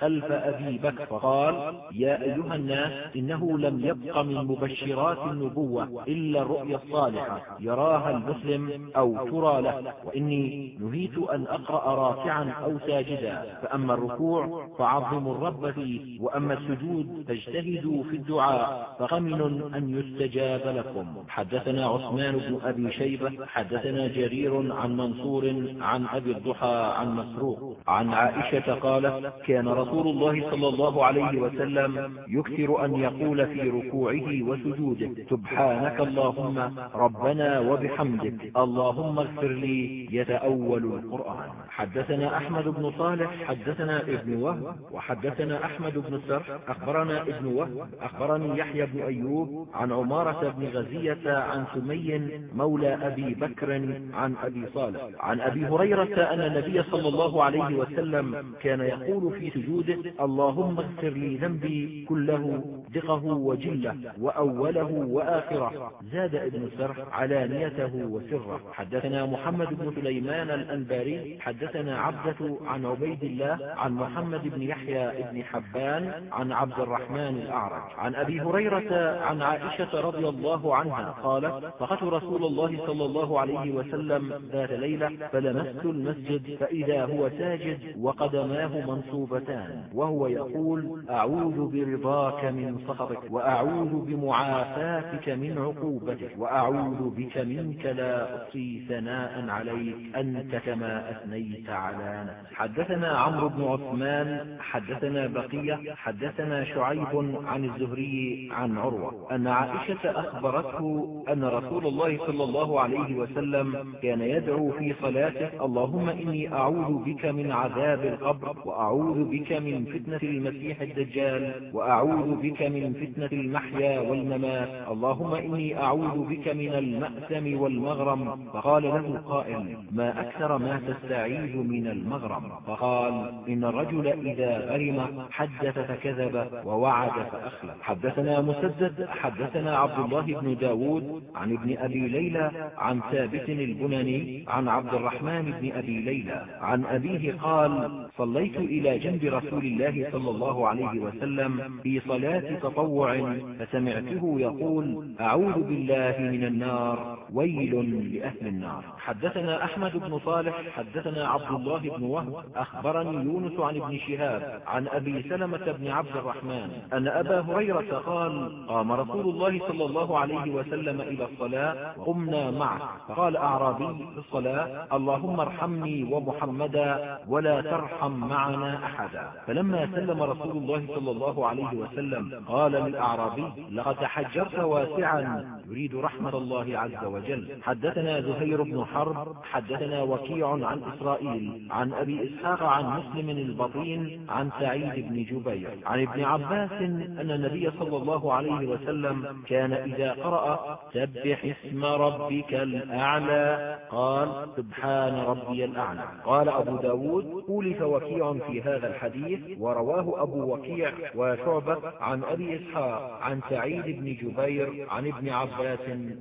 خلف أبي بكر فقال يا أيها الناس إنه لم يبق من مبشرات النبوة إلا الرؤيا الصالحة يراها المسلم أو ترى له وإني نهيت أن أقرأ راكعا أو ساجدا. فأما الركوع فعظموا الرب فيه وأما السجود فاجتهدوا في الدعاء. فقمن أن يستجاب لكم. حدثنا عثمان بن أبي شيبة حدثنا جرير عن منصور عن أبي الضحى عن مسروق. عن عائشة قالت كان رسول الله صلى الله عليه وسلم يكثر أن يقول في ركوعه وسجوده سبحانك اللهم ربنا وبحمدك اللهم اغفر لي يتأول القرآن. حدثنا أحمد بن صالح حدثنا ابن وهب وحدثنا أحمد بن السرح أخبرنا ابن وهب أخبرني يحيى بن أيوب عن عمارة بن غزية عن سمي مولى أبي بكر عن أبي صالح. عن أبي هريرة أن النبي صلى الله عليه وسلم كان يقول في سجوده اللهم اغفر لي ذنبي كله دقه وجله وأوله وآخره. زاد ابن السرح علانيته وسره. حدثنا محمد بن سليمان الأنباري حدثنا عبدة عن عبيد الله عن محمد بن يحيى بن حبان عن عبد الرحمن الأعرج عن أبي هريرة عن عائشة رضي الله عنها قالت فقدت رسول الله صلى الله عليه وسلم ذات ليلة فلمست المسجد فإذا هو ساجد وقدماه منصوبتان وهو يقول أعوذ برضاك من سخطك وأعوذ بمعافاتك من عقوبتك وأعوذ بك منك لا أحصي ثناء عليك. أنت كما أثنيت على نفسك. حدثنا عمرو بن عثمان حدثنا بقية حدثنا شعيب عن الزهري عن عروة. أن عائشة أخبرته أن رسول الله صلى الله عليه وسلم كان يدعو في صلاته اللهم إني أعوذ بك من عذاب القبر وأعوذ بك من فتنة المسيح الدجال وأعوذ بك من فتنة المحيا والممات. اللهم إني أعوذ بك من المأثم والمغرم. فقال له قائل ما أكثر ما تستعيذ من المغرم. فقال إن الرجل إذا غرم حدث فكذب ووعد فأخلف. حدثنا مسدد حدثنا عبد الله بن داود عن ابن أبي ليلى عن ثابت البناني عن عبد الرحمن بن أبي ليلى عن أبيه قال صليت إلى جنب رسول الله صلى الله عليه وسلم في صلاة تطوع فسمعته يقول أعوذ بالله من النار ويل لأهل النار. حدثنا أحمد بن صالح حدثنا عبد الله بن وهب أخبرني يونس عن ابن شهاب عن أبي سلمة بن عبد الرحمن أن أبا هريرة قال قام رسول الله صلى الله عليه وسلم إلى الصلاة قمنا معه فقال أعرابي في الصلاة اللهم ارحمني ومحمدا ولا ترحم معنا أحدا. فلما سلم رسول الله صلى الله عليه وسلم قال للأعرابي لقد حجرت واسعا يريد رحمة الله عز وجل. حدثنا زهير بن حرب حدثنا وكيع عن إسرائيل عن أبي إسحاق عن مسلم البطين عن سعيد بن جبير. عن ابن عباس أن النبي صلى الله عليه وسلم كان إذا قرأ سبح اسم ربك الأعلى قال سبحان ربي الأعلى. قال أبو ب داود أولف وكيع في هذا الحديث ورواه أبو وكيع وشعبة عن أبي إسحاق عن سعيد بن جبير عن ابن عباس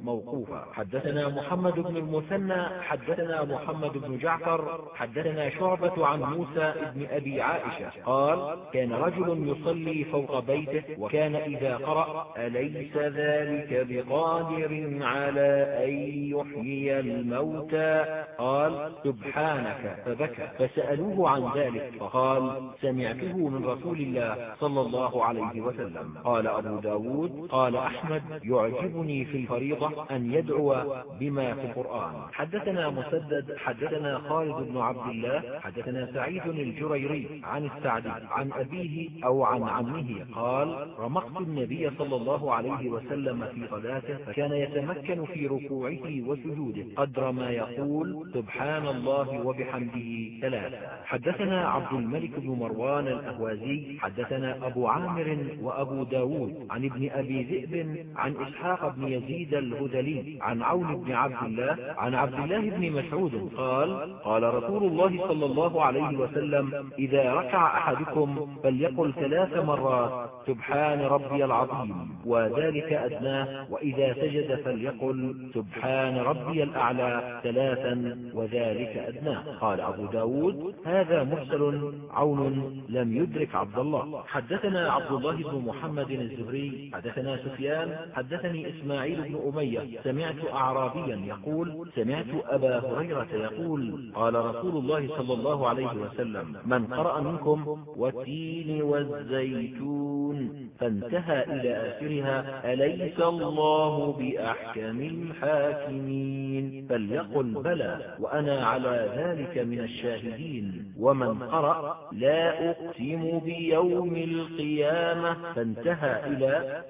موقوفا حدثنا محمد بن المثنى حدثنا محمد بن جعفر حدثنا شعبة عن موسى بن أبي عائشة. قال كان رجل يصلي فوق بيته وكان إذا قرأ أليس ذلك بقادر على أن يحيي الموتى؟ قال سبحانك. فبكى. فسألوه عن ذلك فقال سمعته من رسول الله صلى الله عليه وسلم. قال أبو ب داود قال أحمد يعجبني في الفريضة أن يدعو بما في القرآن. حدثنا مسدد حدثنا خالد بن عبد الله حدثنا سعيد الجريري عن السعدي عن أبيه أو عن عمه. قال رمقت النبي صلى الله عليه وسلم في صلاته فكان يتمكن في ركوعه وسجوده. قدر ما يقول سبحان الله وبحمده ثلاثة. حدثنا عبد الملك بن مروان الأهوازي حدثنا أبو عامر وأبو داود عن ابن أبي ذئب عن إسحاق بن يزيد الهذلي عن عون بن عبد الله عن عبد الله بن مسعود قال قال رسول الله صلى الله عليه وسلم إذا ركع أحدكم فليقل ثلاث مرات سبحان ربي العظيم وذلك أدناه وإذا سجد فليقل سبحان ربي الأعلى ثلاثا وذلك أدناه قال أبو ب داود هذا مرسل عون لم يدرك عبد الله حدثنا عبد الله بن محمد الزهري حدثنا سفيان حدثني إسماعيل بن أمية سمعت أعرابيا يقول سمعت أبا هريرة يقول قال رسول الله صلى الله عليه وسلم من قرأ منكم والتين والزيتون فانتهى إلى آخرها أليس الله بأحكم الحاكمين؟ فليقل بلى وأنا على ذلك من الشاهدين ومن قرأ لا أقسم بيوم القيامة فانتهى إلى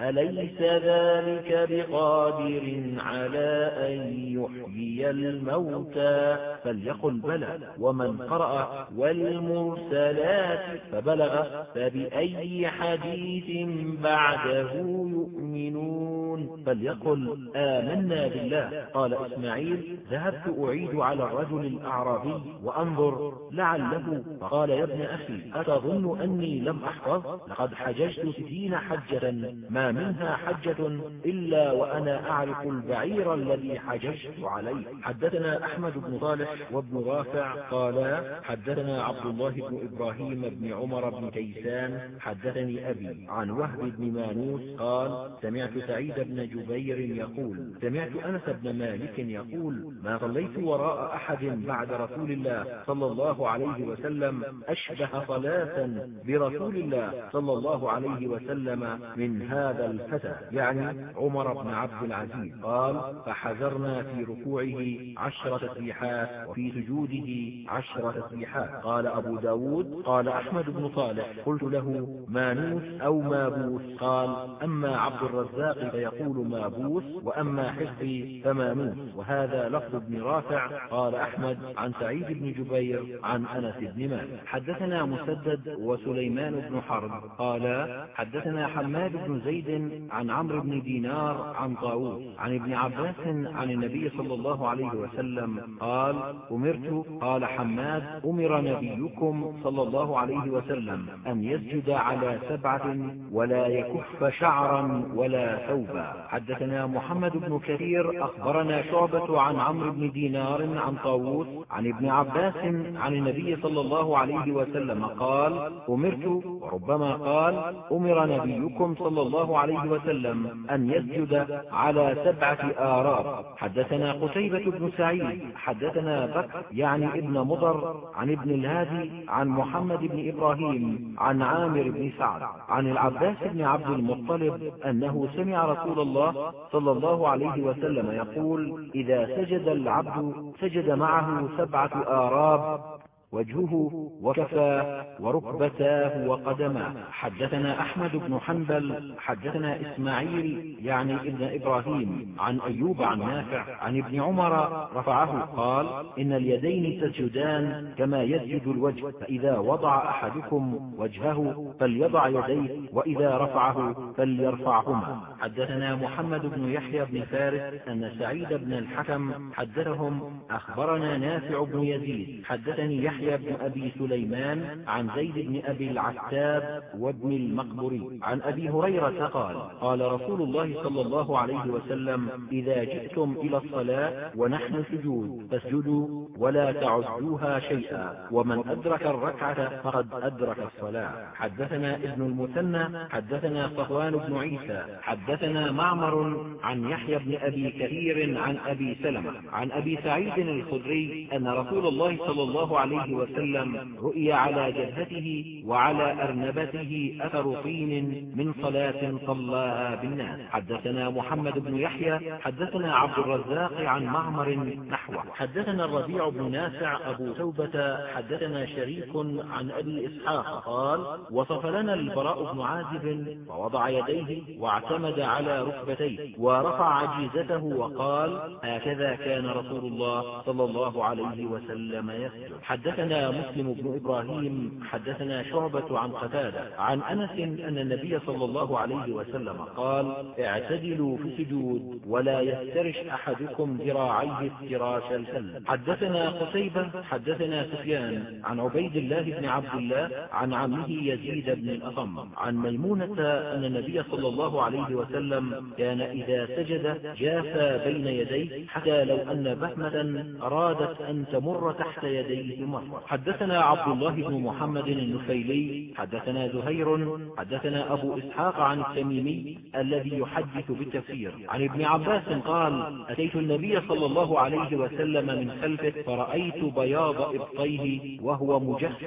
أليس ذلك بقادر على أن يحيي الموتى؟ فليقل بلى ومن قرأ والمرسلات فبلغ فبأي حديث بعده يؤمنون؟ فليقل آمنا بالله. قال إسماعيل ذهبت أعيد على الرجل الأعرابي وأنظر لعله. فقال يا ابن أخي أتظن أني لم أحفظ؟ لقد حججت ستين حجة. ما منها حجة إلا وأنا أعرف البعير الذي حججت عليه. حدثنا أحمد بن صالح وابن رافع قالا حدثنا عبد الله بن إبراهيم بن عمر بن كيسان حدثني أبي عن وهب بن مانوس قال سمعت سعيد بن جبير يقول سمعت أنس بن مالك يقول ما صليت وراء أحد بعد رسول الله صلى الله عليه وسلم أشبه صلاة برسول الله صلى الله عليه وسلم من هذا هذا الفتى يعني عمر بن عبد العزيز. قال فحذرنا في ركوعه عشر تسبيحات وفي سجوده عشر تسبيحات. قال أبو ب داود قال أحمد بن صالح قلت له مانوس أو مابوس؟ قال أما عبد الرزاق فيقول مابوس وأما حفظي فمانوس. وهذا لفظ ابن رافع. قال أحمد عن سعيد بن جبير عن أنس بن مالك. حدثنا مسدد وسليمان بن حرب. قال حدثنا حماد بن زيد زيد عن عمرو بن دينار عن طاووس عن ابن عباس عن النبي صلى الله عليه وسلم قال أمرت قال حماد أمر نبيكم صلى الله عليه وسلم أن يسجد على سبعة ولا يكف شعرا ولا ثوبا. حدثنا محمد بن كثير أخبرنا شعبة عن عمرو بن دينار عن طاووس عن ابن عباس عن النبي صلى الله عليه وسلم قال أمرت وربما قال أمر نبيكم صلى الله عليه وسلم أن يسجد على سبعة آراب حدثنا قتيبة بن سعيد حدثنا بكر يعني ابن مضر عن ابن الهادي عن محمد بن إبراهيم عن عامر بن سعد عن العباس بن عبد المطلب أنه سمع رسول الله صلى الله عليه وسلم يقول إذا سجد العبد سجد معه سبعة آراب وجهه وكفاه وركبتاه وقدماه حدثنا أحمد بن حنبل حدثنا إسماعيل يعني ابن إبراهيم عن أيوب عن نافع عن ابن عمر رفعه قال إن اليدين تسجدان كما يسجد الوجه فإذا وضع أحدكم وجهه فليضع يديه وإذا رفعه فليرفعهما. حدثنا محمد بن يحيى بن فارس أن سعيد بن الحكم حدثهم أخبرنا نافع بن يزيد حدثني يحيى يحيى بن أبي سليمان عن زيد بن أبي العتاب وابن المقبري. عن أبي هريرة قال قال رسول الله صلى الله عليه وسلم إذا جئتم إلى الصلاة ونحن سجود فاسجدوا ولا تعدوها شيئا ومن أدرك الركعة فقد أدرك الصلاة. حدثنا ابن المثنى حدثنا صفوان بن عيسى حدثنا معمر عن يحيى بن أبي كثير عن أبي سلمة. عن أبي سعيد الخدري أن رسول الله صلى الله عليه عليه وسلم رؤي على جبهته وعلى أرنبته أثر طين من صلاة صلاها بالناس. حدثنا محمد بن يحيى حدثنا عبد الرزاق عن معمر نحوه. حدثنا الربيع بن نافع أبو توبة حدثنا شريك عن أبي إسحاق قال وصف لنا البراء بن عازب ووضع يديه واعتمد على ركبتيه ورفع عجيزته وقال هكذا كان رسول الله صلى الله عليه وسلم يسجد. مسلم بن إبراهيم حدثنا شعبة عن قتادة عن أنس أن النبي صلى الله عليه وسلم قال اعتدلوا في السجود ولا يفترش أحدكم ذراعيه افتراش الكلب. حدثنا قتيبة حدثنا سفيان عن عبيد الله بن عبد الله عن عمه يزيد بن الأصم عن ميمونة أن النبي صلى الله عليه وسلم كان إذا سجد جافى بين يديه حتى لو أن بهمة أرادت أن تمر تحت يديه مرة حدثنا عبد الله بن محمد النفيلي حدثنا زهير حدثنا أبو إسحاق عن التميمي الذي يحدث بالتفسير. عن ابن عباس قال أتيت النبي صلى الله عليه وسلم من خلفه فرأيت بياض إبطيه وهو مجف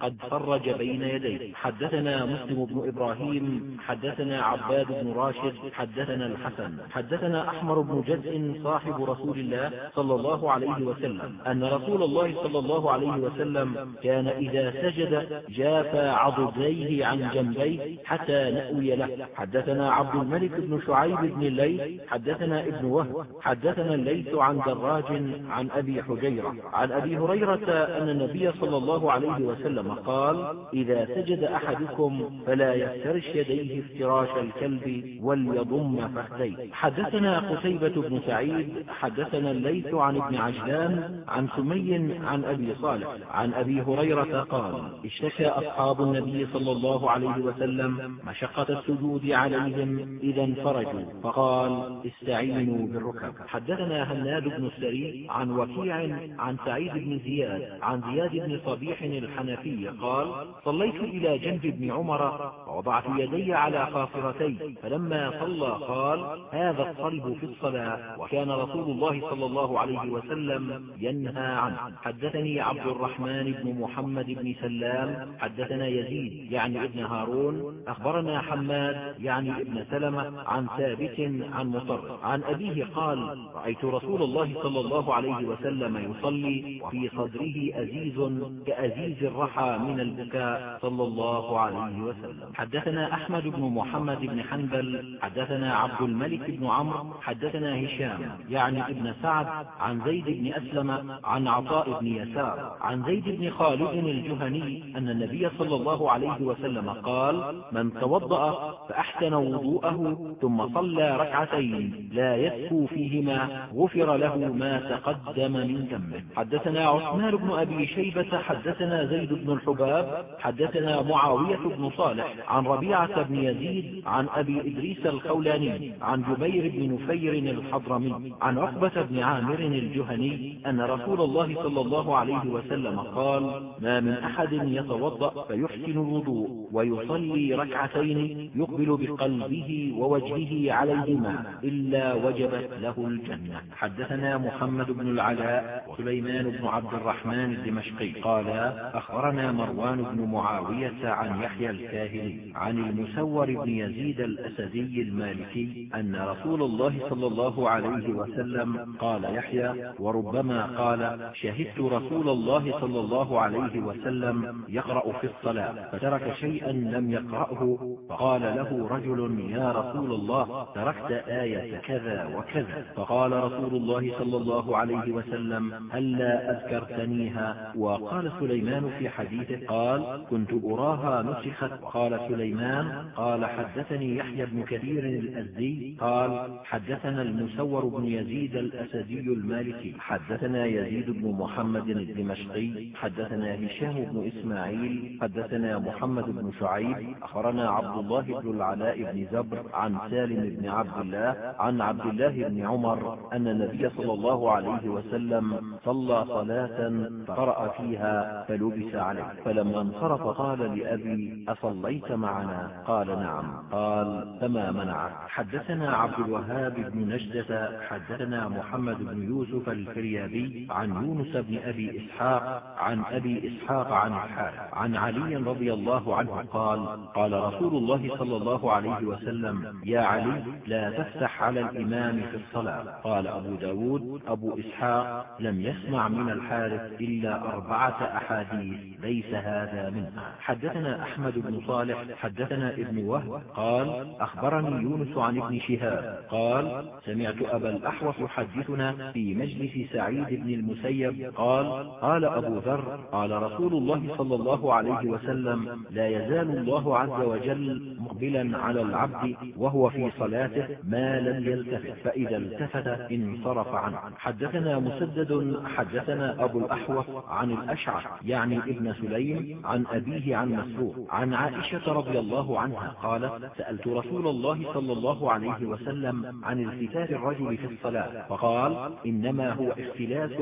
قد فرج بين يديه. حدثنا مسلم بن إبراهيم حدثنا عباد بن راشد حدثنا الحسن. حدثنا أحمر بن جزء صاحب رسول الله صلى الله عليه وسلم أن رسول الله صلى الله عليه وسلم كان إذا سجد جافى عضديه عن جنبيه حتى نأوي له. حدثنا عبد الملك بن شعيب بن الليث حدثنا ابن وهب حدثنا الليث عن دراج عن أبي حجيرة. عن أبي هريرة أن النبي صلى الله عليه وسلم قال إذا سجد أحدكم فلا يفترش يديه افتراش الكلب وليضم فخذيه. حدثنا قتيبة بن سعيد حدثنا الليث عن ابن عجلان عن سمي عن أبي صالح. عن أبي هريرة قال اشتكى أصحاب النبي صلى الله عليه وسلم مشقة السجود عليهم إذا انفرجوا فقال استعينوا بالركب. حدثنا هناد بن السري عن وكيع عن سعيد بن زياد عن زياد بن صبيح الحنفي قال صليت إلى جنب ابن عمر ووضعت يدي على خاصرتي فلما صلى قال هذا الصلب في الصلاة وكان رسول الله صلى الله عليه وسلم ينهى عنه. حدثني عبد الرحمن بن محمد بن سلام حدثنا يزيد يعني ابن هارون أخبرنا حماد يعني ابن سلمة عن ثابت عن مصر عن أبيه قال رأيت رسول الله صلى الله عليه وسلم يصلي وفي صدره أزيز كأزيز الرحى من البكاء صلى الله عليه وسلم. حدثنا أحمد بن محمد بن حنبل حدثنا عبد الملك بن عمرو حدثنا هشام يعني ابن سعد عن زيد بن أسلم عن عطاء بن يسار عن زيد بن خالد الجهني أن النبي صلى الله عليه وسلم قال من توضأ فأحسن وضوءه ثم صلى ركعتين لا يسكو فيهما غفر له ما تقدم من ذنبه. حدثنا عثمان بن أبي شيبة حدثنا زيد بن الحباب حدثنا معاوية بن صالح عن ربيعة بن يزيد عن أبي إدريس الخولاني عن جبير بن نفير الحضرمي عن عقبة بن عامر الجهني أن رسول الله صلى الله عليه وسلم قال ما من أحد يتوضأ فيحسن الوضوء ويصلي ركعتين يقبل بقلبه ووجهه عليهما إلا وجبت له الجنة. حدثنا محمد بن العلاء وسليمان بن عبد الرحمن الدمشقي قال أخبرنا مروان بن معاوية عن يحيى الكاهلي عن المسور بن يزيد الأسدي المالكي أن رسول الله صلى الله عليه وسلم قال يحيى وربما قال شهدت رسول الله صلى الله عليه وسلم يقرأ في الصلاة فترك شيئا لم يقرأه فقال له رجل يا رسول الله تركت آية كذا وكذا. فقال رسول الله صلى الله عليه وسلم هلا أذكرتنيها. وقال سليمان في حديثه قال كنت أراها نسخت. قال سليمان قال حدثني يحيى بن كثير الأزدي قال حدثنا المسور بن يزيد الأسدي المالكي حدثنا يزيد بن محمد الدمشقي حدثنا هشام بن إسماعيل حدثنا محمد بن شعيب أخبرنا عبد الله بن العلاء بن زبر عن سالم بن عبد الله عن عبد الله بن عمر أن النبي صلى الله عليه وسلم صلى صلاة فقرأ فيها فلبس عليه. فلما انصرف قال لأبي أصليت معنا؟ قال نعم. قال فما منعك؟ حدثنا عبد الوهاب بن نجدة حدثنا محمد بن يوسف الفريابي عن يونس بن أبي إسحاق عن أبي إسحاق عن الحارث عن علي رضي الله عنه قال قال رسول الله صلى الله عليه وسلم يا علي لا تفتح على الإمام في الصلاة. قال أبو ب داود أبو إسحاق لم يسمع من الحارث إلا أربعة أحاديث ليس هذا منها. حدثنا أحمد بن صالح حدثنا ابن وهب قال أخبرني يونس عن ابن شهاب قال سمعت أبا الأحوص يحدثنا في مجلس سعيد بن المسيب قال قال أبو ذر قال رسول الله صلى الله عليه وسلم لا يزال الله عز وجل مقبلا على العبد وهو في صلاته ما لم يلتفت فإذا التفت انصرف عنه. حدثنا مسدد حدثنا أبو الأحوص عن الأشعث يعني ابن سليم عن أبيه عن مسروق عن عائشة رضي الله عنها قالت سألت رسول الله صلى الله عليه وسلم عن التفات الرجل في الصلاة فقال إنما هو اختلاس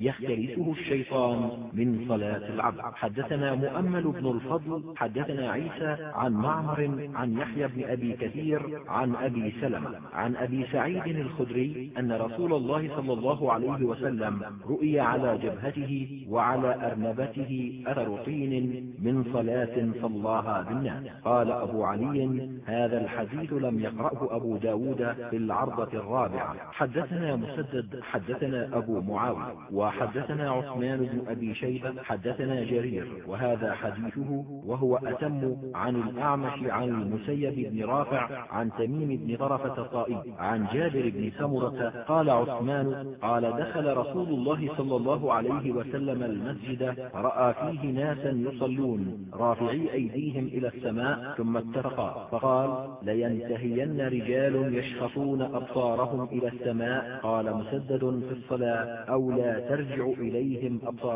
يختلسه الشيطان من صلاة العبد. حدثنا مؤمل بن الفضل حدثنا عيسى عن معمر عن يحيى بن أبي كثير عن أبي سلمة عن أبي سعيد الخدري أن رسول الله صلى الله عليه وسلم رؤي على جبهته وعلى أرنبته أثر طين من صلاة صلاها بالناس. قال أبو علي هذا الحديث لم يقرأه أبو ب داود في العرضة الرابعة. حدثنا مسدد حدثنا أبو معاوية وحدثنا عثمان بن أبي شيبة حدثنا جرير وهذا حديثه وهو أتم عن الأعمش عن المسيب بن رافع عن تميم بن طرفة الطائي عن جابر بن سمرة قال عثمان قال دخل رسول الله صلى الله عليه وسلم المسجد رأى فيه ناسا يصلون رافعي أيديهم إلى السماء ثم اتفقا فقال لينتهين رجال يشخصون أبصارهم إلى السماء قال مسدد في الصلاة أو لا ترجع إليهم أبصارهم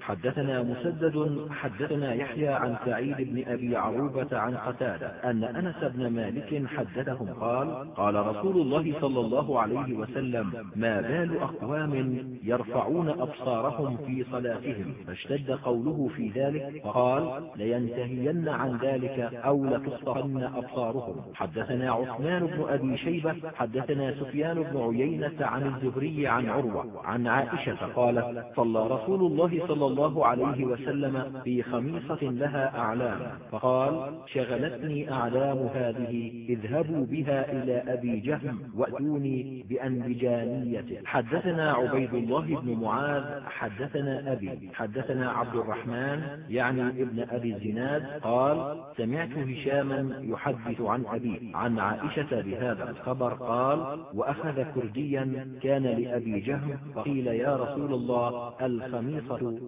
حدثنا مسدد حدثنا يحيى عن سعيد بن أبي عروبة عن قتادة أن أنس بن مالك حدثهم قال قال رسول الله صلى الله عليه وسلم ما بال أقوام يرفعون أبصارهم في صلاتهم؟ فاشتد قوله في ذلك فقال لينتهين عن ذلك أو لتصطفن أبصارهم. حدثنا عثمان بن أبي شيبة حدثنا سفيان بن عيينة عن الزهري عن عروة عن عائشة قالت صلى رسول الله صلى الله عليه وسلم في خميصة لها أعلام. فقال شغلتني أعلام هذه اذهبوا بها إلى أبي جهم وأتوني بأنبجانيته حدثنا عبيد الله بن معاذ حدثنا أبي حدثنا عبد الرحمن يعني ابن أبي الزناد قال سمعت هشاما يحدث عن أبي عن عائشة بهذا الخبر قال وأخذ كرديا كان لأبي جهم فقيل يا رسول الله الخميصة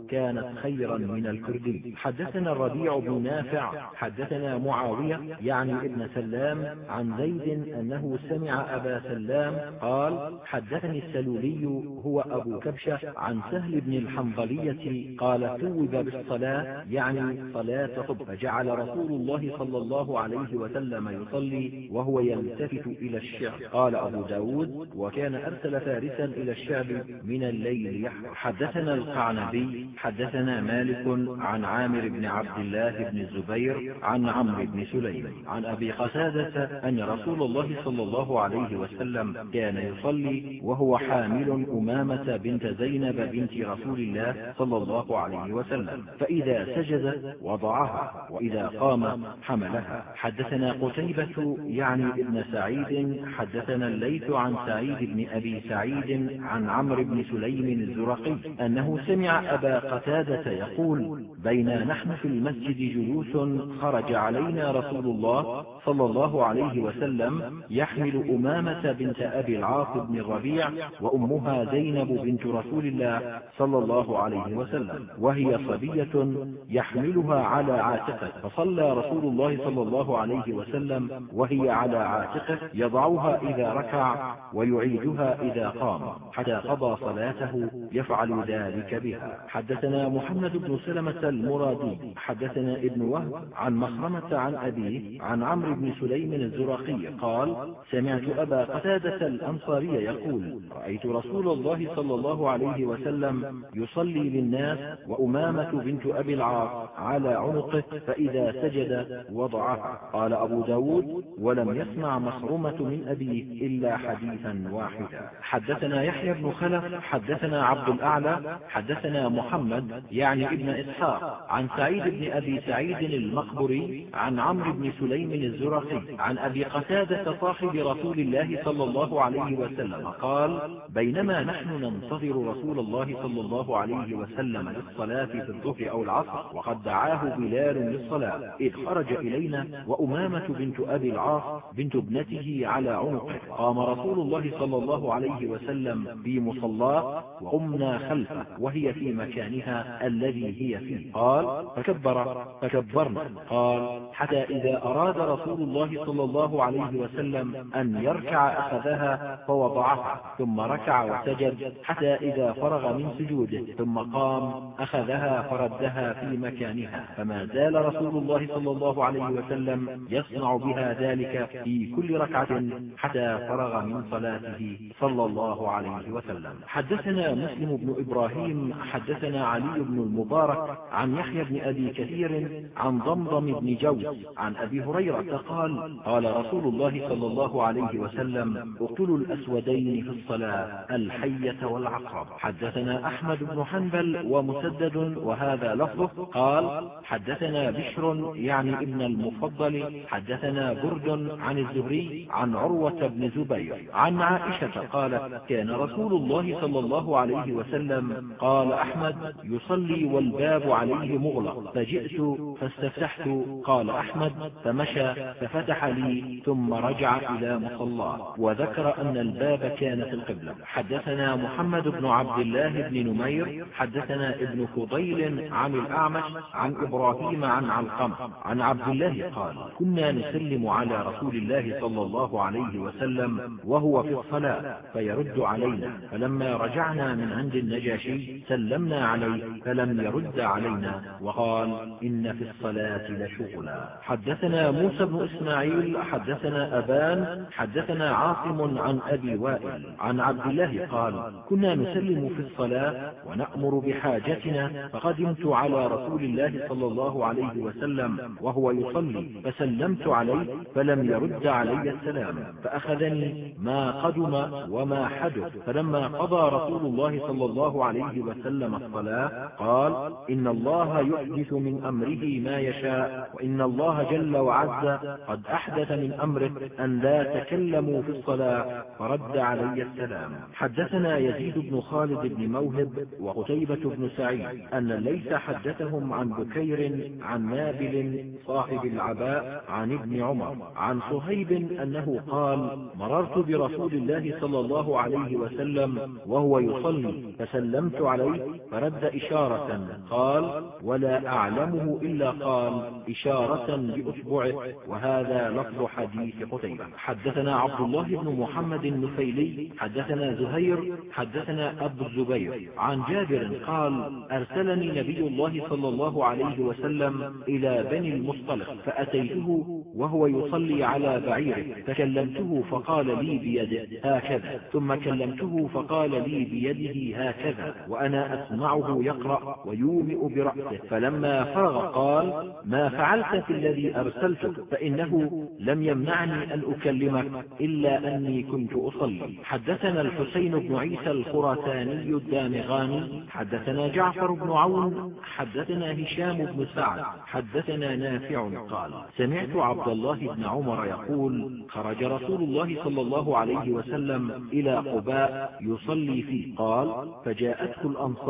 كانت خيرا من الكردي. حدثنا الربيع بن نافع حدثنا معاوية يعني ابن سلام عن زيد أنه سمع أبا سلام قال حدثني السلولي هو أبو كبشة عن سهل بن الحنظلية قال ثوب بالصلاة يعني صلاة صبح فجعل رسول الله صلى الله عليه وسلم يصلي وهو يلتفت إلى الشعب قال أبو ب داود وكان أرسل فارسا إلى الشعب من الليل. حدثنا القعنبي حدثنا مالك عن عامر بن عبد الله بن الزبير عن عمرو بن سليم عن أبي قتادة أن رسول الله صلى الله عليه وسلم كان يصلي وهو حامل أمامة بنت زينب بنت رسول الله صلى الله عليه وسلم فإذا سجد وضعها وإذا قام حملها. حدثنا قتيبة يعني ابن سعيد حدثنا الليث عن سعيد بن أبي سعيد عن عمرو بن سليم الزرقي أنه سمع أبا قتادة يقول بين نحن في المسجد جلوس خرج علينا رسول الله صلى الله عليه وسلم يحمل أمامة بنت أبي العاص بن الربيع وأمها زينب بنت رسول الله صلى الله عليه وسلم وهي صبية يحملها على عاتقة فصلى رسول الله صلى الله عليه وسلم وهي على عاتقة يضعها إذا ركع ويعيدها إذا قام حتى قضى صلاته يفعل ذلك بها. حدثنا محمد بن سلمة المرادي حدثنا ابن وهب عن مخرمة عن أبيه عن عمرو بن سليم الزرقي قال سمعت أبا قتادة الأنصاري يقول رأيت رسول الله صلى الله عليه وسلم يصلي للناس وأمامة بنت أبي العاص على عنقه فإذا سجد وضعها. قال أبو ب داود ولم يسمع مخرمة من أبيه إلا حديثا واحدا. حدثنا يحيى بن خلف حدثنا عبد الأعلى حدثنا محمد يعني ابن إسحاق عن سعيد بن أبي سعيد المقبري عن عمرو بن سليم الزرقي عن أبي قتادة صاحب رسول الله صلى الله عليه وسلم قال بينما نحن ننتظر رسول الله صلى الله عليه وسلم للصلاة في الظهر أو العصر وقد دعاه بلال للصلاة إذ خرج إلينا وأمامة بنت أبي العاص بنت ابنته على عنقه قام رسول الله صلى الله عليه وسلم في مصلاه وقمنا خلفه وهي في في مكانها الذي هي فيه. قال فكبر فكبرنا. قال حتى إذا أراد رسول الله صلى الله عليه وسلم أن يركع أخذها فوضعها ثم ركع وسجد حتى إذا فرغ من سجوده ثم قام أخذها فردها في مكانها. فما زال رسول الله صلى الله عليه وسلم يصنع بها ذلك في كل ركعة حتى فرغ من صلاته صلى الله عليه وسلم. حدثنا مسلم بن إبراهيم حدثنا علي بن المبارك عن يحيى بن أبي كثير عن ضمضم بن جوز عن أبي هريرة قال قال رسول الله صلى الله عليه وسلم اقتلوا الأسودين في الصلاة الحية والعقرب حدثنا أحمد بن حنبل ومسدد وهذا لفظه قال حدثنا بشر يعني ابن المفضل حدثنا برد عن الزهري عن عروة بن زبير. عن عائشة قالت كان رسول الله صلى الله عليه وسلم قال أحمد يصلي والباب عليه مغلق. فجئت فاستفتحت. قال أحمد فمشى ففتح لي ثم رجع إلى مصلاه وذكر أن الباب كان في القبلة. حدثنا محمد بن عبد الله بن نمير حدثنا ابن فضيل عن الأعمش عن إبراهيم عن علقمة عن عبد الله قال كنا نسلم على رسول الله صلى الله عليه وسلم وهو في الصلاة فيرد علينا. فلما رجعنا من عند النجاشي سلمنا عليه فلم يرد علينا وقال إن في الصلاة لشغلا. حدثنا موسى بن إسماعيل حدثنا أبان حدثنا عاصم عن أبي وائل. عن عبد الله قال كنا نسلم في الصلاة ونأمر بحاجتنا فقدمت على رسول الله صلى الله عليه وسلم وهو يصلي فسلمت عليه فلم يرد علي السلام فأخذني ما قدم وما حدث. فلما قضى رسول الله صلى الله عليه وسلم الصلاة قال إن الله يحدث من أمره ما يشاء وإن الله جل وعز قد أحدث من أمره أن لا تكلموا في الصلاة فرد علي السلام. حدثنا يزيد بن خالد بن موهب وقتيبة بن سعيد أن ليس حدثهم عن بكير عن نابل صاحب العباء عن ابن عمر عن صهيب أنه قال مررت برسول الله صلى الله عليه وسلم وهو يصلي فسلمت عليه فرد إشارة قال ولا أعلمه إلا قال إشارة بأسبوعه وهذا لفظ حديث قتيبة. حدثنا عبد الله بن محمد النفيلي حدثنا زهير حدثنا أبو الزبير. عن جابر قال أرسلني نبي الله صلى الله عليه وسلم إلى بني المصطلق فأتيته وهو يصلي على بعيره فكلمته فقال لي بيده هكذا. ثم كلمته فقال لي بيده هكذا. وأنا أسمعه يقرأ ويومئ برأسه. فلما فرغ قال ما فعلت في الذي أرسلتك؟ فإنه لم يمنعني أن أكلمك إلا أني كنت أصلي. حدثنا الحسين بن عيسى الخراساني الدامغاني. حدثنا جعفر بن عون. حدثنا هشام بن سعد. حدثنا نافع قال سمعت عبد الله بن عمر يقول خرج رسول الله صلى الله عليه وسلم إلى قباء يصلي فيه. قال فجاءته الأنصار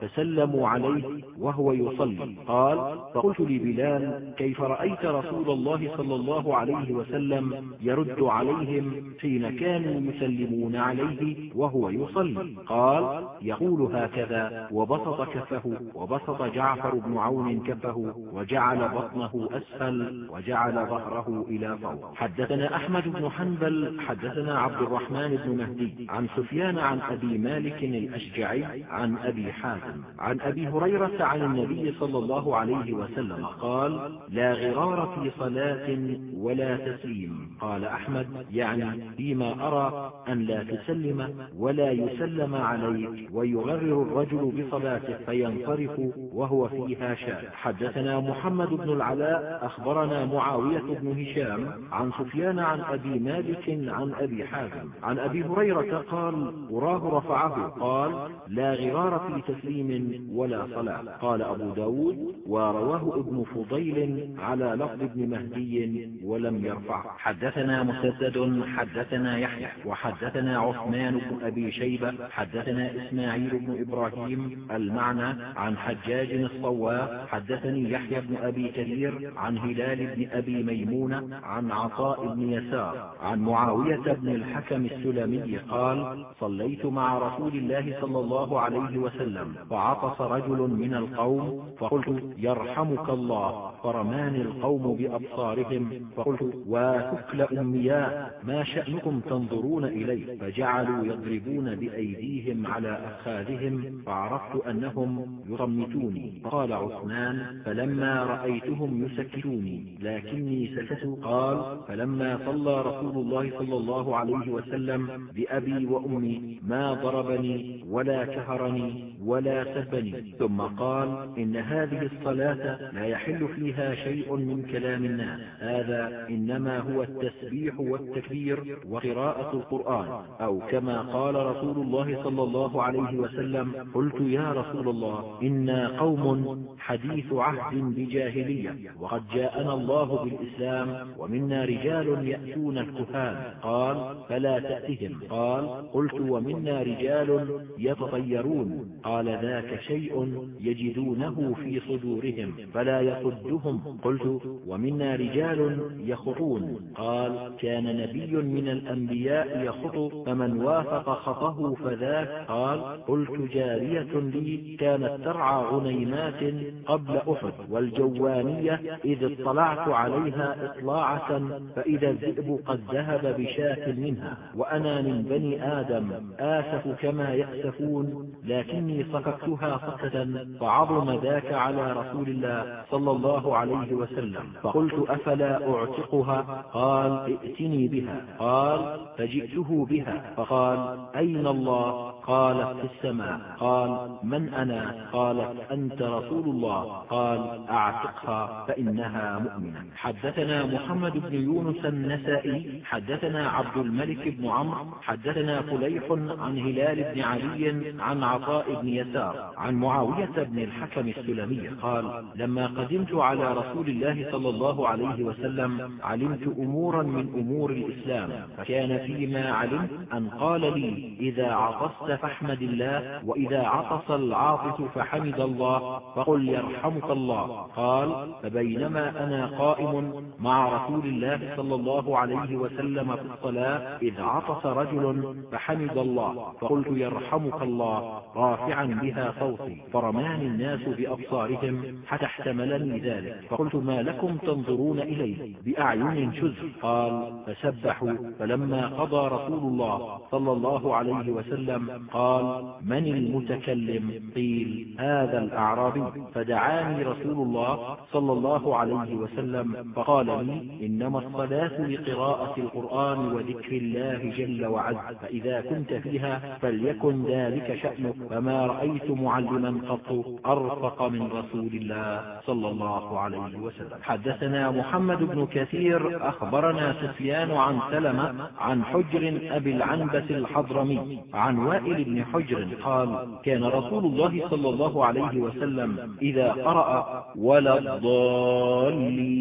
فسلموا عليه وهو يصلي. قال فقلت لبلال كيف رأيت رسول الله صلى الله عليه وسلم يرد عليهم حين كانوا يسلمون عليه وهو يصلي؟ قال يقول هكذا وبسط كفه وبسط جعفر بن عون كفه وجعل بطنه أسفل وجعل ظهره إلى فوق. حدثنا أحمد بن حنبل حدثنا عبد الرحمن بن مهدي عن سفيان عن أبي مالك الأشجعي عن أبي حاتم. عن أبي هريرة عن النبي صلى الله عليه وسلم قال لا غرار في صلاة ولا تسليم. قال أحمد يعني فيما أرى أن لا تسلم ولا يسلم عليك ويغرر الرجل بصلاته فينصرف وهو فيها شاك حدثنا محمد بن العلاء أخبرنا معاوية بن هشام عن سفيان عن أبي مالك عن أبي حازم. عن أبي هريرة قال وراه رفعه. قال لا غرار في تسليم ولا صلاة. قال أبو ب داود ورواه ابن فضيل على لفظ ابن مهدي ولم يرفع. حدثنا مسدد حدثنا يحيى وحدثنا عثمان بن أبي شيبة حدثنا إسماعيل بن إبراهيم المعنى عن حجاج الصواء حدثني يحيى بن أبي كثير عن هلال بن أبي ميمونة عن عطاء بن يسار عن معاوية بن الحكم السلمي قال صليت مع رسول الله صلى الله عليه وسلم فعطس رجل من القوم فقلت يرحمك الله فرماني القوم بأبصارهم فقلت وتكلأ مياه ما شأنكم تنظرون إلي؟ فجعلوا يضربون بأيديهم على أفخاذهم فعرفت أنهم يصمتوني. قال عثمان فلما رأيتهم يسكتوني لكني سكت. قال فلما صلى رسول الله صلى الله عليه وسلم بأبي وأمي ما ضربني ولا كهرني ولا سبني ثم قال إن هذه الصلاة لا يحل فيها شيء من كلام الناس. هذا إنما هو التسبيح والتكبير وقراءة القرآن. أو كما قال رسول الله صلى الله عليه وسلم قلت يا رسول الله إنا قوم حديث عهد بجاهلية وقد جاءنا الله بالإسلام ومنا رجال يأتون الكهان. قال فلا تأتهم. قال قلت ومنا رجال يتطيرون. قال ذاك شيء يجدونه في صدورهم فلا يصدهم. قلت ومنا رجال يخطون. قال كان نبي من الأنبياء يخط فمن وافق خطه فذاك. قال قلت جارية لي كانت ترعى غنيمات قبل أحد والجوانية إذ اطلعت عليها إطلاعة فإذا الذئب قد ذهب بشاة منها. وأنا من بني آدم آسف كما يأسفون لكني صككتها صكة فعظم ذاك على رسول الله صلى الله عليه وسلم. فقلت أفلا أعتقها؟ قال ائتني بها. قال فجئته بها. فقال أين الله؟ قالت في السماء. قال من أنا؟ قالت أنت رسول الله. قال أعتقها فإنها مؤمنة. حدثنا محمد بن يونس النسائي. حدثنا عبد الملك بن عمرو. حدثنا فليح عن هلال بن علي عن عطاء بن يسار عن معاوية بن الحكم السلمي. قال لما قدمت على رسول الله صلى الله عليه وسلم علمت أمورا من أمور الإسلام. فكان فيما علمت أن قال لي إذا عطست فاحمد الله وإذا عطس العاطس فحمد الله فقل يرحمك الله. قال فبينما أنا قائم مع رسول الله صلى الله عليه وسلم في الصلاة إذ عطس رجل فحمد الله فقلت يرحمك الله رافعا بها صوتي. فرماني الناس بأبصارهم حتى احتملني ذلك. فقلت ما لكم تنظرون إلي؟ بأعين شزر قال فسبحوا. فلما قضى رسول الله صلى الله عليه وسلم قال من المتكلم؟ قيل هذا الأعرابي. فدعاني رسول الله صلى الله عليه وسلم فقال لي إنما الصلاة لقراءة القرآن وذكر الله جل وعز فإذا كنت فيها فليكن ذلك شأنك. فما رأيت معلما قط أرفق من رسول الله صلى الله عليه وسلم. حدثنا محمد بن كثير أخبرنا سفيان عن سلمة عن حجر أبي العنبس الحضرمي عن وائل بن حجر قال كان رسول الله صلى الله عليه وسلم إذا قرأ ولا الضالين.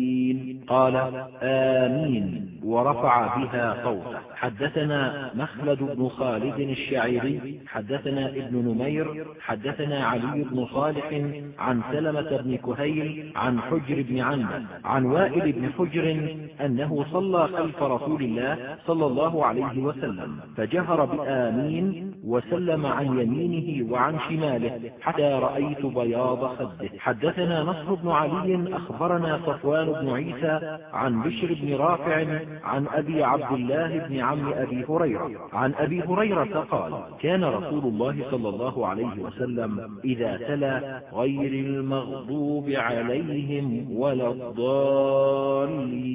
قال آمين. ورفع بها صوته. حدثنا مخلد بن خالد الشعيري حدثنا ابن نمير حدثنا علي بن صالح عن سلمة بن كهيل عن حجر بن عنبة عن وائل بن حجر أنه صلى خلف رسول الله صلى الله عليه وسلم فجهر بآمين وسلم عن يمينه وعن شماله حتى رأيت بياض خده. حدثنا نصر بن علي أخبرنا صفوان بن عيسى عن بشر بن رافع عن أبي عبد الله بن عم أبي هريرة. عن أبي هريرة قال كان رسول الله صلى الله عليه وسلم إذا تلا غير المغضوب عليهم ولا الضالين.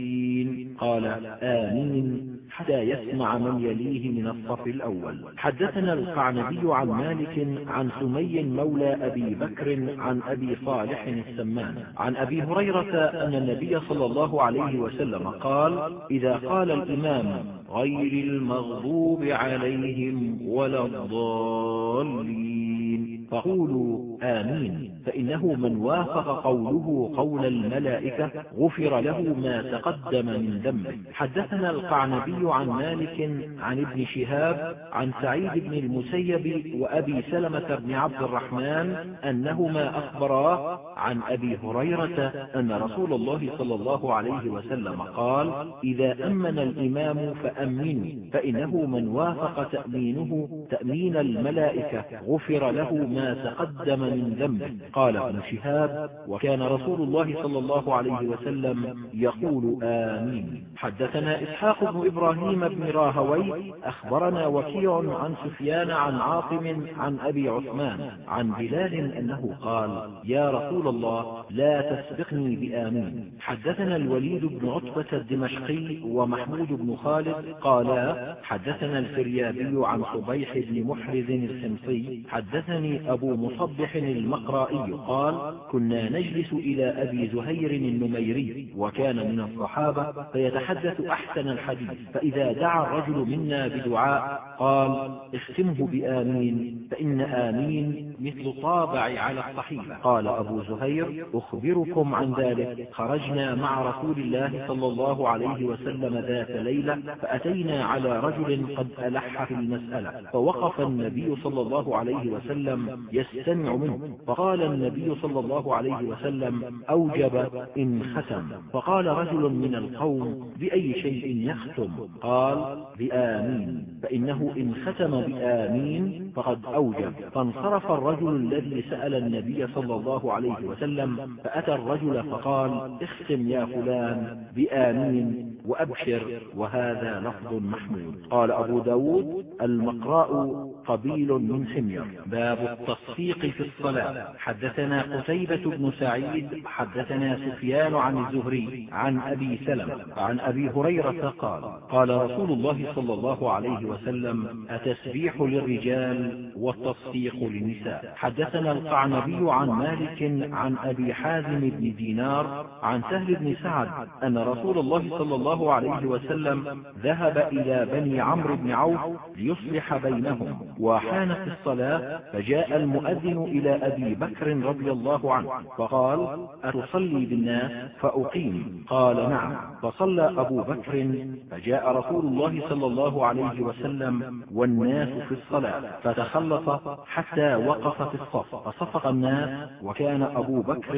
قال آمين. حتى يسمع من يليه من الصف الأول. حدثنا القعنبي عن مالك عن سمي مولى أبي بكر عن أبي صالح السمان. عن أبي هريرة أن النبي صلى الله عليه وسلم قال إذا قال الإمام غير المغضوب عليهم ولا الضالين. فقولوا آمين. فإنه من وافق قوله قول الملائكة غفر له ما تقدم من ذنبه. حدثنا القعنبي عن مالك عن ابن شهاب عن سعيد بن المسيب وأبي سلمة بن عبد الرحمن أنهما أخبرا عن أبي هريرة أن رسول الله صلى الله عليه وسلم قال إذا أمن الإمام فأمنوا فإنه من وافق تأمينه تأمين الملائكة غفر له ما تقدم من ذنبه قال ابن شهاب وكان رسول الله صلى الله عليه وسلم يقول آمين. حدثنا إسحاق بن إبراهيم بن راهوي أخبرنا وكيع عن سفيان عن عاصم عن أبي عثمان عن بلال أنه قال يا رسول الله لا تسبقني بآمين. حدثنا الوليد بن عتبة الدمشقي ومحمود بن خالد قالا حدثنا الفريابي عن صبيح بن محرز الحمصي حدثني أبو مصبح المقرائي قال كنا نجلس إلى أبي زهير النميري وكان من الصحابة فيتحدث أحسن الحديث فإذا دعا الرجل منا بدعاء قال اختمه بآمين فإن آمين مثل طابع على الصحيفة قال أبو زهير أخبركم عن ذلك خرجنا مع رسول الله صلى الله عليه وسلم ذات ليلة فأتينا على رجل قد ألح في المسألة فوقف النبي صلى الله عليه وسلم يستمع منه فقال النبي صلى الله عليه وسلم أوجب إن ختم. فقال رجل من القوم بأي شيء يختم؟ قال بآمين. فإنه إن ختم بآمين فقد أوجب. فانصرف الرجل الذي سأل النبي صلى الله عليه وسلم فأتى الرجل فقال اختم يا فلان بآمين وأبشر وهذا لفظ محمود. قال أبو ب داود المقراء قبيل من حمير. باب التصفيق في الصلاة. حدثنا قتيبة بن سعيد حدثنا سفيان عن الزهري عن أبي سلم عن أبي هريرة قال قال رسول الله صلى الله عليه وسلم التسبيح للرجال والتصفيق للنساء. حدثنا القعنبي عن مالك عن أبي حازم بن دينار عن سهل بن سعد أن رسول الله صلى الله عليه وسلم ذهب إلى بني عمرو بن عوف ليصلح بينهم وحانت الصلاة فجاء المؤذن إلى أبي بكر رضي الله عنه فقال أتصلي بالناس فأقيم. قال نعم. فصلى أبو بكر فجاء رسول الله صلى الله عليه وسلم والناس في الصلاة فتخلص حتى وقف في الصف فصفق الناس وكان أبو بكر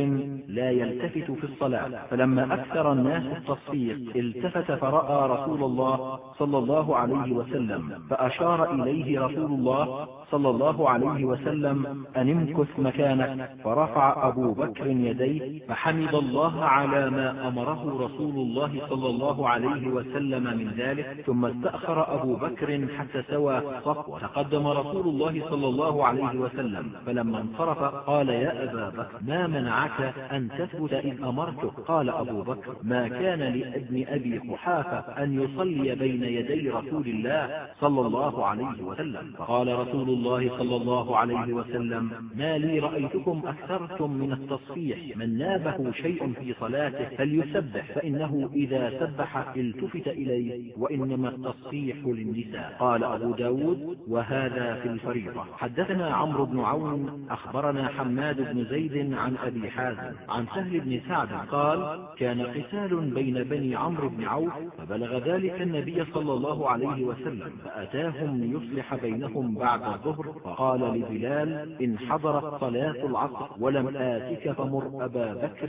لا يلتفت في الصلاة فلما أكثر الناس التصفيق التفت فرأى رسول الله صلى الله عليه وسلم فأشار إليه رسول الله صلى الله عليه وسلم أن امكث مكانك فرفع أبو بكر يديه فحمد الله على ما أمره رسول الله صلى الله عليه وسلم من ذلك. ثم استأخر أبو بكر حتى سوى الصف وتقدم رسول الله صلى الله عليه وسلم فلما انصرف قال يا أبا بكر ما منعك أن تثبت إذ أمرتك قال أبو بكر ما كان لابن أبي قحافة أن يصلي بين يدي رسول الله صلى الله عليه وسلم. فقال رسول الله صلى الله عليه وسلم ما لي رأيتكم أكثرتم من التصفيح من نابه شيء في صلاته فليسبح فإنه إذا سبح التفت إليه وإنما التصفيح للنساء. قال أبو ب داود وهذا في الفريضة. حدثنا عمرو بن عون أخبرنا حماد بن زيد عن أبي حازم عن سهل بن سعد قال كان قتال بين بني عمرو بن عوف فبلغ ذلك النبي صلى الله عليه وسلم فأتاهم ليصلح بينهم بعد الظهر فقال لبلال إن حضرت صلاة العصر ولم آتك فمر أبا بكر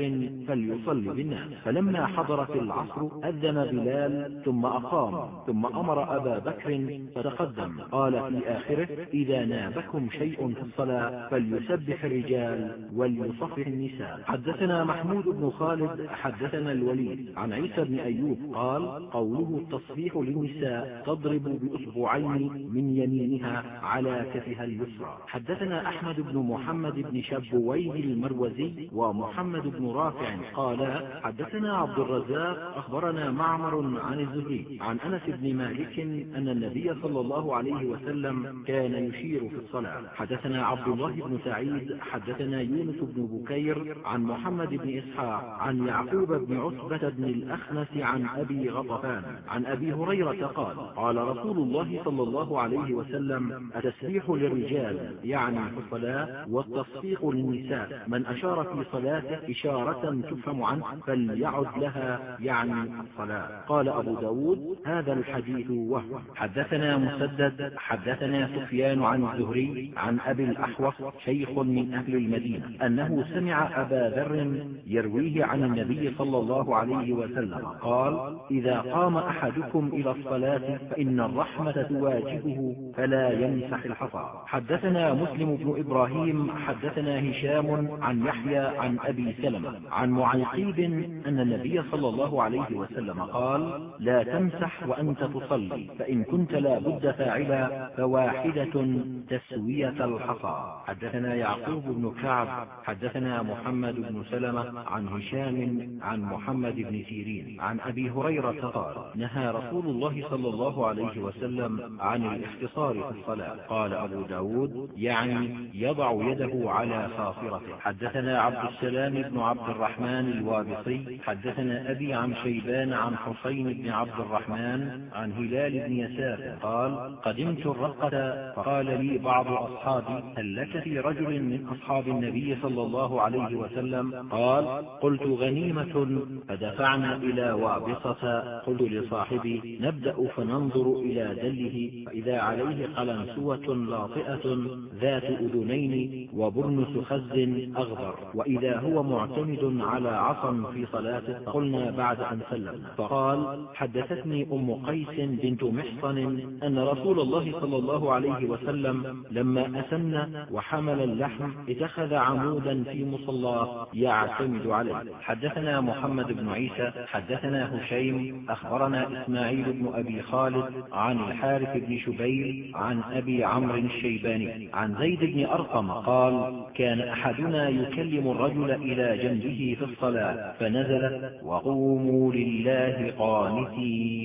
فليصلي بالناس. فلما حضرت العصر أذن بلال ثم أقام ثم أمر أبا بكر فتقدم قال في آخره إذا نابكم شيء في الصلاة فليسبح الرجال وليصفح النساء. حدثنا محمود بن خالد حدثنا الوليد عن عيسى بن أيوب قال قوله التصفيح للنساء تضرب بأسبوعين من يمينها على كفها اليسرى. حدثنا أحمد بن محمد بن شبويه المروزي ومحمد بن رافع قال حدثنا عبد الرزاق أخبرنا معمر عن الزهري عن أنس بن مالك أن النبي صلى الله عليه وسلم كان يشير في الصلاة. حدثنا عبد الله بن سعيد حدثنا يونس بن بكير عن محمد بن إسحاق عن يعقوب بن عتبة بن الأخنس عن أبي غطفان عن أبي هريرة قال قال رسول الله صلى الله عليه وسلم التسبيح للرجال يعني في الصلاة والتصفيق للنساء. من أشار في صلاته إشارة تفهم عنه فليعد لها يعني الصلاة. قال أبو داود هذا الحديث وهو حدثنا مسدد حدثنا سفيان عن الزهري عن أبي الأحوص شيخ من أهل المدينة أنه سمع أبا ذر يرويه عن النبي صلى الله عليه وسلم قال إذا قام أحدكم إلى الصلاة فإن الرحمة تواجهه فلا يمسح الحصى. حدثنا مسلم بن إبراهيم حدثنا هشام عن يحيى عن أبي سلمة عن معيقيب أن النبي صلى الله عليه وسلم قال لا تمسح وأنت تصلي فإن كنت لا بد فاعلا فواحدة تسوية الحصى. حدثنا يعقوب بن كعب حدثنا محمد بن سلمة عن هشام عن محمد بن سيرين عن أبي هريرة قال نهى رسول الله صلى الله عليه وسلم عن الاختصار في الصلاة. قال أبو ب داود يعني يضع يده على خاصرته. حدثنا عبد السلام بن عبد الرحمن الوابصي حدثنا أبي عن شيبان عن حسين بن عبد الرحمن عن هلال بن يسار قال قدمت الرقة فقال لي بعض أصحابي هل لك في رجل من أصحاب النبي صلى الله عليه وسلم؟ قال قلت غنيمة فدفعنا إلى وابصة. قلت لصاحبي نبدأ فننظر إلى دله فإذا عليه قلنسوة لاطئة ذات أذنين وبرنس خز أغبر وإذا هو معتمد على عصا في صلاته فقلنا بعد أن سلمنا. فقال حدثتني أم قيس بنت محصن أن رسول الله صلى الله عليه وسلم لما أسن وحمل اللحم اتخذ عمودا في مصلاه يعتمد عليه. حدثنا محمد بن عيسى حدثنا هشيم أخبرنا إسماعيل بن أبي خالد عن الحارث بن شبيل عن أبي عمرو الشيباني عن زيد بن أرقم قال كان أحدنا يكلم الرجل إلى جنبه في الصلاة فنزلت وقوموا لله قانتين.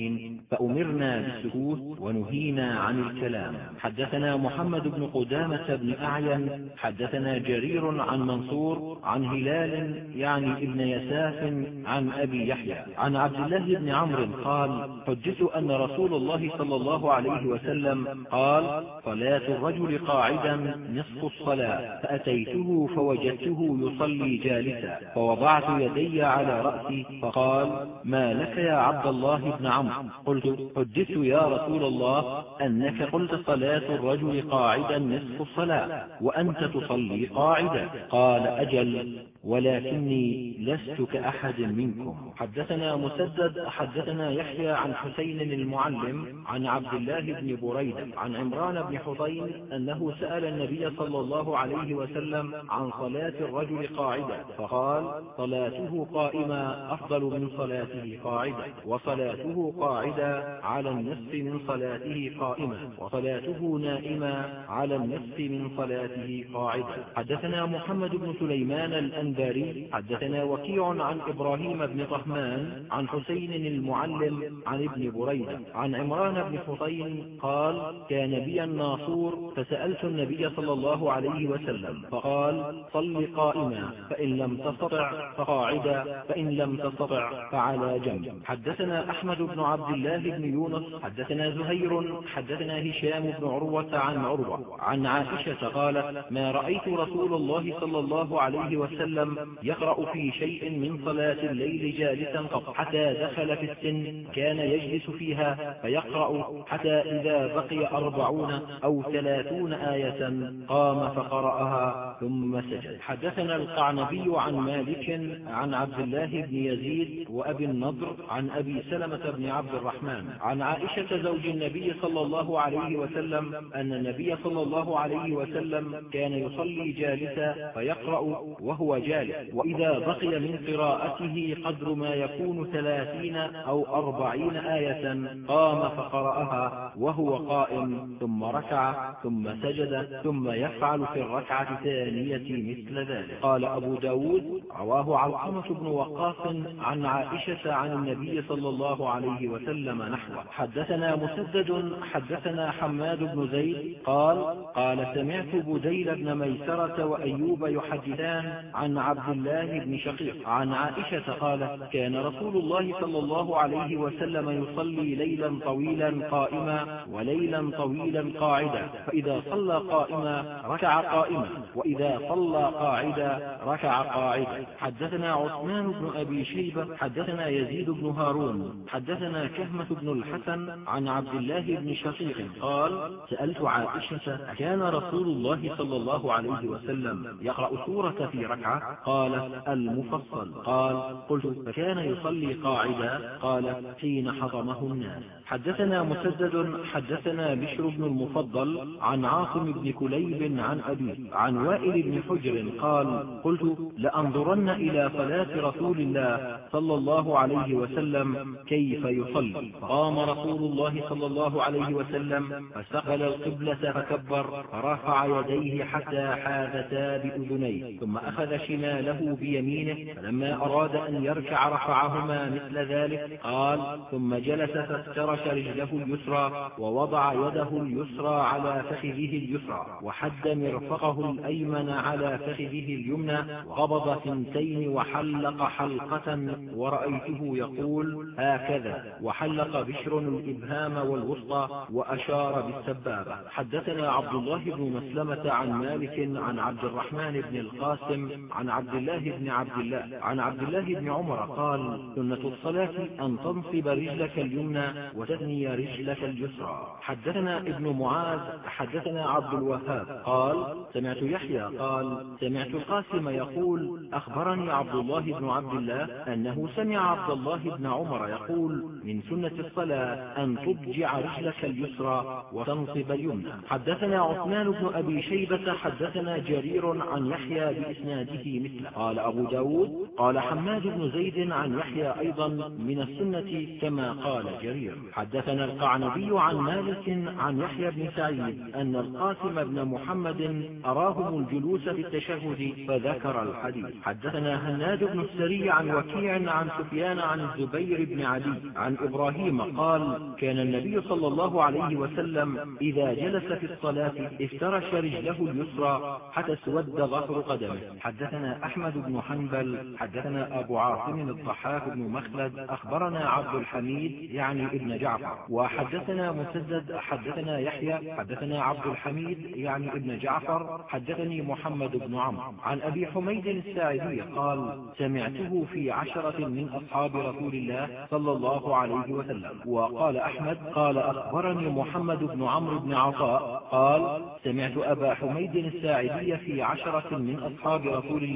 فأمرنا بالسكوت ونهينا عن الكلام. حدثنا محمد بن قدامة بن أعين حدثنا جرير عن منصور عن هلال يعني ابن يساف عن أبي يحيى. عن عبد الله بن عمرو قال حدثت أن رسول الله صلى الله عليه وسلم قال صلاة الرجل قاعدا نصف الصلاة. فأتيته فوجدته يصلي جالسا فوضعت يدي على رأسي فقال ما لك يا عبد الله بن قلت حدثت يا رسول الله أنك قلت صلاة الرجل قاعدا نصف الصلاة وأنت تصلي قاعدا. قال أجل. ولكني لست كأحد منكم. حدثنا مسدد حدثنا يحيى عن حسين المعلم عن عبد الله بن بريدة عن عمران بن حسين أنه سأل النبي صلى الله عليه وسلم عن صلاة الرجل قاعدة فقال صلاته قائمة أفضل من صلاته قاعدة وصلاته قاعدة على النصف من صلاته قائمة وصلاته نائمة على النصف من صلاته قاعدة. حدثنا محمد بن سليمان الأنباري حدثنا وكيع عن إبراهيم بن طهمان عن حسين المعلم عن ابن بريدة عن عمران بن حسين قال كان بي الناصور فسألت النبي صلى الله عليه وسلم فقال صل قائما فإن لم تستطع فقاعدا فإن لم تستطع فعلى جنب. حدثنا أحمد بن عبد الله بن يونس حدثنا زهير حدثنا هشام بن عروة عن عروة عن عائشة قالت ما رأيت رسول الله صلى الله عليه وسلم يقرأ في شيء من صلاة الليل جالسا قط حتى دخل في السن كان يجلس فيها فيقرأ حتى إذا بقي أربعون أو ثلاثون آية قام فقرأها ثم سجد. حدثنا القعنبي عن مالك عن عبد الله بن يزيد وأبي النضر عن أبي سلمة بن عبد الرحمن عن عائشة زوج النبي صلى الله عليه وسلم أن النبي صلى الله عليه وسلم كان يصلي جالسا فيقرأ وهو جالس وإذا بقي من قراءته قدر ما يكون ثلاثين أو أربعين آية قام فقرأها وهو قائم ثم ركع ثم سجد ثم يفعل في الركعة الثانية مثل ذلك. قال أبو ب داود رواه علقمة بن وقاص عن عائشة عن النبي صلى الله عليه وسلم نحوه حدثنا مسدد حدثنا حماد بن زيد قال قال سمعت بديل بن ميسرة وأيوب يحدثان عن عبد الله بن شقيق عن عائشة قالت كان رسول الله صلى الله عليه وسلم يصلي ليلا طويلا قائما وليلا طويلا قاعدا فإذا صلى قائما ركع قائما وإذا صلى قاعدا ركع قاعدا. حدثنا عثمان بن أبي شيبة حدثنا يزيد بن هارون حدثنا كهمة بن الحسن عن عبد الله بن شقيق قال سألت عائشة كان رسول الله صلى الله عليه وسلم يقرأ سورة في ركعة؟ قال المفصل قال قلت فكان يصلي قاعدا؟ قال حين حضمه الناس. حدثنا مسدد حدثنا بشر بن المفضل عن عاصم بن كليب عن أبيه عن وائل بن حجر قال قلت لأنظرن إلى صلاة رسول الله صلى الله عليه وسلم كيف يصلي. قام رسول الله صلى الله عليه وسلم فاستقبل القبلة فكبر فرفع يديه حتى حاذتا بأذنيه ثم أخذ شماله بيمينه فلما أراد أن يركع رفعهما مثل ذلك قال ثم جلس فافترش رجله اليسرى ووضع يده اليسرى على فخذه اليسرى وحد مرفقه الأيمن على فخذه اليمنى وقبض ثنتين وحلق حلقة ورأيته يقول هكذا وحلق بشر الإبهام والوسطى وأشار بالسبابة. حدثنا عبد الله بن مسلمة عن مالك عن عبد الرحمن بن القاسم عن عبد الله بن عبد الله عن عبد الله بن عمر قال سنة الصلاة أن تنصب رجلك اليمنى وتثني رجلك اليسرى. حدثنا ابن معاذ حدثنا عبد الوهاب قال سمعت يحيى قال سمعت القاسم يقول أخبرني عبد الله بن عبد الله أنه سمع عبد الله بن عمر يقول من سنة الصلاة أن تضجع رجلك اليسرى وتنصب اليمنى. حدثنا عثمان بن أبي شيبة حدثنا جرير عن يحيى بإسناده مثله قال أبو ب داود قال حماد بن زيد عن يحيى أيضا من السنة كما قال جرير. حدثنا القعنبي عن مالك عن يحيى بن سعيد أن القاسم بن محمد أراهم الجلوس في التشهد فذكر الحديث. حدثنا هناد بن السري عن وكيع عن سفيان عن الزبير بن علي عن إبراهيم قال كان النبي صلى الله عليه وسلم إذا جلس في الصلاة افترش رجله اليسرى حتى اسود ظهر قدمه. حدثنا أحمد بن حنبل حدثنا أبو عاصم الضحاك بن مخلد أخبرنا عبد الحميد يعني ابن جعفر. وحدثنا مسدد حدثنا يحيى حدثنا عبد الحميد يعني ابن جعفر حدثني محمد بن عمرو. عن أبي حميد الساعدي قال سمعته في عشرة من أصحاب رسول الله صلى الله عليه وسلم. وقال أحمد قال أخبرني محمد بن عمرو بن عطاء قال سمعت أبا حميد الساعدي في عشرة من أصحاب رسول الله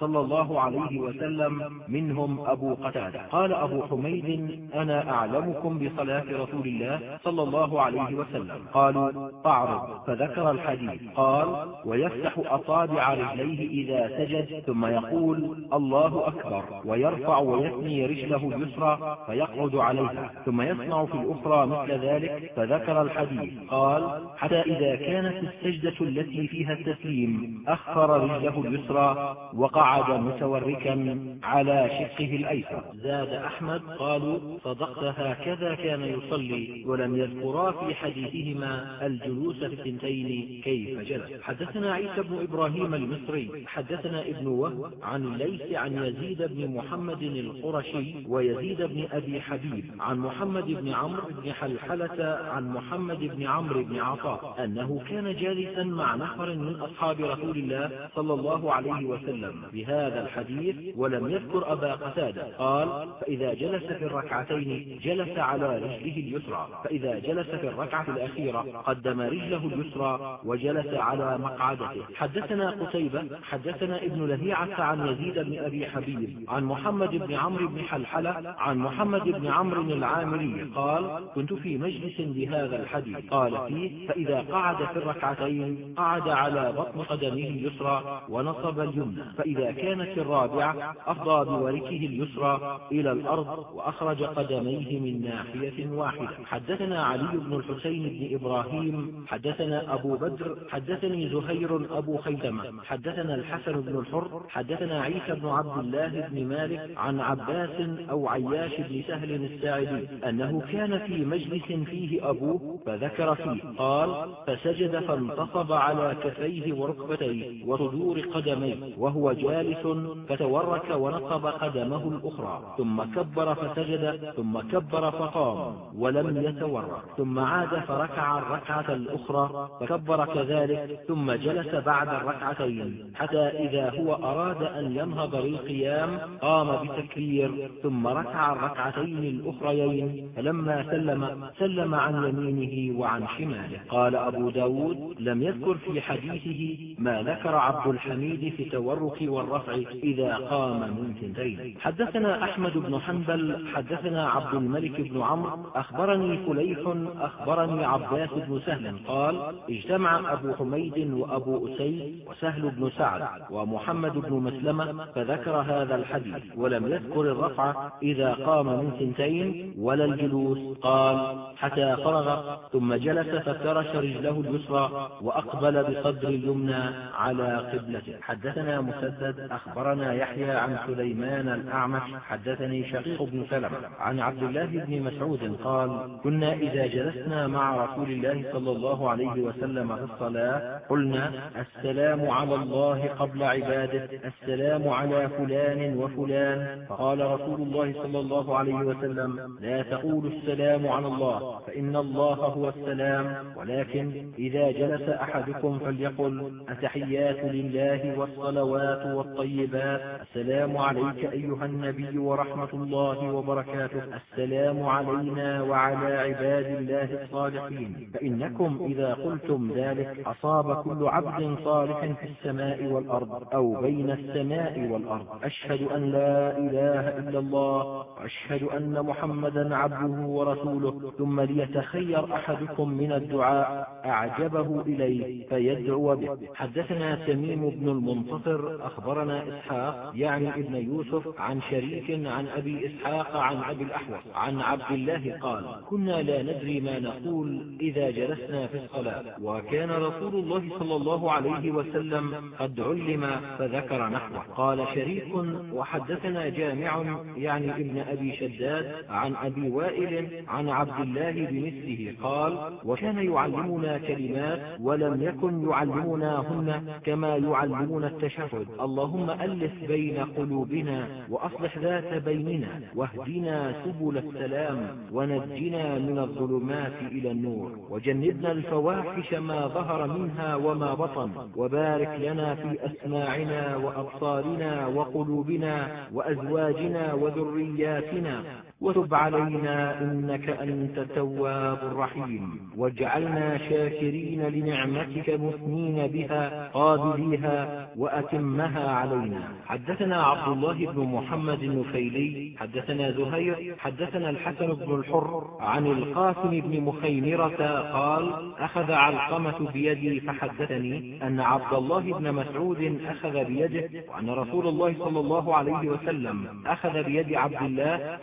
صلى الله عليه وسلم منهم أبو قتادة. قال أبو حميد أنا أعلمكم بصلاة رسول الله صلى الله عليه وسلم. قالوا أعرض. فذكر الحديث. قال ويفتح أصابع رجليه إذا سجد ثم يقول الله أكبر. ويرفع ويثني رجله اليسرى فيقعد عليها. ثم يصنع في الأخرى مثل ذلك فذكر الحديث. قال حتى إذا كانت السجدة التي فيها التسليم أخر رجله اليسرى وقعد متوركا على شقه الأيسر. زاد أحمد قالوا صدقت هكذا كان يصلي ولم يذكرا في حديثهما الجلوس في الثنتين كيف جلس. حدثنا عيسى بن إبراهيم المصري حدثنا ابن وهب عن الليث عن يزيد بن محمد القرشي ويزيد بن أبي حبيب عن محمد بن عمرو بن حلحلة عن محمد بن عمرو بن عطاء أنه كان جالسا مع نفر من أصحاب رسول الله صلى الله عليه وسلم. بهذا الحديث ولم يذكر أبا قتادة. قال فإذا جلس في الركعتين جلس على رجله اليسرى. فإذا جلس في الركعة الأخيرة قدم رجله اليسرى وجلس على مقعدته. حدثنا قتيبة حدثنا ابن لهيعة عن يزيد بن أبي حبيب عن محمد بن عمرو بن حلحلة عن محمد بن عمرو العامري. قال كنت في مجلس بهذا الحديث. قال فيه فإذا قعد في الركعتين قعد على بطن قدمه اليسرى ونصب اليمنى. فإذا كانت الرابعة أفضى بوركه اليسرى إلى الأرض وأخرج قدميه من ناحية واحدة. حدثنا علي بن الحسين بن إبراهيم حدثنا أبو بدر حدثني زهير أبو خيثمة حدثنا الحسن بن الحر حدثنا عيسى بن عبد الله بن مالك عن عباس أو عياش بن سهل الساعدي أنه كان في مجلس فيه أبوه فذكر فيه. قال فسجد فانتصب على كفيه وركبتيه وصدور قدميه. وهو جالس فتورك ونصب قدمه الأخرى ثم كبر فسجد ثم كبر فقام ولم يتورك ثم عاد فركع الركعة الأخرى فكبر كذلك ثم جلس بعد الركعتين حتى إذا هو أراد أن ينهض للقيام قام بتكبير ثم ركع الركعتين الأخريين فلما سلم سلم عن يمينه وعن شماله. قال أبو ب داود لم يذكر في حديثه ما ذكر عبد الحميد في التورك والرفع إذا قام من ثنتين. حدثنا أحمد بن حنبل حدثنا عبد الملك بن عمرو أخبرني فليح أخبرني عباس بن سهل قال اجتمع أبو حميد وأبو أسيد وسهل بن سعد ومحمد بن مسلمة فذكر هذا الحديث ولم يذكر الرفع إذا قام من ثنتين ولا الجلوس. قال حتى فرغ ثم جلس فافترش رجله اليسرى وأقبل بصدر اليمنى على قبلته. حدثنا مسدد أخبرنا يحيى عن سليمان الأعمش حدثني شقيق بن سلمة عن عبد الله بن مسعود قال كنا إذا جلسنا مع رسول الله صلى الله عليه وسلم في الصلاة قلنا السلام على الله قبل عباده السلام على فلان وفلان. فقال رسول الله صلى الله عليه وسلم لا تقولوا السلام على الله فإن الله هو السلام ولكن إذا جلس أحدكم فليقل التحيات لله والصلوات والطيبات. السلام عليك أيها النبي ورحمة الله وبركاته. السلام علينا وعلى عباد الله الصالحين. فإنكم إذا قلتم ذلك أصاب كل عبد صالح في السماء والأرض أو بين السماء والأرض. أشهد أن لا إله إلا الله. وأشهد أن محمدا عبده ورسوله. ثم ليتخير أحدكم من الدعاء أعجبه إليه فيدعو به. حدثنا تميم بن المنتصر أخبرنا إسحاق يعني ابن يوسف عن شريك عن أبي إسحاق عن أبي الأحوص عن عبد الله قال كنا لا ندري ما نقول إذا جلسنا في الصلاة. وكان رسول الله صلى الله عليه وسلم قد علم فذكر نحوه. قال شريك وحدثنا جامع يعني ابن أبي شداد عن أبي وائل عن عبد الله بمثله قال وكان يعلمنا كلمات ولم يكن يعلموناهن كما يعلمون التشهد. اللهم ألف بين قلوبنا وأصلح ذات بيننا واهدنا سبل السلام ونجنا من الظلمات إلى النور وجنبنا الفواحش ما ظهر منها وما بطن وبارك لنا في أسماعنا وأبصارنا وقلوبنا وأزواجنا وذرياتنا وتب علينا إنك أنت التواب الرحيم. واجعلنا شاكرين لنعمتك مثنين بها قابليها وأتمها علينا. حدثنا عبد الله بن محمد النفيلي حدثنا زهير حدثنا الحسن بن الحر عن القاسم بن مخيمرة قال أخذ علقمة بيدي فحدثني أن عبد الله بن مسعود أخذ بيده وأن رسول الله صلى الله عليه وسلم أخذ بيد عبد الله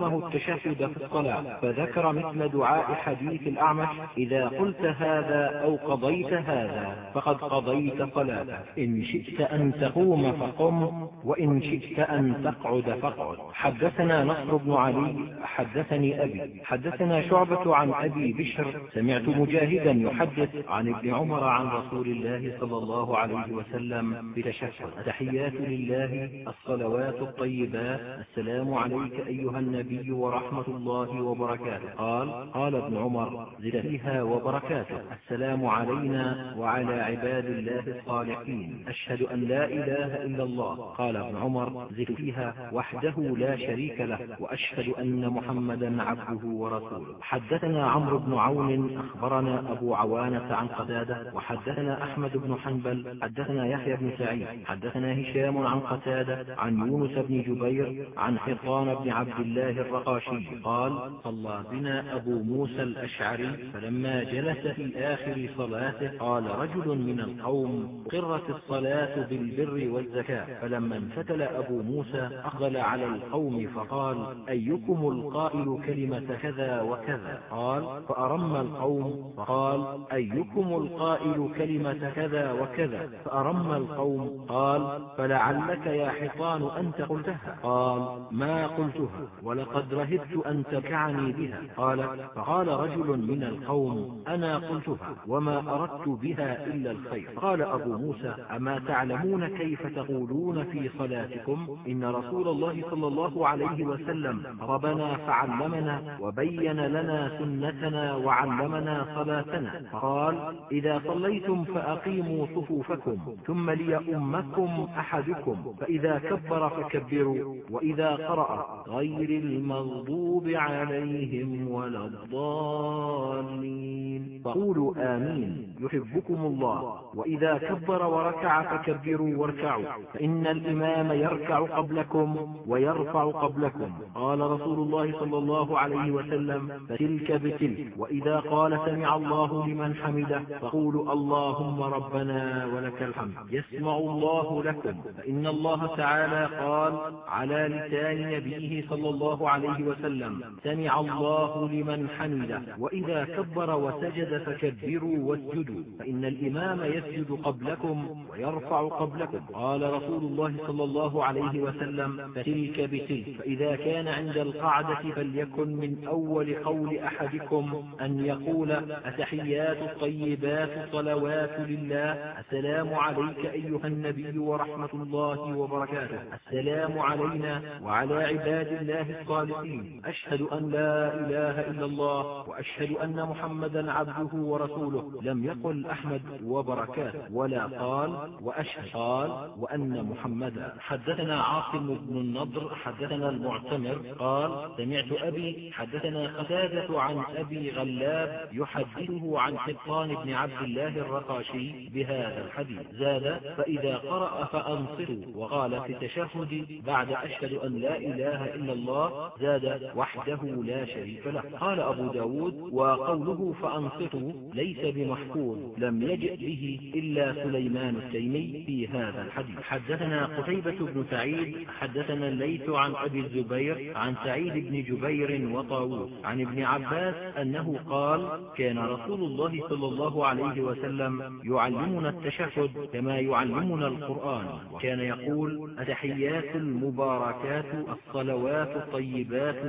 فعلمه التشهد في الصلاة فذكر مثل دعاء حديث الأعمش إذا قلت هذا أو قضيت هذا فقد قضيت صلاتك إن شئت أن تقوم فقم وإن شئت أن تقعد فاقعد حدثنا نصر بن علي حدثني أبي. حدثنا شعبة عن أبي بشر سمعت مجاهدا يحدث عن ابن عمر عن رسول الله صلى الله عليه وسلم بتشهد. التحيات لله الصلوات الطيبات. السلام عليك أيها النبي. ورحمة الله وبركاته. قال قال ابن عمر زد فيها وبركاته. السلام علينا وعلى عباد الله الصالحين. أشهد أن لا إله إلا الله. قال ابن عمر زد فيها وحده لا شريك له وأشهد أن محمدا عبده ورسوله. حدثنا عمرو بن عون أخبرنا أبو عوانة عن قتادة وحدثنا أحمد بن حنبل حدثنا يحيى بن سعيد حدثنا هشام عن قتادة عن يونس بن جبير عن حطان بن عبد الله الرقاشي قال صلى بنا أبو موسى الأشعري. فلما جلس في آخر صلاته قال رجل من القوم قرت الصلاة بالبر والزكاة. فلما انفتل أبو موسى أقبل على القوم فقال أيكم القائل كلمة كذا وكذا؟ قال فأرم القوم فقال أيكم القائل كلمة كذا وكذا؟ فأرم القوم قال فلعلك يا حيطان أنت قلتها. قال ما قلتها ولقد رهبت أن تكعني بها. قال فقال رجل من القوم أنا قلتها وما أردت بها إلا الخير. قال أبو موسى أما تعلم أتعلمون كيف تقولون في صلاتكم؟ إن رسول الله صلى الله عليه وسلم ربنا فعلمنا وبين لنا سنتنا وعلمنا صلاتنا. قال إذا صليتم فأقيموا صفوفكم ثم ليؤمكم أحدكم فإذا كبر فكبروا وإذا قرأ غير المغضوب عليهم ولا الضالين. فقولوا آمين. يحبكم الله. وإذا كبر وركع فكبروا واركعوا. فإن الإمام يركع قبلكم ويرفع قبلكم. قال رسول الله صلى الله عليه وسلم فتلك بتلك. وإذا قال سمع الله لمن حمده فقولوا اللهم ربنا ولك الحمد. يسمع الله لكم. فإن الله تعالى قال على لسان نبيه صلى الله عليه وسلم سمع الله لمن حمده وإذا كبر وسجد فكبروا واسجدوا فإن الإمام يسجد قبلكم ويرفع قبلكم. قال رسول الله صلى الله عليه وسلم فتلك بتلك فإذا كان عند القعدة فليكن من أول قول أحدكم أن يقول أتحيات الطيبات صلوات لله السلام عليك أيها النبي ورحمة الله وبركاته السلام علينا وعلى عباد الله الصالحين أشهد أن لا إله إلا الله وأشهد أن محمدا عبده ورسوله. لم يقل أحمد وبركاته ولا قال وأشهد قال وأن محمدا. حدثنا عاصم بن النضر حدثنا المعتمر قال سمعت أبي حدثنا قتادة عن أبي غلاب يحدثه عن حطان بن عبد الله الرقاشي بهذا الحديث. زاد فإذا قرأ فأنصتوا وقال في التشهد بعد أشهد أن لا إله إلا الله زاد وحده لا شريك له. قال أبو ب داود وقوله فأنصتوا ليس بمحفوظ لم يجئ به إلا سليمان التيمي في هذا الحديث. حدثنا قتيبة بن سعيد حدثنا الليث عن أبي الزبير عن سعيد بن جبير وطاووس. عن ابن عباس أنه قال كان رسول الله صلى الله عليه وسلم يعلمنا التشهد كما يعلمنا القرآن. وكان يقول التحيات المباركات الصلوات الطيبات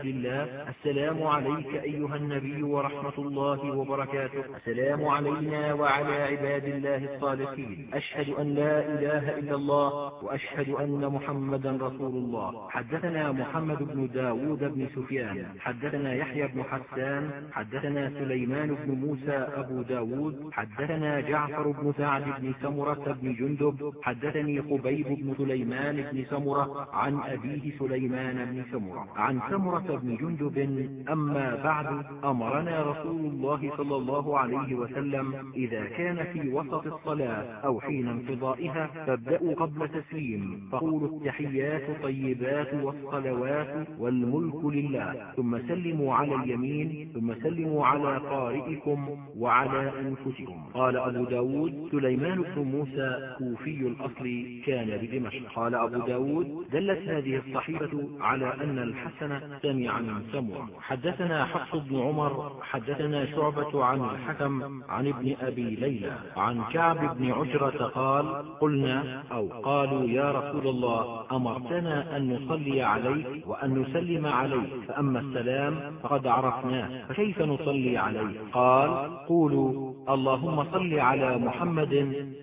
لله. السلام عليك أيها النبي ورحمة الله وبركاته. السلام علينا وعلى عباد الله الصالحين. أشهد أن لا إله إلا الله وأشهد أن محمدا رسول الله. حدثنا محمد بن داود بن سفيان. حدثنا يحيى بن حسان. حدثنا سليمان بن موسى أبو ب داود. حدثنا جعفر بن سعد بن سمرة بن جندب. حدثني قبيب بن سليمان بن سمرة عن أبيه سليمان بن سمرة. سمرة بن جندب أما بعد أمرنا رسول الله صلى الله عليه وسلم إذا كان في وسط الصلاة أو حين انقضائها فابدأوا قبل تسليم فقولوا التحيات طيبات والصلوات والملك لله ثم سلموا على اليمين ثم سلموا على قارئكم وعلى أنفسكم. قال أبو ب داود سليمان بن موسى كوفي الأصل كان بدمشق. قال أبو ب داود دلت هذه الصحيفة على أن الحسن سمع من سمع حدثنا حفص بن عمر حدثنا شعبة عن الحكم عن ابن أبي ليلى عن كعب بن عجرة قال قلنا أو قالوا يا رسول الله أمرتنا أن نصلي عليك وأن نسلم عليك فأما السلام فقد عرفناه فكيف نصلي عليك؟ قال قولوا اللهم صل على محمد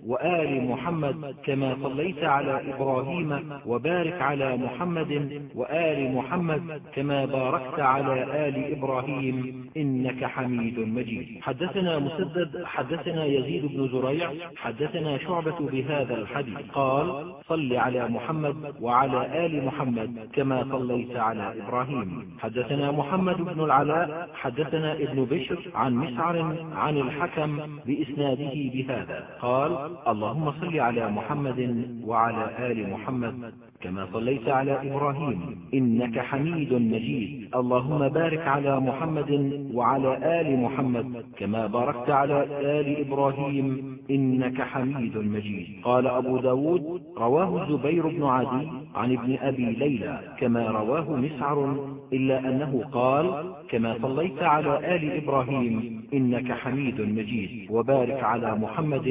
وآل محمد كما صليت على إبراهيم وبارك على محمد وآل محمد كما باركت على آل إبراهيم إنك حميد مجيد. حدثنا مسدد حدثنا يزيد بن زريع حدثنا شعبة بهذا الحديث. قال صل على محمد وعلى آل محمد كما صليت على إبراهيم. حدثنا محمد بن العلاء حدثنا ابن بشر عن مسعر عن الحكم بإسناده بهذا. قال اللهم صل على محمد وعلى آل محمد كما صليت على إبراهيم إنك حميد مجيد. اللهم بارك على محمد وعلى آل محمد كما باركت على آل إبراهيم إنك حميد مجيد. قال أبو ب داود رواه الزبير بن عدي عن ابن أبي ليلى كما رواه مسعر إلا أنه قال كما صليت على آل إبراهيم إنك حميد مجيد. وبارك على محمد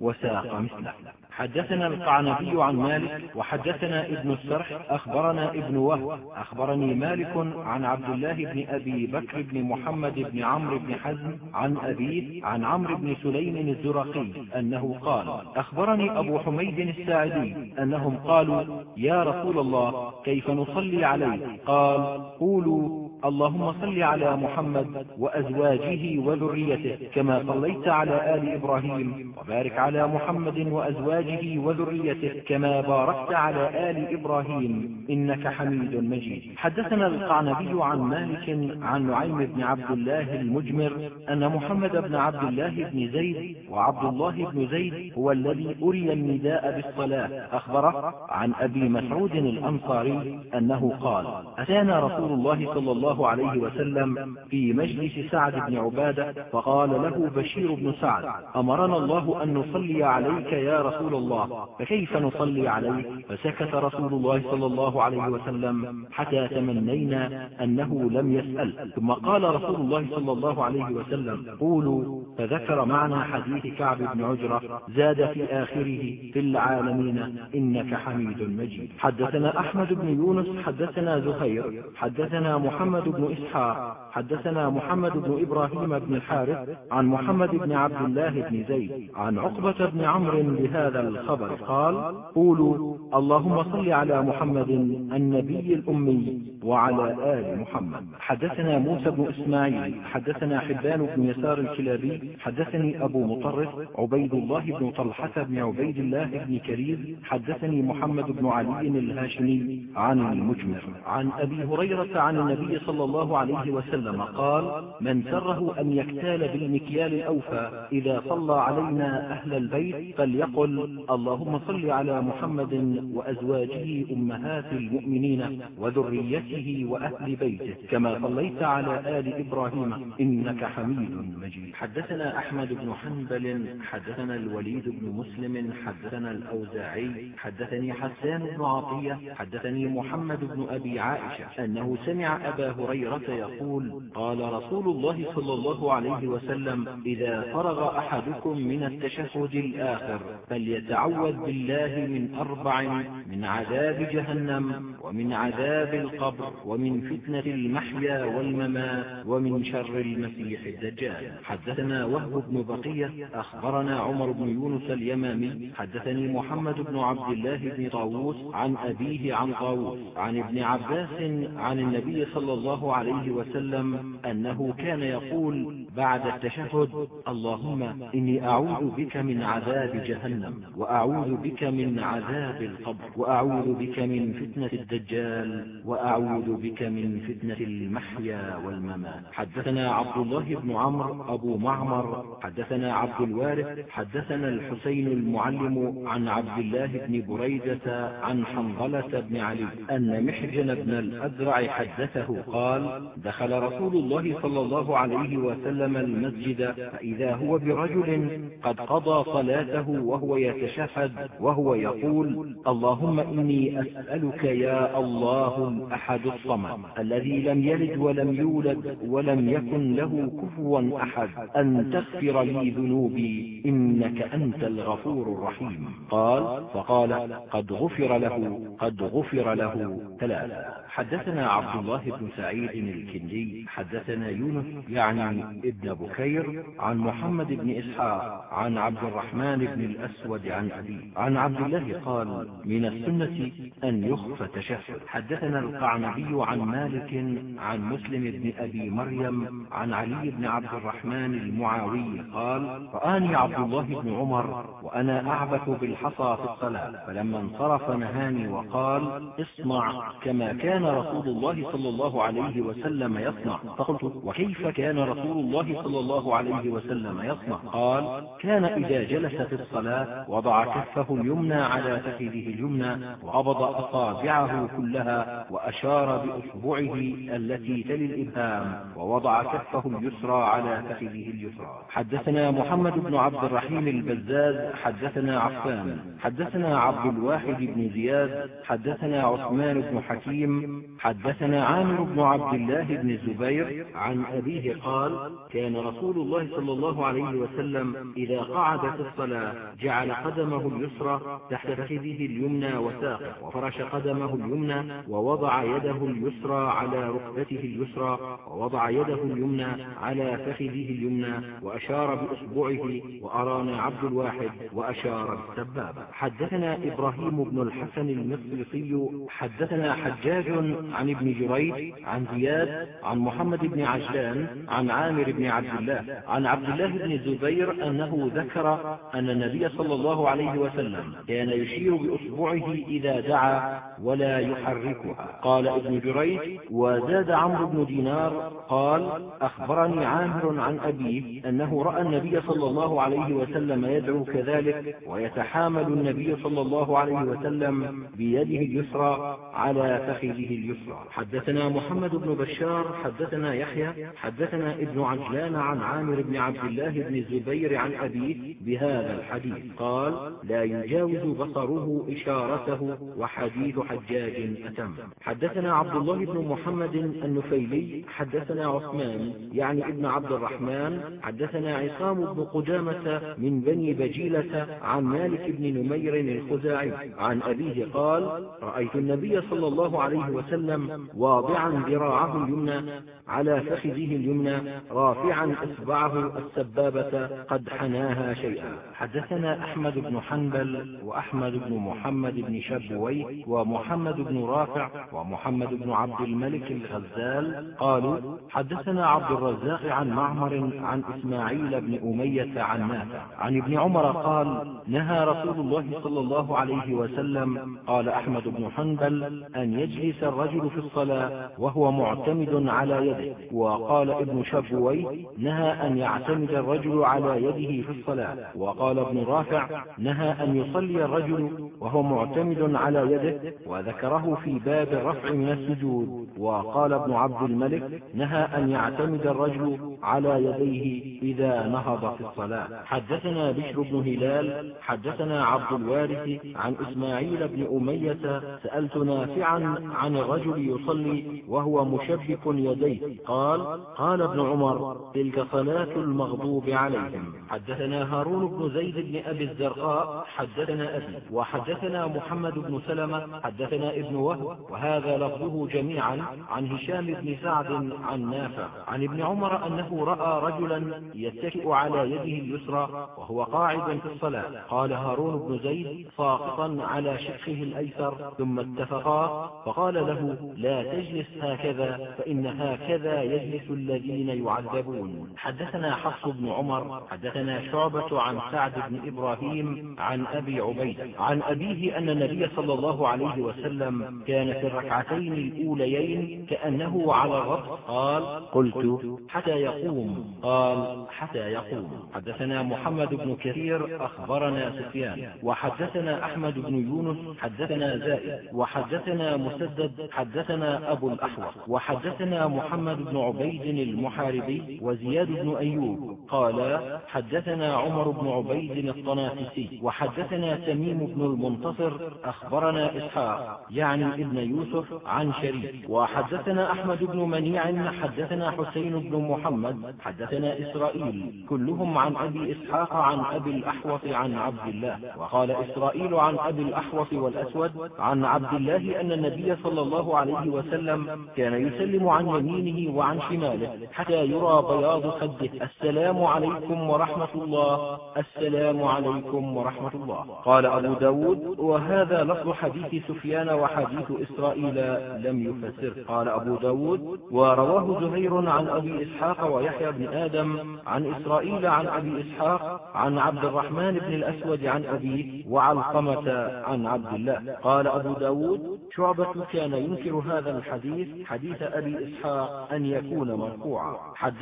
وساق مثله. حدثنا القعنبي عن مالك وحدثنا ابن السرح أخبرنا ابن وهب أخبرني مالك عن عبد الله بن أبي بكر بن محمد بن عمرو بن حزم عن أبيه عن عمرو بن سليم الزرقي أنه قال أخبرني أبو حميد الساعدي أنهم قالوا يا رسول الله كيف نصلي عليه؟ قال قولوا اللهم صل على محمد وأزواجه وذريته كما صليت على آل إبراهيم وبارك على محمد وأزواجه وذريته كما باركت على آل إبراهيم إنك حميد مجيد. حدثنا القعنبي عن مالك عن نعيم بن عبد الله المجمر أن محمد بن عبد الله بن زيد وعبد الله بن زيد هو الذي أري النداء بالصلاة. أخبره عن أبي مسعود الأنصاري أنه قال أتانا رسول الله صلى الله عليه وسلم في مجلس سعد بن عبادة فقال له بشير بن سعد أمرنا الله أن نصلي عليك يا رسول الله فكيف نصلي عليك فسكت رسول الله صلى الله عليه وسلم حتى تمنينا أنه لم يسأل. ثم قال رسول الله صلى الله عليه وسلم قولوا. فذكر معنى حديث كعب بن عجرة زاد في آخره في العالمين إنك حميد مجيد. حدثنا أحمد بن يونس حدثنا زهير حدثنا محمد بن إسحاق حدثنا محمد بن إبراهيم بن الحارث عن محمد بن عبد الله بن زيد عن عقبة بن عمرو بهذا الخبر. قال قولوا اللهم صل على محمد النبي الأمي وعلى آل محمد. حدثنا موسى بن إسماعيل حدثنا حبان بن يسار الكلابي حدثني أبو مطرف عبيد الله بن طلحة بن عبيد الله بن كريز حدثني محمد بن علي الهاشمي عن المجمر. عن أبي هريرة عن النبي صلى الله عليه وسلم قال من سره أن يكتال بالمكيال الأوفى إذا صلى علينا أهل البيت فليقل اللهم صل على محمد وأزواجه أمهات المؤمنين وذريته وأهل بيته كما صليت على آل إبراهيم إنك حميد مجيد. حدثنا أحمد بن حنبل حدثنا الوليد بن مسلم حدثنا الأوزاعي حدثني حسان بن عطية حدثني محمد بن أبي عائشة أنه سمع أبا هريرة يقول قال رسول الله صلى الله عليه وسلم إذا فرغ أحدكم من التشهد الآخر فليتعوذ بالله من أربع من عذاب جهنم ومن عذاب القبر ومن فتنة المحيا والممات ومن شر المسيح الدجال. حدثنا وهب بن بقية أخبرنا عمر بن يونس اليمامي حدثني محمد بن عبد الله بن طاووس عن أبيه عن طاووس عن ابن عباس عن النبي صلى الله عليه وسلم أنه كان يقول بعد التشهد اللهم إني أعوذ بك من عذاب جهنم وأعوذ بك من عذاب القبر وأعوذ بك من فتنة الدجال وأعوذ بك من فتنة المحيا والممات. حدثنا عبد الله بن عمرو أبو معمر. حدثنا عبد الوارث. حدثنا الحسين المعلم عن عبد الله بن بريدة عن حنظلة بن علي أن محجن بن الأزرع حدثه قال دخل رسول الله صلى الله عليه وسلم المسجد فإذا هو برجل قد قضى صلاته وهو يتشهد وهو يقول اللهم إني أسألك يا الله الأحد الصمد الذي لم يلد ولم يولد ولم يكن له كفوا أحد أن تغفر لي ذنوبي إنك أنت الغفور الرحيم. قال فقال قد غفر له قد غفر له. ثلاثة. حدثنا عبد الله بن سعيد الكندي حدثنا يونس يعني ابن بكير عن محمد بن إسحاق عن عبد الرحمن بن الأسود عن أبي عن عبد الله قال من السنة أن يخفى تشهد. حدثنا القعنبي عن مالك عن مسلم بن أبي مريم عن علي بن عبد الرحمن المعاوي قال رآني عبد الله بن عمر وأنا أعبث بالحصى في الصلاة فلما انصرف نهاني وقال اصنع كما كان رسول الله صلى الله عليه وسلم يصنع. فقلت وكيف كان رسول الله صلى الله عليه وسلم يصنع. قال كان إذا جلس في الصلاة وضع كفه اليمنى على فخذه اليمنى وقبض أصابعه كلها وأشار بأصبعه التي تلي الإبهام ووضع كفه اليسرى على فخذه اليسرى. حدثنا محمد بن عبد الرحيم البزاز حدثنا عفان حدثنا عبد الواحد بن زياد حدثنا عثمان بن حكيم حدثنا عامر بن عبد الله بن الزبير عن أبيه قال كان رسول الله صلى الله عليه وسلم إذا قعد في الصلاة جعل قدمه اليسرى تحت فخذه اليمنى وساقه وفرش قدمه اليمنى ووضع يده اليسرى على ركبته اليسرى ووضع يده اليمنى على فخذه اليمنى وأشار بأصبعه وأرانا عبد الواحد وأشار بالسبابة حدثنا إبراهيم بن الحسن المصري حدثنا حجاج عن ابن جريج عن زياد عن محمد بن عجلان عن عامر بن عبد الله. عن عبد الله بن الزبير أنه ذكر أن النبي صلى الله عليه وسلم كان يشير بأصبعه إذا دعا ولا يحركها. قال ابن جريج وزاد عمرو بن دينار قال أخبرني عامر عن أبيه أنه رأى النبي صلى الله عليه وسلم يدعو كذلك ويتحامل النبي صلى الله عليه وسلم بيده اليسرى على فخذه اليسرى. حدثنا محمد بن بشار حدثنا يحيى حدثنا ابن عجلان عن عامر بن عبد الله بن الزبير عن أبيه بهذا الحديث. قال لا يجاوز بصره إشارته وحديث حجاج أتم. حدثنا عبد الله بن محمد النفيلي حدثنا عثمان يعني ابن عبد الرحمن حدثنا عصام بن قدامة من بني بجيلة عن مالك بن نمير الخزاعي. عن أبيه قال رأيت النبي صلى الله عليه وسلم واضعا ذراعه اليمنى على فخذه اليمنى رافعا إصبعه السبابة قد حناها شيئا. حدثنا أحمد بن حنبل وأحمد بن محمد بن شبوي ومحمد بن رافع ومحمد بن عبد الملك الغزال قالوا حدثنا عبد الرزاق عن معمر عن إسماعيل بن أمية عن نافع عن ابن عمر قال نهى رسول الله صلى الله عليه وسلم قال أحمد بن حنبل أن يجلس الرجل في الصلاة وهو معتمد على يده. وقال ابن شبوي نهى أن يعتمد الرجل على يده في الصلاة. وقال ابن رافع نهى أن يصلي الرجل وهو معتمد على يده وذكره في باب الرفع من السجود. وقال ابن عبد الملك نهى أن يعتمد الرجل على يديه إذا نهض في الصلاة. حدثنا بشر بن هلال حدثنا عبد الوارث عن إسماعيل بن أمية سألت نافعا عن الرجل يصلي وهو مشبك يديه. قال قال ابن عمر تلك صلاة المغضوب عليهم. حدثنا هارون بن زيد بن أبي الزرقاء حدثنا أبي وحدثنا محمد بن سلمة حدثنا ابن وهب وهذا لفظه جميعا عن هشام بن سعد عن نافع. عن ابن عمر أنه رأى رجلا يتكئ على يده اليسرى وهو قاعد في الصلاة. قال هارون بن زيد ساقطا على شقه الأيسر ثم اتفقا فقال له لا تجلس هكذا فإن هكذا يجلس الذين يعذبون. حدثنا حفص بن عمر حدثنا شعبة عن سعد بن إبراهيم عن أبي عبيد عن أبيه أن النبي صلى الله عليه وسلم كان في الركعتين الأوليين كأنه على الرأس قال قلت حتى يقوم. قال حتى يقوم. حدثنا محمد بن كثير أخبرنا سفيان. وحدثنا أحمد بن يونس حدثنا زائد. وحدثنا مسدد حدثنا أبو الأحوص. وحدثنا محمد بن عبيد المحاربي وزياد بن أيوب. قال حدثنا عمر بن عبيد الطنافسي وحدثنا تميم بن المنتصر أخبرنا إسحاق يعني ابن يوسف عن شريك. وحدثنا أحمد بن منيع حدثنا حسين بن محمد حدثنا إسرائيل. كلهم عن أبي إسحاق عن أبي الأحوص عن عبد الله. وقال إسرائيل عن أبي الأحوص والأسود عن عبد الله أن النبي صلى الله عليه وسلم كان يسلم عن يمينه وعن شماله حتى يرى بياض خده السلام عليكم ورحمة الله. السلام عليكم ورحمة الله. قال أبو ب داود وهذا لفظ حديث سفيان وحديث إسرائيل لم يفسر. قال أبو ب داود ورواه زهير عن أبي إسحاق ويحيى بن آدم عن إسرائيل عن أبي إسحاق عن عبد الرحمن بن الأسود عن أبيه وعلقمة عن عبد الله. قال أبو ب داود شعبة كان ينكر هذا الحديث حديث أبي إسحاق أن يكون مرفوعا.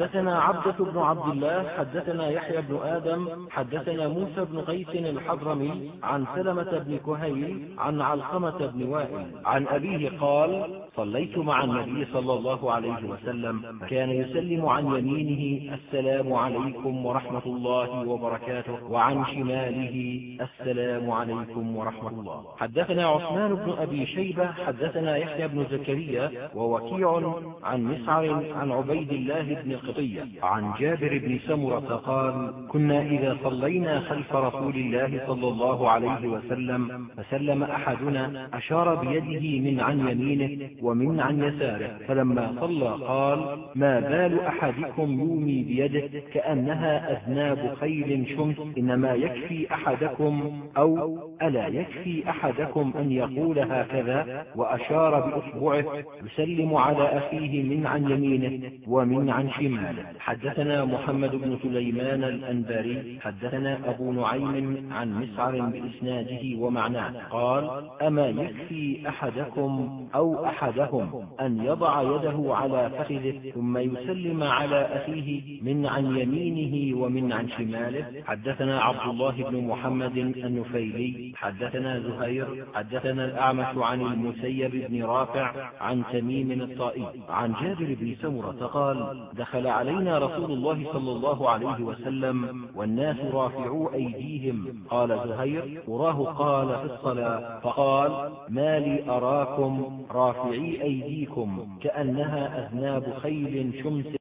حدثنا عبدة بن عبد الله حدثنا يحيى بن آدم حدثنا موسى بن قيس الحضرمي عن سلمة بن كهيل عن علقمة بن وائل. عن أبيه قال صليت مع النبي صلى الله عليه وسلم كان يسلم عن يمينه السلام عليكم ورحمة الله وبركاته. وعن شماله السلام عليكم ورحمة الله. حدثنا عثمان بن أبي شيبة حدثنا يحيى بن زكريا ووكيع عن مسعر عن عبيد الله بن قطية عن جابر بن سمرة قال كنا إذا صلينا خلف رسول الله صلى الله عليه وسلم فسلم أحدنا أشار بيده من عن يمينه ومن عن يساره فلما صلى قال ما بال أحدكم يومي بيده كأنها أذناب خيل شمس إنما يكفي أحدكم أو ألا يكفي أحدكم أن يقول هكذا؟ وأشار بأصبعه يسلم على أخيه من عن يمينه ومن عن شماله. حدثنا محمد بن سليمان الأنباري حدثنا أبو نعيم عن مسعر بإسناده ومعناه قال أما يكفي أحدكم أو أحدهم أن يضع يده على فخذه ثم يسلم على أخيه من عن يمينه ومن عن شماله؟ حدثنا عبد الله بن محمد النفيلي حدثنا زهير حدثنا الأعمش عن المسيب بن رافع عن تميم الطائي عن جابر بن سمرة قال دخل علينا رسول الله صلى الله عليه وسلم والناس رافعوا أيديهم. قال زهير وراه قال في الصلاة فقال ما لي أراكم رافعي أيديكم كأنها أذناب خيل شمس